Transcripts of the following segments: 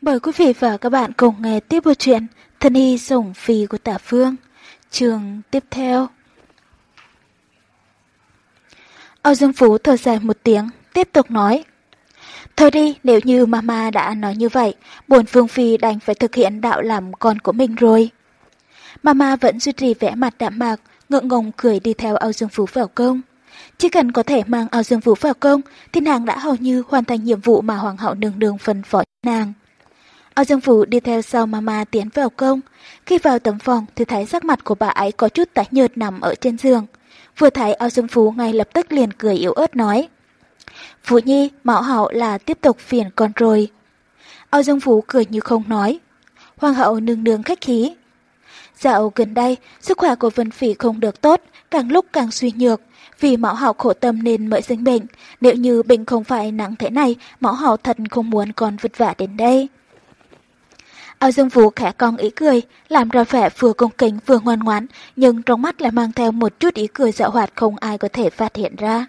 Mời quý vị và các bạn cùng nghe tiếp bộ truyện Thân y sổng phi của Tả Phương. Trường tiếp theo. Âu Dương Phú thở dài một tiếng, tiếp tục nói. Thôi đi, nếu như mama đã nói như vậy, buồn Phương Phi đành phải thực hiện đạo làm con của mình rồi. Mama vẫn duy trì vẻ mặt đạm mạc, ngượng ngùng cười đi theo Âu Dương Phú vào công. Chỉ cần có thể mang Âu Dương Phú vào công, thì nàng đã hầu như hoàn thành nhiệm vụ mà Hoàng hậu nương nương phân phó nàng. Âu Dương Vũ đi theo sau mama tiến vào công. Khi vào tấm phòng thì thấy sắc mặt của bà ấy có chút tái nhợt nằm ở trên giường. Vừa thấy Âu Dương Vũ ngay lập tức liền cười yếu ớt nói. Vũ Nhi, mạo hậu là tiếp tục phiền con rồi. Âu Dương Vũ cười như không nói. Hoàng hậu nương nương khách khí. Dạo gần đây, sức khỏe của Vân Phỉ không được tốt, càng lúc càng suy nhược. Vì mạo hậu khổ tâm nên mới sinh bệnh. Nếu như bệnh không phải nặng thế này, mạo hậu thật không muốn con vất vả đến đây. Ao Dương Vũ khẽ con ý cười, làm ra vẻ vừa cung kính vừa ngoan ngoãn, nhưng trong mắt lại mang theo một chút ý cười dạo hoạt không ai có thể phát hiện ra.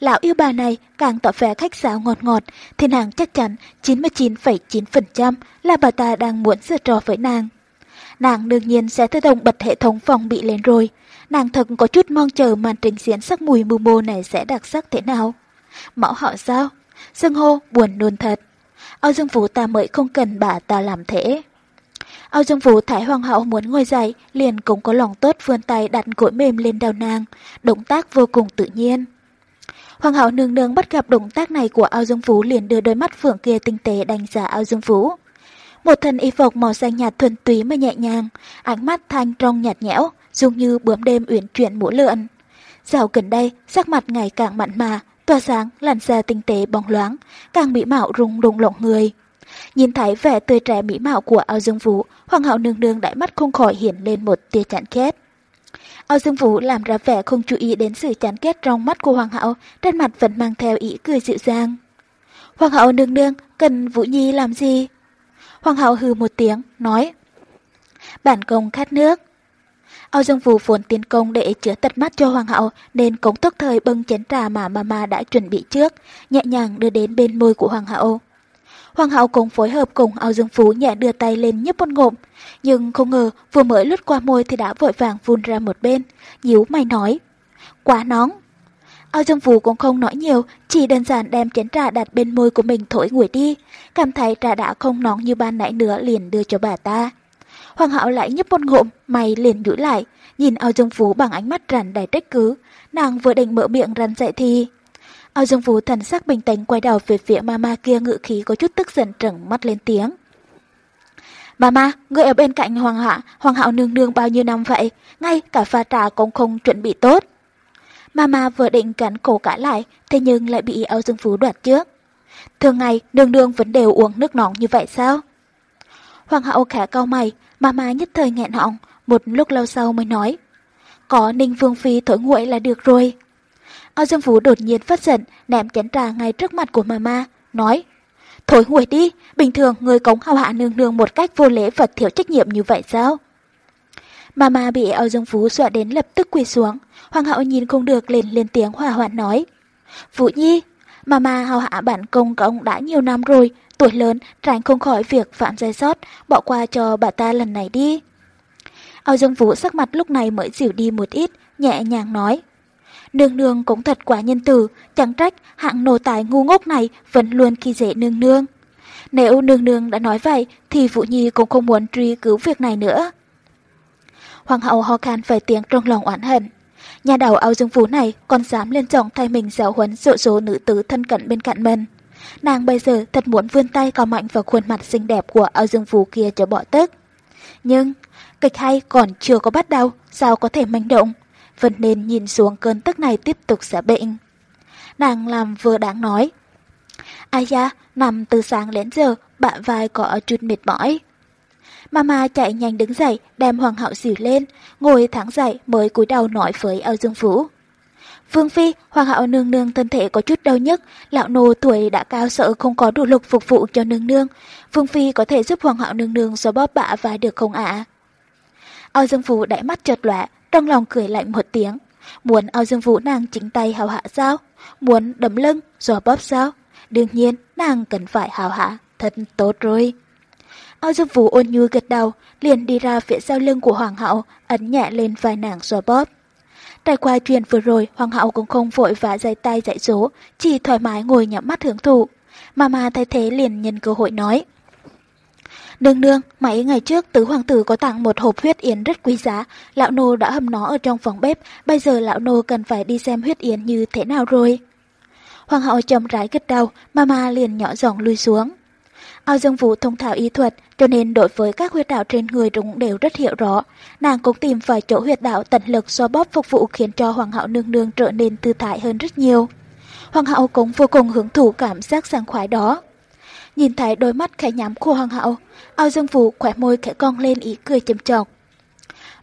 Lão yêu bà này càng tỏ vẻ khách sáo ngọt ngọt, thì nàng chắc chắn 99,9% là bà ta đang muốn giở trò với nàng. Nàng đương nhiên sẽ tự động bật hệ thống phòng bị lên rồi. Nàng thật có chút mong chờ màn trình diễn sắc mùi mù mô này sẽ đặc sắc thế nào. Mẫu họ sao? Dương hô buồn nôn thật. Âu Dương Vũ ta mới không cần bà ta làm thế. Âu Dương Vũ thấy hoàng hậu muốn ngồi dậy, liền cũng có lòng tốt vươn tay đặt gối mềm lên đầu nàng, động tác vô cùng tự nhiên. Hoàng hậu nương nương bắt gặp động tác này của Âu Dương Vũ liền đưa đôi mắt phượng kia tinh tế đánh giá Âu Dương Vũ. Một thân y phục màu xanh nhạt thuần túy mà nhẹ nhàng, ánh mắt thanh trong nhạt nhẽo, dung như bướm đêm uyển chuyển mũ lượn. Dạo gần đây, sắc mặt ngày càng mặn mà, tỏa sáng, làn da tinh tế bóng loáng, càng mỹ mạo rung rung lộng người. Nhìn thấy vẻ tươi trẻ mỹ mạo của Âu Dương Vũ, Hoàng hậu nương nương đại mắt không khỏi hiện lên một tia chán ghét. Âu Dương Vũ làm ra vẻ không chú ý đến sự chán ghét trong mắt của Hoàng hậu, trên mặt vẫn mang theo ý cười dịu dàng. Hoàng hậu nương nương, cần Vũ Nhi làm gì? Hoàng hậu hừ một tiếng, nói. Bản công khát nước. Âu Dương Vũ vốn tiến công để chữa tật mắt cho Hoàng hậu nên cũng tức thời bưng chén trà mà mama đã chuẩn bị trước, nhẹ nhàng đưa đến bên môi của Hoàng hậu. Hoàng hậu cũng phối hợp cùng Âu Dương Phú nhẹ đưa tay lên nhấp một ngụm, nhưng không ngờ vừa mới lướt qua môi thì đã vội vàng vun ra một bên, nhíu mày nói. Quá nóng. Âu Dương Phú cũng không nói nhiều, chỉ đơn giản đem chén trà đặt bên môi của mình thổi nguội đi, cảm thấy trà đã không nóng như ban nãy nữa liền đưa cho bà ta. Hoàng hậu lại nhấp một ngụm, mày liền nhữ lại, nhìn Âu Dương Phú bằng ánh mắt rằn đầy trách cứ, nàng vừa định mở miệng răn dạy thì... Âu Dương Phú thần sắc bình tĩnh quay đầu về phía mama kia ngự khí có chút tức giận trừng mắt lên tiếng. Mama, người ở bên cạnh hoàng hạ, hoàng hậu nương nương bao nhiêu năm vậy, ngay cả pha trà cũng không chuẩn bị tốt. Mama vừa định cắn cổ cãi lại, thế nhưng lại bị Âu Dương Phú đoạt trước. Thường ngày, nương nương vẫn đều uống nước nóng như vậy sao? Hoàng hậu khẽ cau mày, mama nhất thời nghẹn họng, một lúc lâu sau mới nói. Có Ninh Vương Phi thổi nguội là được rồi. Âu Dương Vũ đột nhiên phát giận, ném chén trà ngay trước mặt của mama, nói. Thổi nguội đi, bình thường người cống hào hạ nương nương một cách vô lễ và thiếu trách nhiệm như vậy sao? Mama bị Âu Dương Phú dọa đến lập tức quỳ xuống, hoàng hậu nhìn không được liền lên tiếng hòa hoạn nói. Vũ Nhi, mama hào hạ bản công công đã nhiều năm rồi, tuổi lớn tránh không khỏi việc phạm sai sót, bỏ qua cho bà ta lần này đi. Âu Dương Vũ sắc mặt lúc này mới dịu đi một ít, nhẹ nhàng nói. Nương nương cũng thật quá nhân từ, chẳng trách hạng nô tài ngu ngốc này vẫn luôn khi dễ nương nương. Nếu nương nương đã nói vậy thì Vũ Nhi cũng không muốn truy cứu việc này nữa. Hoàng hậu ho khan vài tiếng trong lòng oán hận. Nhà đầu Âu Dương Vũ này còn dám lên trọng thay mình giáo huấn dỗ dỗ nữ tử thân cận bên cạnh mình. Nàng bây giờ thật muốn vươn tay cao mạnh vào khuôn mặt xinh đẹp của Âu Dương Vũ kia cho bỏ tức. Nhưng, kịch hay còn chưa có bắt đầu, sao có thể manh động? Vân nên nhìn xuống cơn tức này tiếp tục xả bệnh. Nàng làm vừa đáng nói. Ai da, nằm từ sáng đến giờ, bạn vai có chút mệt mỏi. Mama chạy nhanh đứng dậy, đem hoàng hậu dìu lên, ngồi thẳng dậy mới cúi đầu nói với Âu Dương Vũ. Vương Phi, hoàng hậu nương nương thân thể có chút đau nhức, lão nô tuổi đã cao sợ không có đủ lực phục vụ cho nương nương. Vương Phi có thể giúp hoàng hậu nương nương xóa bóp bạ vai được không ạ? Âu Dương Vũ đẩy mắt chợt lạ, trong lòng cười lạnh một tiếng. Muốn Âu Dương Vũ nàng chính tay hào hạ sao? Muốn đấm lưng, xóa bóp sao? Đương nhiên, nàng cần phải hào hạ, thật tốt rồi. Ao Dương Vũ ôn nhu gật đầu, liền đi ra phía sau lưng của Hoàng hậu, ấn nhẹ lên vai nàng xoa bóp. Trải qua chuyện vừa rồi, Hoàng hậu cũng không vội vã dây tay dạy dỗ, chỉ thoải mái ngồi nhắm mắt hưởng thụ. Mama thay thế liền nhân cơ hội nói. Nương nương, mấy ngày trước tứ hoàng tử có tặng một hộp huyết yến rất quý giá, lão nô đã hầm nó ở trong phòng bếp, bây giờ lão nô cần phải đi xem huyết yến như thế nào rồi. Hoàng hậu chậm rãi gật đầu, mama liền nhỏ giọng lui xuống. Ao Dương Vũ thông thạo y thuật, cho nên đối với các huyệt đạo trên người cũng đều rất hiểu rõ. Nàng cũng tìm vài chỗ huyệt đạo tận lực xoa bóp phục vụ khiến cho Hoàng hậu nương nương trở nên tư thái hơn rất nhiều. Hoàng hậu cũng vô cùng hưởng thụ cảm giác sảng khoái đó. Nhìn thấy đôi mắt khẽ nhắm của Hoàng hậu, Ao Dương Vũ khỏe môi khẽ cong lên ý cười châm chọc.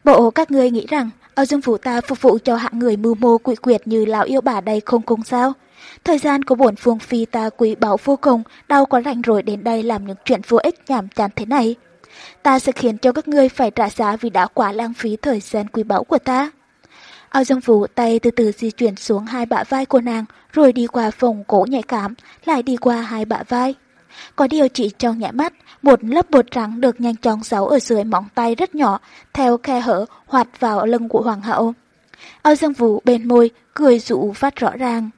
Bộ các ngươi nghĩ rằng Ao Dương Vũ ta phục vụ cho hạng người mưu mô quỷ quyệt như lão yêu bà đây không cùng sao? Thời gian của bổn phương phi ta quý báu vô cùng, đâu có rảnh rồi đến đây làm những chuyện vô ích nhảm chán thế này. Ta sẽ khiến cho các ngươi phải trả giá vì đã quá lãng phí thời gian quý báu của ta. Ao Dương Vũ tay từ từ di chuyển xuống hai bả vai của nàng, rồi đi qua vòng cổ nhạy cảm, lại đi qua hai bả vai. Có điều chỉ trong nhẹ mắt, một lớp bột trắng được nhanh chóng giấu ở dưới móng tay rất nhỏ, theo khe hở hoạt vào lưng của hoàng hậu. Ao Dương Vũ bên môi, cười rũ phát rõ ràng.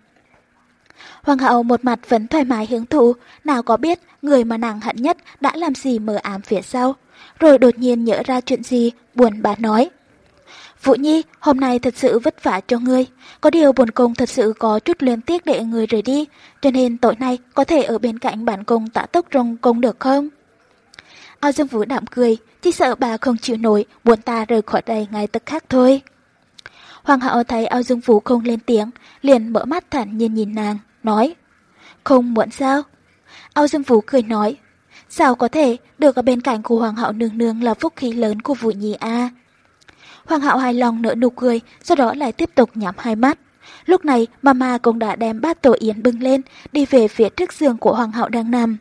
Hoàng hậu một mặt vẫn thoải mái hứng thú, nào có biết người mà nàng hận nhất đã làm gì mờ ám phía sau. Rồi đột nhiên nhớ ra chuyện gì, buồn bà nói. Vũ Nhi, hôm nay thật sự vất vả cho ngươi. Có điều buồn công thật sự có chút luyến tiếc để người rời đi, cho nên tối nay có thể ở bên cạnh bản công tạ tốc rong công được không? Ao Dương Vũ đạm cười, chỉ sợ bà không chịu nổi, buồn ta rời khỏi đây ngay tức khắc thôi. Hoàng hậu thấy Ao Dương Vũ không lên tiếng, liền mở mắt thản nhiên nhìn nàng nói, không muộn sao? Âu Dương Vũ cười nói, sao có thể được ở bên cạnh của Hoàng hậu nương nương là phúc khí lớn của Vũ Nhi A. Hoàng hậu hài lòng nở nụ cười, sau đó lại tiếp tục nhắm hai mắt. Lúc này, mama cũng đã đem bát tổ yến bưng lên, đi về phía trước giường của Hoàng hậu đang nằm.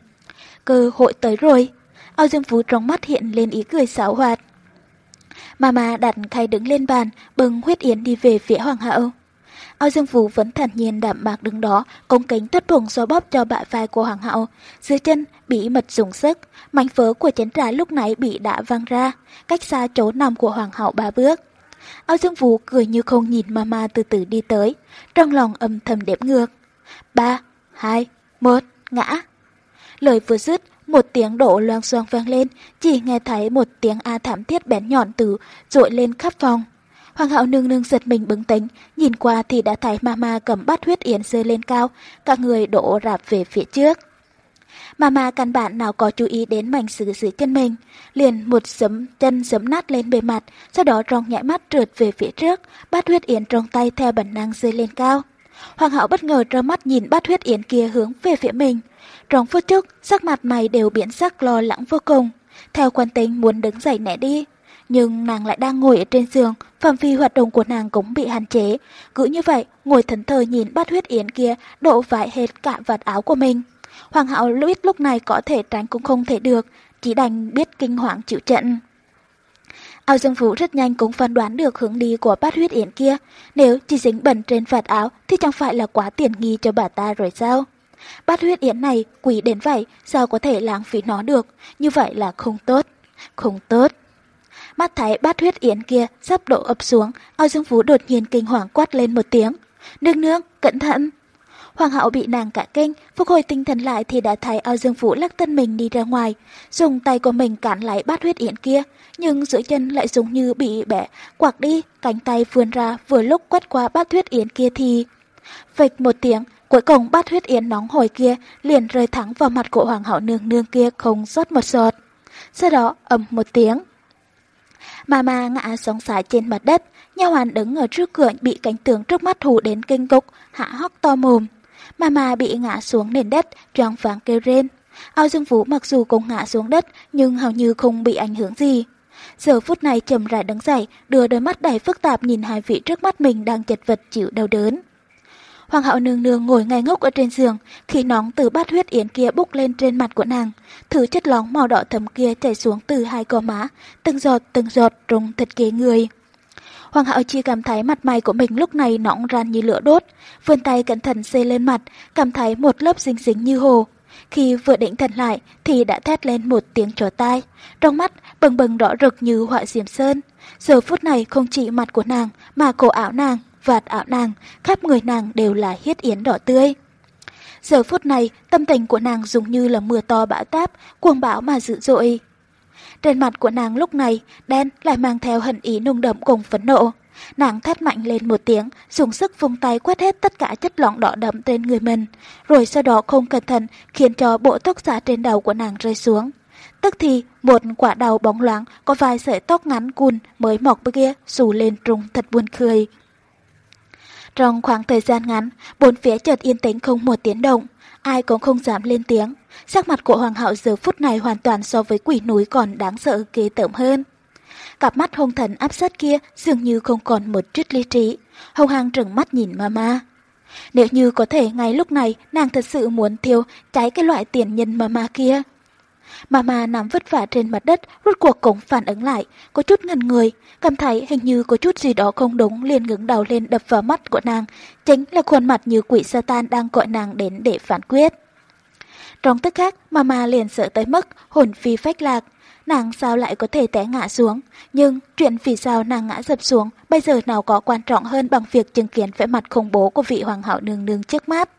Cơ hội tới rồi. Âu Dương Vũ trong mắt hiện lên ý cười xảo hoạt. Mama đặt khay đứng lên bàn, bưng huyết yến đi về phía Hoàng hậu. Ao Dương Vũ vẫn thản nhiên đạm bạc đứng đó, cung kính tuất thùng xoa bóp cho bả vai của Hoàng hậu. Dưới chân bị mật dùng sức, mảnh vỡ của chén trà lúc nãy bị đã văng ra, cách xa chỗ nằm của Hoàng hậu ba bước. Ao Dương Vũ cười như không nhìn mama từ từ đi tới, trong lòng âm thầm đếm ngược. Ba, hai, một, ngã. Lời vừa dứt, một tiếng đổ loang xoang vang lên, chỉ nghe thấy một tiếng a thảm thiết bén nhọn từ rội lên khắp phòng. Hoàng hậu nương nương giật mình bừng tỉnh, nhìn qua thì đã thấy mama cầm bát huyết yến rơi lên cao, các người đổ rạp về phía trước. Mama căn bản nào có chú ý đến mảnh sứ dưới chân mình, liền một sấm chân sấm nát lên bề mặt, sau đó trong nhảy mắt trượt về phía trước, bát huyết yến trong tay theo bản năng rơi lên cao. Hoàng hậu bất ngờ trơ mắt nhìn bát huyết yến kia hướng về phía mình. Trong phút chốc, sắc mặt mày đều biến sắc lo lắng vô cùng. Theo quan tính muốn đứng dậy nẻ đi, nhưng nàng lại đang ngồi ở trên giường, phạm vi hoạt động của nàng cũng bị hạn chế. Cứ như vậy, ngồi thẫn thờ nhìn bát huyết yến kia đổ vải hết cả vạt áo của mình. Hoàng hậu Louis lúc này có thể tránh cũng không thể được, chỉ đành biết kinh hoàng chịu trận. Ao Dương Vũ rất nhanh cũng phán đoán được hướng đi của bát huyết yến kia. Nếu chỉ dính bẩn trên vạt áo thì chẳng phải là quá tiền nghi cho bà ta rồi sao? Bát huyết yến này quỷ đến vậy sao có thể lãng phí nó được? Như vậy là không tốt. Không tốt. Mắt thấy bát huyết yến kia sắp đổ ập xuống, ao dương phú đột nhiên kinh hoàng quát lên một tiếng. Nương nương, cẩn thận! Hoàng hậu bị nàng cả kinh, phục hồi tinh thần lại thì đã thấy ao dương vũ lắc thân mình đi ra ngoài, dùng tay của mình cản lại bát huyết yến kia, nhưng giữa chân lại giống như bị bẻ, quạc đi, cánh tay vươn ra vừa lúc quét qua bát huyết yến kia thì... Vịch một tiếng, cuối cùng bát huyết yến nóng hồi kia liền rơi thẳng vào mặt của hoàng hậu nương nương kia không rót một giọt. Sau đó ầm một tiếng, Mama ngã sóng sải trên mặt đất, Nha hoàn đứng ở trước cửa bị cảnh tượng trước mắt hù đến kinh cục, hạ hóc to mồm. Mama bị ngã xuống nền đất, choáng váng kêu rên. Ao Dương Vũ mặc dù cũng ngã xuống đất, nhưng hầu như không bị ảnh hưởng gì. Giờ phút này chậm rãi đứng dậy, đưa đôi mắt đầy phức tạp nhìn hai vị trước mắt mình đang chật vật chịu đau đớn. Hoàng hậu nương nương ngồi ngay ngốc ở trên giường, khi nóng từ bát huyết yến kia bốc lên trên mặt của nàng. Thứ chất lóng màu đỏ thấm kia chảy xuống từ hai gò má, từng giọt từng giọt rung thật ghê người. Hoàng hậu chỉ cảm thấy mặt mày của mình lúc này nóng ran như lửa đốt, vươn tay cẩn thận xê lên mặt, cảm thấy một lớp dính dính như hồ. Khi vừa định thần lại thì đã thét lên một tiếng chó tai, trong mắt bừng bừng đỏ rực như họa diệm sơn. Giờ phút này không chỉ mặt của nàng mà cổ áo nàng, vạt áo nàng, khắp người nàng đều là huyết yến đỏ tươi. Giờ phút này tâm tình của nàng giống như là mưa to bão táp, cuồng bão mà dữ dội. Trên mặt của nàng lúc này đen lại mang theo hận ý nung đậm cùng phấn nộ. Nàng thét mạnh lên một tiếng, dùng sức vung tay quét hết tất cả chất lỏng đỏ đậm trên người mình, rồi sau đó không cẩn thận khiến cho bộ tóc giả trên đầu của nàng rơi xuống. Tức thì, một quả đầu bóng loáng có vài sợi tóc ngắn cùn mới mọc bên kia xù lên trùng thật buồn cười. Trong khoảng thời gian ngắn, bốn phía chợt yên tĩnh không một tiếng động, ai cũng không dám lên tiếng. Sắc mặt của hoàng hậu giờ phút này hoàn toàn so với quỷ núi còn đáng sợ ghê tởm hơn. Cặp mắt hung thần áp sát kia dường như không còn một chút lý trí. Hồng Hằng trừng mắt nhìn Mama. Nếu như có thể ngay lúc này nàng thật sự muốn thiêu cháy cái loại tiền nhân Mama kia. Mama nằm vất vả trên mặt đất, rút cuộc cũng phản ứng lại, có chút ngần người, cảm thấy hình như có chút gì đó không đúng liền ngẩng đầu lên đập vào mắt của nàng, chính là khuôn mặt như quỷ Satan đang gọi nàng đến để phản quyết. Trong tức khác, Mama liền sợ tới mức hồn phi phách lạc, nàng sao lại có thể té ngã xuống. Nhưng chuyện vì sao nàng ngã dập xuống bây giờ nào có quan trọng hơn bằng việc chứng kiến vẻ mặt khủng bố của vị hoàng hậu nương nương trước mắt.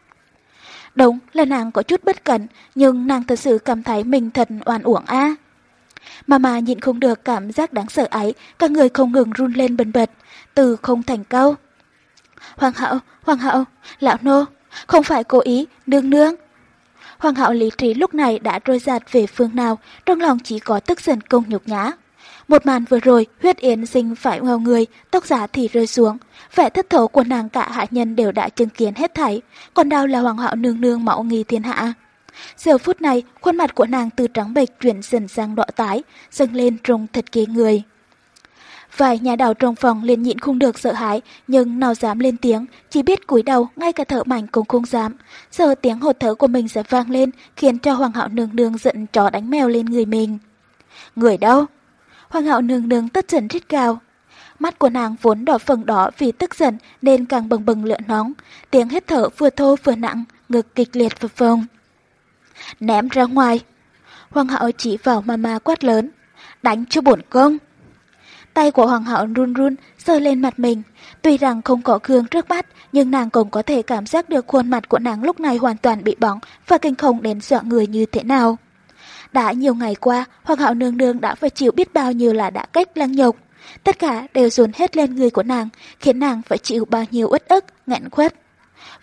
Đúng là nàng có chút bất cẩn, nhưng nàng thật sự cảm thấy mình thật oan uổng a. À. Mama nhịn không được cảm giác đáng sợ ấy, cả người không ngừng run lên bần bật, từ không thành câu. Hoàng hậu, hoàng hậu, lão nô, không phải cố ý, nương nương. Hoàng hậu lý trí lúc này đã trôi giạt về phương nào, trong lòng chỉ có tức giận công nhục nhã. Một màn vừa rồi, huyết yến sinh phải ngao người, tóc giả thì rơi xuống. Vẻ thất thấu của nàng cả hạ nhân đều đã chứng kiến hết thảy, còn đau là hoàng hậu nương nương mẫu nghi thiên hạ. Giờ phút này, khuôn mặt của nàng từ trắng bệch chuyển dần sang đỏ tái, dâng lên trông thật kỳ người. Vài nhà đào trong phòng liền nhịn không được sợ hãi, nhưng nào dám lên tiếng, chỉ biết cúi đầu, ngay cả thở mảnh cũng không dám. Giờ tiếng hột thở của mình sẽ vang lên, khiến cho hoàng hậu nương nương giận chó đánh mèo lên người mình. Người đâu? Hoàng hậu nương nương tức giận rít gào. Mắt của nàng vốn đỏ phần đỏ vì tức giận nên càng bừng bừng lửa nóng, tiếng hít thở vừa thô vừa nặng, ngực kịch liệt phập phồng. Ném ra ngoài. Hoàng hậu chỉ vào mama quát lớn. Đánh cho bổn công. Tay của hoàng hậu run run, rơi lên mặt mình. Tuy rằng không có gương trước mắt, nhưng nàng cũng có thể cảm giác được khuôn mặt của nàng lúc này hoàn toàn bị bỏng và kinh khủng đến dọa người như thế nào. Đã nhiều ngày qua, hoàng hậu nương nương đã phải chịu biết bao nhiêu là đã cách lăng nhục. Tất cả đều dồn hết lên người của nàng, khiến nàng phải chịu bao nhiêu uất ức, nghẹn khuất.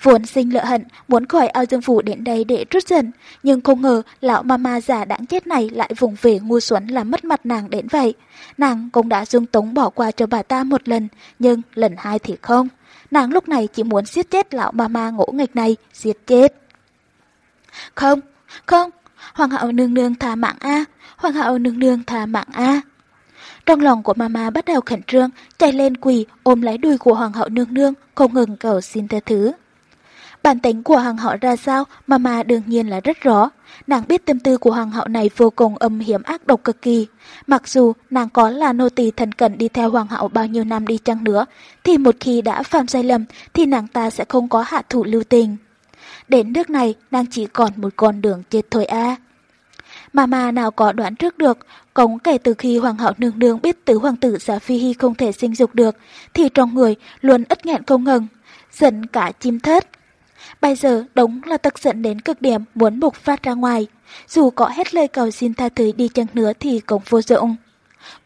Vốn sinh lợ hận, muốn khỏi ao dương phủ đến đây để rút dần nhưng không ngờ lão mama già đáng chết này lại vùng về ngu xuẩn làm mất mặt nàng đến vậy. Nàng cũng đã dung tống bỏ qua cho bà ta một lần, nhưng lần hai thì không. Nàng lúc này chỉ muốn giết chết lão mama ngỗ nghịch này, giết chết. Không, không, Hoàng hậu nương nương tha mạng A, Hoàng hậu nương nương tha mạng A. Trong lòng của mama bắt đầu khẩn trương, chạy lên quỳ ôm lấy đuôi của hoàng hậu nương nương, không ngừng cầu xin tha thứ. Bản tính của hoàng hậu ra sao, mama đương nhiên là rất rõ. Nàng biết tâm tư của hoàng hậu này vô cùng âm hiểm ác độc cực kỳ. Mặc dù nàng có là nô tỳ thần cận đi theo hoàng hậu bao nhiêu năm đi chăng nữa, thì một khi đã phạm sai lầm thì nàng ta sẽ không có hạ thủ lưu tình. Đến nước này, nàng chỉ còn một con đường chết thôi à. a. Mama nào có đoán trước được, cống kể từ khi hoàng hậu nương nương biết tứ hoàng tử giả phi hy không thể sinh dục được, thì trong người luôn ất nghẹn không ngừng, giận cả chim thất. Bây giờ đúng là tức giận đến cực điểm muốn bộc phát ra ngoài, dù có hết lời cầu xin tha thứ đi chăng nữa thì cũng vô dụng.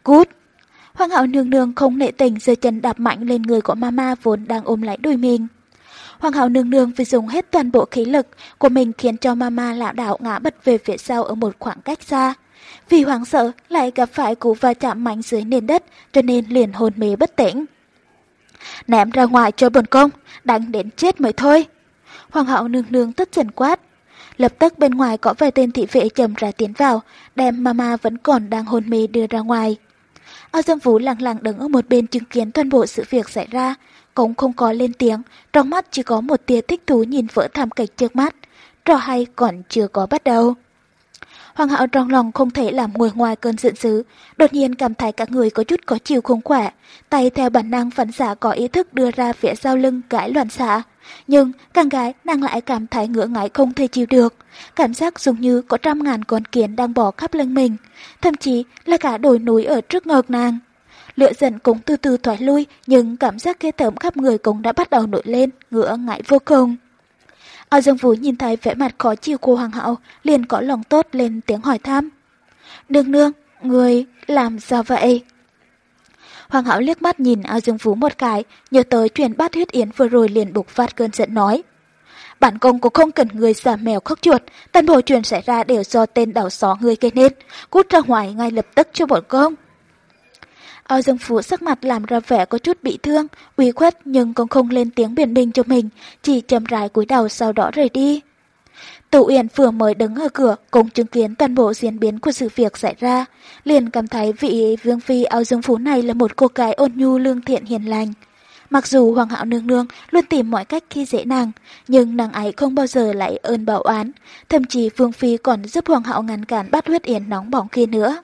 Cút! Hoàng hậu nương nương không nệ tình giơ chân đạp mạnh lên người của mama vốn đang ôm lấy đuôi mình. Hoàng hậu nương nương vì dùng hết toàn bộ khí lực của mình khiến cho mama lảo đảo ngã bật về phía sau ở một khoảng cách xa. Vì hoảng sợ lại gặp phải cú va chạm mạnh dưới nền đất cho nên liền hồn mê bất tỉnh. Ném ra ngoài cho bồn công, đánh đến chết mới thôi. Hoàng hậu nương nương tức giận quát. Lập tức bên ngoài có vài tên thị vệ chầm ra tiến vào, đem mama vẫn còn đang hôn mê đưa ra ngoài. Ao Dương Vũ lặng lặng đứng ở một bên chứng kiến toàn bộ sự việc xảy ra, cũng không có lên tiếng, trong mắt chỉ có một tia thích thú nhìn vỡ thảm kịch trước mắt. Trò hay còn chưa có bắt đầu. Hoàng hậu trong lòng không thể làm ngồi ngoài cơn giận dữ, đột nhiên cảm thấy cả người có chút có chiều không khỏe, tay theo bản năng phản xạ có ý thức đưa ra phía sau lưng gãi loạn xạ. Nhưng càng gái nàng lại cảm thấy ngửa ngãi không thể chịu được, cảm giác giống như có trăm ngàn con kiến đang bò khắp lưng mình, thậm chí là cả đồi núi ở trước ngực nàng. Lửa giận cũng từ từ thoái lui, nhưng cảm giác ghê tởm khắp người cũng đã bắt đầu nổi lên, ngựa ngại vô cùng. Ao Dương Vũ nhìn thấy vẻ mặt khó chịu của Hoàng hậu, liền có lòng tốt lên tiếng hỏi thăm. Nương nương, người làm sao vậy? Hoàng hậu liếc mắt nhìn Ao Dương Vũ một cái, nhớ tới chuyện bát huyết yến vừa rồi liền bục phát cơn giận nói. Bản công cũng không cần người giả mèo khóc chuột, toàn bộ chuyện xảy ra đều do tên đảo xó người gây nên, cút ra ngoài ngay lập tức cho bọn công. Ao Dương Phú sắc mặt làm ra vẻ có chút bị thương, uy khuất nhưng cũng không lên tiếng biện minh cho mình, chỉ chậm rãi cúi đầu sau đó rời đi. Tụ Uyển vừa mới đứng ở cửa cùng chứng kiến toàn bộ diễn biến của sự việc xảy ra, liền cảm thấy vị vương phi Ao Dương Phú này là một cô gái ôn nhu lương thiện hiền lành. Mặc dù Hoàng hậu nương nương luôn tìm mọi cách khi dễ nàng, nhưng nàng ấy không bao giờ lại ơn bảo oán, thậm chí Vương Phi còn giúp Hoàng hậu ngăn cản bắt huyết yến nóng bỏng kia nữa.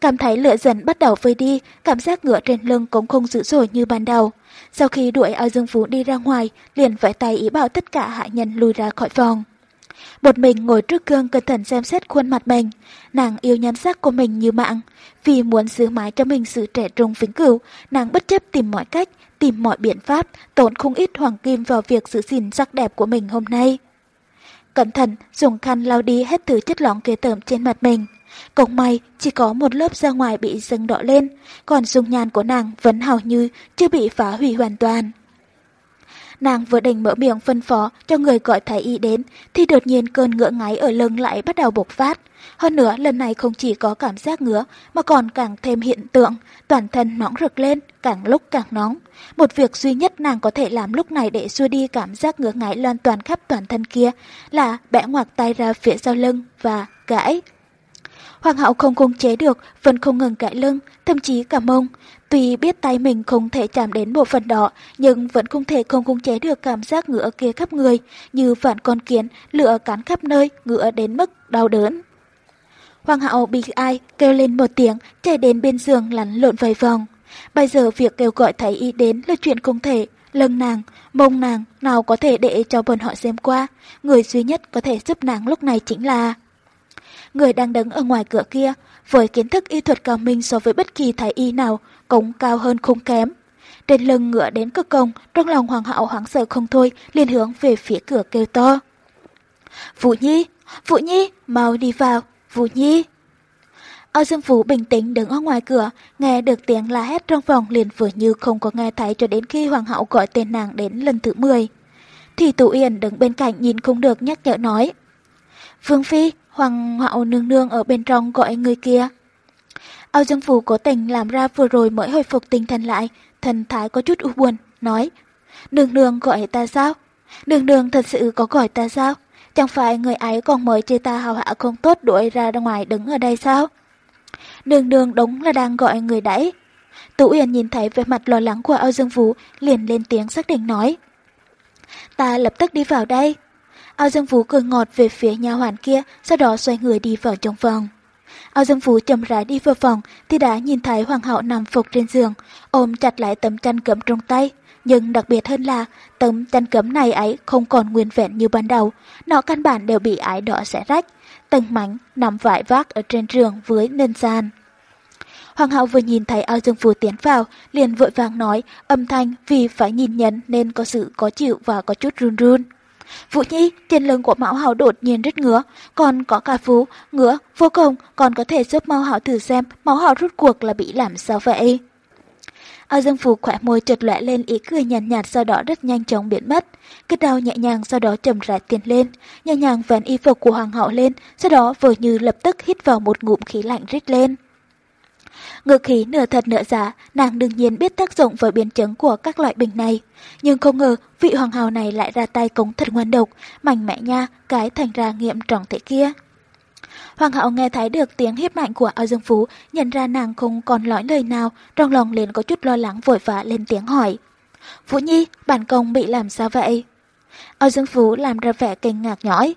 Cảm thấy lửa dần bắt đầu vơi đi, cảm giác ngựa trên lưng cũng không dữ dội như ban đầu. Sau khi đuổi ao dương phú đi ra ngoài, liền vẫy tay ý bảo tất cả hạ nhân lùi ra khỏi phòng. Một mình ngồi trước gương cẩn thận xem xét khuôn mặt mình, nàng yêu nhan sắc của mình như mạng. Vì muốn giữ mãi cho mình sự trẻ trung vĩnh cửu, nàng bất chấp tìm mọi cách, tìm mọi biện pháp, tốn không ít hoàng kim vào việc giữ gìn sắc đẹp của mình hôm nay. Cẩn thận dùng khăn lau đi hết thứ chất lỏng ghê tởm trên mặt mình. Cũng may chỉ có một lớp da ngoài bị dâng đỏ lên, còn dung nhan của nàng vẫn hầu như chưa bị phá hủy hoàn toàn. Nàng vừa định mở miệng phân phó cho người gọi thái y đến, thì đột nhiên cơn ngựa ngáy ở lưng lại bắt đầu bộc phát. Hơn nữa lần này không chỉ có cảm giác ngứa mà còn càng thêm hiện tượng, toàn thân nóng rực lên, càng lúc càng nóng. Một việc duy nhất nàng có thể làm lúc này để xua đi cảm giác ngứa ngáy lan toàn khắp toàn thân kia là bẻ ngoặc tay ra phía sau lưng và gãi. Hoàng hậu không cung chế được, vẫn không ngừng gãi lưng, thậm chí cả mông. Tuy biết tay mình không thể chạm đến bộ phận đó, nhưng vẫn không thể không cung chế được cảm giác ngựa kia khắp người, như vạn con kiến lửa cắn khắp nơi, ngựa đến mức đau đớn. Hoàng hậu bị ai kêu lên một tiếng, chạy đến bên giường lăn lộn vài vòng. Bây giờ việc kêu gọi Thái y đến là chuyện không thể, lưng nàng, mông nàng nào có thể để cho bọn họ xem qua, người duy nhất có thể giúp nàng lúc này chính là người đang đứng ở ngoài cửa kia, với kiến thức y thuật cao minh so với bất kỳ thái y nào, cũng cao hơn không kém. Trên lưng ngựa đến cực công, trong lòng hoàng hậu hoảng sợ không thôi, liền hướng về phía cửa kêu to. Vũ Nhi, Vũ Nhi, mau đi vào, Vũ Nhi. Âu Dương Vũ bình tĩnh đứng ở ngoài cửa, nghe được tiếng la hét trong phòng liền vừa như không có nghe thấy cho đến khi hoàng hậu gọi tên nàng đến lần thứ 10. Thì Tụ Yên đứng bên cạnh nhìn không được nhắc nhở nói. Vương Phi, Hoàng hậu nương nương ở bên trong gọi người kia. Âu Dương Phù cố tình làm ra vừa rồi mới hồi phục tinh thần lại, thần thái có chút u buồn, nói. Nương nương gọi ta sao? Nương nương thật sự có gọi ta sao? Chẳng phải người ấy còn mới chê ta hào hạ không tốt đuổi ra ngoài đứng ở đây sao? Nương nương đúng là đang gọi người đấy. Tú Uyển nhìn thấy vẻ mặt lo lắng của Âu Dương Vũ, liền lên tiếng xác định nói. Ta lập tức đi vào đây. Ao Dương Vũ cười ngọt về phía nhà hoàn kia, sau đó xoay người đi vào trong phòng. Ao Dương Vũ chậm rãi đi vào phòng thì đã nhìn thấy hoàng hậu nằm phục trên giường, ôm chặt lại tấm chăn cấm trong tay. Nhưng đặc biệt hơn là tấm chăn cấm này ấy không còn nguyên vẹn như ban đầu, nó căn bản đều bị ái đỏ xẻ rách, tầng mảnh nằm vải vác ở trên giường với nền sàn. Hoàng hậu vừa nhìn thấy ao dương phù tiến vào, liền vội vàng nói, âm thanh vì phải nhìn nhận nên có sự có chịu và có chút run run. Vũ Nhi, trên lưng của Mão Hảo đột nhiên rất ngứa, còn có cả phú, ngứa, vô cùng, còn có thể giúp Mão Hảo thử xem Mão Hảo rút cuộc là bị làm sao vậy. Ao Dương Phú khỏe môi trượt lẽ lên ý cười nhàn nhạt, nhạt sau đó rất nhanh chóng biến mất. Cái đau nhẹ nhàng sau đó trầm rãi tiến lên, nhẹ nhàng vén y phục của hoàng hậu lên, sau đó vừa như lập tức hít vào một ngụm khí lạnh rít lên. Ngược khí nửa thật nửa giả, nàng đương nhiên biết tác dụng và biến chứng của các loại bình này. Nhưng không ngờ, vị hoàng hào này lại ra tay cống thật ngoan độc, mạnh mẽ nha, cái thành ra nghiệm trọng thế kia. Hoàng hậu nghe thấy được tiếng hiếp mạnh của ao dương phú, nhận ra nàng không còn lõi lời nào, trong lòng liền có chút lo lắng vội vã lên tiếng hỏi. Vũ Nhi, bản công bị làm sao vậy? Ao dương phú làm ra vẻ kinh ngạc nhõi.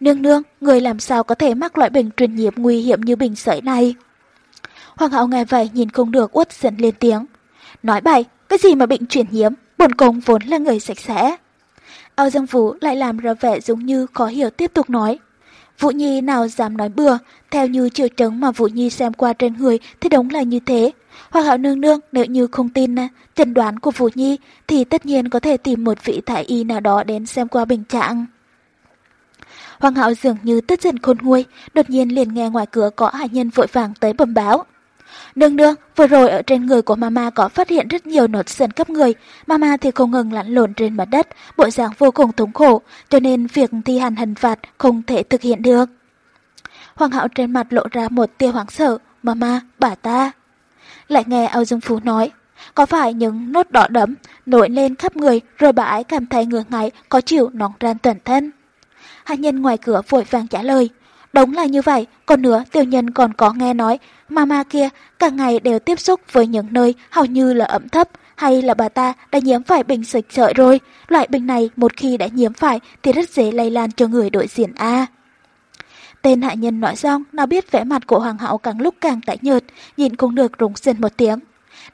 Nương nương, người làm sao có thể mắc loại bệnh truyền nhiễm nguy hiểm như bình sởi này? Hoàng hậu nghe vậy nhìn không được uất giận lên tiếng. Nói bậy, cái gì mà bệnh chuyển nhiễm, bổn công vốn là người sạch sẽ. Ao Dương Vũ lại làm ra vẻ giống như khó hiểu tiếp tục nói. Vũ Nhi nào dám nói bừa, theo như triệu chứng mà Vũ Nhi xem qua trên người thì đúng là như thế. Hoàng hậu nương nương nếu như không tin à, chẩn đoán của Vũ Nhi thì tất nhiên có thể tìm một vị thái y nào đó đến xem qua bình trạng. Hoàng hậu dường như tức giận khôn nguôi, đột nhiên liền nghe ngoài cửa có hạ nhân vội vàng tới bẩm báo. Đương đương, vừa rồi ở trên người của mama có phát hiện rất nhiều nốt sần cấp người. Mama thì không ngừng lặn lộn trên mặt đất, bộ dạng vô cùng thống khổ, cho nên việc thi hành hình phạt không thể thực hiện được. Hoàng hậu trên mặt lộ ra một tia hoảng sợ, mama, bà ta. Lại nghe Âu Dương Phú nói, có phải những nốt đỏ đẫm nổi lên khắp người rồi bà ấy cảm thấy ngược ngáy có chịu nóng ran toàn thân. hạ nhân ngoài cửa vội vàng trả lời, Đúng là như vậy, còn nữa tiểu nhân còn có nghe nói, mama kia cả ngày đều tiếp xúc với những nơi hầu như là ẩm thấp, hay là bà ta đã nhiễm phải bệnh dịch sợi rồi. Loại bệnh này một khi đã nhiễm phải thì rất dễ lây lan cho người đội diện A. Tên hạ nhân nói xong, nào biết vẻ mặt của hoàng hậu càng lúc càng tái nhợt, nhìn không được rúng xin một tiếng.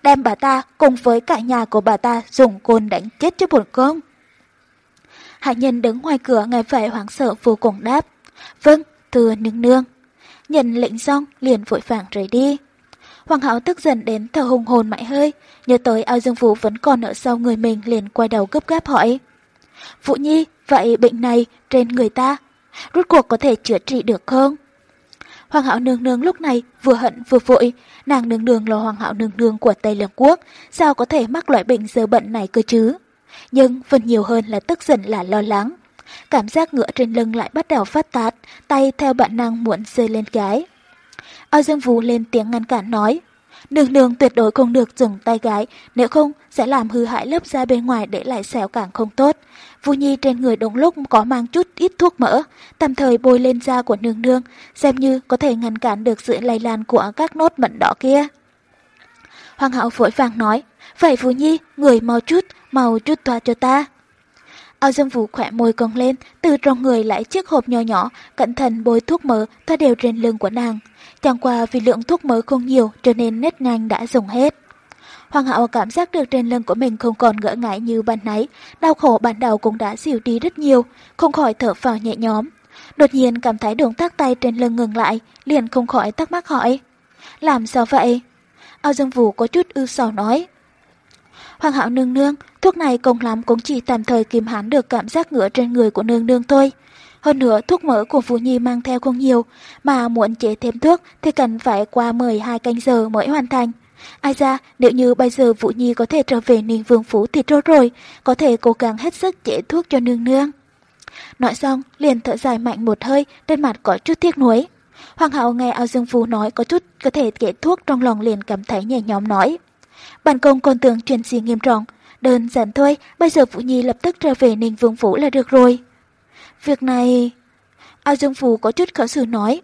Đem bà ta cùng với cả nhà của bà ta dùng côn đánh chết cho buồn công. Hạ nhân đứng ngoài cửa nghe vậy hoảng sợ vô cùng đáp. Vâng, thưa nương nương. Nhận lệnh xong liền vội vàng rời đi. Hoàng hậu tức giận đến thở hùng hồn mãi hơi, nhớ tới ao dương vũ vẫn còn ở sau người mình liền quay đầu gấp gáp hỏi. Vũ Nhi, vậy bệnh này trên người ta, rút cuộc có thể chữa trị được không? Hoàng hậu nương nương lúc này vừa hận vừa vội, nàng nương nương là hoàng hậu nương nương của Tây Lương Quốc, sao có thể mắc loại bệnh dơ bận này cơ chứ? Nhưng phần nhiều hơn là tức giận là lo lắng. Cảm giác ngựa trên lưng lại bắt đầu phát tát, tay theo bản năng muốn rơi lên gái. Ao Dương Vũ lên tiếng ngăn cản nói, Nương nương tuyệt đối không được dùng tay gái, nếu không sẽ làm hư hại lớp da bên ngoài để lại xẻo càng không tốt. Vu Nhi trên người đúng lúc có mang chút ít thuốc mỡ, tạm thời bôi lên da của nương nương, xem như có thể ngăn cản được sự lây lan của các nốt mận đỏ kia. Hoàng hậu vội vàng nói, vậy Vu Nhi, người mau chút, mau chút toa cho ta. Ao Dương Vũ khỏe môi cong lên, từ trong người lại chiếc hộp nhỏ nhỏ, cẩn thận bôi thuốc mỡ thoa đều trên lưng của nàng. Chẳng qua vì lượng thuốc mỡ không nhiều cho nên nét nhanh đã dùng hết. Hoàng hậu cảm giác được trên lưng của mình không còn ngỡ ngại như ban nãy, đau khổ ban đầu cũng đã dịu đi rất nhiều, không khỏi thở phào nhẹ nhõm. Đột nhiên cảm thấy động tác tay trên lưng ngừng lại, liền không khỏi thắc mắc hỏi. Làm sao vậy? Ao Dương Vũ có chút ưu sầu nói. Hoàng hậu nương nương, thuốc này công lắm cũng chỉ tạm thời kìm hãm được cảm giác ngựa trên người của nương nương thôi. Hơn nữa thuốc mỡ của Phú Nhi mang theo không nhiều, mà muốn chế thêm thuốc thì cần phải qua 12 canh giờ mới hoàn thành. Ai ra, nếu như bây giờ Vũ Nhi có thể trở về Ninh Vương Phủ thì tốt rồi, có thể cố gắng hết sức chế thuốc cho nương nương. Nói xong, liền thở dài mạnh một hơi, trên mặt có chút tiếc nuối. Hoàng hậu nghe ao dương phú nói có chút có thể kể thuốc trong lòng liền cảm thấy nhẹ nhõm nói. Bản công còn tưởng chuyện gì nghiêm trọng, đơn giản thôi, bây giờ Vũ Nhi lập tức trở về Ninh Vương Phủ là được rồi. Việc này... Ao Dương Phú có chút khó xử nói.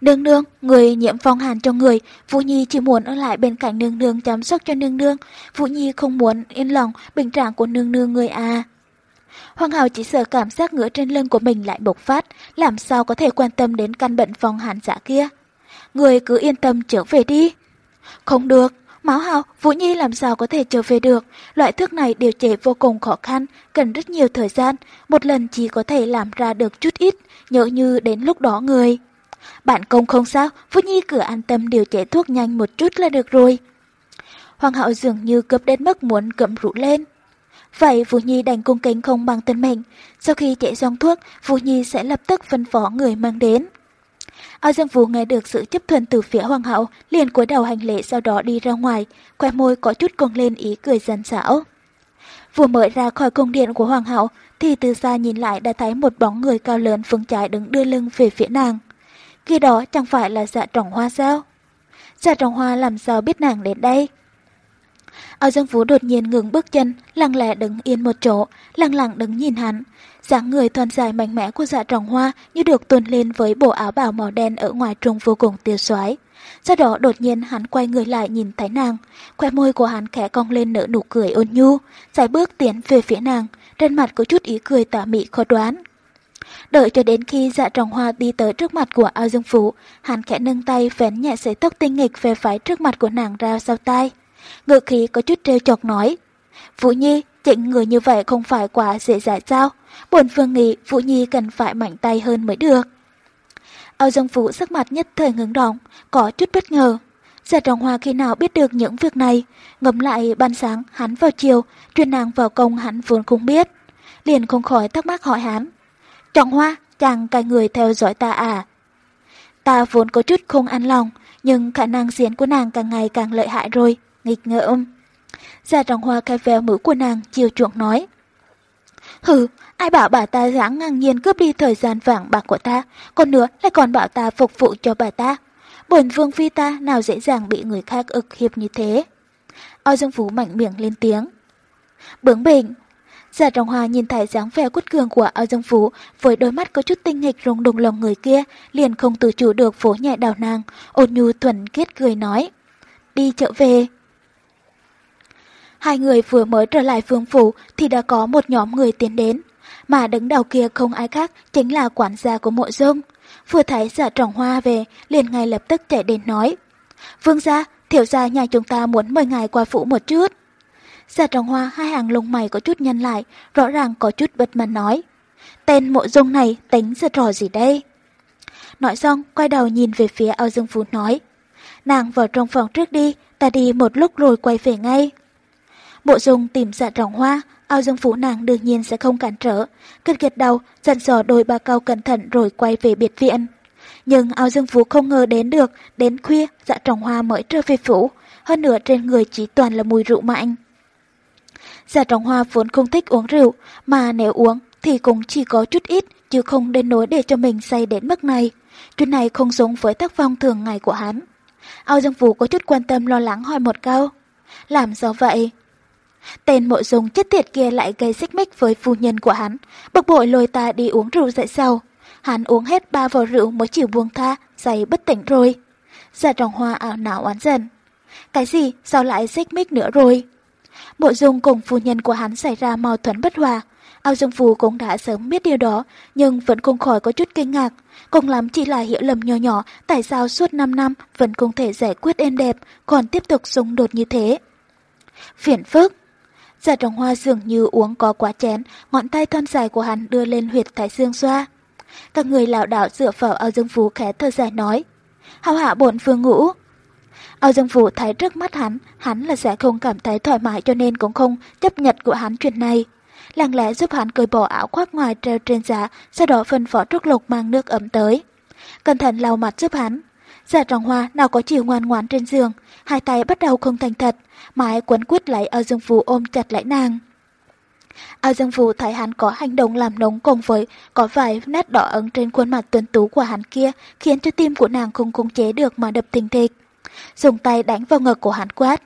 Nương nương, người nhiễm phong hàn cho người, Vũ Nhi chỉ muốn ở lại bên cạnh nương nương chăm sóc cho nương nương. Vũ Nhi không muốn yên lòng bình trạng của nương nương người à. Hoàng hậu chỉ sợ cảm giác ngứa trên lưng của mình lại bộc phát, làm sao có thể quan tâm đến căn bệnh phong hàn giả kia. Người cứ yên tâm trở về đi. Không được, Máu hao, Vũ Nhi làm sao có thể trở về được. Loại thuốc này điều chế vô cùng khó khăn, cần rất nhiều thời gian. Một lần chỉ có thể làm ra được chút ít, nhỡ như đến lúc đó người. Bạn công không sao, Vũ Nhi cứ an tâm điều chế thuốc nhanh một chút là được rồi. Hoàng hậu dường như cướp đến mức muốn cầm rũ lên. Vậy Vũ Nhi đành cung kính không bằng tên mình. Sau khi chế xong thuốc, Vũ Nhi sẽ lập tức phân phó người mang đến. Ao Dương Vũ nghe được sự chấp thuận từ phía hoàng hậu, liền cúi đầu hành lễ sau đó đi ra ngoài, khoe môi có chút cong lên ý cười gian xảo. Vừa mới ra khỏi cung điện của hoàng hậu, thì từ xa nhìn lại đã thấy một bóng người cao lớn phương trái đứng đưa lưng về phía nàng. Khi đó chẳng phải là dạ trọng hoa sao? Dạ trọng hoa làm sao biết nàng đến đây? Ao Dương Vũ đột nhiên ngừng bước chân, lặng lẽ đứng yên một chỗ, lặng lặng đứng nhìn hắn, dáng người thon dài mạnh mẽ của dạ trọng hoa như được tuôn lên với bộ áo bào màu đen ở ngoài trung vô cùng tiêu xoái. Sau đó đột nhiên hắn quay người lại nhìn thấy nàng, khoe môi của hắn khẽ cong lên nở nụ cười ôn nhu, giải bước tiến về phía nàng, trên mặt có chút ý cười tà mị khó đoán. Đợi cho đến khi dạ trọng hoa đi tới trước mặt của ao dương phủ, hắn khẽ nâng tay vén nhẹ sợi tóc tinh nghịch về phải trước mặt của nàng ra sau tai. Ngự khí có chút trêu chọc nói. Vũ Nhi, chỉnh người như vậy không phải quá dễ dãi sao? Bổn phương nghĩ Vũ Nhi cần phải mạnh tay hơn mới được. Âu Dương Vũ sắc mặt nhất thời ngứng đọng, có chút bất ngờ. Giả Trọng Hoa khi nào biết được những việc này, ngấm lại ban sáng hắn vào chiều, truyền nàng vào công hắn vốn không biết. Liền không khỏi thắc mắc hỏi hắn. Trọng Hoa, chàng cài người theo dõi ta à? Ta vốn có chút không an lòng, nhưng khả năng diễn của nàng càng ngày càng lợi hại rồi, nghịch ngợm. Già Trọng Hoa khai veo mũi của nàng, chiều chuộng nói. Hừ, ai bảo bà ta dáng ngang nhiên cướp đi thời gian vàng bạc của ta, còn nữa lại còn bảo ta phục vụ cho bà ta. Bổn vương phi ta nào dễ dàng bị người khác ức hiếp như thế. Ao Dương Phú mạnh miệng lên tiếng. Bướng bỉnh. Giả Trọng Hoa nhìn thấy dáng vẻ quất cường của Ao Dương Phú với đôi mắt có chút tinh nghịch rung đùng lòng người kia, liền không tự chủ được phố nhẹ đào nàng, ôn nhu thuần kết cười nói. Đi chợ về. Hai người vừa mới trở lại phương phủ thì đã có một nhóm người tiến đến. Mà đứng đầu kia không ai khác chính là quản gia của mộ dung. Vừa thấy giả trọng hoa về, liền ngay lập tức chạy đến nói. Vương gia, thiểu gia nhà chúng ta muốn mời ngài qua phủ một chút. Giả trọng hoa hai hàng lông mày có chút nhân lại, rõ ràng có chút bất mãn nói. Tên mộ dung này tính giật trò gì đây? Nói xong, quay đầu nhìn về phía ao dương phú nói. Nàng vào trong phòng trước đi, ta đi một lúc rồi quay về ngay. Mộ dung tìm dạ trọng hoa, ao dương Phủ nàng đương nhiên sẽ không cản trở. Kết gật đầu, dặn dò đôi ba câu cẩn thận rồi quay về biệt viện. Nhưng ao dương Phủ không ngờ đến được, đến khuya dạ trọng hoa mới trở về phủ, hơn nữa trên người chỉ toàn là mùi rượu mạnh. Dạ trọng hoa vốn không thích uống rượu, mà nếu uống thì cũng chỉ có chút ít, chứ không đến nỗi để cho mình say đến mức này. Chuyện này không giống với tác phong thường ngày của hắn. Ao Dương Phủ có chút quan tâm lo lắng hỏi một câu. Làm sao vậy? Tên mộ dung chết tiệt kia lại gây xích mích với phu nhân của hắn, bực bội lôi ta đi uống rượu dậy sau. Hắn uống hết ba vò rượu mới chịu buông tha, say bất tỉnh rồi. Giả trọng hoa ảo não oán dần. Cái gì, sao lại xích mích nữa rồi? Mộ dung cùng phu nhân của hắn xảy ra mâu thuẫn bất hòa. Ao Dương Phù cũng đã sớm biết điều đó, nhưng vẫn không khỏi có chút kinh ngạc. Cùng lắm chỉ là hiểu lầm nhỏ nhỏ, tại sao suốt 5 năm vẫn không thể giải quyết êm đẹp, còn tiếp tục xung đột như thế. Phiền phức Giả trọng hoa dường như uống có quá chén, ngọn tay thon dài của hắn đưa lên huyệt thái dương xoa. Các người lão đảo dựa vào ao dương phú khẽ thở dài nói. Hào hạ bổn phương ngũ. Ao dương phú thấy trước mắt hắn, hắn là sẽ không cảm thấy thoải mái cho nên cũng không chấp nhận của hắn chuyện này. lặng lẽ giúp hắn cởi bỏ áo khoác ngoài treo trên giá, sau đó phân phó trúc lục mang nước ấm tới. Cẩn thận lau mặt giúp hắn. Dạ Giả trọng hoa nào có chịu ngoan ngoãn trên giường, hai tay bắt đầu không thành thật, mãi quấn quýt lấy ao dương phù ôm chặt lấy nàng. Ao dương phù thấy hắn có hành động làm nóng cùng với có vài nét đỏ ấn trên khuôn mặt tuấn tú của hắn kia khiến cho tim của nàng không khống chế được mà đập thình thịch. Dùng tay đánh vào ngực của hắn quát.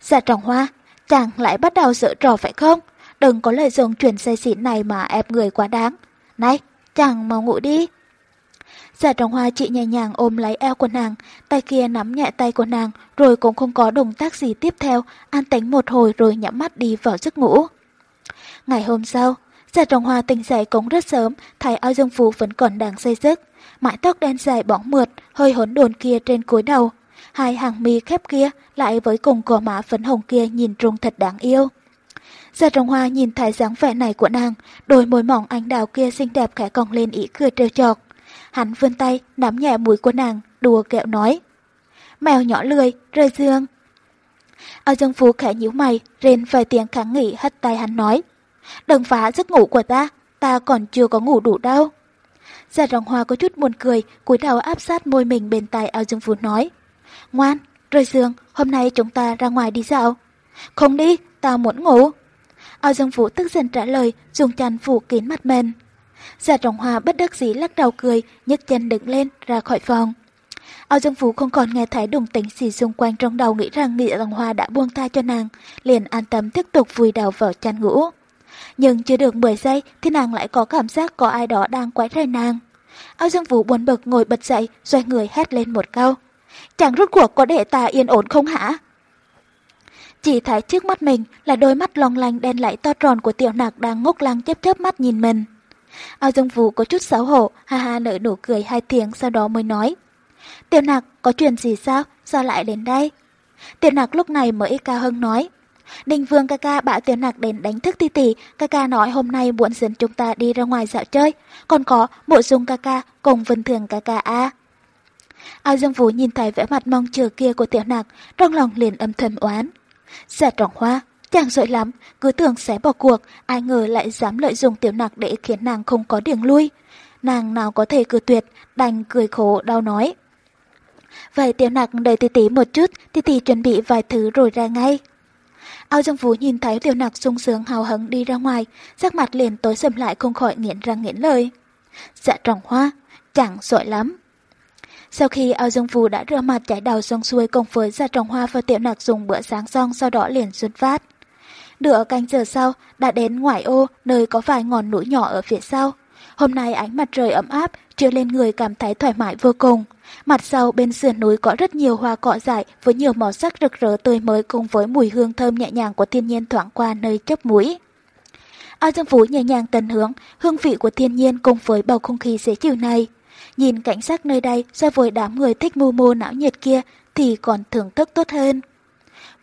Dạ trọng hoa, chàng lại bắt đầu sợ trò phải không? Đừng có lợi dụng chuyện say xỉn này mà ép người quá đáng. Này, chàng mau ngủ đi. Giả trọng hoa chị nhẹ nhàng ôm lấy eo của nàng, tay kia nắm nhẹ tay của nàng, rồi cũng không có động tác gì tiếp theo, an tánh một hồi rồi nhắm mắt đi vào giấc ngủ. Ngày hôm sau, Giả trọng hoa tỉnh dậy cũng rất sớm, thấy ao dương phú vẫn còn đang say giấc. Mái tóc đen dài bóng mượt, hơi hỗn đồn kia trên cúi đầu. Hai hàng mi khép kia lại với cùng cỏ má phấn hồng kia nhìn trông thật đáng yêu. Giả trọng hoa nhìn thấy dáng vẻ này của nàng, đôi môi mỏng anh đào kia xinh đẹp khẽ cong lên ý cười trêu chọc. Hắn vươn tay, nắm nhẹ mũi của nàng, đùa kẹo nói. Mèo nhỏ lười, rơi dương. Ở dương phú khẽ nhíu mày, rên vài tiếng kháng nghị hất tay hắn nói. Đừng phá giấc ngủ của ta, ta còn chưa có ngủ đủ đâu. Giả rồng hoa có chút buồn cười, cúi đầu áp sát môi mình bên tai ao dương phú nói. Ngoan, rơi dương, hôm nay chúng ta ra ngoài đi dạo. Không đi, ta muốn ngủ. Ao dương phú tức giận trả lời, dùng chăn phủ kín mặt mình. Giả trọng hoa bất đắc dĩ lắc đầu cười, nhấc chân đứng lên, ra khỏi phòng. Ao Dương Phú không còn nghe thấy đùng tính gì xung quanh trong đầu nghĩ rằng Nghị Long Hoa đã buông tha cho nàng, liền an tâm tiếp tục vùi đầu vào chăn ngủ. Nhưng chưa được 10 giây thì nàng lại có cảm giác có ai đó đang quấy rầy nàng. Ao Dương Phú buồn bực ngồi bật dậy, xoay người hét lên một câu. Chẳng rút cuộc có để ta yên ổn không hả? Chỉ thấy trước mắt mình là đôi mắt long lanh đen lại to tròn của tiểu nạc đang ngốc lăng chớp chớp mắt nhìn mình. Ao Dương Vũ có chút xấu hổ, ha ha nở nụ cười hai tiếng sau đó mới nói. Tiểu nặc, có chuyện gì sao? Sao lại đến đây? Tiểu nặc lúc này mới cao hưng nói. Đình Vương ca ca bảo Tiểu Nặc đến đánh thức Ti Tỷ, ca ca nói hôm nay muốn dẫn chúng ta đi ra ngoài dạo chơi, còn có Mộ Dung ca ca cùng Vân Thường ca ca a. Ao Dương Vũ nhìn thấy vẻ mặt mong chờ kia của Tiểu Nặc, trong lòng liền âm thầm oán. Giả trọng hoa, chàng dội lắm, cứ tưởng sẽ bỏ cuộc, ai ngờ lại dám lợi dụng Tiểu Nặc để khiến nàng không có đường lui. Nàng nào có thể cử tuyệt, đành cười khổ đau nói. Vậy Tiểu Nặc đợi tỷ tỷ một chút, tỷ tỷ chuẩn bị vài thứ rồi ra ngay. Ao Dương Vũ nhìn thấy tiểu nặc sung sướng hào hứng đi ra ngoài, sắc mặt liền tối sầm lại không khỏi nghiện răng nghiện lời. Dạ trọng hoa, chẳng giỏi lắm. Sau khi Ao Dương Vũ đã rửa mặt chải đầu xong xuôi cùng với dạ trọng hoa và tiểu nặc dùng bữa sáng xong sau đó liền xuất phát. Nửa canh giờ sau, đã đến ngoại ô, nơi có vài ngọn núi nhỏ ở phía sau. Hôm nay ánh mặt trời ấm áp, chiếu lên người cảm thấy thoải mái vô cùng. Mặt sau bên sườn núi có rất nhiều hoa cỏ dại với nhiều màu sắc rực rỡ tươi mới cùng với mùi hương thơm nhẹ nhàng của thiên nhiên thoảng qua nơi chốc mũi. Ao Dương Phú nhẹ nhàng tận hướng, hương vị của thiên nhiên cùng với bầu không khí dễ chịu này. Nhìn cảnh sắc nơi đây so với đám người thích mù mô não nhiệt kia thì còn thưởng thức tốt hơn.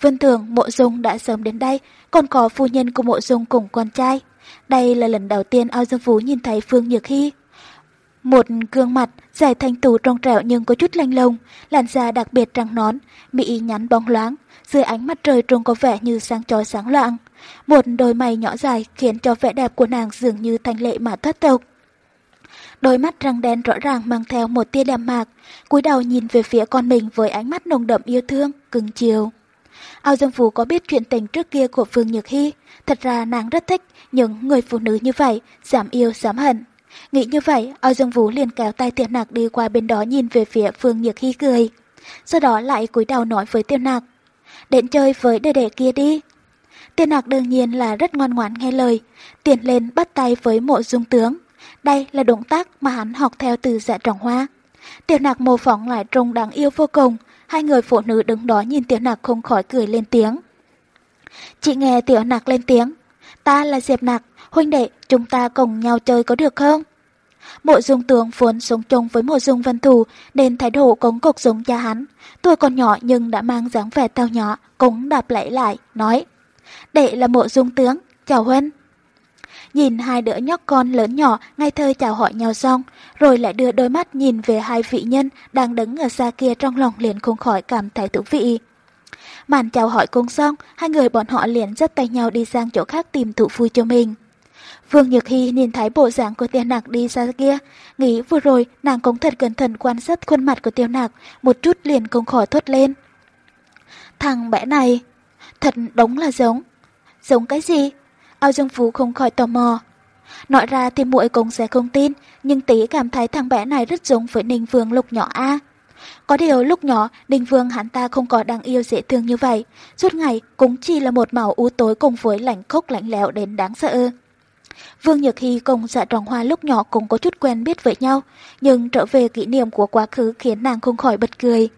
Vân Thường, Mộ Dung đã sớm đến đây, còn có phu nhân của Mộ Dung cùng con trai. Đây là lần đầu tiên Ao Dương Phú nhìn thấy Phương Nhược Hy. Một gương mặt dài thanh tú trong trẻo nhưng có chút lanh lông, làn da đặc biệt trắng nón, mỹ nhắn bóng loáng, dưới ánh mặt trời trông có vẻ như sáng chói sáng loạn. Một đôi mày nhỏ dài khiến cho vẻ đẹp của nàng dường như thanh lệ mà thoát tục. Đôi mắt răng đen rõ ràng mang theo một tia đạm mạc, cúi đầu nhìn về phía con mình với ánh mắt nồng đậm yêu thương, cưng chiều. Ao Dương Phú có biết chuyện tình trước kia của Phương Nhược Hy, thật ra nàng rất thích những người phụ nữ như vậy, dám yêu dám hận. Nghĩ như vậy, Ao Dương Vũ liền kéo tay Tiểu Nạc đi qua bên đó nhìn về phía Phương Nhược Hy cười. Sau đó lại cúi đầu nói với Tiểu Nạc, đến chơi với đệ đệ kia đi. Tiểu Nạc đương nhiên là rất ngoan ngoãn nghe lời, tiến lên bắt tay với mộ dung tướng. Đây là động tác mà hắn học theo từ dạ trọng hoa. Tiểu Nạc mô phỏng lại trông đáng yêu vô cùng, hai người phụ nữ đứng đó nhìn Tiểu Nạc không khỏi cười lên tiếng. Chị nghe Tiểu Nạc lên tiếng, ta là Diệp Nạc, huynh đệ, chúng ta cùng nhau chơi có được không? Mộ dung tướng vốn sống chung với mộ dung văn thù nên thái độ cống cục giống cha hắn. Tuổi còn nhỏ nhưng đã mang dáng vẻ tao nhỏ, cũng đạp lẫy lại, nói. Đệ là mộ dung tướng, chào huynh. Nhìn hai đứa nhóc con lớn nhỏ ngay thơ chào hỏi nhau xong, rồi lại đưa đôi mắt nhìn về hai vị nhân đang đứng ở xa kia trong lòng liền không khỏi cảm thấy thú vị. Màn chào hỏi cùng xong, hai người bọn họ liền dắt tay nhau đi sang chỗ khác tìm thụ vui cho mình. Vương Nhược Hy nhìn thấy bộ dạng của tiêu nạc đi xa kia, nghĩ vừa rồi nàng cũng thật cẩn thận quan sát khuôn mặt của tiêu nạc, một chút liền không khỏi thốt lên. Thằng bé này, thật đúng là giống. Giống cái gì? Ao Dương Phú không khỏi tò mò. Nói ra thì muội cũng sẽ không tin, nhưng tí cảm thấy thằng bé này rất giống với Ninh Vương lúc nhỏ A. Có điều lúc nhỏ, Ninh Vương hắn ta không có đáng yêu dễ thương như vậy, suốt ngày cũng chỉ là một màu u tối cùng với lạnh khốc lạnh lẽo đến đáng sợ. Vương Nhược Hy cùng dạ tròn hoa lúc nhỏ cũng có chút quen biết với nhau, nhưng trở về kỷ niệm của quá khứ khiến nàng không khỏi bật cười.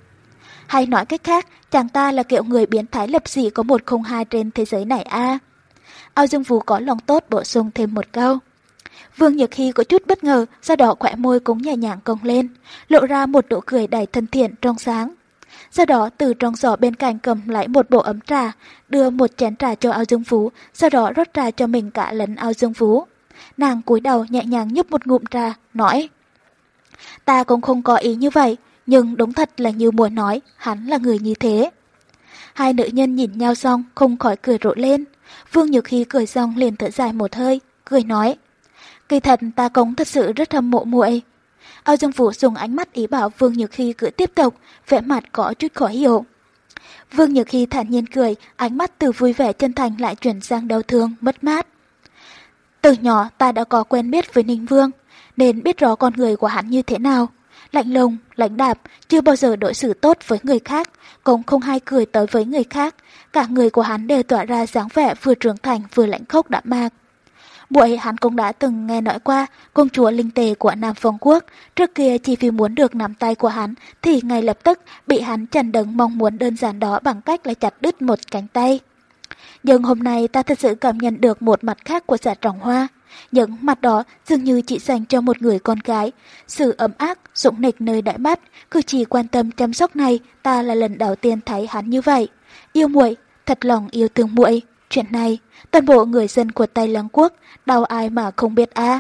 Hay nói cách khác, chàng ta là kiểu người biến thái lập dị có một không hai trên thế giới này a. À. Ao Dương Vũ có lòng tốt bổ sung thêm một câu. Vương Nhược Hy có chút bất ngờ, sau đó khỏe môi cũng nhẹ nhàng cong lên, lộ ra một nụ cười đầy thân thiện trong sáng. Sau đó từ trong giỏ bên cạnh cầm lại một bộ ấm trà, đưa một chén trà cho ao dương phú, sau đó rót trà cho mình cả lẫn ao dương phú. Nàng cúi đầu nhẹ nhàng nhấp một ngụm trà, nói Ta cũng không có ý như vậy, nhưng đúng thật là như muội nói, hắn là người như thế. Hai nữ nhân nhìn nhau xong, không khỏi cười rộ lên. Vương Nhược Hy cười xong liền thở dài một hơi, cười nói. Kỳ thật ta cũng thật sự rất hâm mộ muội. Ao Dương Vũ dùng ánh mắt ý bảo Vương Nhược Hy cứ tiếp tục, vẻ mặt có chút khó hiểu. Vương Nhược Hy thản nhiên cười, ánh mắt từ vui vẻ chân thành lại chuyển sang đau thương, mất mát. Từ nhỏ ta đã có quen biết với Ninh Vương, nên biết rõ con người của hắn như thế nào. Lạnh lùng, lãnh đạp, chưa bao giờ đối xử tốt với người khác, cũng không hay cười tới với người khác. Cả người của hắn đều tỏa ra dáng vẻ vừa trưởng thành vừa lãnh khốc đã mạc. Buổi hắn cũng đã từng nghe nói qua công chúa linh tề của Nam Phong Quốc, trước kia chỉ vì muốn được nắm tay của hắn thì ngay lập tức bị hắn trần đấng mong muốn đơn giản đó bằng cách là chặt đứt một cánh tay. Nhưng hôm nay ta thật sự cảm nhận được một mặt khác của giả trọng hoa. Những mặt đó dường như chỉ dành cho một người con gái. Sự ấm áp, dũng nịch nơi đại mắt, cứ chỉ quan tâm chăm sóc này, ta là lần đầu tiên thấy hắn như vậy. Yêu muội, thật lòng yêu thương muội. Chuyện này, toàn bộ người dân của Tây Lăng Quốc, đau ai mà không biết a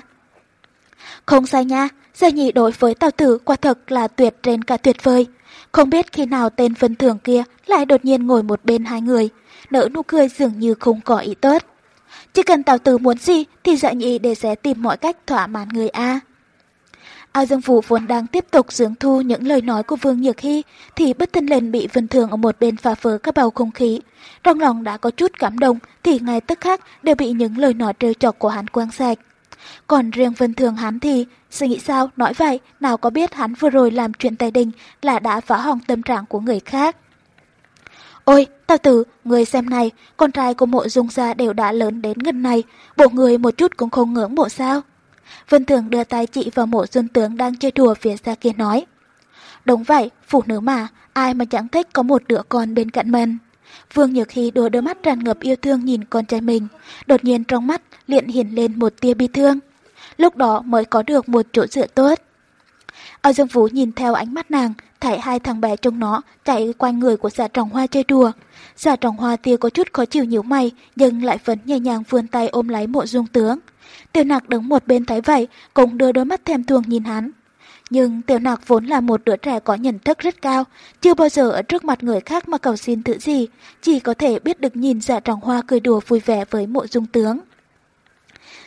Không sai nha, Gia nhị đối với Tào Tử quả thật là tuyệt trên cả tuyệt vời. Không biết khi nào tên Vân Thường kia lại đột nhiên ngồi một bên hai người, nở nụ cười dường như không có ý tốt. Chỉ cần Tào Tử muốn gì thì dạ nhị để sẽ tìm mọi cách thỏa mãn người A. Ao Dương Vũ vốn đang tiếp tục dưỡng thu những lời nói của Vương Nhược Hy thì bất thân lên bị Vân Thường ở một bên phá vỡ các bầu không khí. Trong lòng đã có chút cảm động thì ngay tức khắc đều bị những lời nói trêu chọc của hắn quang sạch. Còn riêng Vân Thường hắn thì, suy nghĩ sao nói vậy, nào có biết hắn vừa rồi làm chuyện tài đình là đã phá hỏng tâm trạng của người khác. Ôi, tao tử, người xem này, con trai của mộ dung gia đều đã lớn đến ngân này, bộ người một chút cũng không ngưỡng mộ sao. Vân Thường đưa tay chị vào mộ xuân tướng đang chơi đùa phía xa kia nói. Đúng vậy, phụ nữ mà, ai mà chẳng thích có một đứa con bên cạnh mình. Vương Nhược Hy đưa đôi mắt tràn ngập yêu thương nhìn con trai mình, đột nhiên trong mắt liền hiện lên một tia bi thương. Lúc đó mới có được một chỗ dựa tốt. Ao Dương Vũ nhìn theo ánh mắt nàng, thấy hai thằng bé trong nó chạy quanh người của giả trồng hoa chơi đùa. Giả trồng hoa tia có chút khó chịu nhíu mày, nhưng lại vẫn nhẹ nhàng vươn tay ôm lấy mộ dung tướng. Tiêu nạc đứng một bên thấy vậy, cũng đưa đôi mắt thèm thuồng nhìn hắn. Nhưng tiểu nạc vốn là một đứa trẻ có nhận thức rất cao, chưa bao giờ ở trước mặt người khác mà cầu xin thứ gì, chỉ có thể biết được nhìn dạ trọng hoa cười đùa vui vẻ với mộ dung tướng.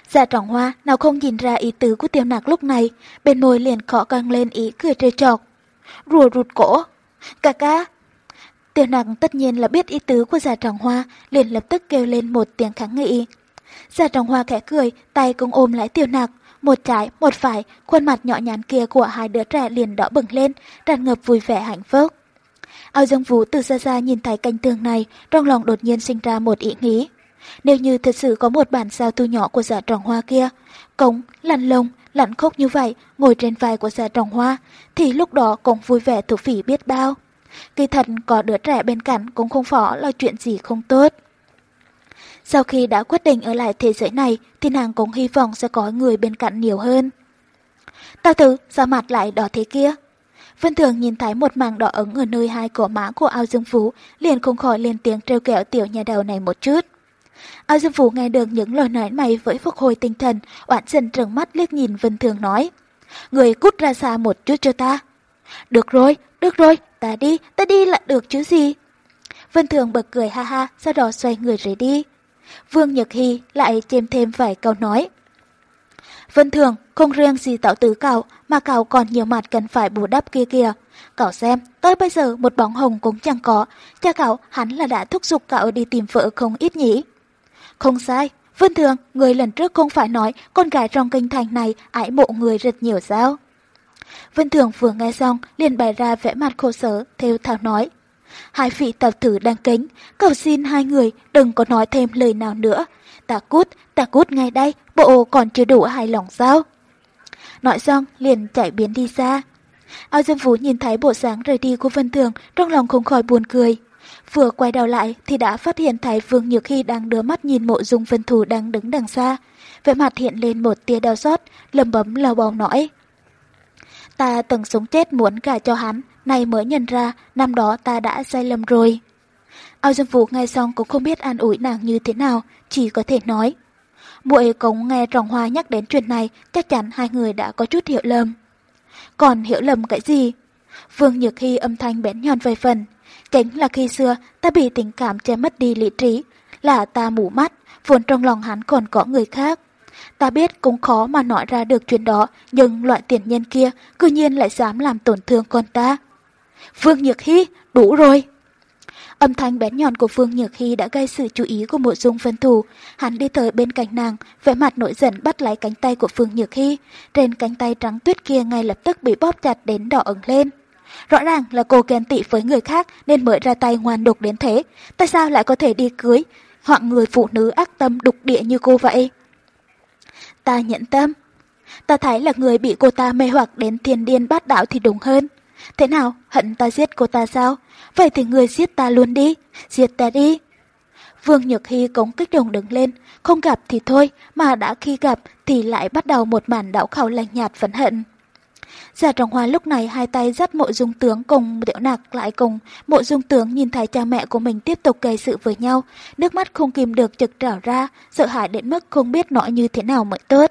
Dạ trọng hoa nào không nhìn ra ý tứ của tiểu nạc lúc này, bên môi liền khó căng lên ý cười trêu chọc. Rùa rụt cổ. Cà ca. Tiểu nạc tất nhiên là biết ý tứ của dạ trọng hoa, liền lập tức kêu lên một tiếng kháng nghị giả trọng hoa khẽ cười, tay cũng ôm lại tiểu nạc, một trái, một phải, khuôn mặt nhỏ nhắn kia của hai đứa trẻ liền đỏ bừng lên, tràn ngập vui vẻ hạnh phúc. Ao Dương Vũ từ xa xa nhìn thấy cảnh tường này, trong lòng đột nhiên sinh ra một ý nghĩ. Nếu như thật sự có một bản sao thu nhỏ của giả trọng hoa kia, cống, lăn lông, lặn khóc như vậy, ngồi trên vai của giả trọng hoa, thì lúc đó cũng vui vẻ thú phỉ biết bao. Kỳ thật có đứa trẻ bên cạnh cũng không phỏ là chuyện gì không tốt. Sau khi đã quyết định ở lại thế giới này thì nàng cũng hy vọng sẽ có người bên cạnh nhiều hơn. Tao tử, sao mặt lại đỏ thế kia? Vân Thường nhìn thấy một màng đỏ ửng ở nơi hai cổ má của ao dương phú, liền không khỏi lên tiếng trêu kẹo tiểu nhà đầu này một chút. Ao dương phú nghe được những lời nói này với phục hồi tinh thần, oán dần trừng mắt liếc nhìn Vân Thường nói. Người cút ra xa một chút cho ta. Được rồi, được rồi, ta đi, ta đi là được chứ gì. Vân Thường bật cười ha ha, sau đó xoay người rời đi. Vương Nhật Hy lại chêm thêm vài câu nói. Vân Thường, không riêng gì tạo tứ cậu, mà cậu còn nhiều mặt cần phải bù đắp kia kìa. Cậu xem, tới bây giờ một bóng hồng cũng chẳng có, cha cậu hắn là đã thúc giục cậu đi tìm vợ không ít nhỉ. Không sai, Vân Thường, người lần trước không phải nói con gái trong kinh thành này ái mộ người rất nhiều sao. Vân Thường vừa nghe xong liền bày ra vẻ mặt khổ sở, theo thảo nói. Hai vị tập thử đang kính, cầu xin hai người đừng có nói thêm lời nào nữa. Ta cút, ta cút ngay đây, bộ còn chưa đủ hài lòng sao? Nói xong liền chạy biến đi xa. Ao Dương Vũ nhìn thấy bộ sáng rời đi của Vân Thường, trong lòng không khỏi buồn cười. Vừa quay đầu lại thì đã phát hiện thấy Vương Nhược Hy đang đưa mắt nhìn mộ dung Vân Thủ đang đứng đằng xa. Vẻ mặt hiện lên một tia đau xót, lầm bấm lào bóng nói. Ta từng sống chết muốn gả cho hắn, nay mới nhận ra năm đó ta đã sai lầm rồi. Ao Dương Vũ nghe xong cũng không biết an ủi nàng như thế nào, chỉ có thể nói. Muội cũng nghe Trọng Hoa nhắc đến chuyện này, chắc chắn hai người đã có chút hiểu lầm. Còn hiểu lầm cái gì? Vương Nhược Hy âm thanh bén nhọn vài phần. Chính là khi xưa ta bị tình cảm che mất đi lý trí, là ta mù mắt, vốn trong lòng hắn còn có người khác. Ta biết cũng khó mà nói ra được chuyện đó, nhưng loại tiền nhân kia cư nhiên lại dám làm tổn thương con ta. Vương Nhược Hy, đủ rồi. Âm thanh bén nhọn của Vương Nhược Hy đã gây sự chú ý của mộ dung vân thủ. Hắn đi tới bên cạnh nàng, vẻ mặt nổi giận bắt lấy cánh tay của Vương Nhược Hy. Trên cánh tay trắng tuyết kia ngay lập tức bị bóp chặt đến đỏ ửng lên. Rõ ràng là cô ghen tị với người khác nên mới ra tay ngoan độc đến thế. Tại sao lại có thể đi cưới hoặc người phụ nữ ác tâm đục địa như cô vậy? Ta nhận tâm. Ta thấy là người bị cô ta mê hoặc đến thiên điên bát đạo thì đúng hơn. Thế nào, hận ta giết cô ta sao? Vậy thì người giết ta luôn đi, giết ta đi. Vương Nhược Hy cống kích động đứng lên, không gặp thì thôi, mà đã khi gặp thì lại bắt đầu một màn đảo khẩu lạnh nhạt phẫn hận. Giả trọng hoa lúc này hai tay dắt mộ dung tướng cùng tiểu nạc lại cùng. Mộ dung tướng nhìn thấy cha mẹ của mình tiếp tục gây sự với nhau. Nước mắt không kìm được trực trào ra, sợ hãi đến mức không biết nói như thế nào mới tốt.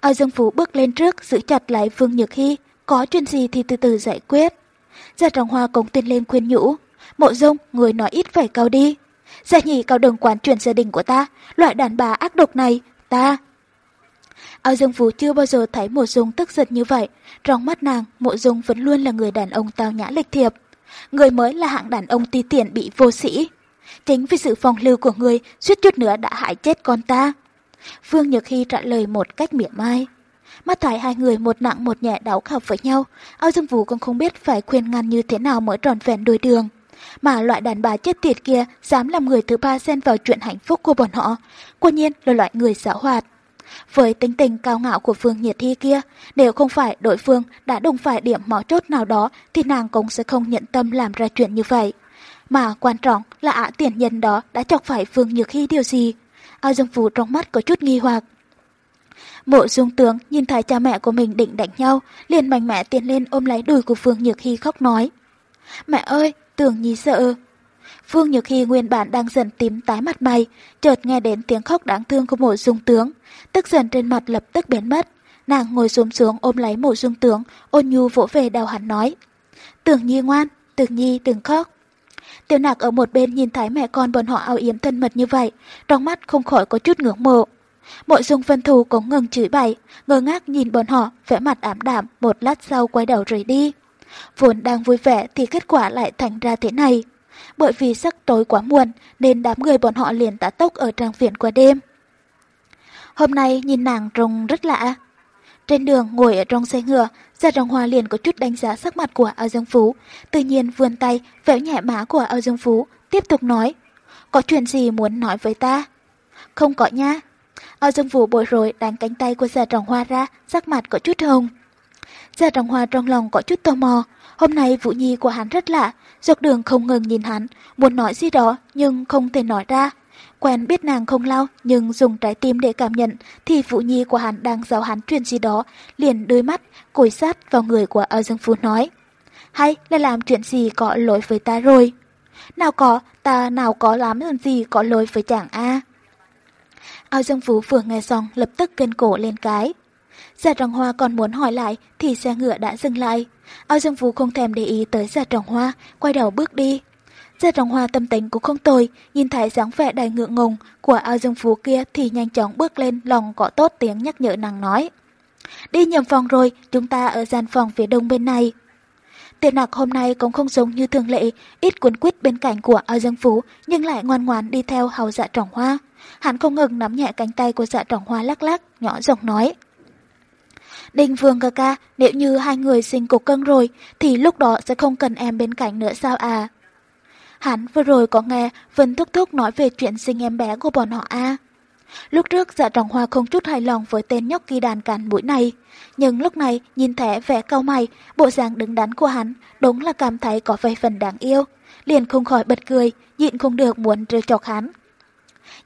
Ao Dương Phú bước lên trước, giữ chặt lại Vương Nhược Hy. Có chuyện gì thì từ từ giải quyết. gia trọng hoa cũng tin lên khuyên nhủ. Mộ dung, người nói ít phải cao đi. gia nhị cao đừng quán chuyển gia đình của ta. Loại đàn bà ác độc này, ta Ao Dương Phú chưa bao giờ thấy Mộ Dung tức giận như vậy. Trong mắt nàng, Mộ Dung vẫn luôn là người đàn ông tao nhã lịch thiệp. Người mới là hạng đàn ông ti tiện bị vô sĩ. Chính vì sự phong lưu của người, suýt chút nữa đã hại chết con ta. Vương Nhược Hy trả lời một cách mỉa mai. Mắt thấy hai người một nặng một nhẹ đấu khẩu với nhau, Ao Dương Vũ cũng không biết phải khuyên ngăn như thế nào mới tròn vẹn đôi đường. Mà loại đàn bà chết tiệt kia dám làm người thứ ba xen vào chuyện hạnh phúc của bọn họ. Quả nhiên là loại người xảo hoạt. Với tính tình cao ngạo của Phương Nhiệt Thi kia, nếu không phải đối phương đã đụng phải điểm mỏ chốt nào đó thì nàng cũng sẽ không nhận tâm làm ra chuyện như vậy. Mà quan trọng là ả tiền nhân đó đã chọc phải Phương Nhược Hy điều gì. Ao Dương Phú trong mắt có chút nghi hoặc. Mộ dung tướng nhìn thấy cha mẹ của mình định đánh nhau, liền mạnh mẽ tiến lên ôm lấy đùi của Phương Nhược Hy khóc nói. Mẹ ơi, tưởng nhi sợ. Phương Nhược Hy nguyên bản đang dần tím tái mặt mày, chợt nghe đến tiếng khóc đáng thương của mộ dung tướng. Tức giận trên mặt lập tức biến mất. Nàng ngồi xuống xuống ôm lấy mộ dung tướng, ôn nhu vỗ về đầu hắn nói. Tưởng nhi ngoan, tưởng nhi đừng khóc. Tiểu nạc ở một bên nhìn thấy mẹ con bọn họ ao yếm thân mật như vậy, trong mắt không khỏi có chút ngưỡng mộ. Mộ dung vân thù cũng ngừng chửi bậy, ngơ ngác nhìn bọn họ, vẻ mặt ảm đạm, một lát sau quay đầu rời đi. Vốn đang vui vẻ thì kết quả lại thành ra thế này. Bởi vì sắc tối quá muộn nên đám người bọn họ liền tá tốc ở trang viện qua đêm. Hôm nay nhìn nàng trông rất lạ. Trên đường ngồi ở trong xe ngựa, Gia Trọng Hoa liền có chút đánh giá sắc mặt của Ao Dương Phú, tự nhiên vươn tay véo nhẹ má của Ao Dương Phú, tiếp tục nói, có chuyện gì muốn nói với ta? Không có nha. Ở Dương Vũ bồi rồi đánh cánh tay của già Trọng Hoa ra, sắc mặt có chút hồng. Già Trọng Hoa trong lòng có chút tò mò, hôm nay Vũ Nhi của hắn rất lạ, dọc đường không ngừng nhìn hắn, muốn nói gì đó nhưng không thể nói ra. Quen biết nàng không lao nhưng dùng trái tim để cảm nhận thì Vũ Nhi của hắn đang giáo hắn chuyện gì đó, liền đôi mắt, cối sát vào người của Âu Dương Phú nói. Hay là làm chuyện gì có lỗi với ta rồi? Nào có, ta nào có làm gì có lỗi với chàng A. Ao Dương Phú vừa nghe xong lập tức kênh cổ lên cái. Giả Trọng Hoa còn muốn hỏi lại thì xe ngựa đã dừng lại. Ao Dương Phú không thèm để ý tới Giả Trọng Hoa, quay đầu bước đi. Gia Trọng Hoa tâm tình cũng không tồi, nhìn thấy dáng vẻ đầy ngượng ngùng của ao dương phú kia thì nhanh chóng bước lên lòng có tốt tiếng nhắc nhở nàng nói. Đi nhầm phòng rồi, chúng ta ở gian phòng phía đông bên này. Tiền nặc hôm nay cũng không giống như thường lệ, ít cuốn quýt bên cạnh của ao dương phú, nhưng lại ngoan ngoãn đi theo hầu dạ trọng hoa. Hắn không ngừng nắm nhẹ cánh tay của dạ trọng hoa lắc lắc, nhỏ giọng nói. Đinh Vương ca ca, nếu như hai người sinh cục cân rồi, thì lúc đó sẽ không cần em bên cạnh nữa sao à? Hắn vừa rồi có nghe Vân Thúc Thúc nói về chuyện sinh em bé của bọn họ A. Lúc trước dạ trọng hoa không chút hài lòng với tên nhóc kỳ đàn cản mũi này. Nhưng lúc này nhìn thẻ vẻ cao mày, bộ dạng đứng đắn của hắn, đúng là cảm thấy có vài phần đáng yêu. Liền không khỏi bật cười, nhịn không được muốn trêu chọc hắn.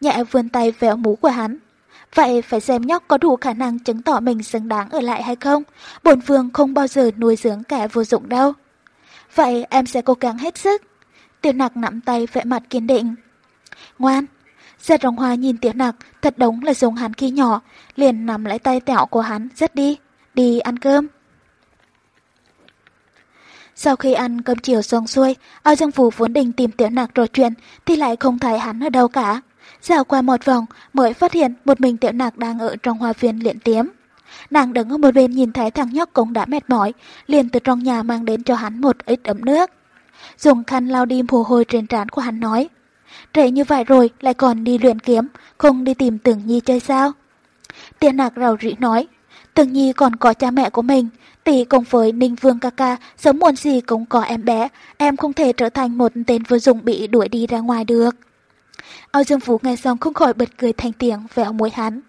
Nhẹ vươn tay véo mũ của hắn. Vậy phải xem nhóc có đủ khả năng chứng tỏ mình xứng đáng ở lại hay không. Bổn vương không bao giờ nuôi dưỡng kẻ vô dụng đâu. Vậy em sẽ cố gắng hết sức. Tiểu nặc nắm tay vẽ mặt kiên định. Ngoan! Giật rồng hoa nhìn tiểu nặc, thật đúng là giống hắn khi nhỏ, liền nắm lấy tay tẹo của hắn, rất đi, đi ăn cơm. Sau khi ăn cơm chiều xong xuôi, ao dương phủ vốn định tìm tiểu nặc trò chuyện, thì lại không thấy hắn ở đâu cả. Dạo qua một vòng, mới phát hiện một mình tiểu nặc đang ở trong hoa viên luyện tiếm. Nàng đứng ở một bên nhìn thấy thằng nhóc cũng đã mệt mỏi, liền từ trong nhà mang đến cho hắn một ít ấm nước dùng khăn lau đi mồ hôi trên trán của hắn nói. Trễ như vậy rồi lại còn đi luyện kiếm, không đi tìm Tưởng Nhi chơi sao? Tiểu nạc rầu rĩ nói, Tưởng Nhi còn có cha mẹ của mình, tỷ cùng với Ninh Vương ca ca, sớm muộn gì cũng có em bé, em không thể trở thành một tên vô dụng bị đuổi đi ra ngoài được. Âu Dương Phú nghe xong không khỏi bật cười thành tiếng vẹo mũi hắn.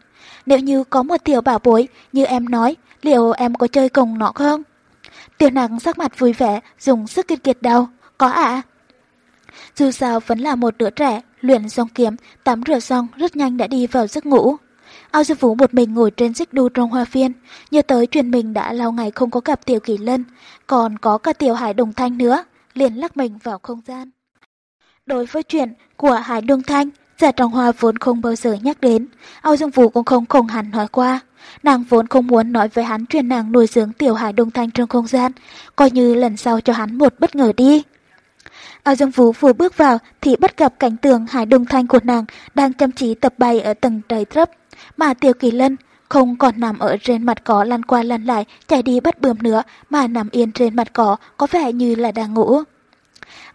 Nếu như có một tiểu bảo bối, như em nói, liệu em có chơi cùng nó không? Tiểu Nàng sắc mặt vui vẻ, dùng sức kiệt kiệt đầu. Có ạ. À? Dù sao vẫn là một đứa trẻ, luyện xong kiếm, tắm rửa xong rất nhanh đã đi vào giấc ngủ. Ao Dương Vũ một mình ngồi trên xích đu trong hoa phiên, nhớ tới chuyện mình đã lâu ngày không có gặp Tiểu Kỳ Lân, còn có cả Tiểu Hải Đồng Thanh nữa, liền lắc mình vào không gian. Đối với chuyện của Hải Đương Thanh, Giả Trọng Hoa vốn không bao giờ nhắc đến, Âu Dương Vũ cũng không cùng hắn nói qua. Nàng vốn không muốn nói với hắn chuyện nàng nuôi dưỡng Tiểu Hải Đông Thanh trong không gian, coi như lần sau cho hắn một bất ngờ đi. Âu Dương Vũ vừa bước vào thì bắt gặp cảnh tượng Hải Đông Thanh của nàng đang chăm chỉ tập bay ở tầng trời thấp, mà Tiểu Kỳ Lân không còn nằm ở trên mặt cỏ lăn qua lăn lại chạy đi bắt bướm nữa mà nằm yên trên mặt cỏ có vẻ như là đang ngủ.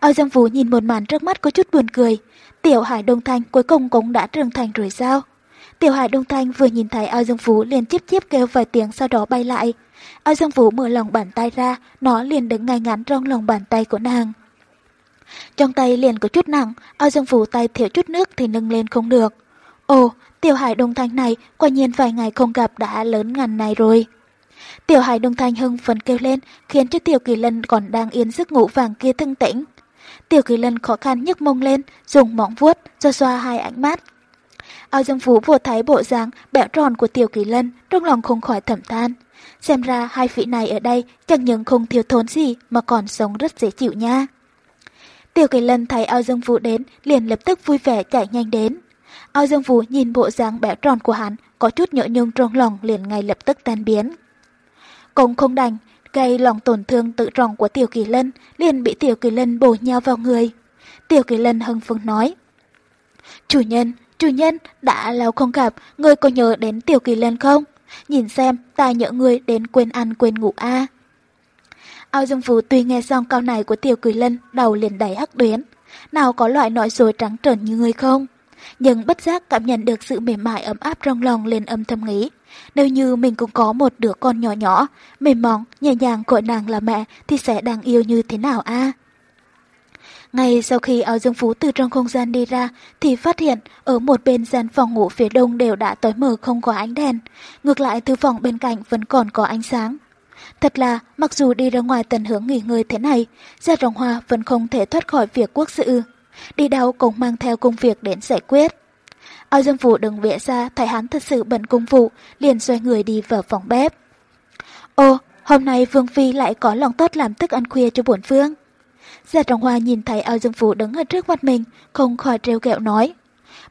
Ao Dương Vũ nhìn một màn trước mắt có chút buồn cười. Tiểu Hải Đông Thanh cuối cùng cũng đã trưởng thành rồi sao? Tiểu Hải Đông Thanh vừa nhìn thấy Ao Dương Vũ liền tiếp tiếp kêu vài tiếng sau đó bay lại. Ao Dương Vũ mở lòng bàn tay ra, nó liền đứng ngay ngắn trong lòng bàn tay của nàng. Trong tay liền có chút nặng, Ao Dương Vũ tay thiếu chút nước thì nâng lên không được. Ồ, Tiểu Hải Đông Thanh này quả nhiên vài ngày không gặp đã lớn ngàn này rồi. Tiểu Hải Đông Thanh hưng phấn kêu lên khiến cho Tiểu Kỳ Lân còn đang yên giấc ngủ vàng kia thân tĩnh. Tiểu Kỳ Lân khó khăn nhấc mông lên, dùng móng vuốt xoa xoa hai ánh mắt. Ao Dương Phú vừa thấy bộ dáng bẹo tròn của Tiểu Kỳ Lân, trong lòng không khỏi thầm than. Xem ra hai vị này ở đây chẳng những không thiếu thốn gì mà còn sống rất dễ chịu nha. Tiểu Kỳ Lân thấy Ao Dương Phú đến, liền lập tức vui vẻ chạy nhanh đến. Ao Dương Phú nhìn bộ dáng bẹo tròn của hắn, có chút nhỡ nhung trong lòng liền ngay lập tức tan biến. Cũng không đành, gây lòng tổn thương tự trọng của Tiểu Kỳ Lân, liền bị Tiểu Kỳ Lân bổ nhau vào người. Tiểu Kỳ Lân hưng phấn nói. Chủ nhân, Chủ nhân, đã lâu không gặp, người có nhớ đến Tiểu Kỳ Lân không? Nhìn xem, ta nhớ người đến quên ăn quên ngủ a. À. Ao Dương Phú tuy nghe xong câu này của Tiểu Kỳ Lân, đầu liền đầy hắc tuyến. Nào có loại nói dối trắng trợn như người không? Nhưng bất giác cảm nhận được sự mềm mại ấm áp trong lòng liền âm thầm nghĩ. Nếu như mình cũng có một đứa con nhỏ nhỏ, mềm mỏng, nhẹ nhàng gọi nàng là mẹ thì sẽ đáng yêu như thế nào a? À? Ngay sau khi áo dương phú từ trong không gian đi ra thì phát hiện ở một bên gian phòng ngủ phía đông đều đã tối mờ không có ánh đèn. Ngược lại thư phòng bên cạnh vẫn còn có ánh sáng. Thật là, mặc dù đi ra ngoài tận hướng nghỉ ngơi thế này, Gia Rồng Hoa vẫn không thể thoát khỏi việc quốc sự. Đi đâu cũng mang theo công việc đến giải quyết. Ao Dương Phủ đừng vẽ ra thấy hắn thật sự bận công vụ, liền xoay người đi vào phòng bếp. Ô, hôm nay Vương Phi lại có lòng tốt làm thức ăn khuya cho bổn Phương. Gia Trọng Hoa nhìn thấy ao dương phủ đứng ở trước mặt mình, không khỏi trêu ghẹo nói.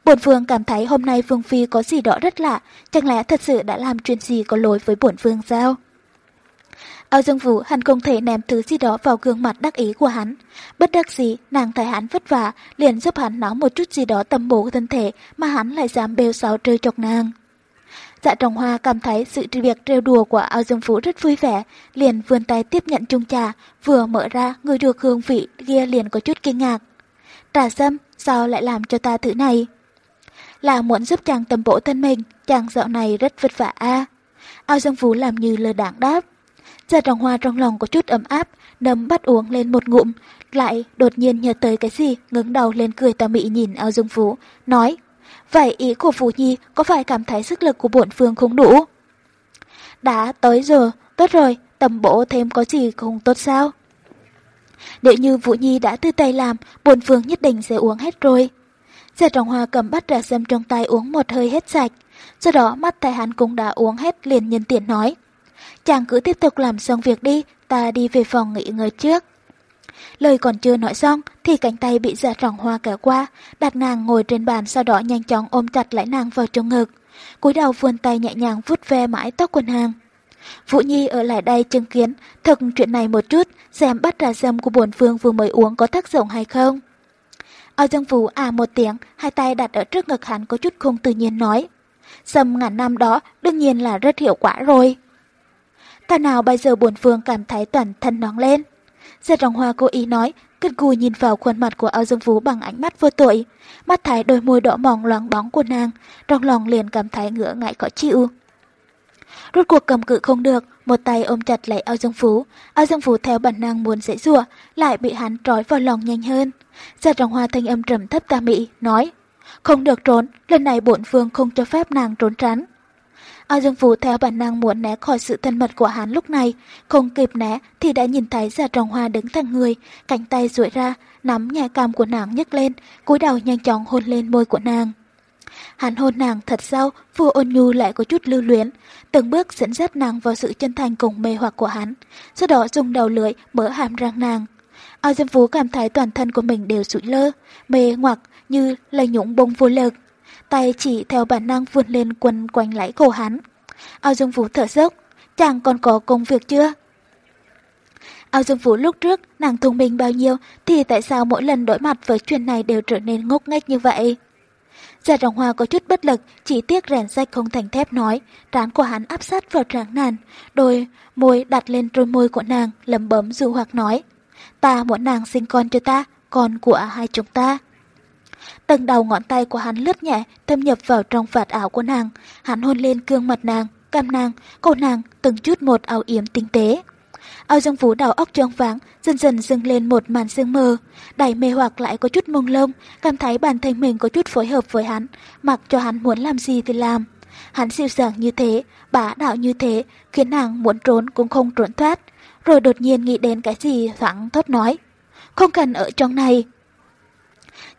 Bổn Phương cảm thấy hôm nay Vương Phi có gì đó rất lạ, chẳng lẽ thật sự đã làm chuyện gì có lỗi với bổn Phương sao? Ao Dương Vũ hẳn không thể ném thứ gì đó vào gương mặt đắc ý của hắn. Bất đắc dĩ, nàng thấy hắn vất vả, liền giúp hắn nói một chút gì đó tầm bổ thân thể mà hắn lại dám bêu xáo trêu chọc nàng. Dạ Trọng Hoa cảm thấy sự việc trêu đùa của Ao Dương Phú rất vui vẻ, liền vươn tay tiếp nhận chung trà, vừa mở ra người được hương vị kia liền có chút kinh ngạc. Trà sâm, sao lại làm cho ta thứ này? Là muốn giúp chàng tầm bổ thân mình, chàng dạo này rất vất vả a. Ao Dương Phú làm như lơ đảng đáp. Dạ Trọng Hoa trong lòng có chút ấm áp, nấm bắt uống lên một ngụm, lại đột nhiên nhớ tới cái gì, ngẩng đầu lên cười tà mị nhìn Ao dung Phú, nói Vậy ý của Phú Nhi có phải cảm thấy sức lực của bổn phương không đủ? Đã tới giờ, tốt rồi, tầm bổ thêm có gì không tốt sao? Nếu như Vũ Nhi đã tư tay làm, bổn phương nhất định sẽ uống hết rồi. Giả trọng hoa cầm bắt trà sâm trong tay uống một hơi hết sạch. Sau đó mắt tay hắn cũng đã uống hết liền nhân tiện nói. Chàng cứ tiếp tục làm xong việc đi, ta đi về phòng nghỉ ngơi trước. Lời còn chưa nói xong thì cánh tay bị dạ trọng hoa kéo qua, đặt nàng ngồi trên bàn sau đó nhanh chóng ôm chặt lấy nàng vào trong ngực. cúi đầu vươn tay nhẹ nhàng vuốt ve mái tóc quần hàng. Vũ Nhi ở lại đây chứng kiến thực chuyện này một chút, xem bắt trà dâm của bổn phương vừa mới uống có tác dụng hay không. Ao Dương Vũ à một tiếng, hai tay đặt ở trước ngực hắn có chút không tự nhiên nói. dâm ngàn năm đó đương nhiên là rất hiệu quả rồi. Ta nào bây giờ buồn phương cảm thấy toàn thân nóng lên. Giật rồng hoa cố ý nói, cất gù nhìn vào khuôn mặt của ao dương phú bằng ánh mắt vô tội. Mắt thấy đôi môi đỏ mỏng loáng bóng của nàng, trong lòng liền cảm thấy ngỡ ngại khó chịu. Rốt cuộc cầm cự không được, một tay ôm chặt lấy ao dương phú. Ao dương phú theo bản năng muốn dễ dùa, lại bị hắn trói vào lòng nhanh hơn. Giật rồng hoa thanh âm trầm thấp ta mị, nói, không được trốn, lần này bổn phương không cho phép nàng trốn tránh. Ao Dương Phú theo bản năng muốn né khỏi sự thân mật của hắn lúc này, không kịp né thì đã nhìn thấy Già Trọng Hoa đứng thẳng người, cánh tay duỗi ra, nắm nhẹ cằm của nàng nhấc lên, cúi đầu nhanh chóng hôn lên môi của nàng. Hắn hôn nàng thật sâu, vừa ôn nhu lại có chút lưu luyến, từng bước dẫn dắt nàng vào sự chân thành cùng mê hoặc của hắn, sau đó dùng đầu lưỡi mở hàm răng nàng. Ao Dương Phú cảm thấy toàn thân của mình đều sụi lơ, mê hoặc như là nhũng bông vô lực. Tay chỉ theo bản năng vươn lên quần quanh lấy cổ hắn. Ao Dương vũ thở dốc, chàng còn có công việc chưa? Ao Dương vũ lúc trước nàng thông minh bao nhiêu thì tại sao mỗi lần đối mặt với chuyện này đều trở nên ngốc nghếch như vậy? Già trọng hoa có chút bất lực, chỉ tiếc rèn sách không thành thép nói, trán của hắn áp sát vào trán nàng, đôi môi đặt lên đôi môi của nàng, lẩm bấm dụ hoặc nói, ta muốn nàng sinh con cho ta, con của hai chúng ta. Từng đầu ngón tay của hắn lướt nhẹ, thâm nhập vào trong vạt áo của nàng, hắn hôn lên gương mặt nàng, cằm nàng, cổ nàng, từng chút một áo yếm tinh tế. Ao Dương vũ đầu óc trông váng, dần dần dâng lên một màn sương mờ, đầy mê hoặc lại có chút mông lông, cảm thấy bản thân mình có chút phối hợp với hắn, mặc cho hắn muốn làm gì thì làm. Hắn dịu dàng như thế, bá đạo như thế, khiến nàng muốn trốn cũng không trốn thoát. Rồi đột nhiên nghĩ đến cái gì thoáng thốt nói. Không cần ở trong này.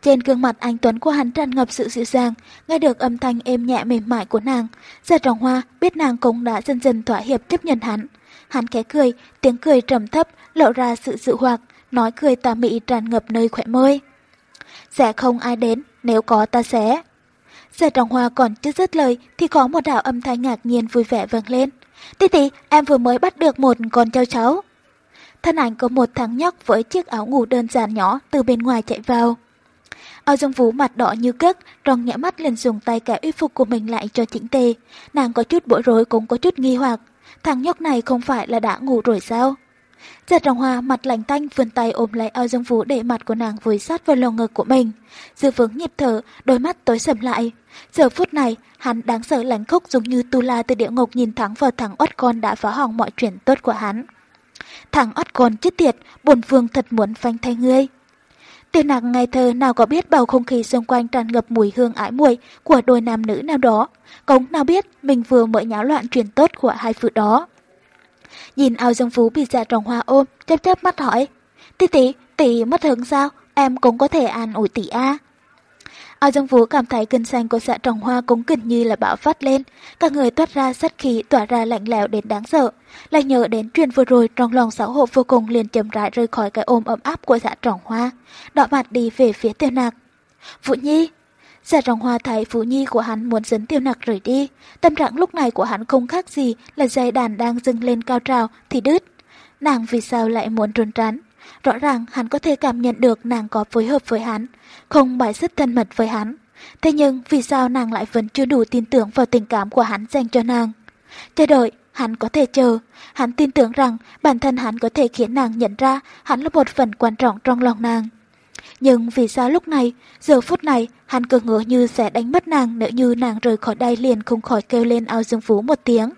Trên gương mặt anh Tuấn của hắn tràn ngập sự dịu dàng, nghe được âm thanh êm nhẹ mềm mại của nàng. Giật trọng hoa biết nàng cũng đã dần dần thỏa hiệp chấp nhận hắn. Hắn khẽ cười, tiếng cười trầm thấp, lộ ra sự dịu hoặc, nói cười tà mị tràn ngập nơi khỏe môi. Sẽ không ai đến, nếu có ta sẽ. Giờ trọng hoa còn chưa dứt lời thì có một đạo âm thanh ngạc nhiên vui vẻ vang lên. Tí tí, em vừa mới bắt được một con trâu cháu. Thân ảnh có một thằng nhóc với chiếc áo ngủ đơn giản nhỏ từ bên ngoài chạy vào. Ao Dương Vũ mặt đỏ như cất, tròn nhã mắt liền dùng tay cả y phục của mình lại cho chỉnh tề. Nàng có chút bối rối cũng có chút nghi hoặc. Thằng nhóc này không phải là đã ngủ rồi sao? Giật trọng hoa mặt lạnh tanh vươn tay ôm lấy ao dương vũ để mặt của nàng vùi sát vào lồng ngực của mình. Dư vững nhịp thở, đôi mắt tối sầm lại. Giờ phút này, hắn đáng sợ lạnh khốc giống như tu la từ địa ngục nhìn thẳng vào thằng oát con đã phá hỏng mọi chuyện tốt của hắn. Thằng oát con chết tiệt, bổn vương thật muốn phanh thay ngươi. Tiêu nàng ngày thơ nào có biết bầu không khí xung quanh tràn ngập mùi hương ái muội của đôi nam nữ nào đó. Cống nào biết mình vừa mới nháo loạn chuyện tốt của hai phụ đó. Nhìn ao dương phú bị dạ trồng hoa ôm, chớp chớp mắt hỏi. Tỷ tỷ, tỷ mất hứng sao? Em cũng có thể an ủi tỷ A. Ao Dương Vũ cảm thấy cơn xanh của dạ trồng hoa cũng gần như là bão phát lên, cả người toát ra sát khí tỏa ra lạnh lẽo đến đáng sợ. Lại nhớ đến chuyện vừa rồi trong lòng xã hộ vô cùng liền chậm rãi rơi khỏi cái ôm ấm áp của dạ trồng hoa, đỏ mặt đi về phía tiêu nạc. Vũ Nhi! Dạ trồng hoa thấy Vũ Nhi của hắn muốn dẫn tiêu nạc rời đi, tâm trạng lúc này của hắn không khác gì là dây đàn đang dâng lên cao trào thì đứt. Nàng vì sao lại muốn trốn tránh? Rõ ràng hắn có thể cảm nhận được nàng có phối hợp với hắn, không bài xích thân mật với hắn. Thế nhưng vì sao nàng lại vẫn chưa đủ tin tưởng vào tình cảm của hắn dành cho nàng? Chờ đợi, hắn có thể chờ. Hắn tin tưởng rằng bản thân hắn có thể khiến nàng nhận ra hắn là một phần quan trọng trong lòng nàng. Nhưng vì sao lúc này, giờ phút này, hắn cứ ngỡ như sẽ đánh mất nàng nếu như nàng rời khỏi đây liền không khỏi kêu lên ao dương phú một tiếng.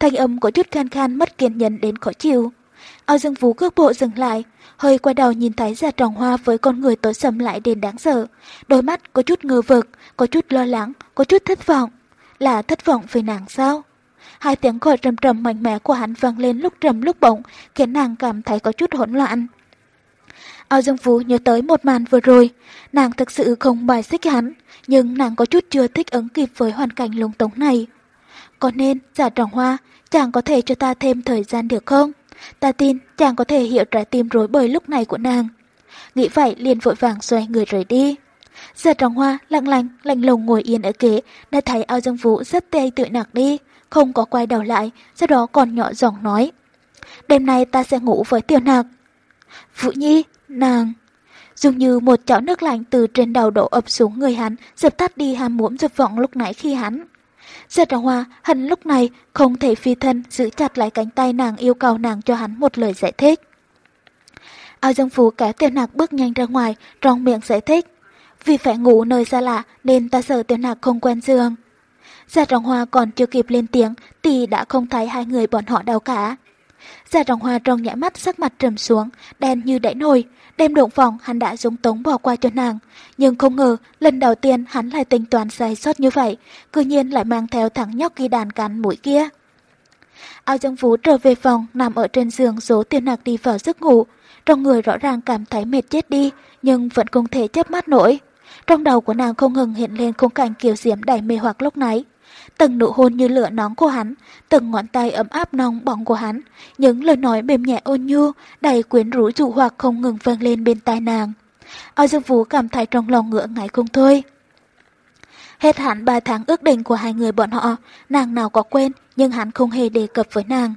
Thanh âm có chút khan khan mất kiên nhẫn đến khó chịu. Ao dương phú cước bộ dừng lại, hơi quay đầu nhìn thấy già trồng hoa với con người tối sầm lại đến đáng sợ. Đôi mắt có chút ngơ vực, có chút lo lắng, có chút thất vọng. Là thất vọng về nàng sao? Hai tiếng gọi trầm trầm mạnh mẽ của hắn vang lên lúc trầm lúc bỗng, khiến nàng cảm thấy có chút hỗn loạn. Ao Dương Phú nhớ tới một màn vừa rồi, nàng thực sự không bài xích hắn, nhưng nàng có chút chưa thích ứng kịp với hoàn cảnh lúng túng này. Có nên, giả trọng hoa, chàng có thể cho ta thêm thời gian được không? Ta tin chàng có thể hiểu trái tim rối bời lúc này của nàng. Nghĩ vậy liền vội vàng xoay người rời đi. giờ trọng hoa lặng lành, lạnh lùng ngồi yên ở kế, đã thấy ao dương vũ rất tê tự nạc đi, không có quay đầu lại, sau đó còn nhỏ giọng nói. Đêm nay ta sẽ ngủ với tiểu nạc. Vũ Nhi, nàng... Dường như một chảo nước lạnh từ trên đầu đổ ập xuống người hắn, dập tắt đi ham muốn dục vọng lúc nãy khi hắn. Giật ra hoa, hắn lúc này không thể phi thân giữ chặt lại cánh tay nàng yêu cầu nàng cho hắn một lời giải thích. Ao Dương Phú kéo tiêu nạc bước nhanh ra ngoài, trong miệng giải thích. Vì phải ngủ nơi xa lạ nên ta sợ tiêu nạc không quen giường. Giật ra hoa còn chưa kịp lên tiếng thì đã không thấy hai người bọn họ đâu cả. Giả trọng hoa trong nhã mắt sắc mặt trầm xuống, đen như đẩy nồi. Đêm động phòng hắn đã dũng tống bỏ qua cho nàng. Nhưng không ngờ, lần đầu tiên hắn lại tính toán sai sót như vậy, cư nhiên lại mang theo thằng nhóc ghi đàn cắn mũi kia. Ao Dương Phú trở về phòng, nằm ở trên giường số tiêu nạc đi vào giấc ngủ. Trong người rõ ràng cảm thấy mệt chết đi, nhưng vẫn không thể chấp mắt nổi. Trong đầu của nàng không ngừng hiện lên khung cảnh kiều diễm đầy mê hoặc lúc nãy. Từng nụ hôn như lửa nóng của hắn, từng ngón tay ấm áp nóng bỏng của hắn, những lời nói mềm nhẹ ôn nhu, đầy quyến rũ dụ hoặc không ngừng vang lên bên tai nàng. Ao Dương Vũ cảm thấy trong lòng ngựa ngại không thôi. Hết hạn 3 tháng ước định của hai người bọn họ, nàng nào có quên, nhưng hắn không hề đề cập với nàng.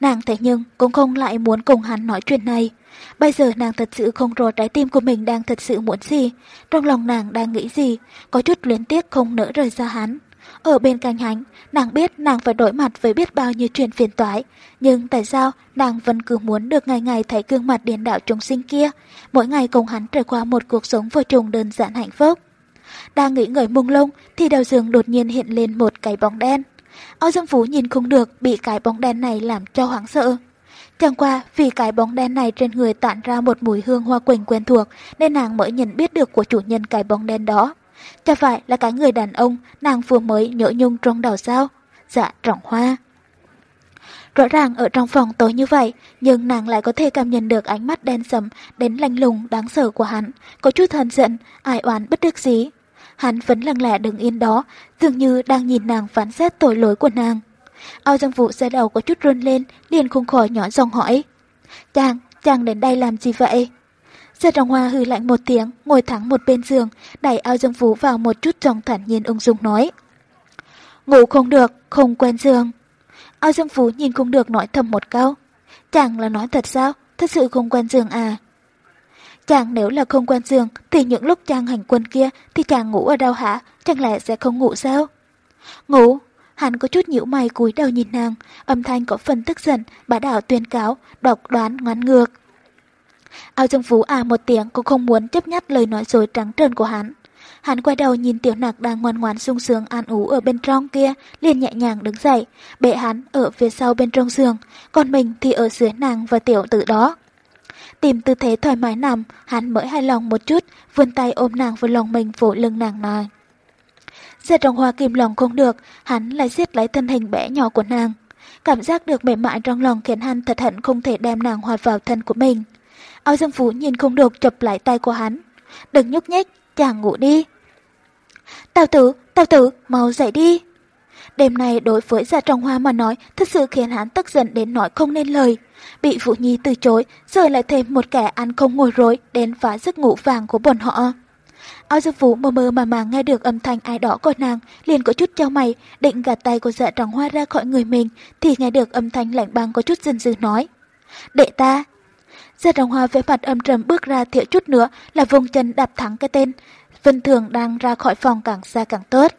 Nàng thế nhưng cũng không lại muốn cùng hắn nói chuyện này. Bây giờ nàng thật sự không rõ trái tim của mình đang thật sự muốn gì, trong lòng nàng đang nghĩ gì, có chút luyến tiếc không nỡ rời xa hắn. Ở bên cạnh hắn, nàng biết nàng phải đối mặt với biết bao nhiêu chuyện phiền toái, nhưng tại sao nàng vẫn cứ muốn được ngày ngày thấy gương mặt điên đạo chúng sinh kia, mỗi ngày cùng hắn trải qua một cuộc sống vô trùng đơn giản hạnh phúc. Đang nghĩ ngợi mông lung thì đầu giường đột nhiên hiện lên một cái bóng đen. Âu Dương Phú nhìn không được bị cái bóng đen này làm cho hoảng sợ. Chẳng qua vì cái bóng đen này trên người tản ra một mùi hương hoa quỳnh quen thuộc nên nàng mới nhận biết được của chủ nhân cái bóng đen đó. Chả phải là cái người đàn ông nàng vừa mới nhỡ nhung trong đầu sao? Dạ trọng hoa. Rõ ràng ở trong phòng tối như vậy, nhưng nàng lại có thể cảm nhận được ánh mắt đen sầm đến lanh lùng đáng sợ của hắn, có chút hờn giận, ai oán bất đắc dĩ. Hắn vẫn lặng lẽ đứng yên đó, dường như đang nhìn nàng phán xét tội lỗi của nàng. Ao Dương Vũ xe đầu có chút run lên, liền không khỏi nhỏ giọng hỏi. Chàng, chàng đến đây làm gì vậy? Giật Trọng Hoa hư lạnh một tiếng, ngồi thẳng một bên giường, đẩy Ao Dương phú vào một chút trong thản nhiên ung dung nói. Ngủ không được, không quen giường. Ao Dương phú nhìn không được nói thầm một câu. Chàng là nói thật sao? Thật sự không quen giường à? Chàng nếu là không quen giường thì những lúc chàng hành quân kia thì chàng ngủ ở đâu hả? Chẳng lẽ sẽ không ngủ sao? Ngủ, Hắn có chút nhíu mày cúi đầu nhìn nàng, âm thanh có phần tức giận, bá đạo tuyên cáo, độc đoán ngoan ngược. Ao Dương Phú à một tiếng cũng không muốn chấp nhắt lời nói dối trắng trơn của hắn. Hắn quay đầu nhìn tiểu nạc đang ngoan ngoãn sung sướng an ú ở bên trong kia, liền nhẹ nhàng đứng dậy, bệ hắn ở phía sau bên trong giường, còn mình thì ở dưới nàng và tiểu tử đó. Tìm tư thế thoải mái nằm, hắn mới hài lòng một chút, vươn tay ôm nàng vào lòng mình vỗ lưng nàng nói. Giật trong hoa kim lòng không được, hắn lại siết lấy thân hình bé nhỏ của nàng. Cảm giác được mềm mại trong lòng khiến hắn thật hận không thể đem nàng hòa vào thân của mình. Áo dương phú nhìn không được chụp lại tay của hắn. Đừng nhúc nhích, chàng ngủ đi. Tào tử, tào tử, mau dậy đi. Đêm này đối với Gia Trọng Hoa mà nói thật sự khiến hắn tức giận đến nói không nên lời. Bị Vũ Nhi từ chối, giờ lại thêm một kẻ ăn không ngồi rối đến phá giấc ngủ vàng của bọn họ. Ao Dương vũ mơ mơ mà mà nghe được âm thanh ai đó của nàng, liền có chút trao mày, định gạt tay của dạ trọng hoa ra khỏi người mình, thì nghe được âm thanh lạnh băng có chút dần dần nói. Đệ ta! Dạ Đồng hoa vẽ mặt âm trầm bước ra thiệu chút nữa là vùng chân đạp thắng cái tên. Vân Thường đang ra khỏi phòng càng xa càng tốt.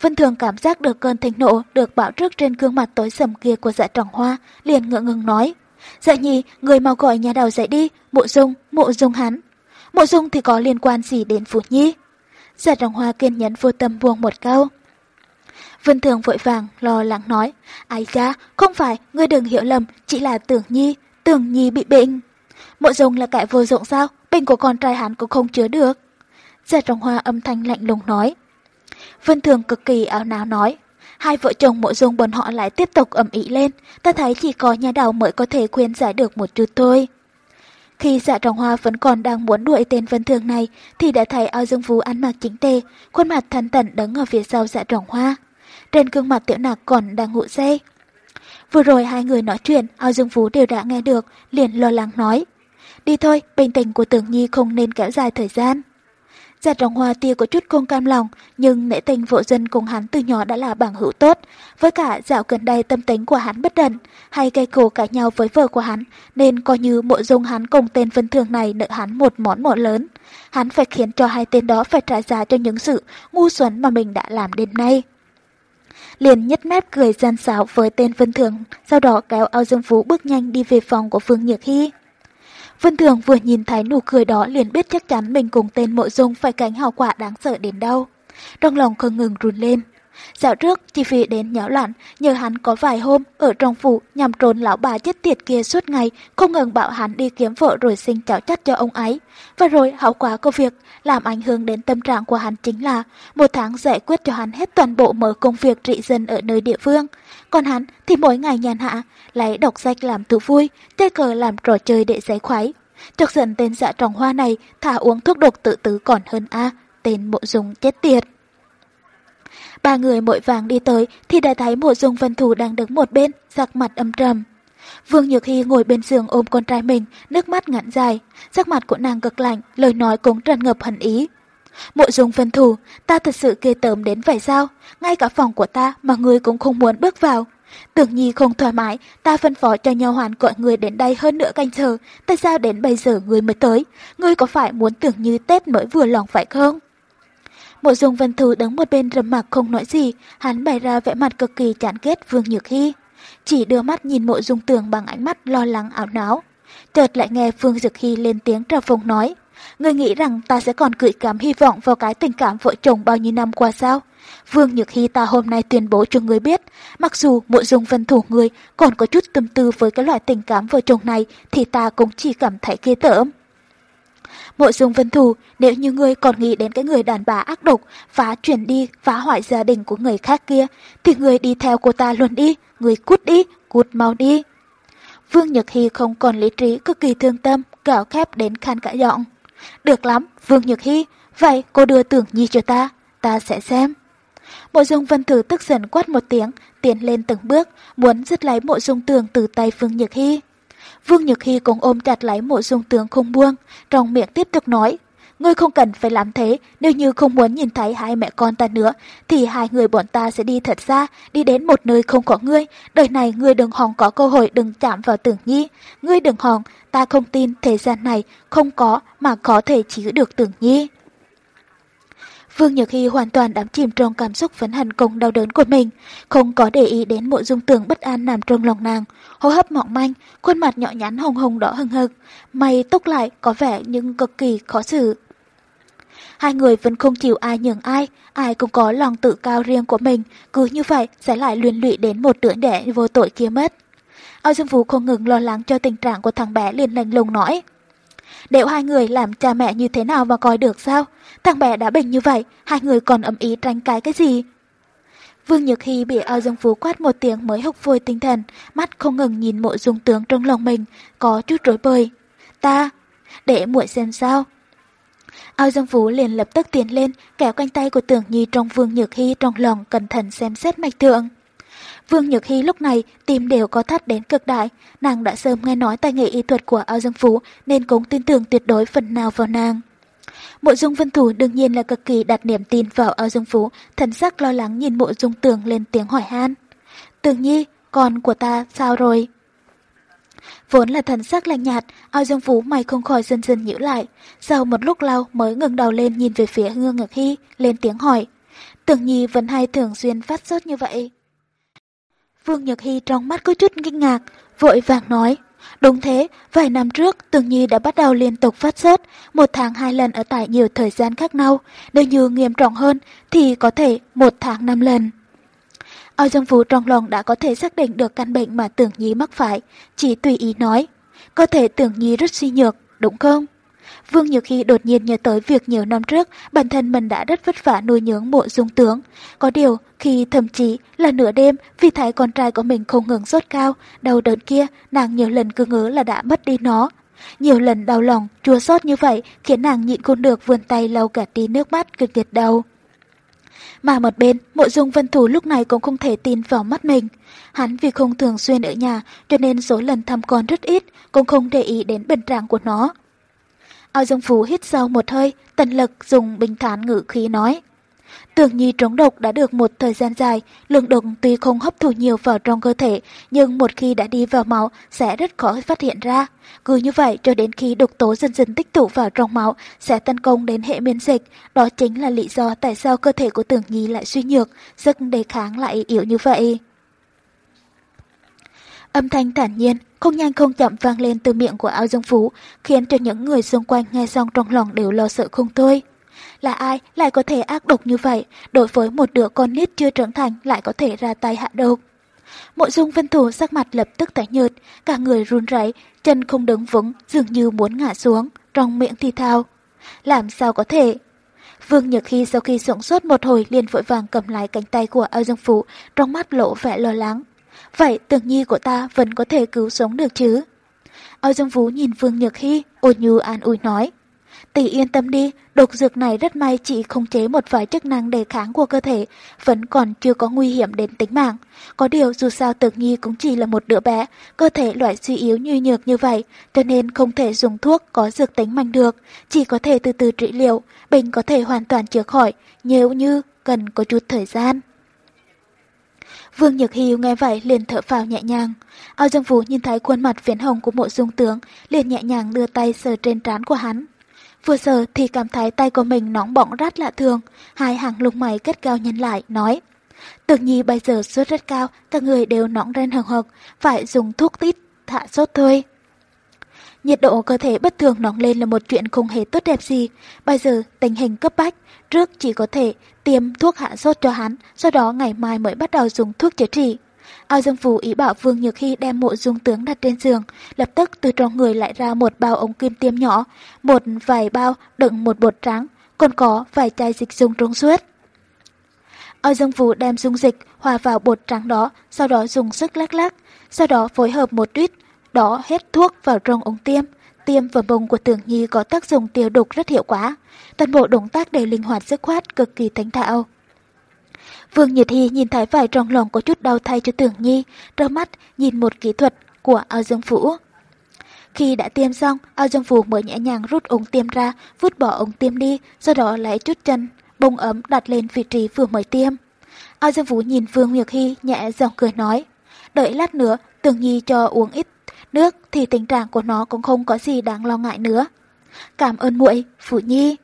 Vân Thường cảm giác được cơn thịnh nộ được bảo trước trên gương mặt tối sầm kia của dạ trọng hoa, liền ngượng ngừng nói. Dạ nhi, người mau gọi nhà đầu dậy đi, mộ dung, mộ dung hắn. Mộ dung thì có liên quan gì đến Phú Nhi? Dạ trọng hoa kiên nhẫn vô tâm buông một câu. Vân Thường vội vàng, lo lắng nói, Ái cha, không phải, ngươi đừng hiểu lầm, chỉ là tưởng nhi, tưởng nhi bị bệnh. Mộ dung là kẻ vô dụng sao, bình của con trai hắn cũng không chứa được. Giả trồng hoa âm thanh lạnh lùng nói. Vân Thường cực kỳ áo náo nói, hai vợ chồng mộ dung bọn họ lại tiếp tục ẩm ý lên, ta thấy chỉ có nhà đầu mới có thể khuyên giải được một chút thôi. Khi dạ trọng hoa vẫn còn đang muốn đuổi tên vân thường này, thì đã thấy ao dương phú ăn mặc chính tề, khuôn mặt thanh tần đứng ở phía sau dạ trọng hoa. Trên gương mặt tiểu nạc còn đang ngụ dê. Vừa rồi hai người nói chuyện, ao dương phú đều đã nghe được, liền lo lắng nói. Đi thôi, bình tình của tưởng nhi không nên kéo dài thời gian. Dạ Giặt rồng hoa tia có chút không cam lòng, nhưng nể tình vợ dân cùng hắn từ nhỏ đã là bằng hữu tốt. Với cả dạo gần đây tâm tính của hắn bất đần, hay gây cổ cãi nhau với vợ của hắn, nên coi như mộ dung hắn cùng tên vân thường này nợ hắn một món mộ lớn. Hắn phải khiến cho hai tên đó phải trả giá cho những sự ngu xuẩn mà mình đã làm đến nay. Liền nhất mép cười gian xảo với tên vân thường, sau đó kéo ao dương phú bước nhanh đi về phòng của Phương Nhược Hy. Vân Thường vừa nhìn thấy nụ cười đó liền biết chắc chắn mình cùng tên mộ dung phải cánh hào quả đáng sợ đến đâu. Trong lòng không ngừng run lên. Dạo trước, chỉ vì đến nháo loạn, nhờ hắn có vài hôm ở trong phủ nhằm trốn lão bà chết tiệt kia suốt ngày, không ngừng bảo hắn đi kiếm vợ rồi sinh cháu chắt cho ông ấy. Và rồi hậu quả của việc làm ảnh hưởng đến tâm trạng của hắn chính là một tháng giải quyết cho hắn hết toàn bộ mở công việc trị dân ở nơi địa phương. Còn hắn thì mỗi ngày nhàn hạ, lấy đọc sách làm thú vui, chơi cờ làm trò chơi để giải khoái. Chọc giận tên dạ trồng hoa này thả uống thuốc độc tự tử còn hơn A, tên bộ dùng chết tiệt. Ba người mỗi vàng đi tới thì đã thấy mộ dung vân thủ đang đứng một bên, sắc mặt âm trầm. Vương Nhược Hy ngồi bên giường ôm con trai mình, nước mắt ngắn dài, sắc mặt của nàng cực lạnh, lời nói cũng tràn ngập hận ý. Mộ dung vân thủ, ta thật sự ghê tởm đến vậy sao? Ngay cả phòng của ta mà người cũng không muốn bước vào. Tưởng nhi không thoải mái, ta phân phó cho nhau hoàn gọi người đến đây hơn nữa canh chờ. Tại sao đến bây giờ người mới tới? Ngươi có phải muốn tưởng như Tết mới vừa lòng phải không? Mộ dung vân thư đứng một bên rầm mặt không nói gì, hắn bày ra vẻ mặt cực kỳ chán ghét Vương Nhược Hy. Chỉ đưa mắt nhìn mộ dung tường bằng ánh mắt lo lắng ảo não. Chợt lại nghe Vương Nhược Hy lên tiếng trào phông nói. người nghĩ rằng ta sẽ còn gửi cảm hy vọng vào cái tình cảm vợ chồng bao nhiêu năm qua sao? Vương Nhược Hy ta hôm nay tuyên bố cho người biết, mặc dù mộ dung vân thủ người còn có chút tâm tư với cái loại tình cảm vợ chồng này thì ta cũng chỉ cảm thấy ghê tởm. Mộ dung vân thù, nếu như ngươi còn nghĩ đến cái người đàn bà ác độc, phá chuyển đi, phá hoại gia đình của người khác kia, thì người đi theo cô ta luôn đi, người cút đi, cút mau đi. Vương Nhật Hy không còn lý trí cực kỳ thương tâm, gạo khép đến khan cả giọng. Được lắm, Vương Nhật Hy, vậy cô đưa tưởng nhi cho ta, ta sẽ xem. Mộ dung vân thử tức giận quát một tiếng, tiến lên từng bước, muốn dứt lấy mộ dung tường từ tay Vương Nhật Hy. Vương Nhược Hy cũng ôm chặt lấy mộ dung tướng không buông, trong miệng tiếp tục nói. Ngươi không cần phải làm thế, nếu như không muốn nhìn thấy hai mẹ con ta nữa, thì hai người bọn ta sẽ đi thật xa, đi đến một nơi không có ngươi. Đời này ngươi đừng hòng có cơ hội đừng chạm vào tưởng nhi. Ngươi đừng hòng, ta không tin thế gian này không có mà có thể chứa được tưởng nhi. Vương Nhược Hy hoàn toàn đắm chìm trong cảm xúc phấn hận cùng đau đớn của mình, không có để ý đến mộ dung tưởng bất an nằm trong lòng nàng, hô hấp mỏng manh, khuôn mặt nhỏ nhắn hồng hồng đỏ hừng hực, mày túc lại có vẻ nhưng cực kỳ khó xử. Hai người vẫn không chịu ai nhường ai, ai cũng có lòng tự cao riêng của mình, cứ như vậy sẽ lại luyện lụy đến một đứa đẻ vô tội kia mất. Ao Dương Vũ không ngừng lo lắng cho tình trạng của thằng bé liền lành lùng nói. Nếu hai người làm cha mẹ như thế nào mà coi được sao? Thằng bé đã bệnh như vậy, hai người còn ấm ý tranh cãi cái gì? Vương Nhược Hy bị ao dương phú quát một tiếng mới hốc vui tinh thần, mắt không ngừng nhìn mộ dung tướng trong lòng mình, có chút rối bời. Ta, để muội xem sao. Ao Dương Phú liền lập tức tiến lên, kéo cánh tay của Tưởng Nhi trong Vương Nhược Hy trong lòng cẩn thận xem xét mạch thượng. Vương Nhược Hy lúc này tim đều có thắt đến cực đại, nàng đã sớm nghe nói tài nghệ y thuật của Ao Dương Phú nên cũng tin tưởng tuyệt đối phần nào vào nàng. Mộ dung vân thủ đương nhiên là cực kỳ đặt niềm tin vào Ao Dương Phú, thần sắc lo lắng nhìn mộ dung tường lên tiếng hỏi han. Tường nhi, con của ta sao rồi? Vốn là thần sắc lạnh nhạt, Ao Dương Phú mày không khỏi dần dần nhíu lại. Sau một lúc lâu mới ngừng đầu lên nhìn về phía Hương Ngọc Hy, lên tiếng hỏi. Tường nhi vẫn hay thường xuyên phát sốt như vậy. Vương Nhược Hy trong mắt có chút kinh ngạc, vội vàng nói. Đúng thế, vài năm trước Tường Nhi đã bắt đầu liên tục phát sốt, một tháng hai lần ở tại nhiều thời gian khác nhau, nếu như nghiêm trọng hơn thì có thể một tháng năm lần. Ao Dương Phú trong lòng đã có thể xác định được căn bệnh mà Tưởng Nhi mắc phải, chỉ tùy ý nói. Có thể Tưởng Nhi rất suy nhược, đúng không? Vương Nhược Hy đột nhiên nhớ tới việc nhiều năm trước bản thân mình đã rất vất vả nuôi nhướng mộ dung tướng. Có điều, khi thậm chí là nửa đêm vì thái con trai của mình không ngừng sốt cao, đau đớn kia, nàng nhiều lần cứ ngỡ là đã mất đi nó. Nhiều lần đau lòng, chua xót như vậy khiến nàng nhịn không được vươn tay lau cả tí nước mắt cực kiệt đầu. Mà một bên, mộ dung vân thủ lúc này cũng không thể tin vào mắt mình. Hắn vì không thường xuyên ở nhà cho nên số lần thăm con rất ít, cũng không để ý đến bệnh trạng của nó. Ao Dương Phú hít sâu một hơi, tần lực dùng bình thản ngữ khí nói. Tưởng nhi trống độc đã được một thời gian dài, lượng độc tuy không hấp thụ nhiều vào trong cơ thể, nhưng một khi đã đi vào máu sẽ rất khó phát hiện ra. Cứ như vậy cho đến khi độc tố dần dần tích tụ vào trong máu sẽ tấn công đến hệ miễn dịch. Đó chính là lý do tại sao cơ thể của tưởng nhi lại suy nhược, sức đề kháng lại yếu như vậy. Âm thanh thản nhiên, không nhanh không chậm vang lên từ miệng của Ao Dương Phú, khiến cho những người xung quanh nghe xong trong lòng đều lo sợ không thôi. Là ai lại có thể ác độc như vậy, đối với một đứa con nít chưa trưởng thành lại có thể ra tay hạ độc. Mộ dung vân thủ sắc mặt lập tức tái nhợt, cả người run rẩy, chân không đứng vững, dường như muốn ngã xuống, trong miệng thì thào. Làm sao có thể? Vương Nhược Khi sau khi sững sốt một hồi liền vội vàng cầm lại cánh tay của Âu Dương Phú, trong mắt lộ vẻ lo lắng. Vậy tường nhi của ta vẫn có thể cứu sống được chứ? Âu Dương vũ nhìn Vương Nhược Hy, ôn nhu an ủi nói. Tỷ yên tâm đi, độc dược này rất may chỉ khống chế một vài chức năng đề kháng của cơ thể, vẫn còn chưa có nguy hiểm đến tính mạng. Có điều dù sao Tược Nhi cũng chỉ là một đứa bé, cơ thể loại suy yếu như nhược như vậy, cho nên không thể dùng thuốc có dược tính mạnh được, chỉ có thể từ từ trị liệu, bệnh có thể hoàn toàn chữa khỏi, nếu như cần có chút thời gian. Vương Nhược Hiếu nghe vậy liền thở phào nhẹ nhàng. Ao Dương Vũ nhìn thấy khuôn mặt viễn hồng của mộ dung tướng, liền nhẹ nhàng đưa tay sờ trên trán của hắn. Vừa sờ thì cảm thấy tay của mình nóng bỏng rát lạ thường, hai hàng lông mày kết cao nhân lại, nói. Tự nhi bây giờ sốt rất cao, các người đều nóng lên hừng hực, phải dùng thuốc tít, thả sốt thôi. Nhiệt độ cơ thể bất thường nóng lên là một chuyện không hề tốt đẹp gì. Bây giờ tình hình cấp bách, trước chỉ có thể tiêm thuốc hạ sốt cho hắn, sau đó ngày mai mới bắt đầu dùng thuốc chữa trị. Ao Dương Phù ý bảo Vương Nhược Hy đem mộ dung tướng đặt trên giường, lập tức từ trong người lại ra một bao ống kim tiêm nhỏ, một vài bao đựng một bột trắng, còn có vài chai dịch dung trong suốt. Ao Dương Phù đem dung dịch hòa vào bột trắng đó, sau đó dùng sức lắc lắc, sau đó phối hợp một tuyết, đó hết thuốc vào trong ống tiêm. Tiêm vào bông của Tưởng Nhi có tác dụng tiêu độc rất hiệu quả. Toàn bộ động tác đều linh hoạt dứt khoát, cực kỳ thánh thạo. Vương Nhật Hy nhìn thấy vải trong lòng có chút đau thay cho Tưởng Nhi, đôi mắt nhìn một kỹ thuật của ao dương phủ. Khi đã tiêm xong, ao dương phủ mới nhẹ nhàng rút ống tiêm ra, vứt bỏ ống tiêm đi, sau đó lấy chút chân, bông ấm đặt lên vị trí vừa mới tiêm. Ao dương phủ nhìn Vương Nhật Hy nhẹ giọng cười nói, đợi lát nữa, Tưởng Nhi cho uống ít nước thì tình trạng của nó cũng không có gì đáng lo ngại nữa. Cảm ơn muội, Phủ Nhi.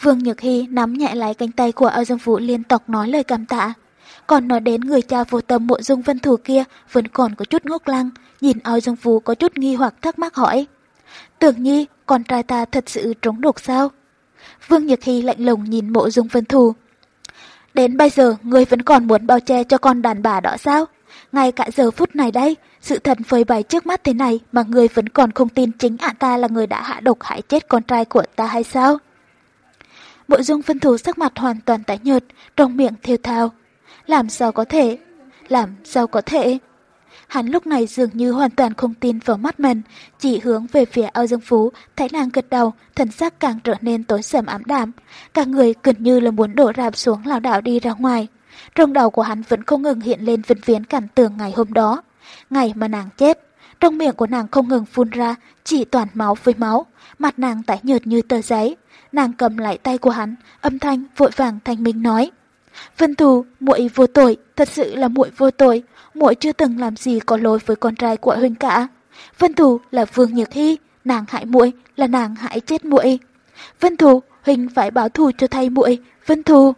Vương Nhược Hy nắm nhẹ lại cánh tay của Âu Dương Vũ liên tục nói lời cảm tạ. Còn nói đến người cha vô tâm mộ dung vân thủ kia vẫn còn có chút ngốc lăng, nhìn Âu Dương Vũ có chút nghi hoặc thắc mắc hỏi. Tưởng nhi, con trai ta thật sự trống đột sao? Vương Nhược Hy lạnh lùng nhìn mộ dung vân thủ. Đến bây giờ, người vẫn còn muốn bao che cho con đàn bà đó sao? Ngay cả giờ phút này đây, sự thật phơi bày trước mắt thế này mà người vẫn còn không tin chính ả ta là người đã hạ độc hại chết con trai của ta hay sao? Bộ dung phân thủ sắc mặt hoàn toàn tái nhợt, trong miệng thiêu thao. Làm sao có thể? Làm sao có thể? Hắn lúc này dường như hoàn toàn không tin vào mắt mình, chỉ hướng về phía ao dương phú, thấy nàng gật đầu, thần sắc càng trở nên tối sầm ám đạm. Cả người gần như là muốn đổ rạp xuống lảo đảo đi ra ngoài. Trong đầu của hắn vẫn không ngừng hiện lên vân viễn cảnh tượng ngày hôm đó. Ngày mà nàng chết, trong miệng của nàng không ngừng phun ra, chỉ toàn máu với máu, mặt nàng tái nhợt như tờ giấy. Nàng cầm lại tay của hắn, âm thanh vội vàng thanh minh nói. Vân Thù, muội vô tội, thật sự là muội vô tội, muội chưa từng làm gì có lỗi với con trai của huynh cả. Vân Thù là Vương Nhược Hy, nàng hại muội là nàng hại chết muội. Vân Thù, huynh phải báo thù cho thay muội, Vân Thù.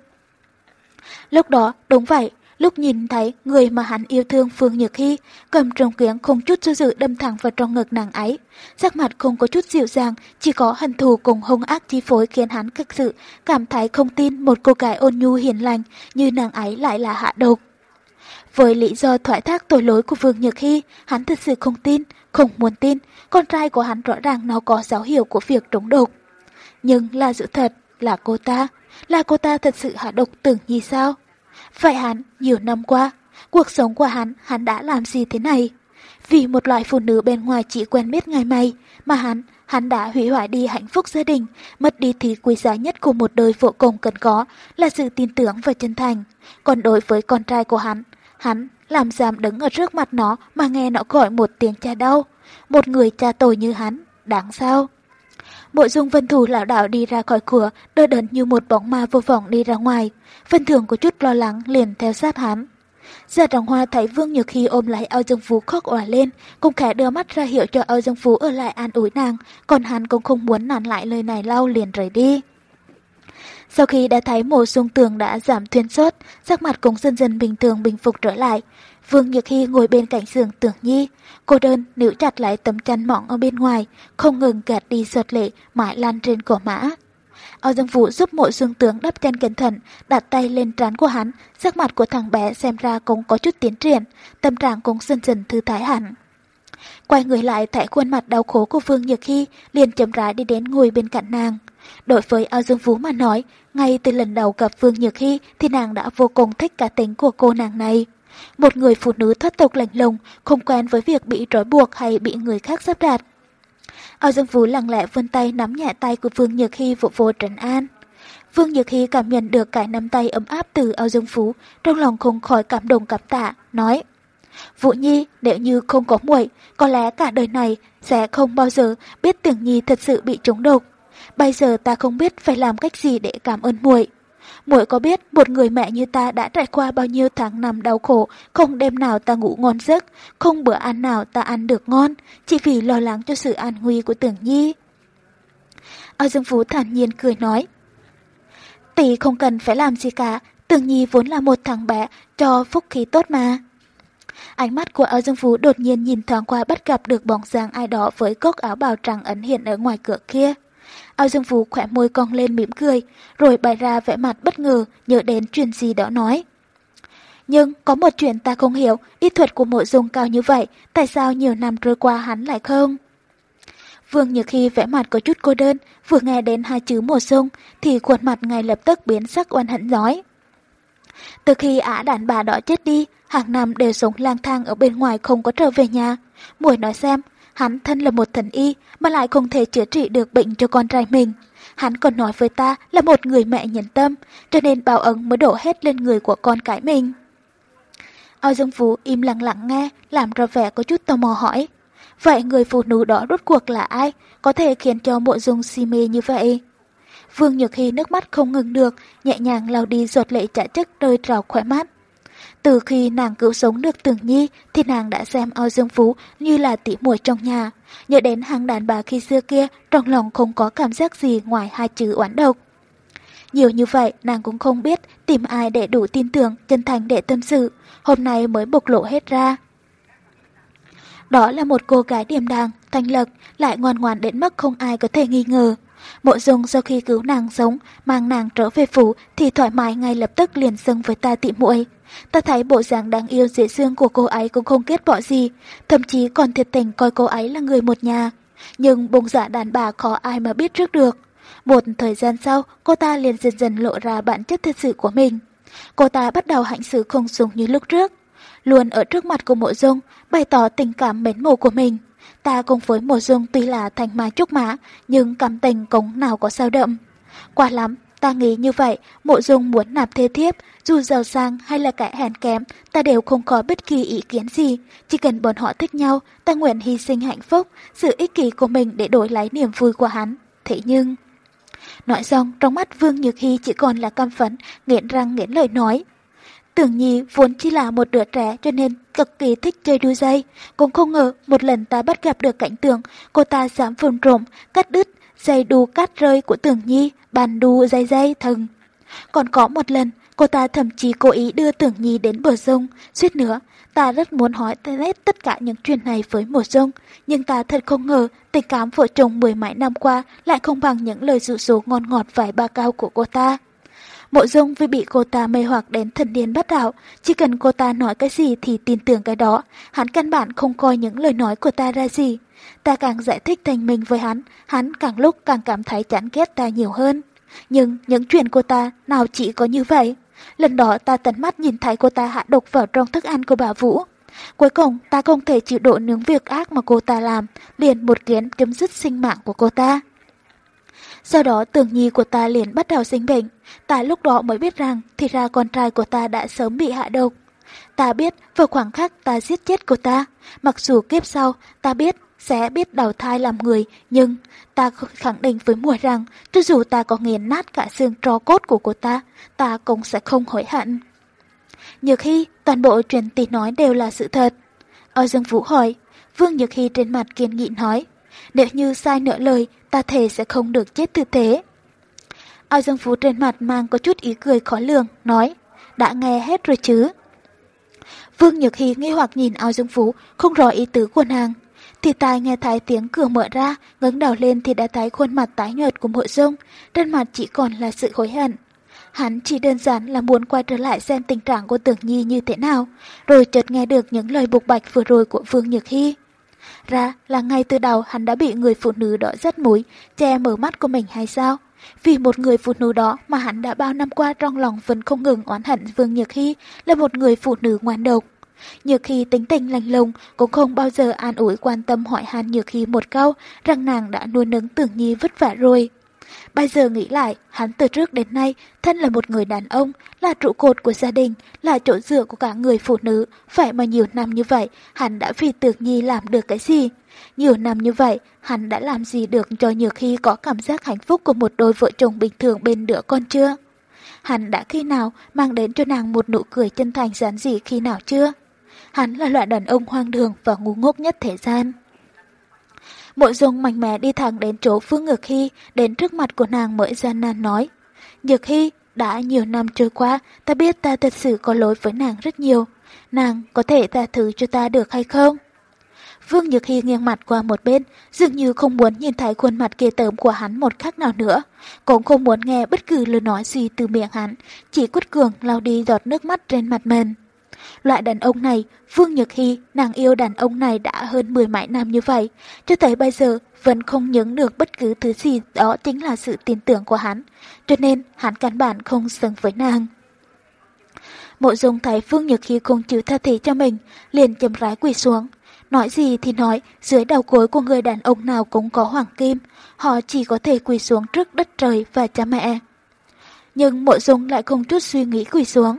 Lúc đó, đúng vậy, lúc nhìn thấy người mà hắn yêu thương Phương Nhược Hy, cầm trồng kiếm không chút do dự đâm thẳng vào trong ngực nàng ấy. Sắc mặt không có chút dịu dàng, chỉ có hận thù cùng hung ác chi phối khiến hắn thực sự cảm thấy không tin một cô gái ôn nhu hiền lành như nàng ấy lại là hạ độc. Với lý do thoại thác tội lỗi của Vương Nhược Hy, hắn thật sự không tin, không muốn tin, con trai của hắn rõ ràng nó có dấu hiệu của việc trúng độc. Nhưng là sự thật, là cô ta, là cô ta thật sự hạ độc tưởng như sao? Vậy hắn, nhiều năm qua, cuộc sống của hắn, hắn đã làm gì thế này? Vì một loại phụ nữ bên ngoài chỉ quen biết ngày mai, mà hắn, hắn đã hủy hoại đi hạnh phúc gia đình, mất đi thứ quý giá nhất của một đời vô cùng cần có là sự tin tưởng và chân thành. Còn đối với con trai của hắn, hắn làm giảm đứng ở trước mặt nó mà nghe nó gọi một tiếng cha đau. Một người cha tồi như hắn, đáng sao? Bộ dung vân thủ lão đạo đi ra khỏi cửa, đôi đần như một bóng ma vô vọng đi ra ngoài. Vân thường có chút lo lắng liền theo sát hắn. Giả trọng hoa thấy Vương Nhược Hy ôm lấy Âu Dương Phú khóc òa lên, cũng khẽ đưa mắt ra hiệu cho Âu Dương Phú ở lại an ủi nàng, còn hắn cũng không muốn nản lại lời này lau liền rời đi. Sau khi đã thấy mồ sung tường đã giảm thuyên sốt, sắc mặt cũng dần dần bình thường bình phục trở lại. Vương Nhược Hy ngồi bên cạnh giường tưởng nhi, cô đơn níu chặt lại tấm chăn mỏng ở bên ngoài, không ngừng gạt đi giọt lệ mãi lan trên cổ mã. Âu Dương Vũ giúp mộ dương tướng đắp chân cẩn thận, đặt tay lên trán của hắn, sắc mặt của thằng bé xem ra cũng có chút tiến triển, tâm trạng cũng dần dần thư thái hẳn. Quay người lại thấy khuôn mặt đau khổ của Vương Nhược Hy, liền chậm rãi đi đến ngồi bên cạnh nàng. Đối với Âu Dương Vũ mà nói, ngay từ lần đầu gặp Vương Nhược Hy thì nàng đã vô cùng thích cả tính của cô nàng này. Một người phụ nữ thoát tục lạnh lùng, không quen với việc bị trói buộc hay bị người khác sắp đặt. Âu Dương Vũ lặng lẽ vươn tay nắm nhẹ tay của Vương Nhược Hy vỗ vỗ trấn an. Vương Nhược Hy cảm nhận được cái nắm tay ấm áp từ Âu Dương Phú, trong lòng không khỏi cảm động cảm tạ, nói Vũ Nhi, nếu như không có muội, có lẽ cả đời này sẽ không bao giờ biết Tưởng Nhi thật sự bị trúng độc. Bây giờ ta không biết phải làm cách gì để cảm ơn muội. Muội có biết một người mẹ như ta đã trải qua bao nhiêu tháng năm đau khổ, không đêm nào ta ngủ ngon giấc, không bữa ăn nào ta ăn được ngon, chỉ vì lo lắng cho sự an nguy của Tưởng Nhi. Âu Dương Phú thản nhiên cười nói. Tỷ không cần phải làm gì cả, Tưởng Nhi vốn là một thằng bé, cho phúc khí tốt mà. Ánh mắt của Âu Dương Phú đột nhiên nhìn thoáng qua bắt gặp được bóng dáng ai đó với cốc áo bào trắng ấn hiện ở ngoài cửa kia. Ao Dương Phú khỏe môi cong lên mỉm cười, rồi bày ra vẻ mặt bất ngờ, nhớ đến chuyện gì đó nói. Nhưng có một chuyện ta không hiểu, y thuật của mộ dung cao như vậy, tại sao nhiều năm trôi qua hắn lại không? Vương Nhược Khi vẽ mặt có chút cô đơn, vừa nghe đến hai chữ mộ dung, thì khuôn mặt ngay lập tức biến sắc oan hận nói. Từ khi ả đàn bà đó chết đi, hàng năm đều sống lang thang ở bên ngoài không có trở về nhà. Mùi nói xem, hắn thân là một thần y mà lại không thể chữa trị được bệnh cho con trai mình. Hắn còn nói với ta là một người mẹ nhẫn tâm, cho nên báo ấn mới đổ hết lên người của con cái mình. Ao Dương Phú im lặng lặng nghe, làm ra vẻ có chút tò mò hỏi. Vậy người phụ nữ đó rốt cuộc là ai, có thể khiến cho mộ dung si mê như vậy? Vương Nhược Hy nước mắt không ngừng được, nhẹ nhàng lau đi giọt lệ trả chức, rơi trào khỏe mắt. Từ khi nàng cứu sống được Tường Nhi thì nàng đã xem Ao Dương Phú như là tỉ muội trong nhà. Nhớ đến hàng đàn bà khi xưa kia, trong lòng không có cảm giác gì ngoài hai chữ oán độc. Nhiều như vậy nàng cũng không biết tìm ai để đủ tin tưởng, chân thành để tâm sự, hôm nay mới bộc lộ hết ra. Đó là một cô gái điềm đàng, thanh lật, lại ngoan ngoan đến mức không ai có thể nghi ngờ. Mộ dung sau khi cứu nàng sống, mang nàng trở về phủ thì thoải mái ngay lập tức liền dâng với ta tị muội. Ta thấy bộ dạng đáng yêu dễ thương của cô ấy cũng không kết bỏ gì, thậm chí còn thiệt tình coi cô ấy là người một nhà. Nhưng bông dạ đàn bà khó ai mà biết trước được. Một thời gian sau, cô ta liền dần dần lộ ra bản chất thật sự của mình. Cô ta bắt đầu hạnh xử không dùng như lúc trước. Luôn ở trước mặt của mộ dung, bày tỏ tình cảm mến mộ của mình. Ta cùng với mộ dung tuy là thành ma trúc mã, nhưng cảm tình cũng nào có sao đậm. Quả lắm, ta nghĩ như vậy, mộ dung muốn nạp thế thiếp, dù giàu sang hay là kẻ hèn kém, ta đều không có bất kỳ ý kiến gì. Chỉ cần bọn họ thích nhau, ta nguyện hy sinh hạnh phúc, sự ích kỷ của mình để đổi lấy niềm vui của hắn. Thế nhưng... Nói xong, trong mắt Vương Nhược Hy chỉ còn là căm phẫn, nghiện răng nghiện lời nói. Tưởng Nhi vốn chỉ là một đứa trẻ cho nên cực kỳ thích chơi đu dây. Cũng không ngờ một lần ta bắt gặp được cảnh tượng cô ta dám phun rộm, cắt đứt dây đu cát rơi của Tưởng Nhi, bàn đu dây dây thần. Còn có một lần, cô ta thậm chí cố ý đưa Tưởng Nhi đến bờ sông, suýt nữa. Ta rất muốn hỏi hết tất cả những chuyện này với mùa sông, nhưng ta thật không ngờ tình cảm vợ chồng mười mấy năm qua lại không bằng những lời dụ dỗ ngon ngọt vài ba cao của cô ta. Mộ dung vì bị cô ta mê hoặc đến thần điên bắt đảo, chỉ cần cô ta nói cái gì thì tin tưởng cái đó, hắn căn bản không coi những lời nói của ta ra gì. Ta càng giải thích thành mình với hắn, hắn càng lúc càng cảm thấy chán ghét ta nhiều hơn. Nhưng những chuyện cô ta nào chỉ có như vậy. Lần đó ta tận mắt nhìn thấy cô ta hạ độc vào trong thức ăn của bà Vũ. Cuối cùng ta không thể chịu độ nướng việc ác mà cô ta làm, liền một kiến chấm dứt sinh mạng của cô ta. Sau đó tường nhi của ta liền bắt đầu sinh bệnh. Ta lúc đó mới biết rằng thì ra con trai của ta đã sớm bị hạ độc. Ta biết vào khoảng khắc ta giết chết cô ta. Mặc dù kiếp sau ta biết sẽ biết đầu thai làm người, nhưng ta khẳng định với mùa rằng cho dù ta có nghiền nát cả xương tro cốt của cô ta, ta cũng sẽ không hối hận. Nhược Hy, toàn bộ chuyện tỷ nói đều là sự thật. Âu Dương Vũ hỏi, Vương Nhược Hy trên mặt kiên nghị nói, nếu như sai nửa lời, ta thề sẽ không được chết tư thế. Ao Dương Phú trên mặt mang có chút ý cười khó lường, nói, đã nghe hết rồi chứ. Vương Nhược Hy nghi hoặc nhìn Ao Dương Phú, không rõ ý tứ của nàng. thì tài nghe thấy tiếng cửa mở ra, ngẩng đầu lên thì đã thấy khuôn mặt tái nhợt của mộ dung, trên mặt chỉ còn là sự hối hận. Hắn chỉ đơn giản là muốn quay trở lại xem tình trạng của Tưởng Nhi như thế nào, rồi chợt nghe được những lời bục bạch vừa rồi của Vương Nhược Hy. Ra là ngay từ đầu hắn đã bị người phụ nữ đó rất mũi, che mở mắt của mình hay sao? Vì một người phụ nữ đó mà hắn đã bao năm qua trong lòng vẫn không ngừng oán hận Vương Nhược Hy là một người phụ nữ ngoan độc. Nhược Hy tính tình lành lùng cũng không bao giờ an ủi quan tâm hỏi han Nhược Hy một câu rằng nàng đã nuôi nấng Tưởng Nhi vất vả rồi. Bây giờ nghĩ lại, hắn từ trước đến nay thân là một người đàn ông, là trụ cột của gia đình, là chỗ dựa của cả người phụ nữ. Phải mà nhiều năm như vậy, hắn đã vì Tưởng Nhi làm được cái gì? Nhiều năm như vậy, hắn đã làm gì được cho nhược khi có cảm giác hạnh phúc của một đôi vợ chồng bình thường bên đứa con chưa? Hắn đã khi nào mang đến cho nàng một nụ cười chân thành giản dị khi nào chưa? Hắn là loại đàn ông hoang đường và ngu ngốc nhất thế gian. Mộ dung mạnh mẽ đi thẳng đến chỗ Phương Ngược Hy, đến trước mặt của nàng mới gian nan nói. Nhược Hy, đã nhiều năm trôi qua, ta biết ta thật sự có lỗi với nàng rất nhiều. Nàng có thể tha thứ cho ta được hay không? Vương Nhược Hy nghiêng mặt qua một bên, dường như không muốn nhìn thấy khuôn mặt kia tởm của hắn một khắc nào nữa. Cũng không muốn nghe bất cứ lời nói gì từ miệng hắn, chỉ quất cường lau đi giọt nước mắt trên mặt mình. Loại đàn ông này, Vương Nhược Hy, nàng yêu đàn ông này đã hơn mười mãi năm như vậy, cho tới bây giờ vẫn không nhấn được bất cứ thứ gì đó chính là sự tin tưởng của hắn, cho nên hắn căn bản không xứng với nàng. Mộ dung thấy Vương Nhược Hy không chịu tha thứ cho mình, liền chầm rái quỳ xuống. Nói gì thì nói, dưới đầu gối của người đàn ông nào cũng có hoàng kim, họ chỉ có thể quỳ xuống trước đất trời và cha mẹ. Nhưng mộ dung lại không chút suy nghĩ quỳ xuống.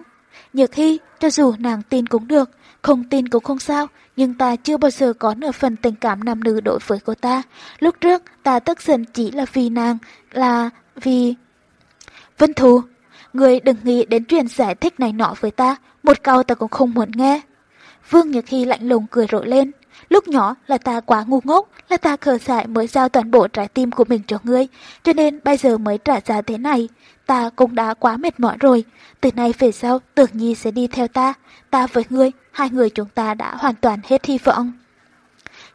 Nhược Hy, cho dù nàng tin cũng được, không tin cũng không sao, nhưng ta chưa bao giờ có nửa phần tình cảm nam nữ đối với cô ta. Lúc trước, ta tức giận chỉ là vì nàng, là vì... Vân Thù, người đừng nghĩ đến chuyện giải thích này nọ với ta, một câu ta cũng không muốn nghe. Vương Nhược Hy lạnh lùng cười rộ lên. Lúc nhỏ là ta quá ngu ngốc, là ta khờ dại mới giao toàn bộ trái tim của mình cho ngươi, cho nên bây giờ mới trả giá thế này. Ta cũng đã quá mệt mỏi rồi, từ nay về sau tưởng nhi sẽ đi theo ta, ta với ngươi, hai người chúng ta đã hoàn toàn hết hy vọng.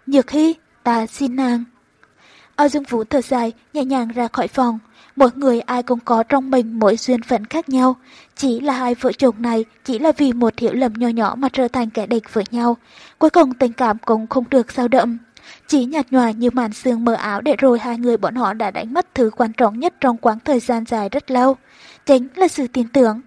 Nhược Hy, ta xin nàng. Âu Dương Vũ thở dài, nhẹ nhàng ra khỏi phòng. Mỗi người ai cũng có trong mình mỗi duyên phận khác nhau. Chỉ là hai vợ chồng này chỉ là vì một hiểu lầm nhỏ nhỏ mà trở thành kẻ địch với nhau. Cuối cùng tình cảm cũng không được sao đậm. Chỉ nhạt nhòa như màn sương mờ áo để rồi hai người bọn họ đã đánh mất thứ quan trọng nhất trong quãng thời gian dài rất lâu. Chính là sự tin tưởng.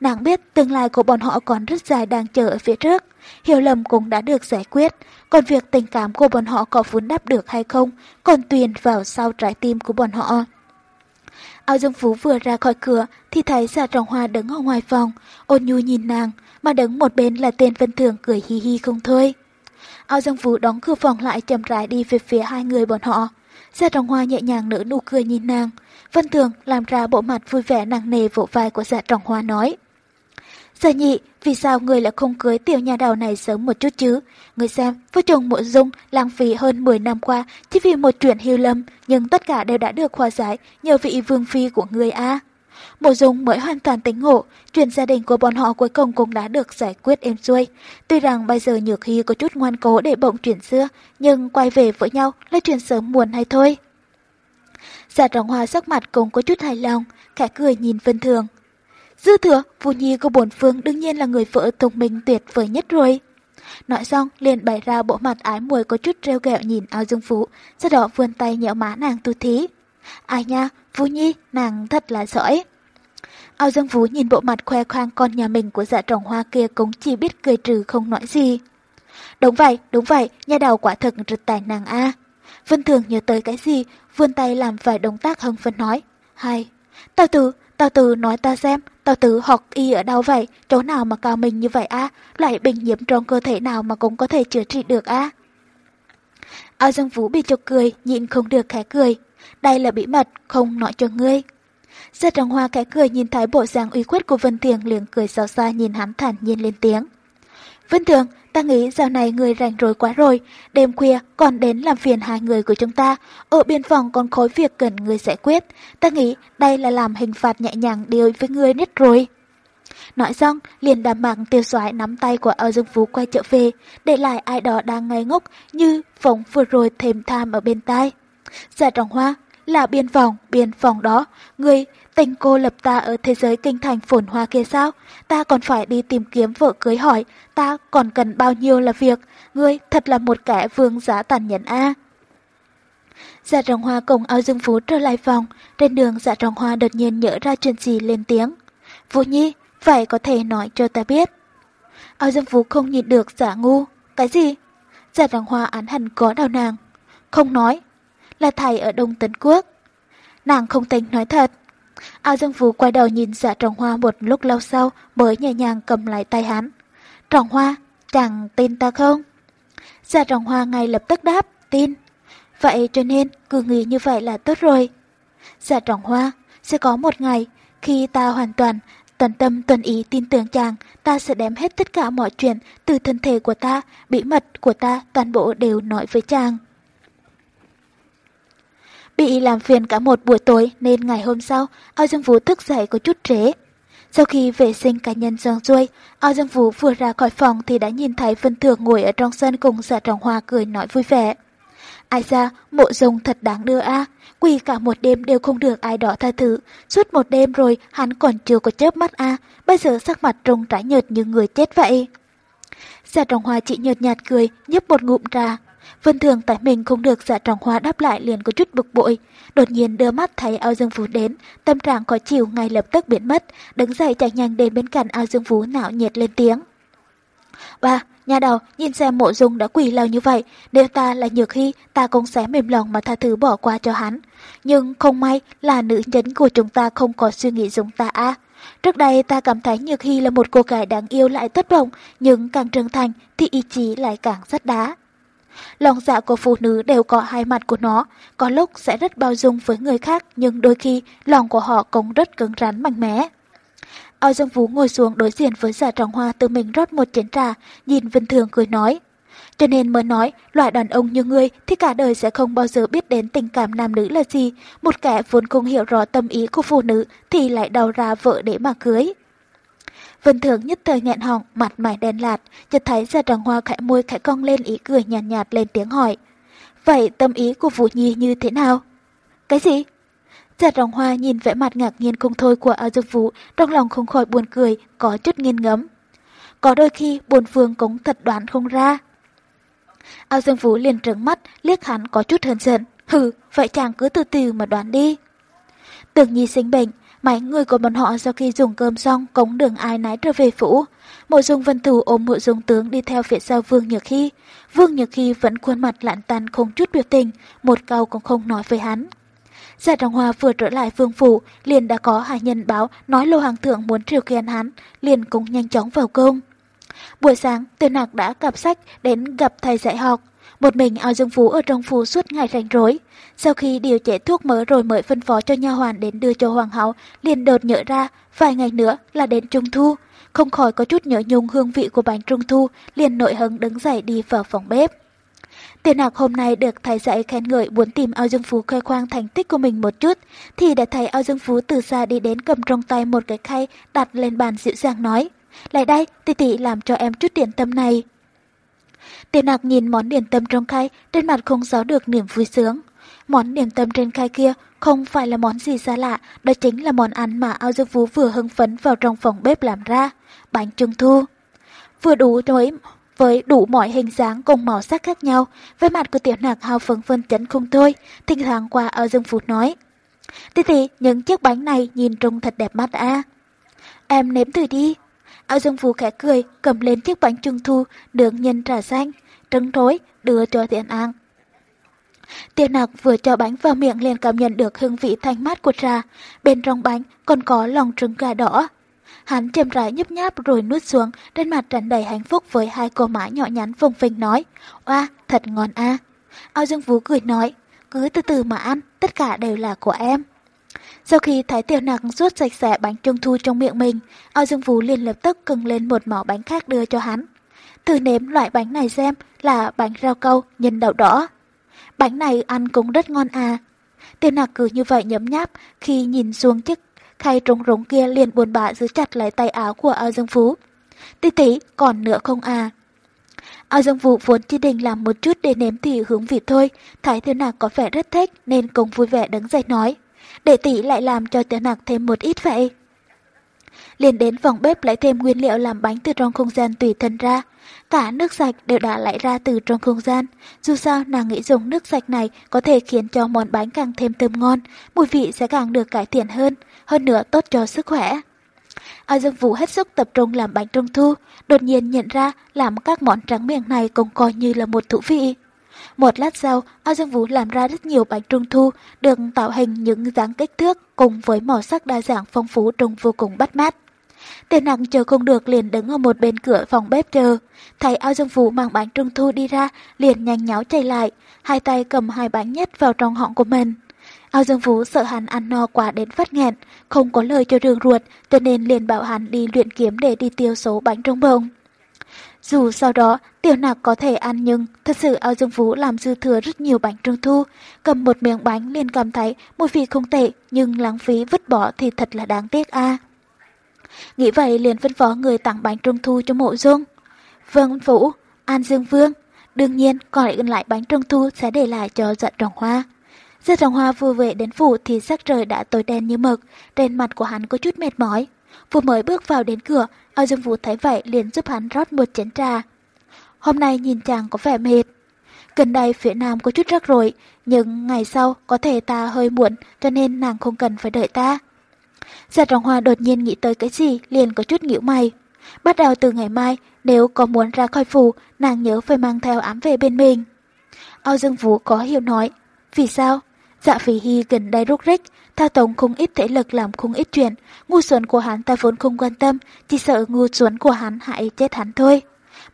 Nàng biết tương lai của bọn họ còn rất dài đang chờ ở phía trước. Hiểu lầm cũng đã được giải quyết, còn việc tình cảm của bọn họ có vun đắp được hay không còn tùy vào sau trái tim của bọn họ. Áo Dương Phú vừa ra khỏi cửa thì thấy Giả Trọng Hoa đứng ở ngoài phòng, ôn nhu nhìn nàng, mà đứng một bên là tên Vân Thường cười hi hi không thôi. Áo Dương Phú đóng cửa phòng lại chậm rãi đi về phía hai người bọn họ. Giả Trọng Hoa nhẹ nhàng nở nụ cười nhìn nàng. Vân Thường làm ra bộ mặt vui vẻ nặng nề vỗ vai của Giả Trọng Hoa nói. Giả nhị, vì sao người lại không cưới tiểu nhà đầu này sớm một chút chứ? Người xem, vợ chồng mộ dung lãng phí hơn 10 năm qua chỉ vì một chuyện hiu lâm, nhưng tất cả đều đã được hòa giải nhờ vị vương phi của người A. Mộ dung mới hoàn toàn tính ngộ, chuyện gia đình của bọn họ cuối cùng cũng đã được giải quyết êm xuôi. Tuy rằng bây giờ Nhược Hy có chút ngoan cố để bỗng chuyện xưa, nhưng quay về với nhau là chuyện sớm muộn hay thôi. Giả trọng hoa sắc mặt cũng có chút hài lòng, khẽ cười nhìn Vân Thường. Dư thừa, vũ Nhi của bổn phương đương nhiên là người vợ thông minh tuyệt vời nhất rồi. Nói xong, liền bày ra bộ mặt ái mùi có chút treo ghẹo nhìn ao dương phú, sau đó vươn tay nhéo má nàng tu thí. Ai nha, vũ Nhi, nàng thật là giỏi. Ao Dương Phú nhìn bộ mặt khoe khoang con nhà mình của dạ trồng hoa kia cũng chỉ biết cười trừ không nói gì. Đúng vậy, đúng vậy, nhà đầu quả thật rực tài nàng a. Vân Thường nhớ tới cái gì, vươn tay làm vài động tác hưng phấn nói. Hay, tao tử, tao tử nói ta xem, tao tử học y ở đâu vậy, chỗ nào mà cao mình như vậy a, loại bệnh nhiễm trong cơ thể nào mà cũng có thể chữa trị được a. Ao Dương Vũ bị chọc cười, nhịn không được khẽ cười. Đây là bí mật, không nói cho ngươi. Giật trọng hoa khẽ cười nhìn thấy bộ dạng uy khuất của Vân Thiền liền cười xào xa nhìn hắn thản nhiên lên tiếng. Vân Thường, ta nghĩ dạo này người rảnh rỗi quá rồi, đêm khuya còn đến làm phiền hai người của chúng ta, ở biên phòng còn khối việc cần người giải quyết, ta nghĩ đây là làm hình phạt nhẹ nhàng đối với người nhất rồi. Nói xong, liền đàm mạng tiêu soái nắm tay của Âu Dương Phú quay trở về, để lại ai đó đang ngây ngốc như phóng vừa rồi thềm tham ở bên tai. giả trọng hoa, là biên phòng, biên phòng đó, người tình cô lập ta ở thế giới kinh thành phồn hoa kia sao? Ta còn phải đi tìm kiếm vợ cưới hỏi, ta còn cần bao nhiêu là việc, ngươi thật là một kẻ vương giá tàn nhẫn a. Dạ trọng hoa cùng ao Dương Phú trở lại phòng, trên đường dạ trọng hoa đột nhiên nhớ ra chuyện gì lên tiếng. Vũ Nhi, phải có thể nói cho ta biết. ao Dương Phú không nhìn được giả ngu. Cái gì? Dạ Đằng Hoa án hẳn có đau nàng. Không nói. Là thầy ở Đông Tấn Quốc. Nàng không tính nói thật. Ao Dương Phú quay đầu nhìn dạ Trọng Hoa một lúc lâu sau mới nhẹ nhàng cầm lại tay hắn. Trọng Hoa, chẳng tin ta không? Dạ Trọng Hoa ngay lập tức đáp, tin. Vậy cho nên cứ nghĩ như vậy là tốt rồi. Dạ Trọng Hoa, sẽ có một ngày khi ta hoàn toàn Toàn tâm tuần ý tin tưởng chàng, ta sẽ đem hết tất cả mọi chuyện từ thân thể của ta, bí mật của ta, toàn bộ đều nói với chàng. Bị làm phiền cả một buổi tối nên ngày hôm sau, Ao Dương Vũ thức dậy có chút trễ. Sau khi vệ sinh cá nhân xong xuôi, Ao Dương Vũ vừa ra khỏi phòng thì đã nhìn thấy Vân Thường ngồi ở trong sân cùng giả trọng hoa cười nói vui vẻ. Ai ra, mộ rồng thật đáng đưa a quỳ cả một đêm đều không được ai đó tha thứ. Suốt một đêm rồi, hắn còn chưa có chớp mắt a bây giờ sắc mặt trông trái nhợt như người chết vậy. Giả trọng hoa chỉ nhợt nhạt cười, nhấp một ngụm trà. Vân thường tại mình không được giả trọng hoa đáp lại liền có chút bực bội. Đột nhiên đưa mắt thấy ao dương phú đến, tâm trạng có chiều ngay lập tức biến mất, đứng dậy chạy nhanh đến bên cạnh ao dương phú não nhiệt lên tiếng. Ba, Nhà đầu, nhìn xem mộ dung đã quỳ lâu như vậy, nếu ta là nhược hy, ta cũng sẽ mềm lòng mà tha thứ bỏ qua cho hắn. Nhưng không may là nữ nhân của chúng ta không có suy nghĩ giống ta à. Trước đây ta cảm thấy Nhược Hy là một cô gái đáng yêu lại tốt bụng, nhưng càng trưởng thành thì ý chí lại càng rất đá. Lòng dạ của phụ nữ đều có hai mặt của nó, có lúc sẽ rất bao dung với người khác nhưng đôi khi lòng của họ cũng rất cứng rắn mạnh mẽ. Ao Dương Vũ ngồi xuống đối diện với giả trọng hoa tự mình rót một chén trà, nhìn Vân Thường cười nói. Cho nên mới nói, loại đàn ông như ngươi thì cả đời sẽ không bao giờ biết đến tình cảm nam nữ là gì. Một kẻ vốn không hiểu rõ tâm ý của phụ nữ thì lại đào ra vợ để mà cưới. Vân Thường nhất thời nghẹn họng, mặt mày đen lạt, chợt thấy giả trọng hoa khẽ môi khẽ cong lên ý cười nhàn nhạt, nhạt lên tiếng hỏi. Vậy tâm ý của Vũ Nhi như thế nào? Cái gì? Già rồng hoa nhìn vẻ mặt ngạc nhiên không thôi của Ao Dương Vũ, trong lòng không khỏi buồn cười, có chút nghiên ngấm. Có đôi khi buồn phương cũng thật đoán không ra. Ao Dương Vũ liền trợn mắt, liếc hắn có chút hờn giận. Hừ, vậy chàng cứ từ từ mà đoán đi. Tưởng nhi sinh bệnh, mấy người của bọn họ sau khi dùng cơm xong cống đường ai nái trở về phủ. Mộ dung vân thủ ôm mộ dung tướng đi theo phía sau Vương Nhược Hy. Vương Nhược Hy vẫn khuôn mặt lạn tàn không chút biểu tình, một câu cũng không nói với hắn. Giả Trọng Hoa vừa trở lại vương phủ, liền đã có hạ nhân báo nói Lô Hoàng Thượng muốn triều khiển hắn, liền cũng nhanh chóng vào công. Buổi sáng, Tiêu Nạc đã cặp sách đến gặp thầy dạy học. Một mình ao dương phú ở trong phủ suốt ngày rảnh rối. Sau khi điều chế thuốc mỡ rồi mới phân phó cho nha hoàn đến đưa cho hoàng hậu, liền đột nhớ ra, vài ngày nữa là đến trung thu. Không khỏi có chút nhớ nhung hương vị của bánh trung thu, liền nội hứng đứng dậy đi vào phòng bếp. Tiền học hôm nay được thầy dạy khen ngợi muốn tìm Ao Dương Phú khoe khoang thành tích của mình một chút, thì đã thấy Ao Dương Phú từ xa đi đến cầm trong tay một cái khay đặt lên bàn dịu dàng nói. Lại đây, tỷ tỷ làm cho em chút điện tâm này. Tiền nạc nhìn món điểm tâm trong khay, trên mặt không giấu được niềm vui sướng. Món điểm tâm trên khay kia không phải là món gì xa lạ, đó chính là món ăn mà Ao Dương Phú vừa hưng phấn vào trong phòng bếp làm ra, bánh trung thu. Vừa đủ với với đủ mọi hình dáng cùng màu sắc khác nhau, với mặt của tiểu nạc hào phấn phân chấn không thôi, thỉnh thoảng qua Ao dương Vũ nói. Tí tí, những chiếc bánh này nhìn trông thật đẹp mắt à. Em nếm thử đi. Ao dương Vũ khẽ cười, cầm lên chiếc bánh trung thu, đường nhân trà xanh, trứng rối, đưa cho tiền an. Tiền nạc vừa cho bánh vào miệng liền cảm nhận được hương vị thanh mát của trà. Bên trong bánh còn có lòng trứng gà đỏ, Hắn chậm rãi nhấp nháp rồi nuốt xuống, trên mặt tràn đầy hạnh phúc với hai cô má nhỏ nhắn phồng phình nói, oa, thật ngon a. À. Ao Dương Vũ cười nói, cứ từ từ mà ăn, tất cả đều là của em. Sau khi Thái Tiểu Nặc rút sạch sẽ bánh trung thu trong miệng mình, Ao Dương Vũ liền lập tức cưng lên một mỏ bánh khác đưa cho hắn. Thử nếm loại bánh này xem là bánh rau câu nhân đậu đỏ. Bánh này ăn cũng rất ngon à. tiểu nặc cứ như vậy nhấm nháp khi nhìn xuống chiếc khay trống rỗng kia liền buồn bã giữ chặt lấy tay áo của ao dương phú. Tí tí, còn nữa không à? Ao dương vũ vốn chỉ định làm một chút để nếm thì hướng vị thôi, thái tiểu nạc có vẻ rất thích nên cũng vui vẻ đứng dậy nói. Để tỷ lại làm cho tiểu nặc thêm một ít vậy. Liền đến phòng bếp lấy thêm nguyên liệu làm bánh từ trong không gian tùy thân ra. Cả nước sạch đều đã lấy ra từ trong không gian. Dù sao nàng nghĩ dùng nước sạch này có thể khiến cho món bánh càng thêm thơm ngon, mùi vị sẽ càng được cải thiện hơn, hơn nữa tốt cho sức khỏe. A Dương Vũ hết sức tập trung làm bánh trung thu, đột nhiên nhận ra làm các món trắng miệng này cũng coi như là một thú vị. Một lát sau, Ao Dương Vũ làm ra rất nhiều bánh trung thu, được tạo hình những dáng kích thước cùng với màu sắc đa dạng phong phú trông vô cùng bắt mắt. Tên nặng chờ không được liền đứng ở một bên cửa phòng bếp chờ. Thấy ao dương vũ mang bánh trung thu đi ra, liền nhanh nháo chạy lại, hai tay cầm hai bánh nhét vào trong họng của mình. Ao dương vũ sợ hắn ăn no quá đến phát nghẹn, không có lời cho đường ruột, cho nên liền bảo hắn đi luyện kiếm để đi tiêu số bánh trong bông. Dù sau đó tiểu nạc có thể ăn nhưng thật sự ao dương vũ làm dư thừa rất nhiều bánh trung thu, cầm một miếng bánh liền cảm thấy mùi vị không tệ nhưng lãng phí vứt bỏ thì thật là đáng tiếc a. Nghĩ vậy liền phân phó người tặng bánh trung thu cho mộ dung. Vương Vũ, An Dương Vương, đương nhiên còn lại lại bánh trung thu sẽ để lại cho giận trồng hoa. Giận trồng hoa vừa về đến phủ thì sắc trời đã tối đen như mực, trên mặt của hắn có chút mệt mỏi. Vừa mới bước vào đến cửa, Ao Dương Vũ thấy vậy liền giúp hắn rót một chén trà. Hôm nay nhìn chàng có vẻ mệt. Gần đây phía nam có chút rắc rối, nhưng ngày sau có thể ta hơi muộn cho nên nàng không cần phải đợi ta. Dạ Giật Rồng hoa đột nhiên nghĩ tới cái gì liền có chút nghỉu mày. Bắt đầu từ ngày mai, nếu có muốn ra khỏi phủ, nàng nhớ phải mang theo ám về bên mình. Âu Dương Vũ có hiểu nói. Vì sao? Dạ phỉ hy gần đây rút rích, thao tống không ít thể lực làm không ít chuyện. Ngu xuẩn của hắn ta vốn không quan tâm, chỉ sợ ngu xuẩn của hắn hại chết hắn thôi.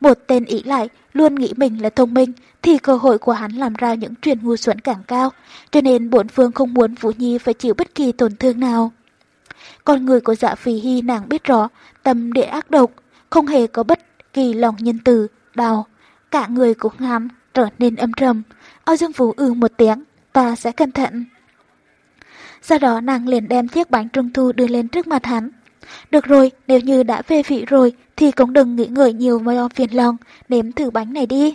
Một tên ý lại, luôn nghĩ mình là thông minh, thì cơ hội của hắn làm ra những chuyện ngu xuẩn càng cao, cho nên bổn phương không muốn Vũ Nhi phải chịu bất kỳ tổn thương nào. Con người của dạ phì hy nàng biết rõ, tâm địa ác độc, không hề có bất kỳ lòng nhân từ, đào. Cả người của hắn trở nên âm trầm. Âu Dương Vũ ư một tiếng, ta sẽ cẩn thận. Sau đó nàng liền đem chiếc bánh trung thu đưa lên trước mặt hắn. Được rồi, nếu như đã phê vị rồi thì cũng đừng nghĩ ngợi nhiều mà phiền lòng, nếm thử bánh này đi.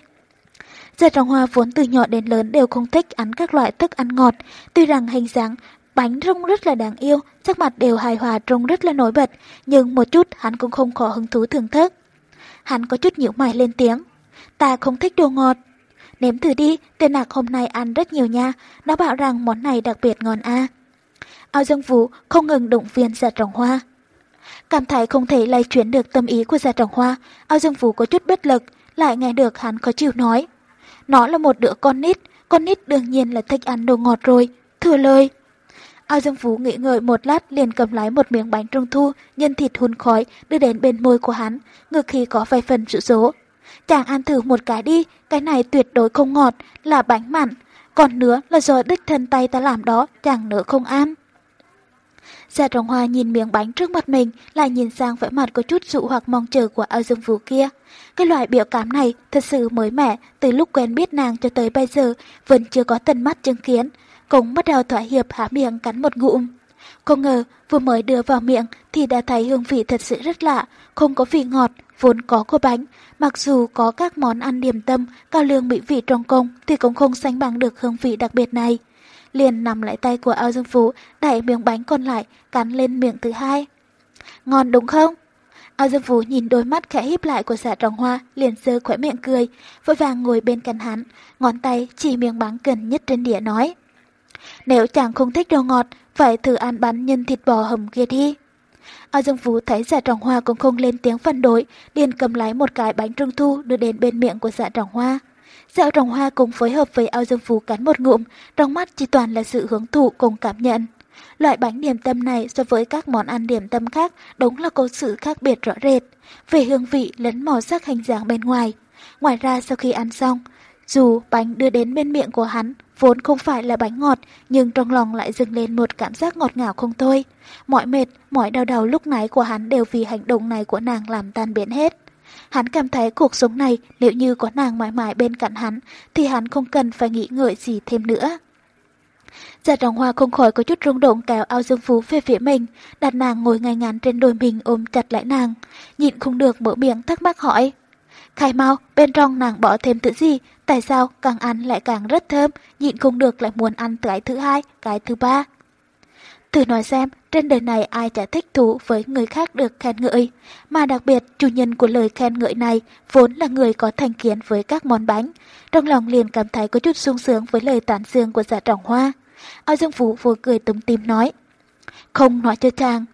Giờ Trọng Hoa vốn từ nhỏ đến lớn đều không thích ăn các loại thức ăn ngọt, tuy rằng hình dáng Bánh trông rất là đáng yêu, sắc mặt đều hài hòa trông rất là nổi bật, nhưng một chút hắn cũng không có hứng thú thưởng thức. Hắn có chút nhíu mày lên tiếng. Ta không thích đồ ngọt. Nếm thử đi, tên nạc hôm nay ăn rất nhiều nha, nó bảo rằng món này đặc biệt ngon a. À. Ao Dương Vũ không ngừng động viên giả trồng hoa. Cảm thấy không thể lay chuyển được tâm ý của giả trồng hoa, Ao Dương Vũ có chút bất lực, lại nghe được hắn có chịu nói. Nó là một đứa con nít, con nít đương nhiên là thích ăn đồ ngọt rồi, thừa lời. Ao Dương Phú nghĩ ngợi một lát liền cầm lái một miếng bánh trung thu, nhân thịt hun khói đưa đến bên môi của hắn, ngược khi có vài phần sự số. Chàng ăn thử một cái đi, cái này tuyệt đối không ngọt, là bánh mặn. Còn nữa là do đích thân tay ta làm đó, chàng nữa không ăn. Gia Trọng Hoa nhìn miếng bánh trước mặt mình, lại nhìn sang vẻ mặt có chút dụ hoặc mong chờ của ao dương vũ kia. Cái loại biểu cảm này thật sự mới mẻ, từ lúc quen biết nàng cho tới bây giờ, vẫn chưa có tận mắt chứng kiến, cũng bắt đầu thỏa hiệp há miệng cắn một ngụm. Không ngờ vừa mới đưa vào miệng thì đã thấy hương vị thật sự rất lạ, không có vị ngọt, vốn có của bánh. Mặc dù có các món ăn điểm tâm, cao lương mỹ vị trong công thì cũng không sánh bằng được hương vị đặc biệt này. Liền nằm lại tay của ao dương phú, đẩy miếng bánh còn lại, cắn lên miệng thứ hai. Ngon đúng không? Ao dương Vũ nhìn đôi mắt khẽ híp lại của dạ xã trồng hoa, liền sơ khỏe miệng cười, vội vàng ngồi bên cạnh hắn, ngón tay chỉ miếng bánh gần nhất trên đĩa nói. Nếu chàng không thích đồ ngọt, phải thử ăn bánh nhân thịt bò hầm kia đi. Ao Dương Vũ thấy dạ trọng hoa cũng không lên tiếng phản đối, liền cầm lái một cái bánh trung thu đưa đến bên miệng của dạ trọng hoa dạo trọng hoa cùng phối hợp với ao Dương Phú cắn một ngụm, trong mắt chỉ toàn là sự hưởng thụ cùng cảm nhận. Loại bánh điểm tâm này so với các món ăn điểm tâm khác đúng là có sự khác biệt rõ rệt, về hương vị lẫn màu sắc hình dáng bên ngoài. Ngoài ra sau khi ăn xong, dù bánh đưa đến bên miệng của hắn vốn không phải là bánh ngọt, nhưng trong lòng lại dâng lên một cảm giác ngọt ngào không thôi. Mọi mệt, mọi đau đầu lúc nãy của hắn đều vì hành động này của nàng làm tan biến hết. Hắn cảm thấy cuộc sống này nếu như có nàng mãi mãi bên cạnh hắn thì hắn không cần phải nghĩ ngợi gì thêm nữa. Dạ trọng hoa không khỏi có chút rung động kéo ao dương phú về phía mình, đặt nàng ngồi ngay ngắn trên đôi mình ôm chặt lại nàng, nhịn không được mở miệng thắc mắc hỏi. Khai mau, bên trong nàng bỏ thêm thứ gì, tại sao càng ăn lại càng rất thơm, nhịn không được lại muốn ăn cái thứ hai, cái thứ ba. Thử nói xem, trên đời này ai chả thích thú với người khác được khen ngợi, mà đặc biệt chủ nhân của lời khen ngợi này vốn là người có thành kiến với các món bánh. Trong lòng liền cảm thấy có chút sung sướng với lời tán dương của giả trọng hoa. Ao Dương Phú vừa cười túm tim nói. Không nói cho chàng.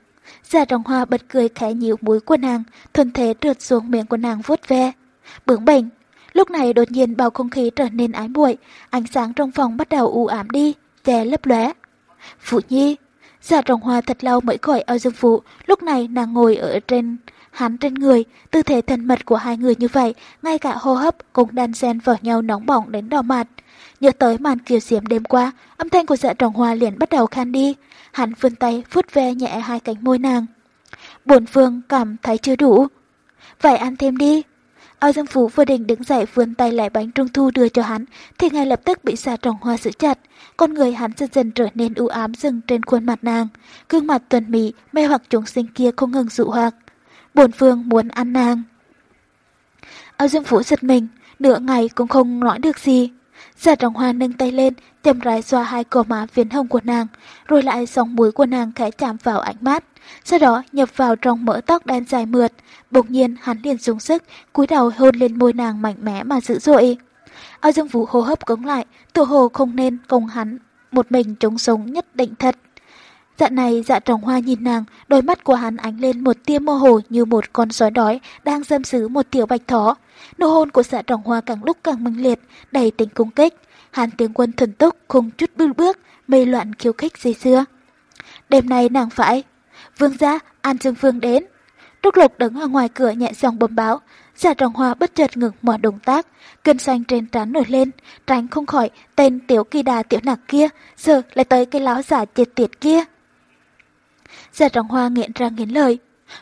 Giả trọng hoa bật cười khẽ nhíu mũi của nàng, thuần thế trượt xuống miệng của nàng vuốt ve. Bướng bỉnh. Lúc này đột nhiên bầu không khí trở nên ái muội, ánh sáng trong phòng bắt đầu u ám đi, che lấp lóe. Phụ Nhi, Dạ trọng hoa thật lâu mới khỏi ao dương phụ, lúc này nàng ngồi ở trên hắn trên người, tư thế thân mật của hai người như vậy, ngay cả hô hấp cũng đan xen vào nhau nóng bỏng đến đỏ mặt. Nhớ tới màn kiều diễm đêm qua, âm thanh của dạ trọng hoa liền bắt đầu khan đi. Hắn vươn tay phút ve nhẹ hai cánh môi nàng. buồn phương cảm thấy chưa đủ. Vậy ăn thêm đi. Ao Dương Phú vừa định đứng dậy vươn tay lại bánh trung thu đưa cho hắn, thì ngay lập tức bị xà trồng hoa giữ chặt. Con người hắn dần dần trở nên u ám dừng trên khuôn mặt nàng. Gương mặt tuần mỹ, mê hoặc chúng sinh kia không ngừng dụ hoặc. Bổn phương muốn ăn nàng. Ao Dương Phú giật mình, nửa ngày cũng không nói được gì. Giả trọng hoa nâng tay lên, chậm rãi xoa hai cò má phiến hồng của nàng, rồi lại dòng mũi của nàng khẽ chạm vào ánh mắt. Sau đó nhập vào trong mỡ tóc đen dài mượt, bỗng nhiên hắn liền dùng sức, cúi đầu hôn lên môi nàng mạnh mẽ mà dữ dội. Ao Dương Vũ hô hấp cứng lại, tự hồ không nên cùng hắn một mình chống sống nhất định thật. Dạ này dạ trọng hoa nhìn nàng, đôi mắt của hắn ánh lên một tia mơ hồ như một con sói đói đang dâm giữ một tiểu bạch thỏ. Nụ hôn của dạ trọng hoa càng lúc càng mừng liệt, đầy tính cung kích. Hắn tiếng quân thần tốc không chút bước bước, mê loạn khiêu khích dây xưa. Đêm nay nàng phải. Vương gia, An Dương Vương đến. Trúc Lục đứng ở ngoài cửa nhẹ giọng bấm báo. Giả trọng hoa bất chợt ngừng mọi động tác, cơn xanh trên trán nổi lên, tránh không khỏi tên tiểu kỳ đà tiểu nặc kia, giờ lại tới cái láo giả chết tiệt kia. Giả trọng hoa nghiện ra nghiến lời.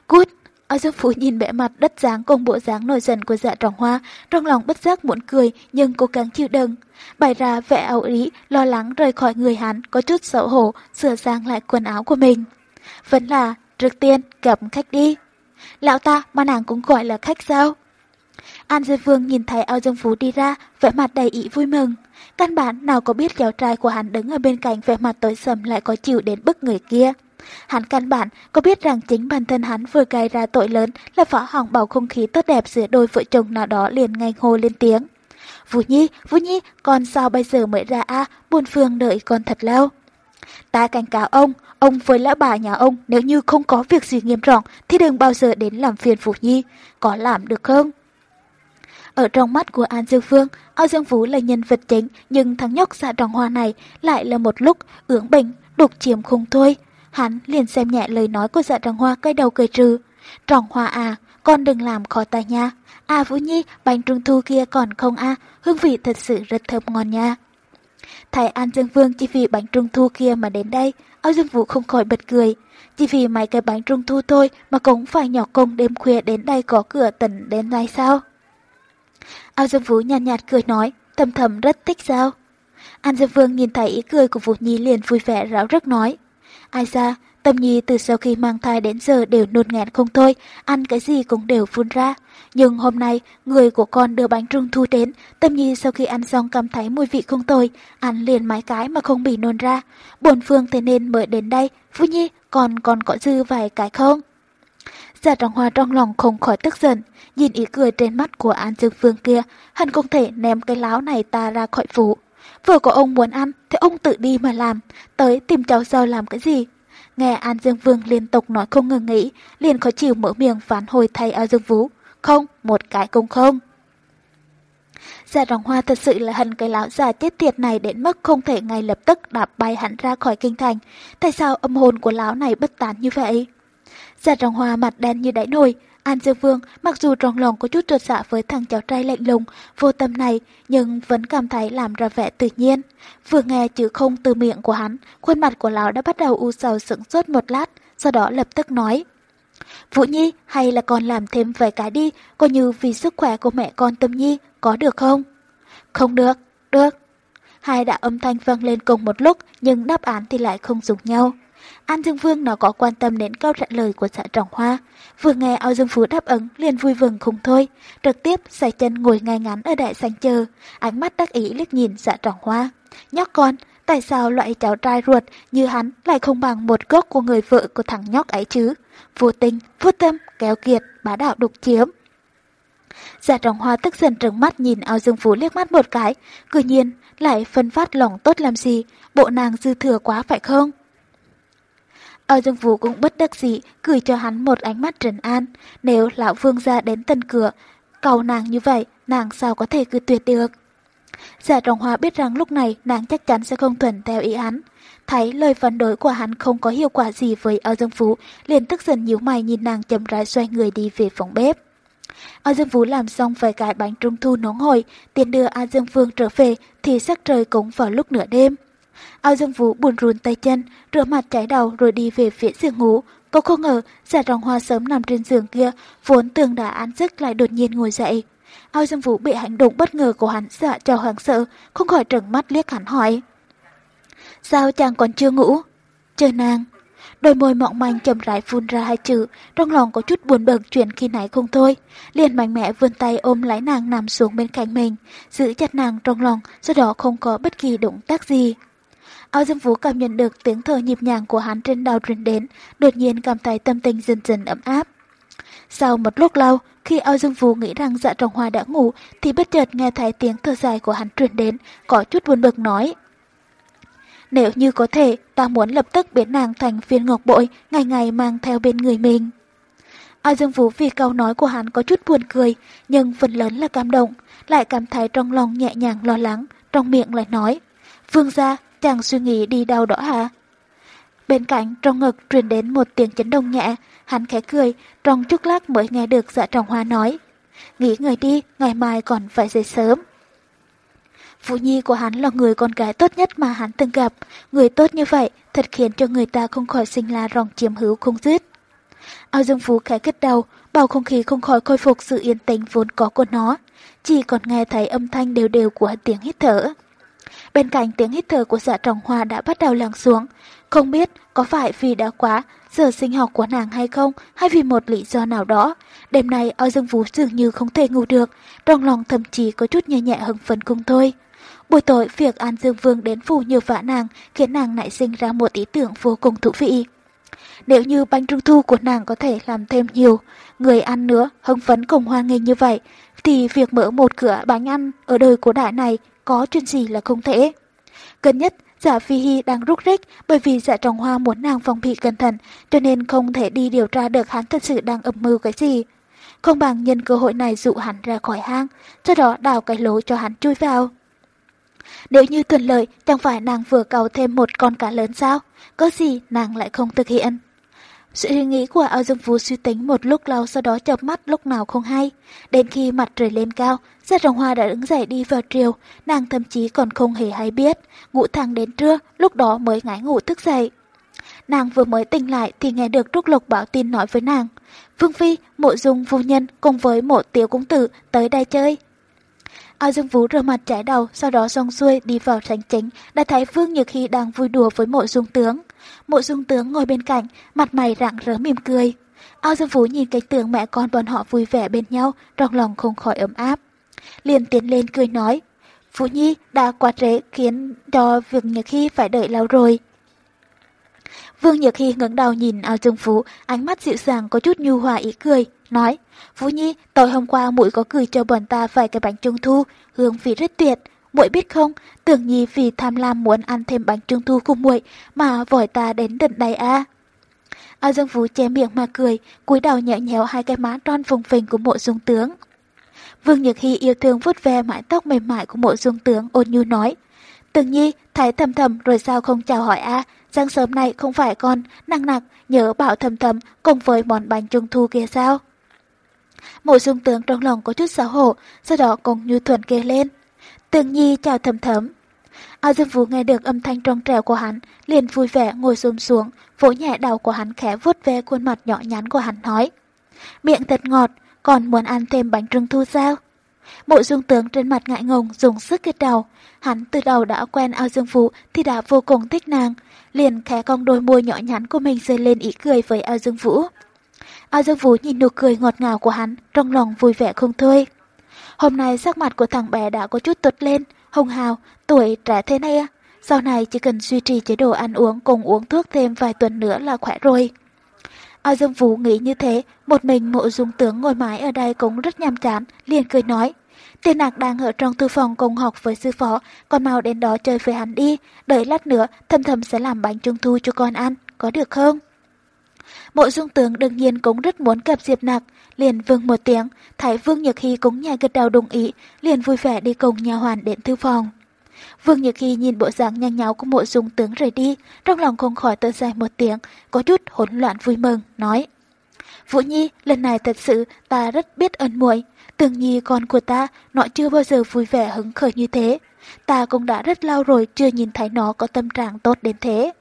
Cút! Ao Dương Phú nhìn bẽ mặt đất dáng cùng bộ dáng nổi giận của dạ trọng hoa, trong lòng bất giác muốn cười nhưng cố gắng chịu đựng. Bày ra vẻ ảo ý, lo lắng rời khỏi người hắn, có chút xấu hổ, sửa sang lại quần áo của mình. Vẫn là, trước tiên, gặp khách đi. Lão ta mà nàng cũng gọi là khách sao? An dương Vương nhìn thấy ao dương phú đi ra, vẻ mặt đầy ý vui mừng. Căn bản nào có biết cháu trai của hắn đứng ở bên cạnh vẻ mặt tối sầm lại có chịu đến bức người kia. Hắn căn bản có biết rằng chính bản thân hắn vừa gây ra tội lớn là phá hỏng bầu không khí tốt đẹp giữa đôi vợ chồng nào đó liền ngay hô lên tiếng. Vũ Nhi, Vũ Nhi, con sao bây giờ mới ra a buồn phương đợi con thật lâu. Ta cảnh cáo ông, ông với lão bà nhà ông nếu như không có việc gì nghiêm trọng thì đừng bao giờ đến làm phiền Vũ Nhi, có làm được không? Ở trong mắt của An Dương Phương, Ao Dương Vũ là nhân vật chính, nhưng thằng nhóc dạ tròn hoa này lại là một lúc ưỡng bệnh, đục chiếm không thôi. Hắn liền xem nhẹ lời nói của dạ tròn hoa cây đầu cười trừ. Tròn hoa à, con đừng làm khó ta nha. À Vũ Nhi, bánh trung thu kia còn không à, hương vị thật sự rất thơm ngon nha. Thầy An Dương Vương chỉ vì bánh trung thu kia mà đến đây, Ao Dương Vũ không khỏi bật cười. Chỉ vì mấy cái bánh trung thu thôi mà cũng phải nhỏ công đêm khuya đến đây có cửa tỉnh đến nay sao? Ao Dương Vũ nhàn nhạt, nhạt cười nói, thầm thầm rất thích sao? An Dương Vương nhìn thấy ý cười của Vũ Nhi liền vui vẻ ráo rất nói. Ai ra, Tâm Nhi từ sau khi mang thai đến giờ đều nôn nghẹn không thôi, ăn cái gì cũng đều phun ra. Nhưng hôm nay, người của con đưa bánh trung thu đến, Tâm Nhi sau khi ăn xong cảm thấy mùi vị không tồi, ăn liền mái cái mà không bị nôn ra. Buồn phương thế nên mới đến đây, Vũ Nhi, còn còn có dư vài cái không? Giả trọng hoa trong lòng không khỏi tức giận, nhìn ý cười trên mắt của An Dương Phương kia, hắn không thể ném cái láo này ta ra khỏi phủ. Vừa có ông muốn ăn, thì ông tự đi mà làm, tới tìm cháu dâu làm cái gì. Nghe An Dương Vương liên tục nói không ngừng nghĩ, liền khó chịu mở miệng phản hồi thay An Dương Vũ. Không, một cái cũng không. Giả rồng hoa thật sự là hận cái lão già chết tiệt này đến mức không thể ngay lập tức đạp bay hắn ra khỏi kinh thành. Tại sao âm hồn của lão này bất tán như vậy? Giả rồng hoa mặt đen như đáy nồi, An Dương Vương mặc dù trong lòng có chút trột dạ với thằng cháu trai lạnh lùng, vô tâm này, nhưng vẫn cảm thấy làm ra vẻ tự nhiên. Vừa nghe chữ không từ miệng của hắn, khuôn mặt của lão đã bắt đầu u sầu sững sốt một lát, sau đó lập tức nói. Vũ Nhi, hay là con làm thêm vài cái đi, coi như vì sức khỏe của mẹ con Tâm Nhi, có được không? Không được, được. Hai đạo âm thanh vang lên cùng một lúc nhưng đáp án thì lại không giống nhau. An Dương Vương nó có quan tâm đến câu trả lời của xã trọng hoa. Vừa nghe Ao Dương Phú đáp ứng liền vui vừng không thôi, trực tiếp xoay chân ngồi ngay ngắn ở đại sảnh chờ, ánh mắt đắc ý liếc nhìn xã trọng hoa. Nhóc con, tại sao loại cháu trai ruột như hắn lại không bằng một gốc của người vợ của thằng nhóc ấy chứ? Vô tình, vô tâm, kéo kiệt, bá đạo đục chiếm. Giả trọng hoa tức giận trừng mắt nhìn ao dương phú liếc mắt một cái, Cười nhiên lại phân phát lòng tốt làm gì, bộ nàng dư thừa quá phải không? Âu dương Vũ cũng bất đắc dĩ, gửi cho hắn một ánh mắt trấn an, nếu lão vương ra đến tận cửa, cầu nàng như vậy, nàng sao có thể cứ tuyệt được. Giả trọng hoa biết rằng lúc này nàng chắc chắn sẽ không thuần theo ý hắn. Thấy lời phản đối của hắn không có hiệu quả gì với Âu dương phú, liền tức giận nhíu mày nhìn nàng chậm rãi xoay người đi về phòng bếp. Âu Dương Vũ làm xong vài cái bánh trung thu nóng hổi, tiền đưa A Dương Vương trở về thì sắc trời cũng vào lúc nửa đêm. Ao Dương Vũ buồn run tay chân, rửa mặt trái đầu rồi đi về phía giường ngủ. Cô không ngờ giả rồng hoa sớm nằm trên giường kia, vốn tưởng đã án giấc lại đột nhiên ngồi dậy. Ao Dương Vũ bị hành động bất ngờ của hắn dọa cho hoàng sợ, không khỏi trừng mắt liếc hắn hỏi. Sao chàng còn chưa ngủ? Chờ nàng. Đôi môi mọng manh chậm rãi phun ra hai chữ, trong lòng có chút buồn bực chuyện khi nãy không thôi. Liền mạnh mẽ vươn tay ôm lấy nàng nằm xuống bên cạnh mình, giữ chặt nàng trong lòng, sau đó không có bất kỳ động tác gì. Áo Dương Vũ cảm nhận được tiếng thở nhịp nhàng của hắn trên đầu truyền đến, đột nhiên cảm thấy tâm tình dần dần ấm áp. Sau một lúc lâu, khi Áo Dương Vũ nghĩ rằng dạ trọng hoa đã ngủ, thì bất chợt nghe thấy tiếng thở dài của hắn truyền đến, có chút buồn bực nói. Nếu như có thể, ta muốn lập tức biến nàng thành viên ngọc bội, ngày ngày mang theo bên người mình. Ao Dương Vũ vì câu nói của hắn có chút buồn cười, nhưng phần lớn là cảm động, lại cảm thấy trong lòng nhẹ nhàng lo lắng, trong miệng lại nói. Vương gia, chàng suy nghĩ đi đâu đó hả? Bên cạnh trong ngực truyền đến một tiếng chấn động nhẹ, hắn khẽ cười, trong chút lát mới nghe được dạ trọng hoa nói. Nghỉ người đi, ngày mai còn phải dậy sớm. Phụ nhi của hắn là người con gái tốt nhất mà hắn từng gặp. Người tốt như vậy thật khiến cho người ta không khỏi sinh la ròng chiếm hữu không dứt. Ao Dương Phú khẽ kết đầu, bầu không khí không khỏi khôi phục sự yên tĩnh vốn có của nó. Chỉ còn nghe thấy âm thanh đều đều của tiếng hít thở. Bên cạnh tiếng hít thở của dạ trọng hoa đã bắt đầu lắng xuống. Không biết có phải vì đã quá giờ sinh học của nàng hay không hay vì một lý do nào đó. Đêm nay Ao Dương Vũ dường như không thể ngủ được, trong lòng thậm chí có chút nhẹ nhẹ hưng phấn cùng thôi. Buổi tối, việc An Dương Vương đến phủ nhiều vã nàng khiến nàng nảy sinh ra một ý tưởng vô cùng thú vị. Nếu như bánh trung thu của nàng có thể làm thêm nhiều, người ăn nữa, hưng phấn cùng hoan nghênh như vậy, thì việc mở một cửa bánh ăn ở đời của đại này có chuyện gì là không thể. Gần nhất, giả Phi Hy đang rút rích bởi vì giả trọng hoa muốn nàng phòng bị cẩn thận, cho nên không thể đi điều tra được hắn thật sự đang âm mưu cái gì. Không bằng nhân cơ hội này dụ hắn ra khỏi hang, sau đó đào cái lối cho hắn chui vào. Nếu như thuận lợi, chẳng phải nàng vừa cầu thêm một con cá lớn sao? Có gì nàng lại không thực hiện? Sự suy nghĩ của ao dương phú suy tính một lúc lâu sau đó chập mắt lúc nào không hay. Đến khi mặt trời lên cao, Gia Trọng Hoa đã đứng dậy đi vào triều, nàng thậm chí còn không hề hay biết. Ngủ thẳng đến trưa, lúc đó mới ngái ngủ thức dậy. Nàng vừa mới tỉnh lại thì nghe được Trúc Lục báo tin nói với nàng. Vương Phi, mộ dung vô nhân cùng với một tử tới đây chơi. Ao Dương Vũ rửa mặt trái đầu, sau đó xong xuôi đi vào sảnh chính, đã thấy Vương Nhược Hy đang vui đùa với mộ dung tướng. Mộ dung tướng ngồi bên cạnh, mặt mày rạng rỡ mỉm cười. Ao Dương Vũ nhìn cái tượng mẹ con bọn họ vui vẻ bên nhau, trong lòng không khỏi ấm áp. Liền tiến lên cười nói, Vũ Nhi đã quá trễ khiến cho Vương Nhược Hy phải đợi lâu rồi. Vương Nhược Hy ngẩng đầu nhìn Ao Dương Vũ, ánh mắt dịu dàng có chút nhu hòa ý cười, nói, Vũ Nhi, tối hôm qua muội có gửi cho bọn ta vài cái bánh trung thu, hương vị rất tuyệt. Muội biết không, tưởng nhi vì tham lam muốn ăn thêm bánh trung thu cùng muội mà vội ta đến tận đây a. À. A Dương Vũ che miệng mà cười, cúi đầu nhẹ nhéo hai cái má tròn phồng phình của mộ dung tướng. Vương Nhược Hy yêu thương vuốt ve mái tóc mềm mại của mộ dung tướng ôn nhu nói. Tưởng nhi, thái thầm thầm rồi sao không chào hỏi a sáng sớm nay không phải con, năng nặc, nhớ bảo thầm thầm cùng với món bánh trung thu kia sao? Mộ dung tướng trong lòng có chút xấu hổ, sau đó cùng như thuần kêu lên. Tường nhi chào thầm thấm. A Dương Vũ nghe được âm thanh trong trèo của hắn, liền vui vẻ ngồi xôm xuống, vỗ nhẹ đầu của hắn khẽ vuốt ve khuôn mặt nhỏ nhắn của hắn nói. Miệng thật ngọt, còn muốn ăn thêm bánh trưng thu sao? Mộ dung tướng trên mặt ngại ngùng dùng sức gật đầu. Hắn từ đầu đã quen ao dương vũ thì đã vô cùng thích nàng. Liền khẽ cong đôi môi nhỏ nhắn của mình rơi lên ý cười với ao dương vũ. Ao dương vũ nhìn nụ cười ngọt ngào của hắn, trong lòng vui vẻ không thôi. Hôm nay sắc mặt của thằng bé đã có chút tốt lên, hồng hào, tuổi trẻ thế này à? Sau này chỉ cần duy trì chế độ ăn uống cùng uống thuốc thêm vài tuần nữa là khỏe rồi. Ao Dương Vũ nghĩ như thế, một mình mộ dung tướng ngồi mãi ở đây cũng rất nhàm chán, liền cười nói. Tiên nạc đang ở trong thư phòng cùng học với sư phó, con mau đến đó chơi với hắn đi, đợi lát nữa thầm thầm sẽ làm bánh trung thu cho con ăn, có được không? Mộ dung tướng đương nhiên cũng rất muốn gặp Diệp Nạc, liền vương một tiếng, thấy Vương Nhược Hy cũng nhà gật đầu đồng ý, liền vui vẻ đi cùng nhà hoàn đến thư phòng. Vương Nhược Hy nhìn bộ dáng nhanh nháo của mộ dung tướng rời đi, trong lòng không khỏi tơ dài một tiếng, có chút hỗn loạn vui mừng, nói. Vũ Nhi, lần này thật sự ta rất biết ơn muội. Tường Nhi con của ta, nó chưa bao giờ vui vẻ hứng khởi như thế. Ta cũng đã rất lâu rồi chưa nhìn thấy nó có tâm trạng tốt đến thế.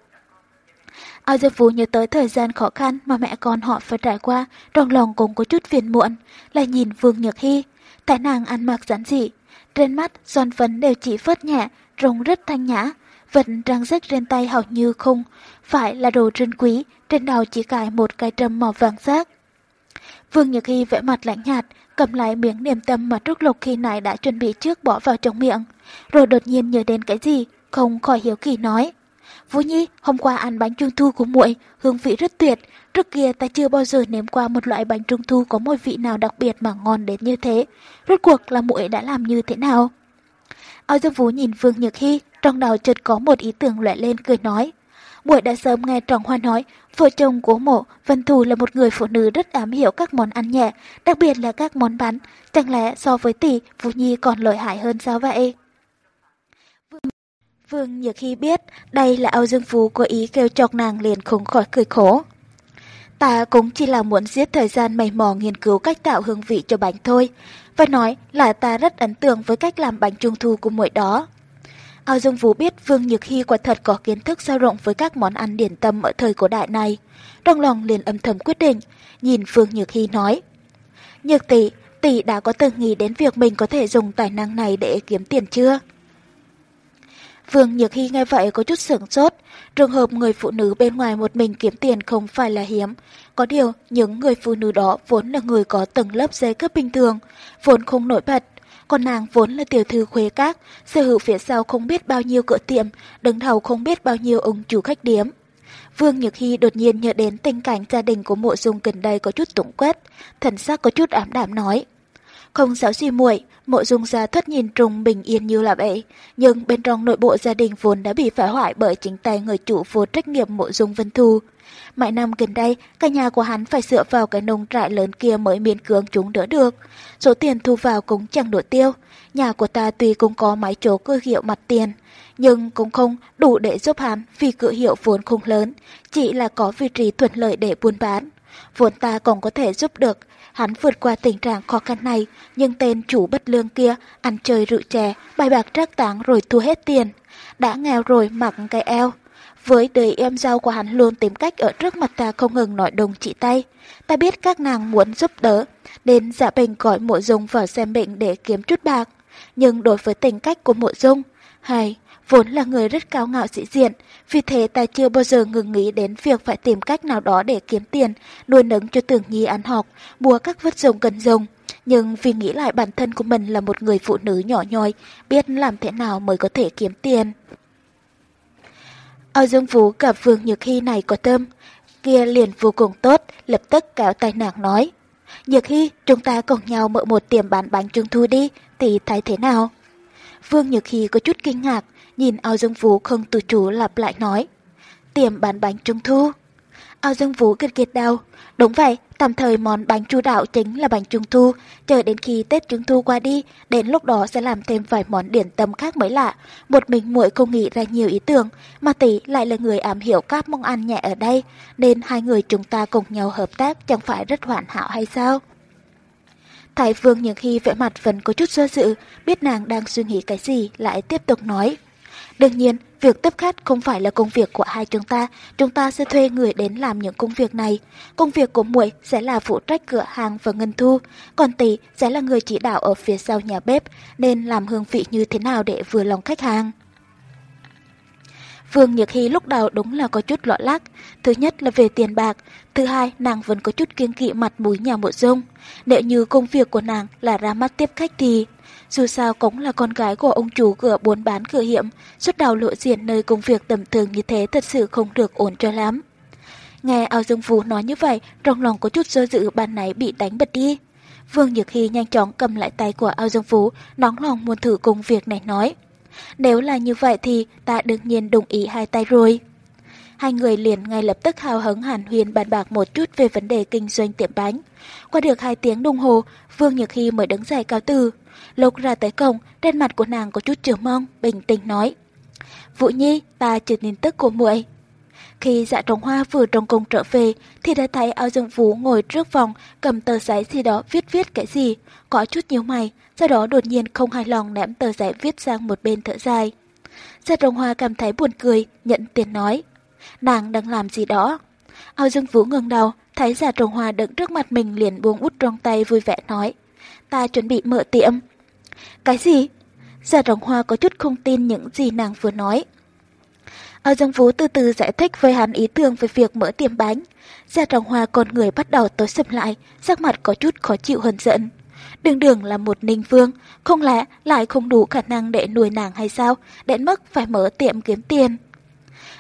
Ao Diệp Vũ nhớ tới thời gian khó khăn mà mẹ con họ phải trải qua, trong lòng cũng có chút phiền muộn, lại nhìn Vương Nhược Hy. Tại nàng ăn mặc giản dị, trên mắt son phấn đều chỉ phớt nhẹ, trông rất thanh nhã. Vật trang sức trên tay hầu như không phải là đồ trân quý, trên đầu chỉ cài một cái trâm màu vàng sắc. Vương Nhược Hy vẽ mặt lạnh nhạt, cầm lại miếng niềm tâm mà Trúc Lục khi nãy đã chuẩn bị trước bỏ vào trong miệng. Rồi đột nhiên nhớ đến cái gì, không khỏi hiếu kỳ nói. Vũ Nhi, hôm qua ăn bánh trung thu của muội, hương vị rất tuyệt. Trước kia ta chưa bao giờ nếm qua một loại bánh trung thu có mùi vị nào đặc biệt mà ngon đến như thế. Rốt cuộc là muội đã làm như thế nào? Ao Dương Vũ nhìn Vương Nhược Hy, trong đầu chợt có một ý tưởng lóe lên cười nói. Muội đã sớm nghe Trọng Hoa nói, vợ chồng của mộ Vân Thù là một người phụ nữ rất ám hiểu các món ăn nhẹ, đặc biệt là các món bánh. Chẳng lẽ so với tỷ, Vũ Nhi còn lợi hại hơn sao vậy? Vương Nhược Hy biết đây là Âu Dương Phú có ý kêu chọc nàng liền không khỏi cười khổ. Ta cũng chỉ là muốn giết thời gian mày mò nghiên cứu cách tạo hương vị cho bánh thôi. Và nói là ta rất ấn tượng với cách làm bánh trung thu của muội đó. Ao Dương Vũ biết Vương Nhược Hy quả thật có kiến thức sâu rộng với các món ăn điển tâm ở thời cổ đại này. Trong lòng liền âm thầm quyết định, nhìn Vương Nhược Hy nói. Nhược tỷ, tỷ đã có từng nghĩ đến việc mình có thể dùng tài năng này để kiếm tiền chưa? Vương Nhược Hy nghe vậy có chút sửng sốt. Trường hợp người phụ nữ bên ngoài một mình kiếm tiền không phải là hiếm. Có điều, những người phụ nữ đó vốn là người có tầng lớp giới cấp bình thường, vốn không nổi bật. Còn nàng vốn là tiểu thư khuế các, sở hữu phía sau không biết bao nhiêu cửa tiệm, đứng đầu không biết bao nhiêu ông chủ khách điếm. Vương Nhược Hy đột nhiên nhớ đến tình cảnh gia đình của mộ dung gần đây có chút tủng quét, thần sắc có chút ám đảm nói. Không giáo suy muội, mộ dung gia thoát nhìn trùng bình yên như là vậy, nhưng bên trong nội bộ gia đình vốn đã bị phá hoại bởi chính tay người chủ vô trách nhiệm mộ dung vân thu. Mấy năm gần đây, cả nhà của hắn phải dựa vào cái nông trại lớn kia mới miễn cưỡng chúng đỡ được. Số tiền thu vào cũng chẳng đủ tiêu. Nhà của ta tuy cũng có máy chỗ cơ hiệu mặt tiền, nhưng cũng không đủ để giúp hắn vì cửa hiệu vốn không lớn, chỉ là có vị trí thuận lợi để buôn bán. Vốn ta còn có thể giúp được, Hắn vượt qua tình trạng khó khăn này, nhưng tên chủ bất lương kia ăn chơi rượu chè, bài bạc trác táng rồi thua hết tiền. Đã nghèo rồi mặc cái eo. Với đời em dâu của hắn luôn tìm cách ở trước mặt ta không ngừng nói đồng chỉ tay. Ta biết các nàng muốn giúp đỡ, nên dạ bình gọi mộ dung vào xem bệnh để kiếm chút bạc. Nhưng đối với tình cách của mộ dung, hay vốn là người rất cao ngạo sĩ diện, vì thế ta chưa bao giờ ngừng nghĩ đến việc phải tìm cách nào đó để kiếm tiền, nuôi nấng cho tưởng nhi ăn học, mua các vật dụng cần dùng. Nhưng vì nghĩ lại bản thân của mình là một người phụ nữ nhỏ nhoi, biết làm thế nào mới có thể kiếm tiền. ao Dương Vũ gặp Vương Nhược Hy này có tâm, kia liền vô cùng tốt, lập tức kéo tay nàng nói. Nhược Hy, chúng ta cùng nhau mở một tiệm bán bánh trung thu đi, thì thấy thế nào? Vương Nhược Hy có chút kinh ngạc, nhìn ao dương vũ không tự chủ lặp lại nói. Tiệm bán bánh trung thu. Ao dương vũ gật gật đầu. Đúng vậy, tạm thời món bánh chu đạo chính là bánh trung thu, chờ đến khi Tết trung thu qua đi, đến lúc đó sẽ làm thêm vài món điển tâm khác mới lạ. Một mình muội không nghĩ ra nhiều ý tưởng, mà tỷ lại là người ám hiểu các món ăn nhẹ ở đây, nên hai người chúng ta cùng nhau hợp tác chẳng phải rất hoàn hảo hay sao? Thái Vương những khi vẻ mặt vẫn có chút do dự, biết nàng đang suy nghĩ cái gì, lại tiếp tục nói. Đương nhiên, việc tiếp khách không phải là công việc của hai chúng ta, chúng ta sẽ thuê người đến làm những công việc này. Công việc của muội sẽ là phụ trách cửa hàng và ngân thu, còn tỷ sẽ là người chỉ đạo ở phía sau nhà bếp, nên làm hương vị như thế nào để vừa lòng khách hàng. Vương Nhược Hy lúc đầu đúng là có chút lọ lắc. Thứ nhất là về tiền bạc, thứ hai nàng vẫn có chút kiêng kỵ mặt mũi nhà mộ dung. Nếu như công việc của nàng là ra mắt tiếp khách thì... Dù sao cũng là con gái của ông chủ cửa buôn bán cửa hiểm, xuất đầu lộ diện nơi công việc tầm thường như thế thật sự không được ổn cho lắm. Nghe ao dương phú nói như vậy, trong lòng có chút do dự bàn nãy bị đánh bật đi. Vương Nhược Hy nhanh chóng cầm lại tay của ao dương phú, nóng lòng muốn thử công việc này nói. Nếu là như vậy thì ta đương nhiên đồng ý hai tay rồi. Hai người liền ngay lập tức hào hứng hàn huyền bàn bạc một chút về vấn đề kinh doanh tiệm bánh. Qua được hai tiếng đồng hồ, Vương Nhược Hy mới đứng dậy cáo từ. Lúc ra tới cổng, trên mặt của nàng có chút chờ mong, bình tĩnh nói. Vũ Nhi, ta chưa tin tức của muội. Khi dạ trồng hoa vừa trong cung trở về, thì đã thấy ao dương vũ ngồi trước phòng, cầm tờ giấy gì đó viết viết cái gì, có chút nhíu mày, sau đó đột nhiên không hài lòng ném tờ giấy viết sang một bên thở dài. Dạ trồng hoa cảm thấy buồn cười, nhận tiền nói. Nàng đang làm gì đó? Ao dương vũ ngừng đầu, thấy dạ trồng hoa đứng trước mặt mình liền buông út trong tay vui vẻ nói. Ta chuẩn bị mở tiệm. Cái gì? Dạ trồng hoa có chút không tin những gì nàng vừa nói. Ao Dương Vũ từ từ giải thích với hắn ý tưởng về việc mở tiệm bánh. Gia Trọng Hoa con người bắt đầu tối sầm lại, sắc mặt có chút khó chịu hơn giận. Đường đường là một ninh vương, không lẽ lại không đủ khả năng để nuôi nàng hay sao, đến mức phải mở tiệm kiếm tiền.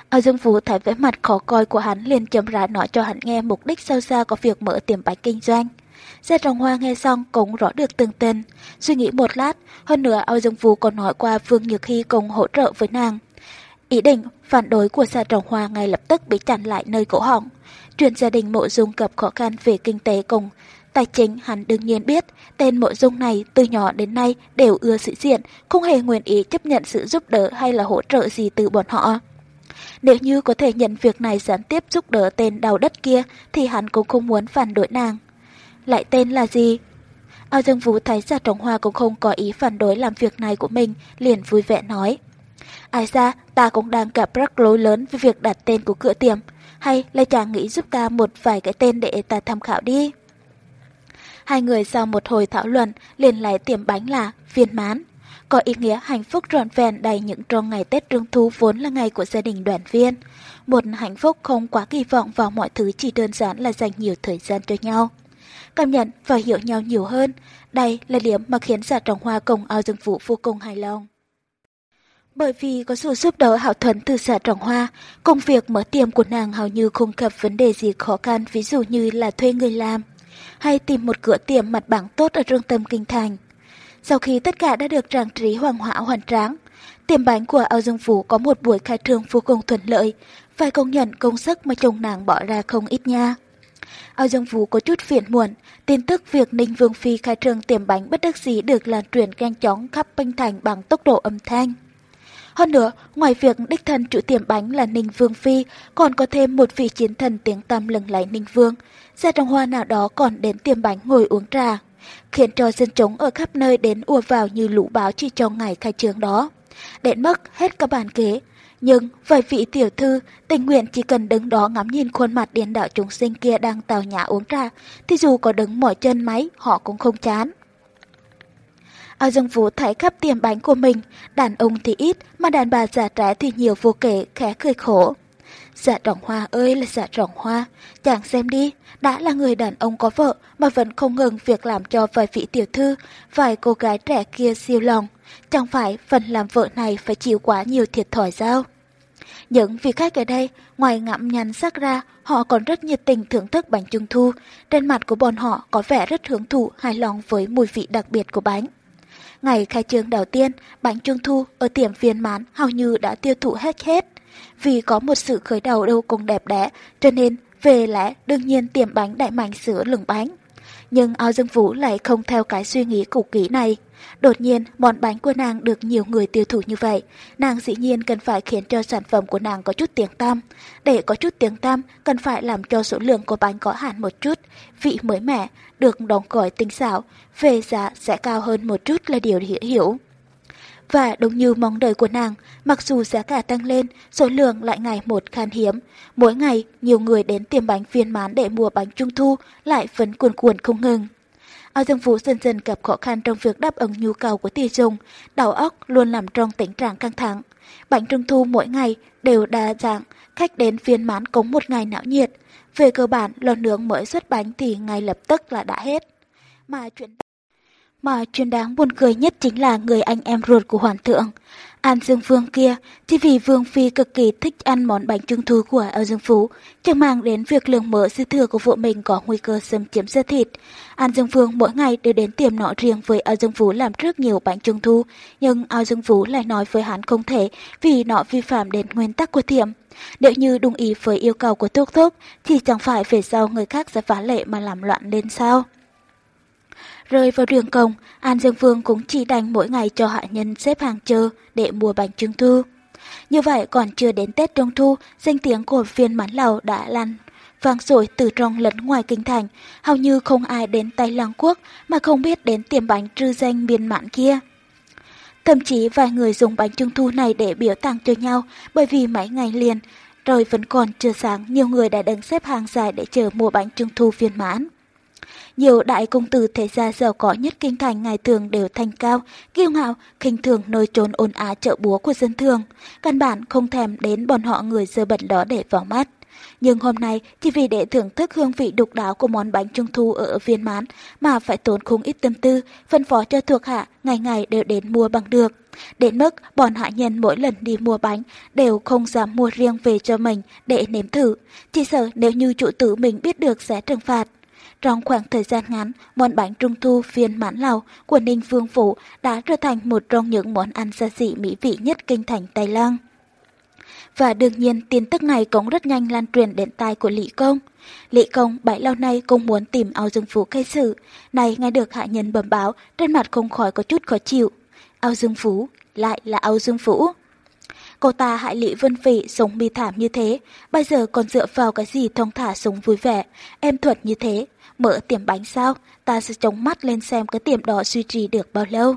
Ao Dương Vũ thấy vẻ mặt khó coi của hắn liền chậm rãi nói cho hắn nghe mục đích sâu xa của việc mở tiệm bánh kinh doanh. Gia Trọng Hoa nghe xong cũng rõ được từng tình. Suy nghĩ một lát, hơn nữa Ao Dương Vũ còn nói qua Vương Nhược Hy cùng hỗ trợ với nàng. Ý định phản đối của gia trồng hoa ngay lập tức bị chặn lại nơi cổ họng. Chuyện gia đình mộ dung gặp khó khăn về kinh tế cùng tài chính hắn đương nhiên biết tên mộ dung này từ nhỏ đến nay đều ưa sĩ diện, không hề nguyện ý chấp nhận sự giúp đỡ hay là hỗ trợ gì từ bọn họ. Nếu như có thể nhận việc này gián tiếp giúp đỡ tên đau đất kia thì hắn cũng không muốn phản đối nàng. Lại tên là gì? Ao Dương Vũ thấy Gia Trọng Hoa cũng không có ý phản đối làm việc này của mình, liền vui vẻ nói. Ai ra, ta cũng đang gặp rắc rối lớn với việc đặt tên của cửa tiệm. Hay là chàng nghĩ giúp ta một vài cái tên để ta tham khảo đi. Hai người sau một hồi thảo luận liền lại tiệm bánh là viên mán. Có ý nghĩa hạnh phúc trọn vẹn đầy những trong ngày Tết Trung Thu vốn là ngày của gia đình đoàn viên. Một hạnh phúc không quá kỳ vọng vào mọi thứ chỉ đơn giản là dành nhiều thời gian cho nhau. Cảm nhận và hiểu nhau nhiều hơn, đây là điểm mà khiến giả trọng hoa cùng ao dương vũ vô cùng hài lòng. Bởi vì có sự giúp đỡ hảo thuẫn từ xã Trọng hoa, công việc mở tiệm của nàng hầu như không gặp vấn đề gì khó khăn ví dụ như là thuê người làm, hay tìm một cửa tiệm mặt bằng tốt ở trung tâm kinh thành. Sau khi tất cả đã được trang trí hoàng hỏa hoàn tráng, tiệm bánh của Âu Dương Vũ có một buổi khai trương vô cùng thuận lợi, phải công nhận công sức mà chồng nàng bỏ ra không ít nha. Âu Dương Vũ có chút phiền muộn, tin tức việc Ninh Vương Phi khai trương tiệm bánh bất đắc dĩ được lan truyền nhanh chóng khắp Binh Thành bằng tốc độ âm thanh. Hơn nữa, ngoài việc đích thân chủ tiệm bánh là Ninh Vương Phi, còn có thêm một vị chiến thần tiếng tăm lừng lẫy Ninh Vương. Gia trong hoa nào đó còn đến tiệm bánh ngồi uống trà, khiến cho dân chúng ở khắp nơi đến ùa vào như lũ báo chỉ trong ngày khai trương đó. Đến mức hết cả bàn kế. Nhưng vài vị tiểu thư tình nguyện chỉ cần đứng đó ngắm nhìn khuôn mặt điên đạo chúng sinh kia đang tào nhã uống trà, thì dù có đứng mỏi chân máy họ cũng không chán. Ao Dương Vũ thấy khắp tiệm bánh của mình, đàn ông thì ít, mà đàn bà già trẻ thì nhiều vô kể, khẽ cười khổ. Dạ trọng hoa ơi là dạ trọng hoa, chàng xem đi, đã là người đàn ông có vợ mà vẫn không ngừng việc làm cho vài vị tiểu thư, vài cô gái trẻ kia siêu lòng. Chẳng phải phần làm vợ này phải chịu quá nhiều thiệt thòi sao? Những vị khách ở đây, ngoài ngậm nhắn sắc ra, họ còn rất nhiệt tình thưởng thức bánh trung thu. Trên mặt của bọn họ có vẻ rất hưởng thụ, hài lòng với mùi vị đặc biệt của bánh. Ngày khai trương đầu tiên, bánh trung thu ở tiệm viên mán hầu như đã tiêu thụ hết hết. Vì có một sự khởi đầu đâu cùng đẹp đẽ, cho nên về lẽ đương nhiên tiệm bánh đại mạnh sữa lửng bánh. Nhưng ao dương vũ lại không theo cái suy nghĩ cục kỹ này. Đột nhiên, món bánh của nàng được nhiều người tiêu thụ như vậy. Nàng dĩ nhiên cần phải khiến cho sản phẩm của nàng có chút tiếng tam. Để có chút tiếng tam, cần phải làm cho số lượng của bánh có hạn một chút, vị mới mẻ, được đóng gói tinh xảo, về giá sẽ cao hơn một chút là điều hiểu hiểu. Và đúng như mong đợi của nàng, mặc dù giá cả tăng lên, số lượng lại ngày một khan hiếm. Mỗi ngày, nhiều người đến tiệm bánh viên mán để mua bánh trung thu lại vẫn cuồn cuộn không ngừng. Ao Dương Vũ dần dần gặp khó khăn trong việc đáp ứng nhu cầu của tiêu dùng, đầu óc luôn nằm trong tình trạng căng thẳng. Bánh trung thu mỗi ngày đều đa dạng, khách đến viên mán cúng một ngày não nhiệt. Về cơ bản, lò nướng mới xuất bánh thì ngay lập tức là đã hết. Mà chuyện mà chuyện đáng buồn cười nhất chính là người anh em ruột của hoàng thượng. An Dương Vương kia, chỉ vì Vương Phi cực kỳ thích ăn món bánh trung thu của Âu Dương Phú, chẳng mang đến việc lượng mỡ dư thừa của vợ mình có nguy cơ xâm chiếm da thịt. An Dương Vương mỗi ngày đều đến tiệm nọ riêng với Âu Dương Phú làm rất nhiều bánh trung thu, nhưng Âu Dương Phú lại nói với hắn không thể vì nó vi phạm đến nguyên tắc của tiệm. Nếu như đồng ý với yêu cầu của Thúc Thúc, thì chẳng phải về sau người khác sẽ phá lệ mà làm loạn lên sao? Rơi vào đường công, An Dương Vương cũng chỉ đành mỗi ngày cho hạ nhân xếp hàng chờ để mua bánh trung thu. Như vậy còn chưa đến Tết Trung Thu, danh tiếng của viên mãn lầu đã lan vang dội từ trong lẫn ngoài kinh thành, hầu như không ai đến Tây Lăng Quốc mà không biết đến tiệm bánh trư danh miên mãn kia. Thậm chí vài người dùng bánh trung thu này để biểu tặng cho nhau bởi vì mấy ngày liền, rồi vẫn còn chưa sáng, nhiều người đã đứng xếp hàng dài để chờ mua bánh trung thu viên mãn. Nhiều đại công tử thế gia giàu có nhất kinh thành ngày thường đều thanh cao, kiêu ngạo, khinh thường nơi trốn ồn á chợ búa của dân thường. Căn bản không thèm đến bọn họ người dơ bẩn đó để vào mắt. Nhưng hôm nay, chỉ vì để thưởng thức hương vị độc đáo của món bánh trung thu ở viên mán mà phải tốn không ít tâm tư, phân phó cho thuộc hạ ngày ngày đều đến mua bằng được. Đến mức bọn hạ nhân mỗi lần đi mua bánh đều không dám mua riêng về cho mình để nếm thử. Chỉ sợ nếu như chủ tử mình biết được sẽ trừng phạt. Trong khoảng thời gian ngắn, món bánh trung thu phiên mãn lầu của Ninh Phương Phủ đã trở thành một trong những món ăn xa xỉ mỹ vị nhất kinh thành Tây lan Và đương nhiên tin tức này cũng rất nhanh lan truyền đến tai của Lý Công. Lý Công bảy lâu nay cũng muốn tìm ao Dương Phú khai sự, này nghe được hạ nhân bẩm báo, trên mặt không khỏi có chút khó chịu. Ao Dương Phú, lại là ao Dương Phú. Cô ta hại Lý Vân Phỉ sống bi thảm như thế, bây giờ còn dựa vào cái gì thông thả sống vui vẻ, em thuật như thế, Mở tiệm bánh sao, ta sẽ chống mắt lên xem cái tiệm đó duy trì được bao lâu.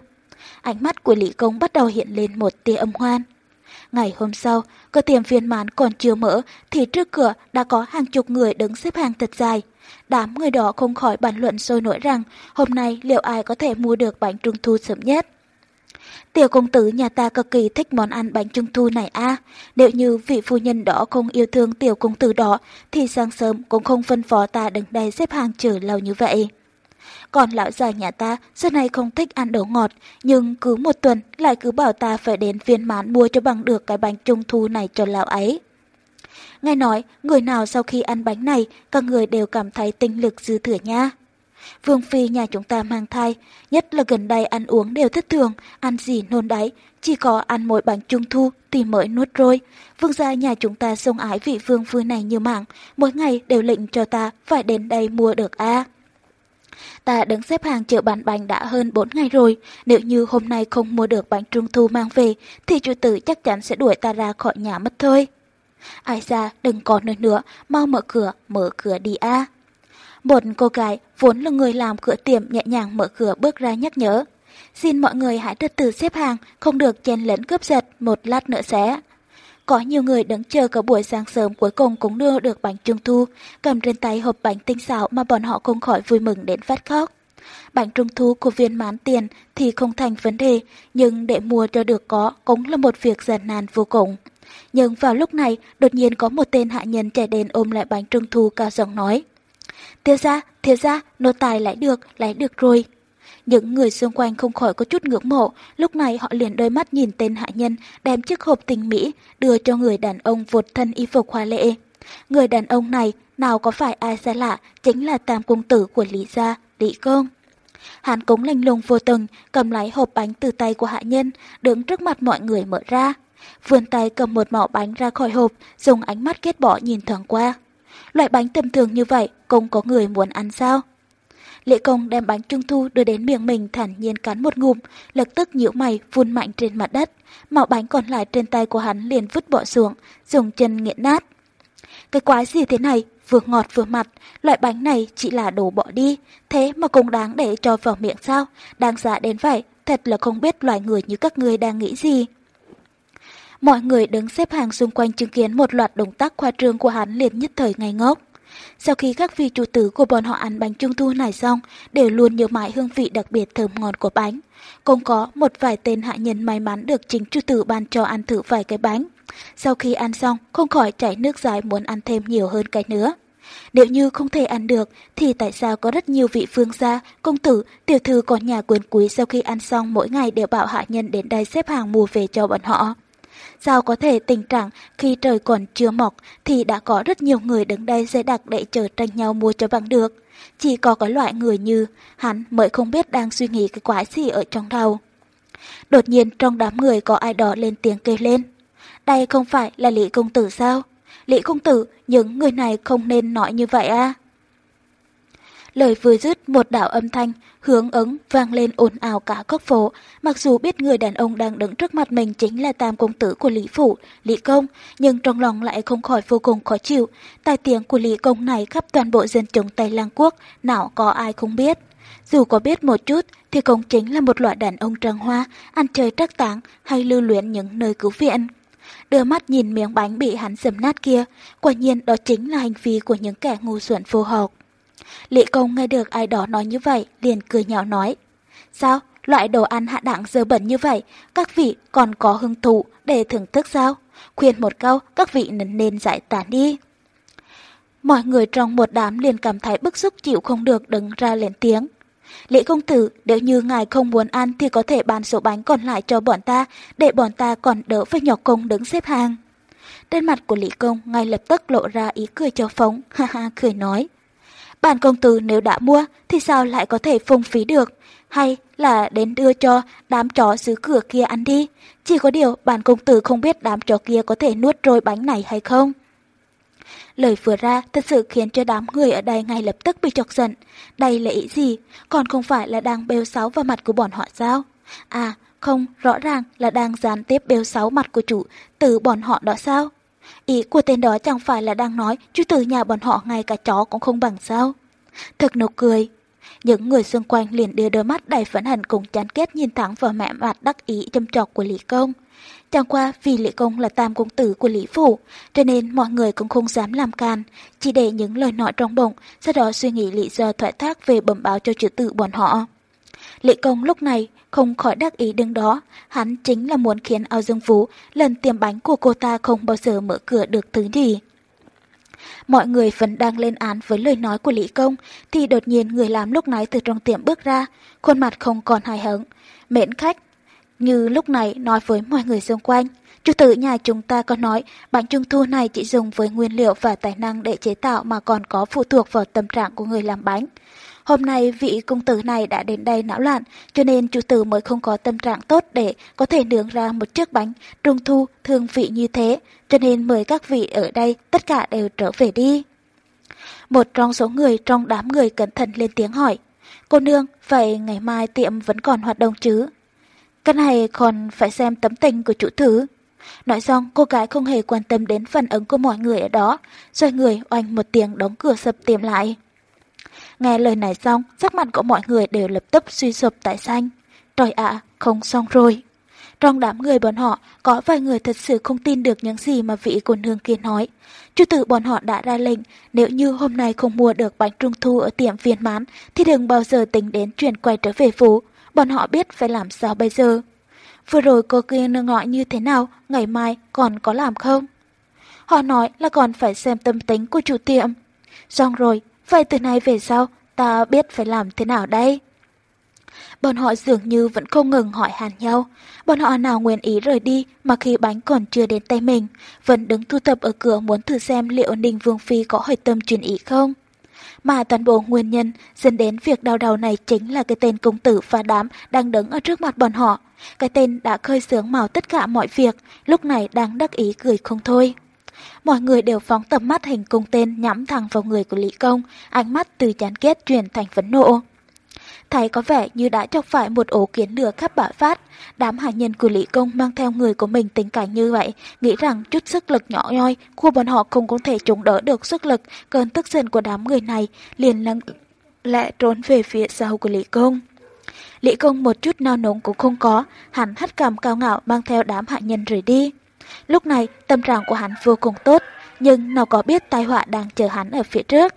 Ánh mắt của Lý Công bắt đầu hiện lên một tia âm hoan. Ngày hôm sau, cửa tiệm viên mãn còn chưa mở thì trước cửa đã có hàng chục người đứng xếp hàng thật dài. Đám người đó không khỏi bàn luận sôi nổi rằng hôm nay liệu ai có thể mua được bánh trung thu sớm nhất. Tiểu công tử nhà ta cực kỳ thích món ăn bánh trung thu này a. À. Nếu như vị phu nhân đó không yêu thương tiểu công tử đó, thì sáng sớm cũng không phân phó ta đứng đây xếp hàng chờ lâu như vậy. Còn lão già nhà ta xưa nay không thích ăn đồ ngọt, nhưng cứ một tuần lại cứ bảo ta phải đến viên mãn mua cho bằng được cái bánh trung thu này cho lão ấy. Nghe nói, người nào sau khi ăn bánh này, các người đều cảm thấy tinh lực dư thừa nha. Vương Phi nhà chúng ta mang thai, nhất là gần đây ăn uống đều thất thường, ăn gì nôn đáy, chỉ có ăn mỗi bánh trung thu thì mới nuốt rồi. Vương gia nhà chúng ta sông ái vị Vương Phi này như mạng, mỗi ngày đều lệnh cho ta phải đến đây mua được a. Ta đứng xếp hàng chợ bán bánh đã hơn 4 ngày rồi, nếu như hôm nay không mua được bánh trung thu mang về, thì chủ tử chắc chắn sẽ đuổi ta ra khỏi nhà mất thôi. Ai ra, đừng còn nơi nữa, mau mở cửa, mở cửa đi a. Một cô gái vốn là người làm cửa tiệm nhẹ nhàng mở cửa bước ra nhắc nhở. Xin mọi người hãy trật tự xếp hàng, không được chen lẫn cướp giật, một lát nữa sẽ. Có nhiều người đứng chờ cả buổi sáng sớm cuối cùng cũng đưa được bánh trung thu, cầm trên tay hộp bánh tinh xảo mà bọn họ không khỏi vui mừng đến phát khóc. Bánh trung thu của viên mán tiền thì không thành vấn đề, nhưng để mua cho được có cũng là một việc gian nan vô cùng. Nhưng vào lúc này, đột nhiên có một tên hạ nhân chạy đến ôm lại bánh trung thu cao giọng nói. Thiếu ra, thiếu ra, nô tài lại được, lại được rồi. Những người xung quanh không khỏi có chút ngưỡng mộ, lúc này họ liền đôi mắt nhìn tên hạ nhân đem chiếc hộp tình mỹ đưa cho người đàn ông vột thân y phục hoa lệ. Người đàn ông này nào có phải ai xa lạ, chính là tam cung tử của Lý Gia, Lý Công. Hắn cống lanh lùng vô từng, cầm lấy hộp bánh từ tay của hạ nhân, đứng trước mặt mọi người mở ra. Vươn tay cầm một mỏ bánh ra khỏi hộp, dùng ánh mắt kết bỏ nhìn thoáng qua. Loại bánh tầm thường như vậy, cũng có người muốn ăn sao? Lệ công đem bánh trung thu đưa đến miệng mình thản nhiên cắn một ngụm, lập tức nhíu mày vun mạnh trên mặt đất. Mạo bánh còn lại trên tay của hắn liền vứt bỏ xuống, dùng chân nghiện nát. Cái quái gì thế này, vừa ngọt vừa mặt, loại bánh này chỉ là đồ bỏ đi, thế mà cũng đáng để cho vào miệng sao, đáng giá đến vậy, thật là không biết loài người như các ngươi đang nghĩ gì. Mọi người đứng xếp hàng xung quanh chứng kiến một loạt động tác khoa trương của hắn liền nhất thời ngây ngốc. Sau khi các vị chủ tử của bọn họ ăn bánh trung thu này xong, đều luôn nhớ mãi hương vị đặc biệt thơm ngon của bánh. Cũng có một vài tên hạ nhân may mắn được chính chủ tử ban cho ăn thử vài cái bánh. Sau khi ăn xong, không khỏi chảy nước dài muốn ăn thêm nhiều hơn cái nữa. Nếu như không thể ăn được, thì tại sao có rất nhiều vị phương gia, công tử, tiểu thư có nhà quyền quý sau khi ăn xong mỗi ngày đều bảo hạ nhân đến đây xếp hàng mua về cho bọn họ? Sao có thể tình trạng khi trời còn chưa mọc thì đã có rất nhiều người đứng đây dây đặc để chờ tranh nhau mua cho bằng được. Chỉ có cái loại người như hắn mới không biết đang suy nghĩ cái quái gì ở trong đầu. Đột nhiên trong đám người có ai đó lên tiếng kêu lên. Đây không phải là Lý Công Tử sao? Lý Công Tử, những người này không nên nói như vậy à? Lời vừa dứt một đạo âm thanh, hướng ứng vang lên ồn ào cả góc phố, mặc dù biết người đàn ông đang đứng trước mặt mình chính là tam công tử của Lý Phủ, Lý Công, nhưng trong lòng lại không khỏi vô cùng khó chịu. Tài tiếng của Lý Công này khắp toàn bộ dân chúng Tây Lang Quốc, nào có ai không biết. Dù có biết một chút, thì cũng chính là một loại đàn ông trăng hoa, ăn chơi trắc táng hay lưu luyện những nơi cứu viện. Đưa mắt nhìn miếng bánh bị hắn dầm nát kia, quả nhiên đó chính là hành vi của những kẻ ngu xuẩn vô học lệ công nghe được ai đó nói như vậy, liền cười nhạo nói. Sao, loại đồ ăn hạ đẳng dơ bẩn như vậy, các vị còn có hứng thú để thưởng thức sao? Khuyên một câu, các vị nên, nên giải tán đi. Mọi người trong một đám liền cảm thấy bức xúc chịu không được đứng ra lên tiếng. Lễ công tử, nếu như ngài không muốn ăn thì có thể bán số bánh còn lại cho bọn ta, để bọn ta còn đỡ phải nhọc công đứng xếp hàng. Trên mặt của Lý Công ngay lập tức lộ ra ý cười cho phóng, ha ha cười nói. Bản công tử nếu đã mua thì sao lại có thể phung phí được? Hay là đến đưa cho đám chó xứ cửa kia ăn đi? Chỉ có điều bản công tử không biết đám chó kia có thể nuốt trôi bánh này hay không? Lời vừa ra thật sự khiến cho đám người ở đây ngay lập tức bị chọc giận. Đây là ý gì? Còn không phải là đang bêu xấu vào mặt của bọn họ sao? À, không, rõ ràng là đang gián tiếp bêu xấu mặt của chủ từ bọn họ đó sao? Ý của tên đó chẳng phải là đang nói chú từ nhà bọn họ ngay cả chó cũng không bằng sao. Thật nụ cười. Những người xung quanh liền đưa đôi mắt đầy phẫn hận cùng chán kết nhìn thẳng vào mẹ mặt đắc ý châm chọc của Lý Công. Chẳng qua vì Lý Công là tam công tử của Lý Phủ, cho nên mọi người cũng không dám làm can, chỉ để những lời nói trong bụng, sau đó suy nghĩ lý do thoại thác về bẩm báo cho chữ tử bọn họ. Lệ Công lúc này không khỏi đắc ý đứng đó, hắn chính là muốn khiến ao dương phú lần tiềm bánh của cô ta không bao giờ mở cửa được thứ gì. Mọi người vẫn đang lên án với lời nói của Lý Công, thì đột nhiên người làm lúc nãy từ trong tiệm bước ra, khuôn mặt không còn hài hứng. Mến khách, như lúc này nói với mọi người xung quanh. Chủ tử nhà chúng ta có nói bánh trung thu này chỉ dùng với nguyên liệu và tài năng để chế tạo mà còn có phụ thuộc vào tâm trạng của người làm bánh. Hôm nay vị công tử này đã đến đây não loạn, cho nên chủ tử mới không có tâm trạng tốt để có thể nướng ra một chiếc bánh trung thu thương vị như thế, cho nên mời các vị ở đây tất cả đều trở về đi. Một trong số người trong đám người cẩn thận lên tiếng hỏi, cô nương, vậy ngày mai tiệm vẫn còn hoạt động chứ? Cái này còn phải xem tấm tình của chủ tử. Nói xong, cô gái không hề quan tâm đến phản ứng của mọi người ở đó, xoay người oanh một tiếng đóng cửa sập tiệm lại. Nghe lời này xong, sắc mặt của mọi người đều lập tức suy sụp tại xanh. Trời ạ, không xong rồi. Trong đám người bọn họ, có vài người thật sự không tin được những gì mà vị cô nương kia nói. Chủ tử bọn họ đã ra lệnh, nếu như hôm nay không mua được bánh trung thu ở tiệm viên mán, thì đừng bao giờ tính đến chuyển quay trở về phố. Bọn họ biết phải làm sao bây giờ. Vừa rồi cô kia nương ngọi như thế nào, ngày mai còn có làm không? Họ nói là còn phải xem tâm tính của chủ tiệm. Xong rồi, Vậy từ nay về sau, ta biết phải làm thế nào đây? Bọn họ dường như vẫn không ngừng hỏi hàn nhau. Bọn họ nào nguyện ý rời đi mà khi bánh còn chưa đến tay mình, vẫn đứng thu tập ở cửa muốn thử xem liệu Ninh Vương Phi có hỏi tâm truyền ý không. Mà toàn bộ nguyên nhân dẫn đến việc đau đầu này chính là cái tên công tử và đám đang đứng ở trước mặt bọn họ. Cái tên đã khơi sướng màu tất cả mọi việc, lúc này đang đắc ý cười không thôi. Mọi người đều phóng tầm mắt hình cung tên nhắm thẳng vào người của Lý Công, ánh mắt từ chán ghét chuyển thành phấn nộ. Thấy có vẻ như đã chọc phải một ổ kiến lửa khắp bả phát, đám hạ nhân của Lý Công mang theo người của mình tình cảnh như vậy, nghĩ rằng chút sức lực nhỏ nhoi của bọn họ không có thể chống đỡ được sức lực, cơn tức giận của đám người này, liền lặng lẽ trốn về phía sau của Lý Công. Lý công một chút nao núng cũng không có, hắn hất cằm cao ngạo mang theo đám hạ nhân rời đi. Lúc này tâm trạng của hắn vô cùng tốt, nhưng nào có biết tai họa đang chờ hắn ở phía trước.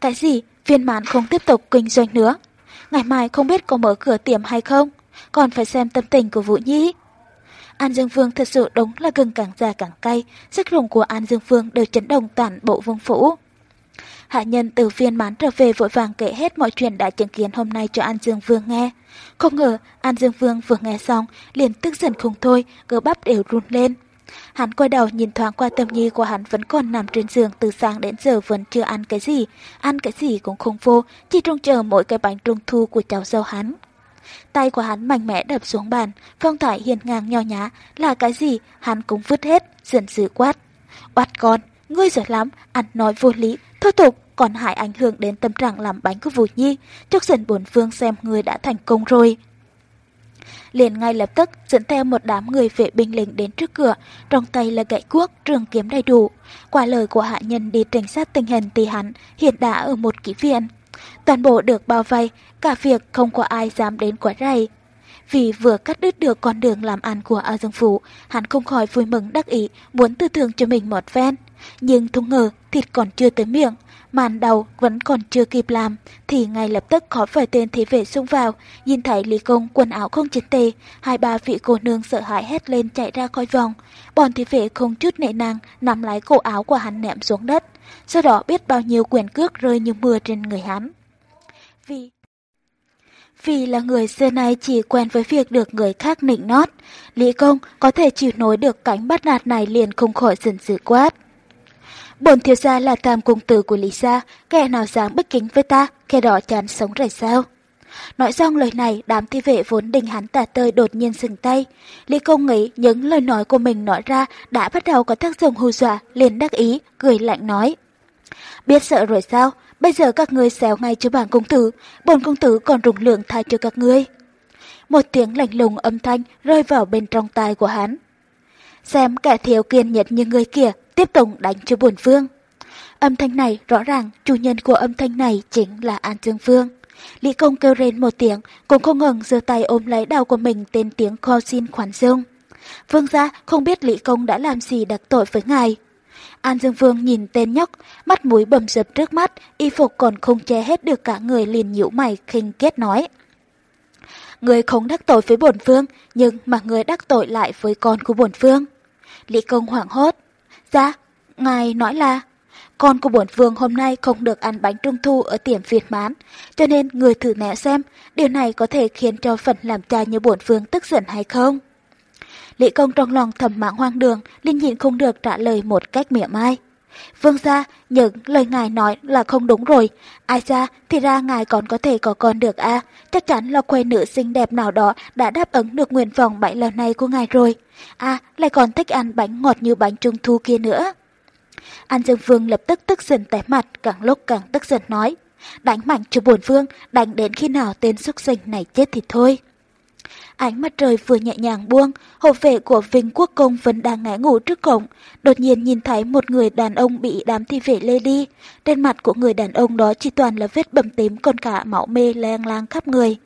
Cái gì? Viên mãn không tiếp tục kinh doanh nữa. Ngày mai không biết có mở cửa tiệm hay không, còn phải xem tâm tình của Vũ Nhi. An Dương Vương thật sự đúng là gừng càng già càng cay, sức rùng của An Dương Vương đều chấn động toàn bộ vương phủ. Hạ nhân từ phiên mán trở về vội vàng kể hết mọi chuyện đã chứng kiến hôm nay cho An Dương Vương nghe. Không ngờ An Dương Vương vừa nghe xong liền tức giận không thôi, cơ bắp đều run lên. Hắn quay đầu nhìn thoáng qua tâm nhi của hắn vẫn còn nằm trên giường từ sáng đến giờ vẫn chưa ăn cái gì, ăn cái gì cũng không vô, chỉ trông chờ mỗi cái bánh trung thu của cháu dâu hắn. Tay của hắn mạnh mẽ đập xuống bàn, phong thoại hiền ngang nho nhã, là cái gì hắn cũng vứt hết, giận dữ quát. Oát con, ngươi giỏi lắm, ăn nói vô lý, Thô tục, còn hại ảnh hưởng đến tâm trạng làm bánh của Vũ Nhi, chúc dần bốn phương xem người đã thành công rồi liền ngay lập tức dẫn theo một đám người vệ binh lính đến trước cửa, trong tay là gậy cuốc, trường kiếm đầy đủ. Qua lời của hạ nhân đi trinh sát tình hình thì hắn hiện đã ở một kỹ viện. Toàn bộ được bao vây, cả việc không có ai dám đến quấy rầy. Vì vừa cắt đứt được con đường làm ăn của A Dương Phủ, hắn không khỏi vui mừng đắc ý, muốn tư thường cho mình một ven. Nhưng không ngờ thịt còn chưa tới miệng, màn đầu vẫn còn chưa kịp làm, thì ngay lập tức có vài tên thị vệ xung vào, nhìn thấy Lý Công quần áo không chỉnh tề, hai ba vị cô nương sợ hãi hét lên chạy ra khỏi vòng. Bọn thị vệ không chút nệ năng nắm lấy cổ áo của hắn ném xuống đất, sau đó biết bao nhiêu quyền cước rơi như mưa trên người hắn. Vì vì là người xưa nay chỉ quen với việc được người khác nịnh nót, Lý Công có thể chịu nổi được cánh bắt nạt này liền không khỏi giận dữ quát. Bổn thiếu gia là tam cung tử của Lý gia, kẻ nào dám bất kính với ta, kẻ đó chán sống rồi sao. Nói xong lời này, đám thi vệ vốn đình hắn tà tơi đột nhiên dừng tay. Lý công nghĩ những lời nói của mình nói ra đã bắt đầu có tác dụng hù dọa, liền đắc ý, cười lạnh nói. Biết sợ rồi sao, bây giờ các ngươi xéo ngay cho bản công tử, bổn công tử còn rùng lượng tha cho các ngươi. Một tiếng lạnh lùng âm thanh rơi vào bên trong tai của hắn. Xem kẻ thiếu kiên nhẫn như người kia tiếp tục đánh cho bổn phương. Âm thanh này rõ ràng chủ nhân của âm thanh này chính là An Dương Phương. Lý công kêu rên một tiếng, cũng không ngừng giơ tay ôm lấy đầu của mình tên tiếng kho xin khoản dung. Vương gia không biết Lý công đã làm gì đặc tội với ngài. An Dương Vương nhìn tên nhóc, mắt mũi bầm dập trước mắt, y phục còn không che hết được cả người liền nhíu mày khinh kết nói. Người không đắc tội với bổn phương, nhưng mà người đắc tội lại với con của bổn phương. Lý công hoảng hốt. Dạ, ngài nói là con của bổn vương hôm nay không được ăn bánh trung thu ở tiệm Việt mán, cho nên người thử nẻ xem điều này có thể khiến cho phần làm cha như bổn vương tức giận hay không. Lý công trong lòng thầm mạng hoang đường, linh nhịn không được trả lời một cách mỉa mai. Vương gia, những lời ngài nói là không đúng rồi. Ai ra, thì ra ngài còn có thể có con được a à? Chắc chắn là quê nữ xinh đẹp nào đó đã đáp ứng được nguyện vọng bảy lần này của ngài rồi. À, lại còn thích ăn bánh ngọt như bánh trung thu kia nữa. An Dương Vương lập tức tức giận tẻ mặt, càng lúc càng tức giận nói. Đánh mạnh cho buồn vương, đánh đến khi nào tên xuất sinh này chết thì thôi. Ánh mặt trời vừa nhẹ nhàng buông, hộ vệ của Vinh Quốc Công vẫn đang ngã ngủ trước cổng. Đột nhiên nhìn thấy một người đàn ông bị đám thi vệ lê đi. Trên mặt của người đàn ông đó chỉ toàn là vết bầm tím còn cả máu mê lang lang khắp người.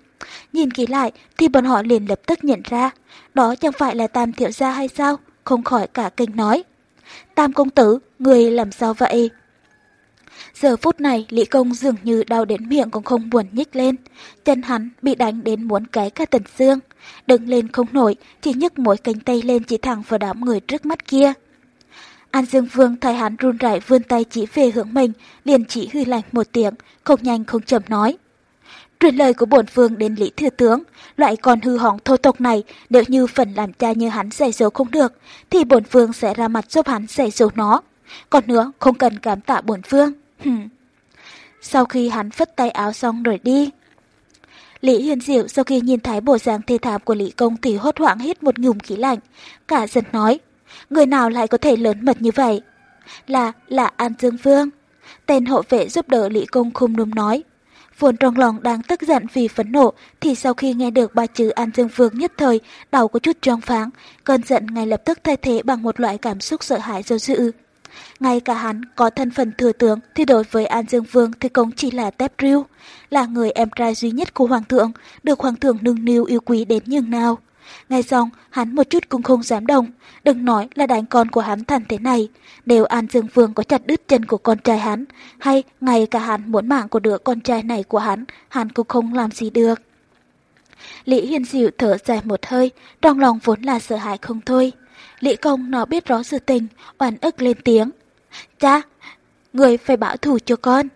Nhìn kỹ lại thì bọn họ liền lập tức nhận ra, đó chẳng phải là Tam Thiệu Gia hay sao, không khỏi cả kinh nói. Tam Công Tử, người làm sao vậy? Giờ phút này Lý Công dường như đau đến miệng cũng không buồn nhích lên. Chân hắn bị đánh đến muốn cái cả tần xương. Đứng lên không nổi, chỉ nhấc mỗi cánh tay lên chỉ thẳng vào đám người trước mắt kia. An Dương Vương thấy hắn run rẩy vươn tay chỉ về hướng mình, liền chỉ hư lạnh một tiếng, không nhanh không chậm nói. Truyền lời của bổn vương đến Lý Thừa Tướng, loại con hư hỏng thô tục này, nếu như phần làm cha như hắn giải dỗ không được, thì bổn vương sẽ ra mặt giúp hắn giải dỗ nó. Còn nữa, không cần cảm tạ bổn vương. Sau khi hắn phất tay áo xong rồi đi. Lý Hiền Diệu sau khi nhìn thấy bộ dáng thê thảm của Lý Công thì hốt hoảng hít một ngụm khí lạnh. Cả giận nói, người nào lại có thể lớn mật như vậy? Là, là An Dương Vương. Tên hộ vệ giúp đỡ Lý Công khung núm nói. Vốn trong lòng đang tức giận vì phấn nộ, thì sau khi nghe được ba chữ An Dương Vương nhất thời, đầu có chút choáng váng, cơn giận ngay lập tức thay thế bằng một loại cảm xúc sợ hãi do dự. Ngay cả hắn có thân phận thừa tướng thì đối với An Dương Vương thì cũng chỉ là tép riêu, là người em trai duy nhất của Hoàng thượng, được Hoàng thượng nâng niu yêu quý đến nhường nào. Ngay xong, hắn một chút cũng không dám động, đừng nói là đánh con của hắn thành thế này. Nếu An Dương Vương có chặt đứt chân của con trai hắn, hay ngay cả hắn muốn mạng của đứa con trai này của hắn, hắn cũng không làm gì được. Lý Hiền Diệu thở dài một hơi, trong lòng vốn là sợ hãi không thôi. Lý Công nó biết rõ sự tình, oán ức lên tiếng. Cha, người phải bảo thủ cho con.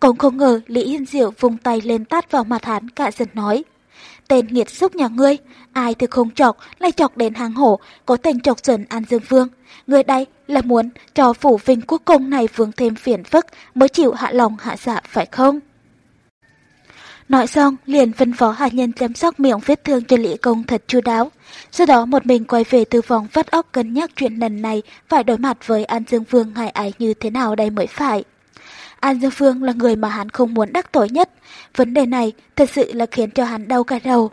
Cũng không ngờ Lý Hiên Diệu vùng tay lên tát vào mặt hắn cả giận nói. Tên nghiệt xúc nhà ngươi, ai thì không chọc, lại chọc đến hàng hổ, có tên chọc giận An Dương Vương. Người đây là muốn cho phủ vinh quốc công này vương thêm phiền phức mới chịu hạ lòng hạ dạ phải không? Nói xong, liền phân phó hạ nhân chăm sóc miệng vết thương cho Lý Công thật chu đáo. Sau đó một mình quay về từ phòng vắt óc cân nhắc chuyện lần này phải đối mặt với An Dương Vương ngại ái như thế nào đây mới phải. An Dương Vương là người mà hắn không muốn đắc tội nhất. Vấn đề này thật sự là khiến cho hắn đau cả đầu.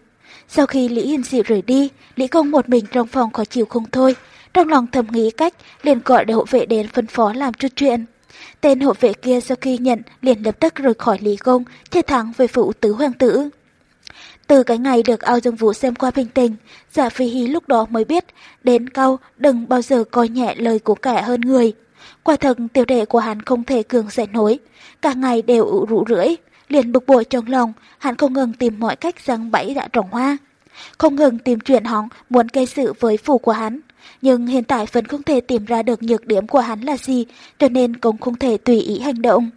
Sau khi Lý Hiền Dị rời đi, Lý Công một mình trong phòng khó chịu không thôi. Trong lòng thầm nghĩ cách, liền gọi để hộ vệ đến phân phó làm chút chuyện. Tên hộ vệ kia sau khi nhận liền lập tức rời khỏi Lý Công, chạy thắng về phụ tứ hoàng tử. Từ cái ngày được ao dương vũ xem qua bình tình, giả phi hí lúc đó mới biết, đến cao đừng bao giờ coi nhẹ lời của kẻ hơn người. Quả thật tiểu đệ của hắn không thể cường dậy nổi, cả ngày đều ủ rũ rưỡi, liền bực bội trong lòng, hắn không ngừng tìm mọi cách răng bẫy đã trồng hoa. Không ngừng tìm chuyện hóng muốn gây sự với phủ của hắn, nhưng hiện tại vẫn không thể tìm ra được nhược điểm của hắn là gì, cho nên cũng không thể tùy ý hành động.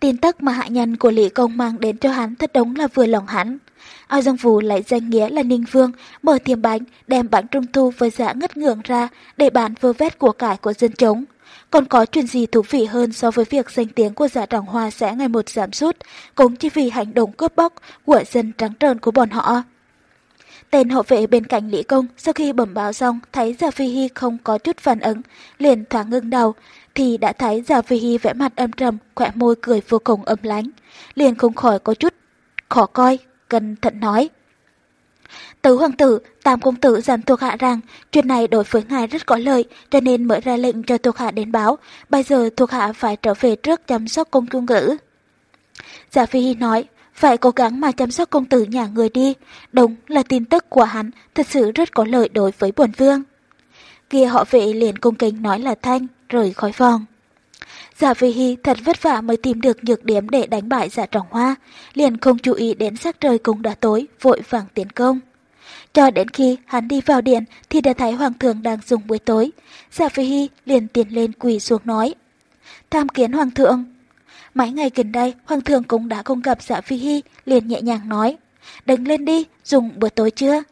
Tin tức mà hạ nhân của Lý Công mang đến cho hắn thật đúng là vừa lòng hắn. Ao Dương Vũ lại danh nghĩa là Ninh Vương, mở tiệm bánh, đem bánh trung thu với giá ngất ngưỡng ra để bán vơ vét của cải của dân chúng. Còn có chuyện gì thú vị hơn so với việc danh tiếng của giả trọng hoa sẽ ngày một giảm sút, cũng chỉ vì hành động cướp bóc của dân trắng trơn của bọn họ. Tên hộ vệ bên cạnh Lý Công sau khi bẩm báo xong thấy già Phi Hy không có chút phản ứng, liền thoáng ngưng đầu, thì đã thấy già Phi Hy vẽ mặt âm trầm, khỏe môi cười vô cùng âm lánh. Liền không khỏi có chút khó coi, cẩn thận nói. Tứ hoàng tử, tam công tử dặn thuộc hạ rằng chuyện này đối với ngài rất có lợi cho nên mới ra lệnh cho thuộc hạ đến báo. Bây giờ thuộc hạ phải trở về trước chăm sóc công chung ngữ. Giả Phi Hy nói, phải cố gắng mà chăm sóc công tử nhà người đi. Đúng là tin tức của hắn thật sự rất có lợi đối với bổn vương. Kia họ vệ liền cung kính nói là thanh, rời khỏi phòng. Giả Phi Hy thật vất vả mới tìm được nhược điểm để đánh bại giả trọng hoa, liền không chú ý đến sắc trời cũng đã tối, vội vàng tiến công. Cho đến khi hắn đi vào điện thì đã thấy hoàng thượng đang dùng buổi tối. Giả Phi Hy liền tiến lên quỳ xuống nói. Tham kiến hoàng thượng. Mấy ngày gần đây, Hoàng thượng cũng đã không gặp Dạ Phi Hy, liền nhẹ nhàng nói. Đứng lên đi, dùng bữa tối chưa?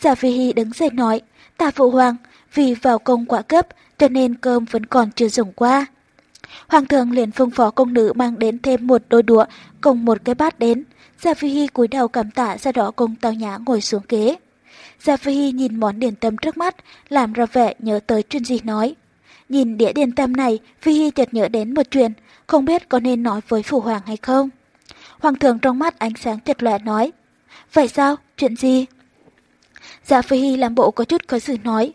Dạ Phi Hy đứng dậy nói, ta phụ hoàng, vì vào công quả cấp, cho nên cơm vẫn còn chưa dùng qua. Hoàng thượng liền phân phó công nữ mang đến thêm một đôi đũa cùng một cái bát đến. Dạ Phi Hy cúi đầu cảm tạ sau đó cùng tao nhã ngồi xuống ghế. Dạ Phi Hy nhìn món điển tâm trước mắt, làm ra vẻ nhớ tới chuyện gì nói. Nhìn đĩa điển tâm này, Phi Hy chợt nhớ đến một chuyện, không biết có nên nói với phụ hoàng hay không. Hoàng thượng trong mắt ánh sáng tuyệt lệ nói, Vậy sao? Chuyện gì? Dạ Phi Hy làm bộ có chút có sự nói,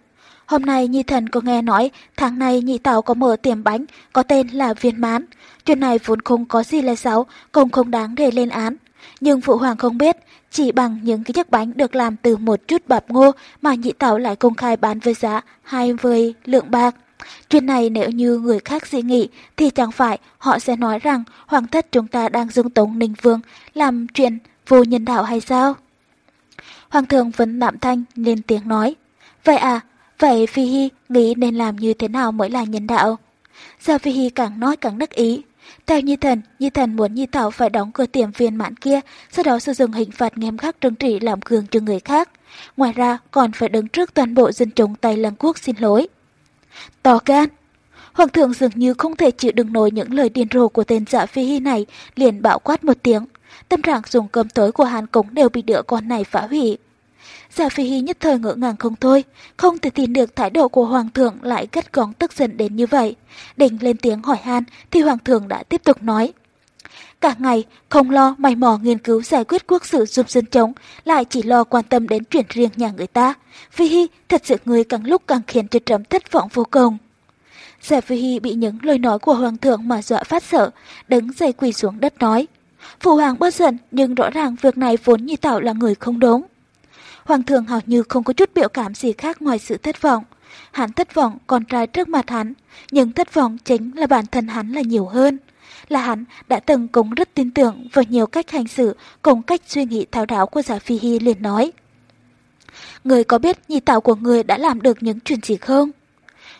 Hôm nay Nhi Thần có nghe nói tháng này Nhị tào có mở tiệm bánh có tên là Viên Mán. Chuyện này vốn không có gì là xấu, cũng không đáng để lên án. Nhưng Phụ Hoàng không biết, chỉ bằng những cái chiếc bánh được làm từ một chút bạp ngô mà Nhị Tảo lại công khai bán với giá 20 lượng bạc. Chuyện này nếu như người khác suy nghĩ thì chẳng phải họ sẽ nói rằng hoàng thất chúng ta đang dung tống Ninh Vương làm chuyện vô nhân đạo hay sao? Hoàng thượng vẫn nạm thanh lên tiếng nói. Vậy à, vậy Phi Hy nghĩ nên làm như thế nào mới là nhân đạo? Gia Phi Hy càng nói càng đắc ý. Theo Nhi Thần, Nhi Thần muốn Nhi Thảo phải đóng cửa tiệm viên mãn kia, sau đó sử dụng hình phạt nghiêm khắc trừng trị làm gương cho người khác. Ngoài ra, còn phải đứng trước toàn bộ dân chúng Tây Lăng Quốc xin lỗi. To gan! Hoàng thượng dường như không thể chịu đựng nổi những lời điên rồ của tên dạ phi hy này, liền bạo quát một tiếng. Tâm trạng dùng cơm tối của hàn cũng đều bị đứa con này phá hủy. Dạ phi hy nhất thời ngỡ ngàng không thôi, không thể tin được thái độ của hoàng thượng lại gắt góng tức giận đến như vậy. Định lên tiếng hỏi han thì hoàng thượng đã tiếp tục nói. Cả ngày không lo mày mò nghiên cứu giải quyết quốc sự giúp dân chống, lại chỉ lo quan tâm đến chuyện riêng nhà người ta. Phi Hy thật sự người càng lúc càng khiến cho trẫm thất vọng vô cùng. giải Phi Hy bị những lời nói của hoàng thượng mà dọa phát sợ, đứng dậy quỳ xuống đất nói. Phụ hoàng bớt giận, nhưng rõ ràng việc này vốn như Tạo là người không đúng. Hoàng thượng hầu như không có chút biểu cảm gì khác ngoài sự thất vọng. Hắn thất vọng con trai trước mặt hắn, nhưng thất vọng chính là bản thân hắn là nhiều hơn. Là hắn đã từng cũng rất tin tưởng vào nhiều cách hành xử cùng cách suy nghĩ tháo đáo của giả phi hy liền nói. Người có biết nhị tạo của người đã làm được những chuyện gì không?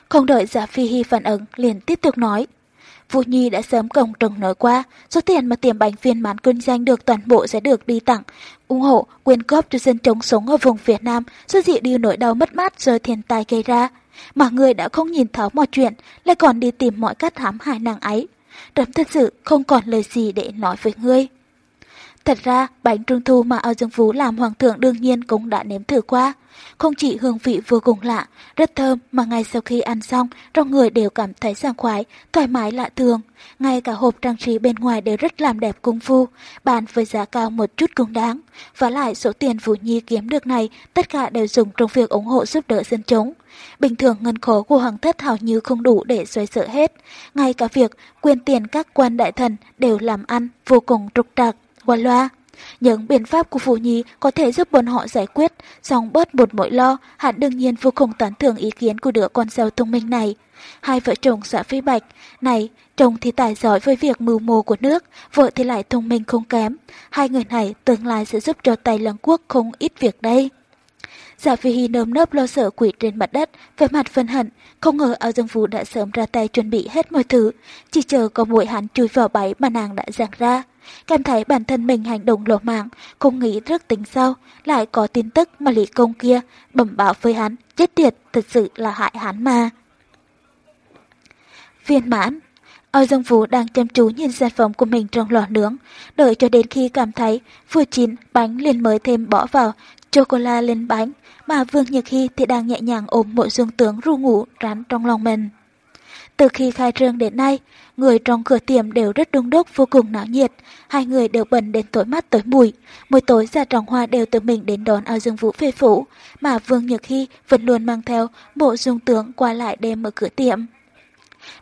Không đợi giả phi hy phản ứng liền tiếp tục nói. Vũ Nhi đã sớm công trồng nói qua, số tiền mà tiệm bánh phiên bán kinh doanh được toàn bộ sẽ được đi tặng, ủng hộ, quyên góp cho dân chống sống ở vùng Việt Nam, do dị đi nỗi đau mất mát do thiên tai gây ra. Mà người đã không nhìn thấu mọi chuyện, lại còn đi tìm mọi cách hãm hại nàng ấy. Trầm thật sự không còn lời gì để nói với ngươi. Thật ra, bánh trung thu mà ao dương phú làm hoàng thượng đương nhiên cũng đã nếm thử qua. Không chỉ hương vị vô cùng lạ, rất thơm mà ngay sau khi ăn xong, trong người đều cảm thấy sảng khoái, thoải mái lạ thường. Ngay cả hộp trang trí bên ngoài đều rất làm đẹp cung phu, bán với giá cao một chút cũng đáng. Và lại số tiền Vũ Nhi kiếm được này, tất cả đều dùng trong việc ủng hộ giúp đỡ dân chúng. Bình thường ngân khố của hoàng thất hầu như không đủ để xoay sở hết. Ngay cả việc quyền tiền các quan đại thần đều làm ăn vô cùng trục trặc, qua loa. Những biện pháp của Phụ Nhi có thể giúp bọn họ giải quyết, xong bớt một mỗi lo, hắn đương nhiên vô cùng tán thưởng ý kiến của đứa con dâu thông minh này. Hai vợ chồng xã Phi Bạch, này, chồng thì tài giỏi với việc mưu mô của nước, vợ thì lại thông minh không kém. Hai người này tương lai sẽ giúp cho Tây Lăng Quốc không ít việc đây. Giả Phi Hy nơm nớp lo sợ quỷ trên mặt đất, về mặt phân hận, không ngờ ao dương phú đã sớm ra tay chuẩn bị hết mọi thứ, chỉ chờ có mũi hắn chui vào bẫy mà nàng đã giang ra. Cảm thấy bản thân mình hành động lộ mạng, không nghĩ rất tính sau, lại có tin tức mà lý công kia bẩm báo với hắn, chết tiệt, thật sự là hại hắn mà. Viên mãn Âu Dương Vũ đang chăm chú nhìn sản phẩm của mình trong lò nướng, đợi cho đến khi cảm thấy vừa chín bánh liền mới thêm bỏ vào chocolate lên bánh, mà Vương Nhật Hy thì đang nhẹ nhàng ôm mộ dương tướng ru ngủ rắn trong lòng mình. Từ khi khai trương đến nay, người trong cửa tiệm đều rất đông đúc vô cùng náo nhiệt, hai người đều bận đến tối mắt tối mùi. Mỗi tối gia trọng hoa đều tự mình đến đón ao dương vũ phê phủ, mà Vương Nhược Hy vẫn luôn mang theo bộ dung tướng qua lại đêm ở cửa tiệm.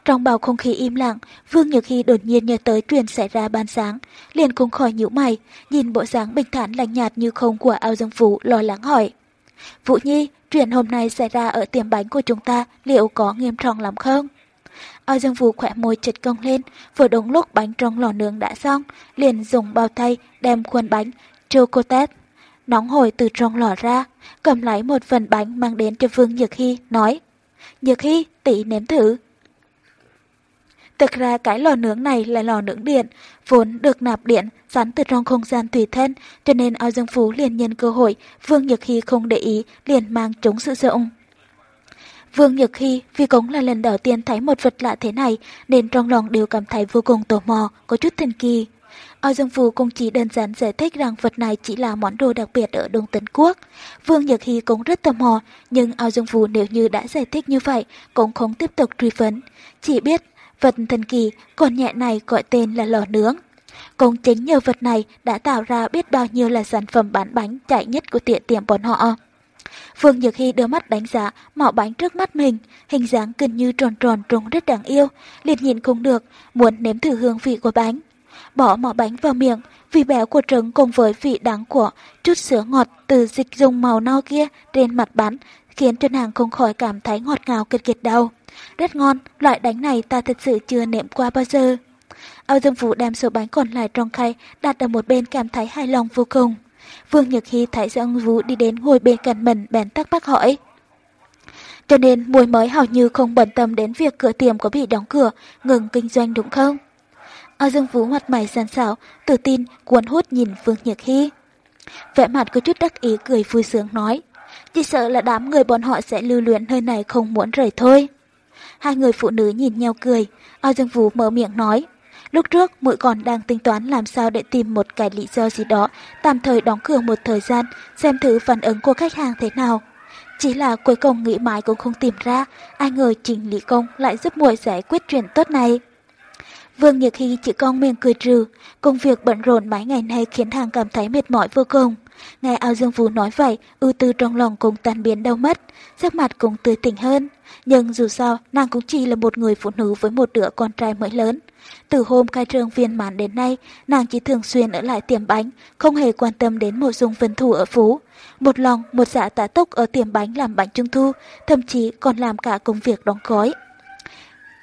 Trong bầu không khí im lặng, Vương Nhược Hy đột nhiên nhớ tới chuyện xảy ra ban sáng, liền cũng khỏi nhíu mày, nhìn bộ dáng bình thản lạnh nhạt như không của ao dương vũ lo lắng hỏi. Vũ Nhi, chuyện hôm nay xảy ra ở tiệm bánh của chúng ta liệu có nghiêm trọng lắm không? Ao dương vũ khỏe môi chật cong lên, vừa đúng lúc bánh trong lò nướng đã xong, liền dùng bao tay đem khuôn bánh chocolate nóng hổi từ trong lò ra, cầm lấy một phần bánh mang đến cho Vương Nhược Hy, nói Nhược Hy, tỷ nếm thử. Thực ra cái lò nướng này là lò nướng điện, vốn được nạp điện, sẵn từ trong không gian tùy thân, cho nên ao dương phú liền nhân cơ hội, Vương Nhược Hy không để ý, liền mang chúng sử dụng. Vương Nhược Hy vì cũng là lần đầu tiên thấy một vật lạ thế này, nên trong lòng đều cảm thấy vô cùng tò mò, có chút thần kỳ. Ao Dương Phù cũng chỉ đơn giản giải thích rằng vật này chỉ là món đồ đặc biệt ở Đông Tấn Quốc. Vương Nhật Hy cũng rất tò mò, nhưng Ao Dương Phù nếu như đã giải thích như vậy, cũng không tiếp tục truy vấn. Chỉ biết Vật thần kỳ còn nhẹ này gọi tên là lò nướng. Cũng chính nhờ vật này đã tạo ra biết bao nhiêu là sản phẩm bán bánh chạy nhất của tiệm tiệm bọn họ. Vương Nhược Hy đưa mắt đánh giá mỏ bánh trước mắt mình, hình dáng gần như tròn tròn trông rất đáng yêu, liền nhìn không được, muốn nếm thử hương vị của bánh. Bỏ mỏ bánh vào miệng, vị béo của trứng cùng với vị đắng của chút sữa ngọt từ dịch dùng màu no kia trên mặt bánh, khiến cho nàng không khỏi cảm thấy ngọt ngào kịch kịch đau. Rất ngon, loại bánh này ta thật sự chưa nếm qua bao giờ. Âu Dương Vũ đem số bánh còn lại trong khay đặt ở một bên cảm thấy hài lòng vô cùng. Vương Nhật Hy thấy Dương Vũ đi đến ngồi bên cạnh mình bèn tắc bác hỏi. Cho nên mùi mới hầu như không bận tâm đến việc cửa tiệm có bị đóng cửa, ngừng kinh doanh đúng không? Âu Dương Vũ mặt mày gian xảo, tự tin, cuốn hút nhìn Vương Nhật Hy. Vẻ mặt có chút đắc ý cười vui sướng nói. Chỉ sợ là đám người bọn họ sẽ lưu luyện nơi này không muốn rời thôi. Hai người phụ nữ nhìn nhau cười, Ao Dương Vũ mở miệng nói. Lúc trước, mũi còn đang tính toán làm sao để tìm một cái lý do gì đó, tạm thời đóng cửa một thời gian, xem thử phản ứng của khách hàng thế nào. Chỉ là cuối cùng nghĩ mãi cũng không tìm ra, ai ngờ Trình Lý Công lại giúp muội giải quyết chuyện tốt này. Vương Nhược Hy chỉ con miệng cười trừ, công việc bận rộn mấy ngày nay khiến nàng cảm thấy mệt mỏi vô cùng. Nghe ao dương vũ nói vậy, ưu tư trong lòng cũng tan biến đâu mất, sắc mặt cũng tươi tỉnh hơn. Nhưng dù sao, nàng cũng chỉ là một người phụ nữ với một đứa con trai mới lớn. Từ hôm khai trương viên mãn đến nay, nàng chỉ thường xuyên ở lại tiệm bánh, không hề quan tâm đến mộ dung vân thủ ở Phú. Một lòng, một dạ tá túc ở tiệm bánh làm bánh trung thu, thậm chí còn làm cả công việc đóng gói.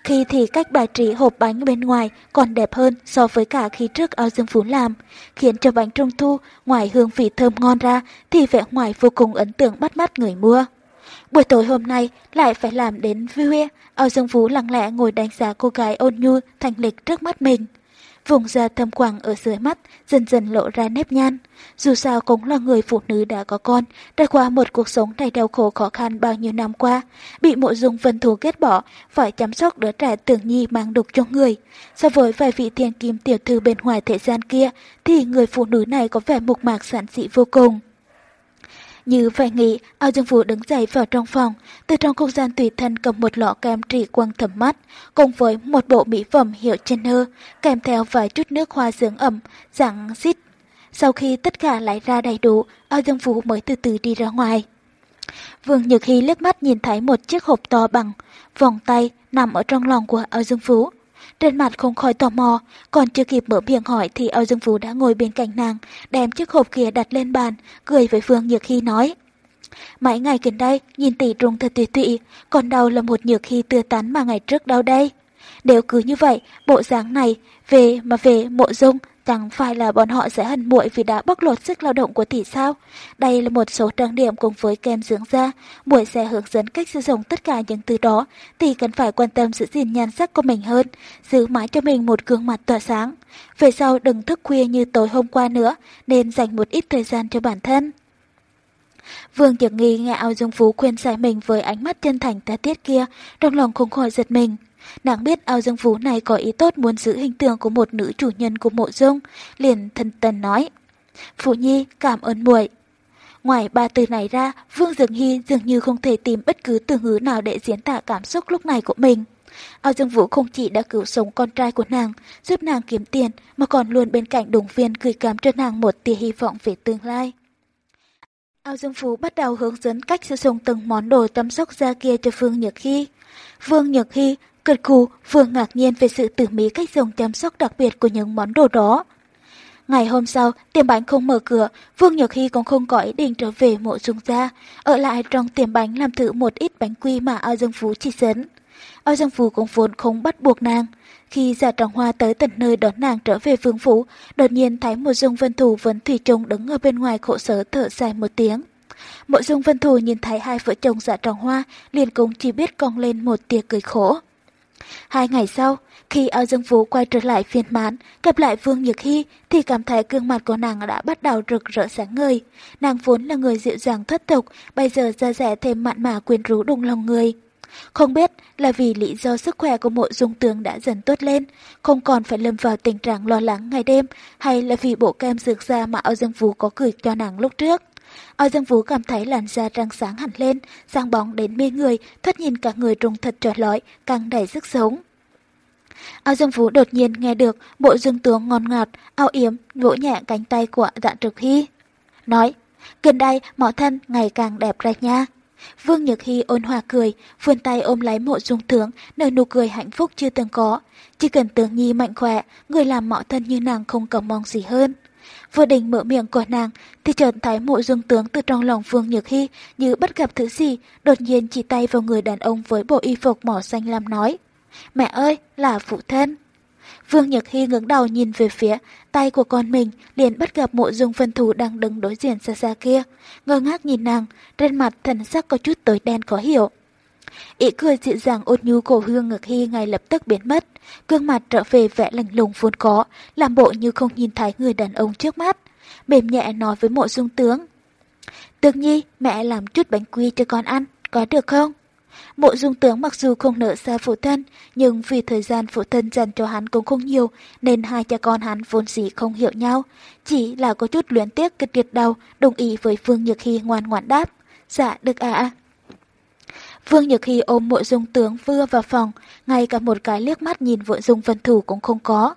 Khi thì cách bài trí hộp bánh bên ngoài còn đẹp hơn so với cả khi trước ao dương phú làm, khiến cho bánh trung thu ngoài hương vị thơm ngon ra thì vẻ ngoài vô cùng ấn tượng bắt mắt người mua. Buổi tối hôm nay lại phải làm đến vui. Âu dương Vũ lặng lẽ ngồi đánh giá cô gái ôn nhu thành lịch trước mắt mình. Vùng da thâm quàng ở dưới mắt dần dần lộ ra nếp nhăn. Dù sao cũng là người phụ nữ đã có con, trải qua một cuộc sống đầy đau khổ khó khăn bao nhiêu năm qua, bị mộ dung vân thù ghét bỏ, phải chăm sóc đứa trẻ tưởng nhi mang đục cho người. So với vài vị thiên kim tiểu thư bên ngoài thế gian kia, thì người phụ nữ này có vẻ mục mạc sản dị vô cùng. Như vậy nghĩ, ao dương vũ đứng dậy vào trong phòng, từ trong không gian tùy thân cầm một lọ kem trị quang thẩm mắt, cùng với một bộ mỹ phẩm hiệu Jenner, kèm theo vài chút nước hoa dưỡng ẩm, dạng xít. Sau khi tất cả lại ra đầy đủ, ao dương vũ mới từ từ đi ra ngoài. Vương Nhược Hy liếc mắt nhìn thấy một chiếc hộp to bằng vòng tay nằm ở trong lòng của ao dương phú. Trên mặt không khỏi tò mò, còn chưa kịp mở miệng hỏi thì Âu Dương Vũ đã ngồi bên cạnh nàng, đem chiếc hộp kia đặt lên bàn, cười với Phương Nhược Hy nói. Mấy ngày gần đây, nhìn tỷ trung thật tùy tụy, còn đâu là một Nhược Hy tươi tắn mà ngày trước đâu đây. Nếu cứ như vậy, bộ dáng này, về mà về mộ dung Chẳng phải là bọn họ sẽ hận muội vì đã bóc lột sức lao động của tỷ sao? Đây là một số trang điểm cùng với kem dưỡng da. Muội sẽ hướng dẫn cách sử dụng tất cả những từ đó. Tỷ cần phải quan tâm giữ gìn nhan sắc của mình hơn, giữ mãi cho mình một gương mặt tỏa sáng. Về sau đừng thức khuya như tối hôm qua nữa, nên dành một ít thời gian cho bản thân. Vương tiểu Nghi nghe ao dung phú khuyên giải mình với ánh mắt chân thành ta tiết kia, trong lòng không khỏi giật mình. Nàng biết ao dương phú này có ý tốt muốn giữ hình tượng của một nữ chủ nhân của mộ dung, liền thân tần nói. Phụ nhi cảm ơn muội. Ngoài ba từ này ra, Vương Dường Hy dường như không thể tìm bất cứ từ ngữ nào để diễn tả cảm xúc lúc này của mình. Ao Dương Vũ không chỉ đã cứu sống con trai của nàng, giúp nàng kiếm tiền, mà còn luôn bên cạnh đồng viên gửi cảm cho nàng một tia hy vọng về tương lai. Ao Dương Phú bắt đầu hướng dẫn cách sử dụng từng món đồ chăm sóc da kia cho Phương Nhược Hy. Vương Nhược Hy Cật cù vừa ngạc nhiên về sự tỉ mỉ cách dùng chăm sóc đặc biệt của những món đồ đó. Ngày hôm sau, tiệm bánh không mở cửa, Vương Nhược Hy cũng không có ý định trở về mộ dung gia, ở lại trong tiệm bánh làm thử một ít bánh quy mà ao dương phú chỉ dẫn. Ao dương phú cũng vốn không bắt buộc nàng. Khi giả trọng hoa tới tận nơi đón nàng trở về vương phủ, đột nhiên thấy một dung vân thủ vẫn thủy chung đứng ở bên ngoài khổ sở thở dài một tiếng. Mộ dung vân thủ nhìn thấy hai vợ chồng giả trọng hoa, liền cũng chỉ biết cong lên một tia cười khổ. Hai ngày sau, khi ao dương vũ quay trở lại phiên mãn, gặp lại Vương Nhược Hy thì cảm thấy gương mặt của nàng đã bắt đầu rực rỡ sáng ngời. Nàng vốn là người dịu dàng thất tục, bây giờ ra rẻ thêm mặn mà quyến rũ đùng lòng người. Không biết là vì lý do sức khỏe của mộ dung tướng đã dần tốt lên, không còn phải lâm vào tình trạng lo lắng ngày đêm, hay là vì bộ kem dược da mà ao dương vũ có gửi cho nàng lúc trước. Ao Dương Vũ cảm thấy làn da răng sáng hẳn lên, sáng bóng đến mê người, thoát nhìn cả người trùng thật tròn lõi, càng đầy sức sống. Ao Dương Vũ đột nhiên nghe được bộ dương tướng ngon ngọt, ao yếm, vỗ nhẹ cánh tay của dạ trực hy. Nói, gần đây mỏ thân ngày càng đẹp ra nha. Vương Nhược Hy ôn hòa cười, vươn tay ôm lấy mộ dung tướng, nở nụ cười hạnh phúc chưa từng có. Chỉ cần tướng nhi mạnh khỏe, người làm mọ thân như nàng không cầu mong gì hơn. Vừa định mở miệng của nàng thì chợt thấy mộ dung tướng từ trong lòng Vương Nhược Hy như bất gặp thứ gì, đột nhiên chỉ tay vào người đàn ông với bộ y phục mỏ xanh lam nói. Mẹ ơi, là phụ thân. Vương nhược Hy ngẩng đầu nhìn về phía tay của con mình, liền bắt gặp mộ dung phân thủ đang đứng đối diện xa xa kia. Ngơ ngác nhìn nàng, trên mặt thần sắc có chút tối đen khó hiểu. Ý cười dịu dàng ôn nhu cổ Hương Ngực Hy ngay lập tức biến mất, gương mặt trở về vẻ lạnh lùng vốn có, làm bộ như không nhìn thấy người đàn ông trước mắt. Mềm nhẹ nói với mộ dung tướng. "Tương nhi, mẹ làm chút bánh quy cho con ăn, có được không? Mộ dung tướng mặc dù không nợ xa phụ thân, nhưng vì thời gian phụ thân dành cho hắn cũng không nhiều, nên hai cha con hắn vốn dĩ không hiểu nhau. Chỉ là có chút luyến tiếc kịch liệt đầu, đồng ý với Phương Nhược Hy ngoan ngoãn đáp. Dạ, được ạ. À. Vương Nhược Hy ôm mộ dung tướng vừa vào phòng, ngay cả một cái liếc mắt nhìn vợ dung vân thủ cũng không có.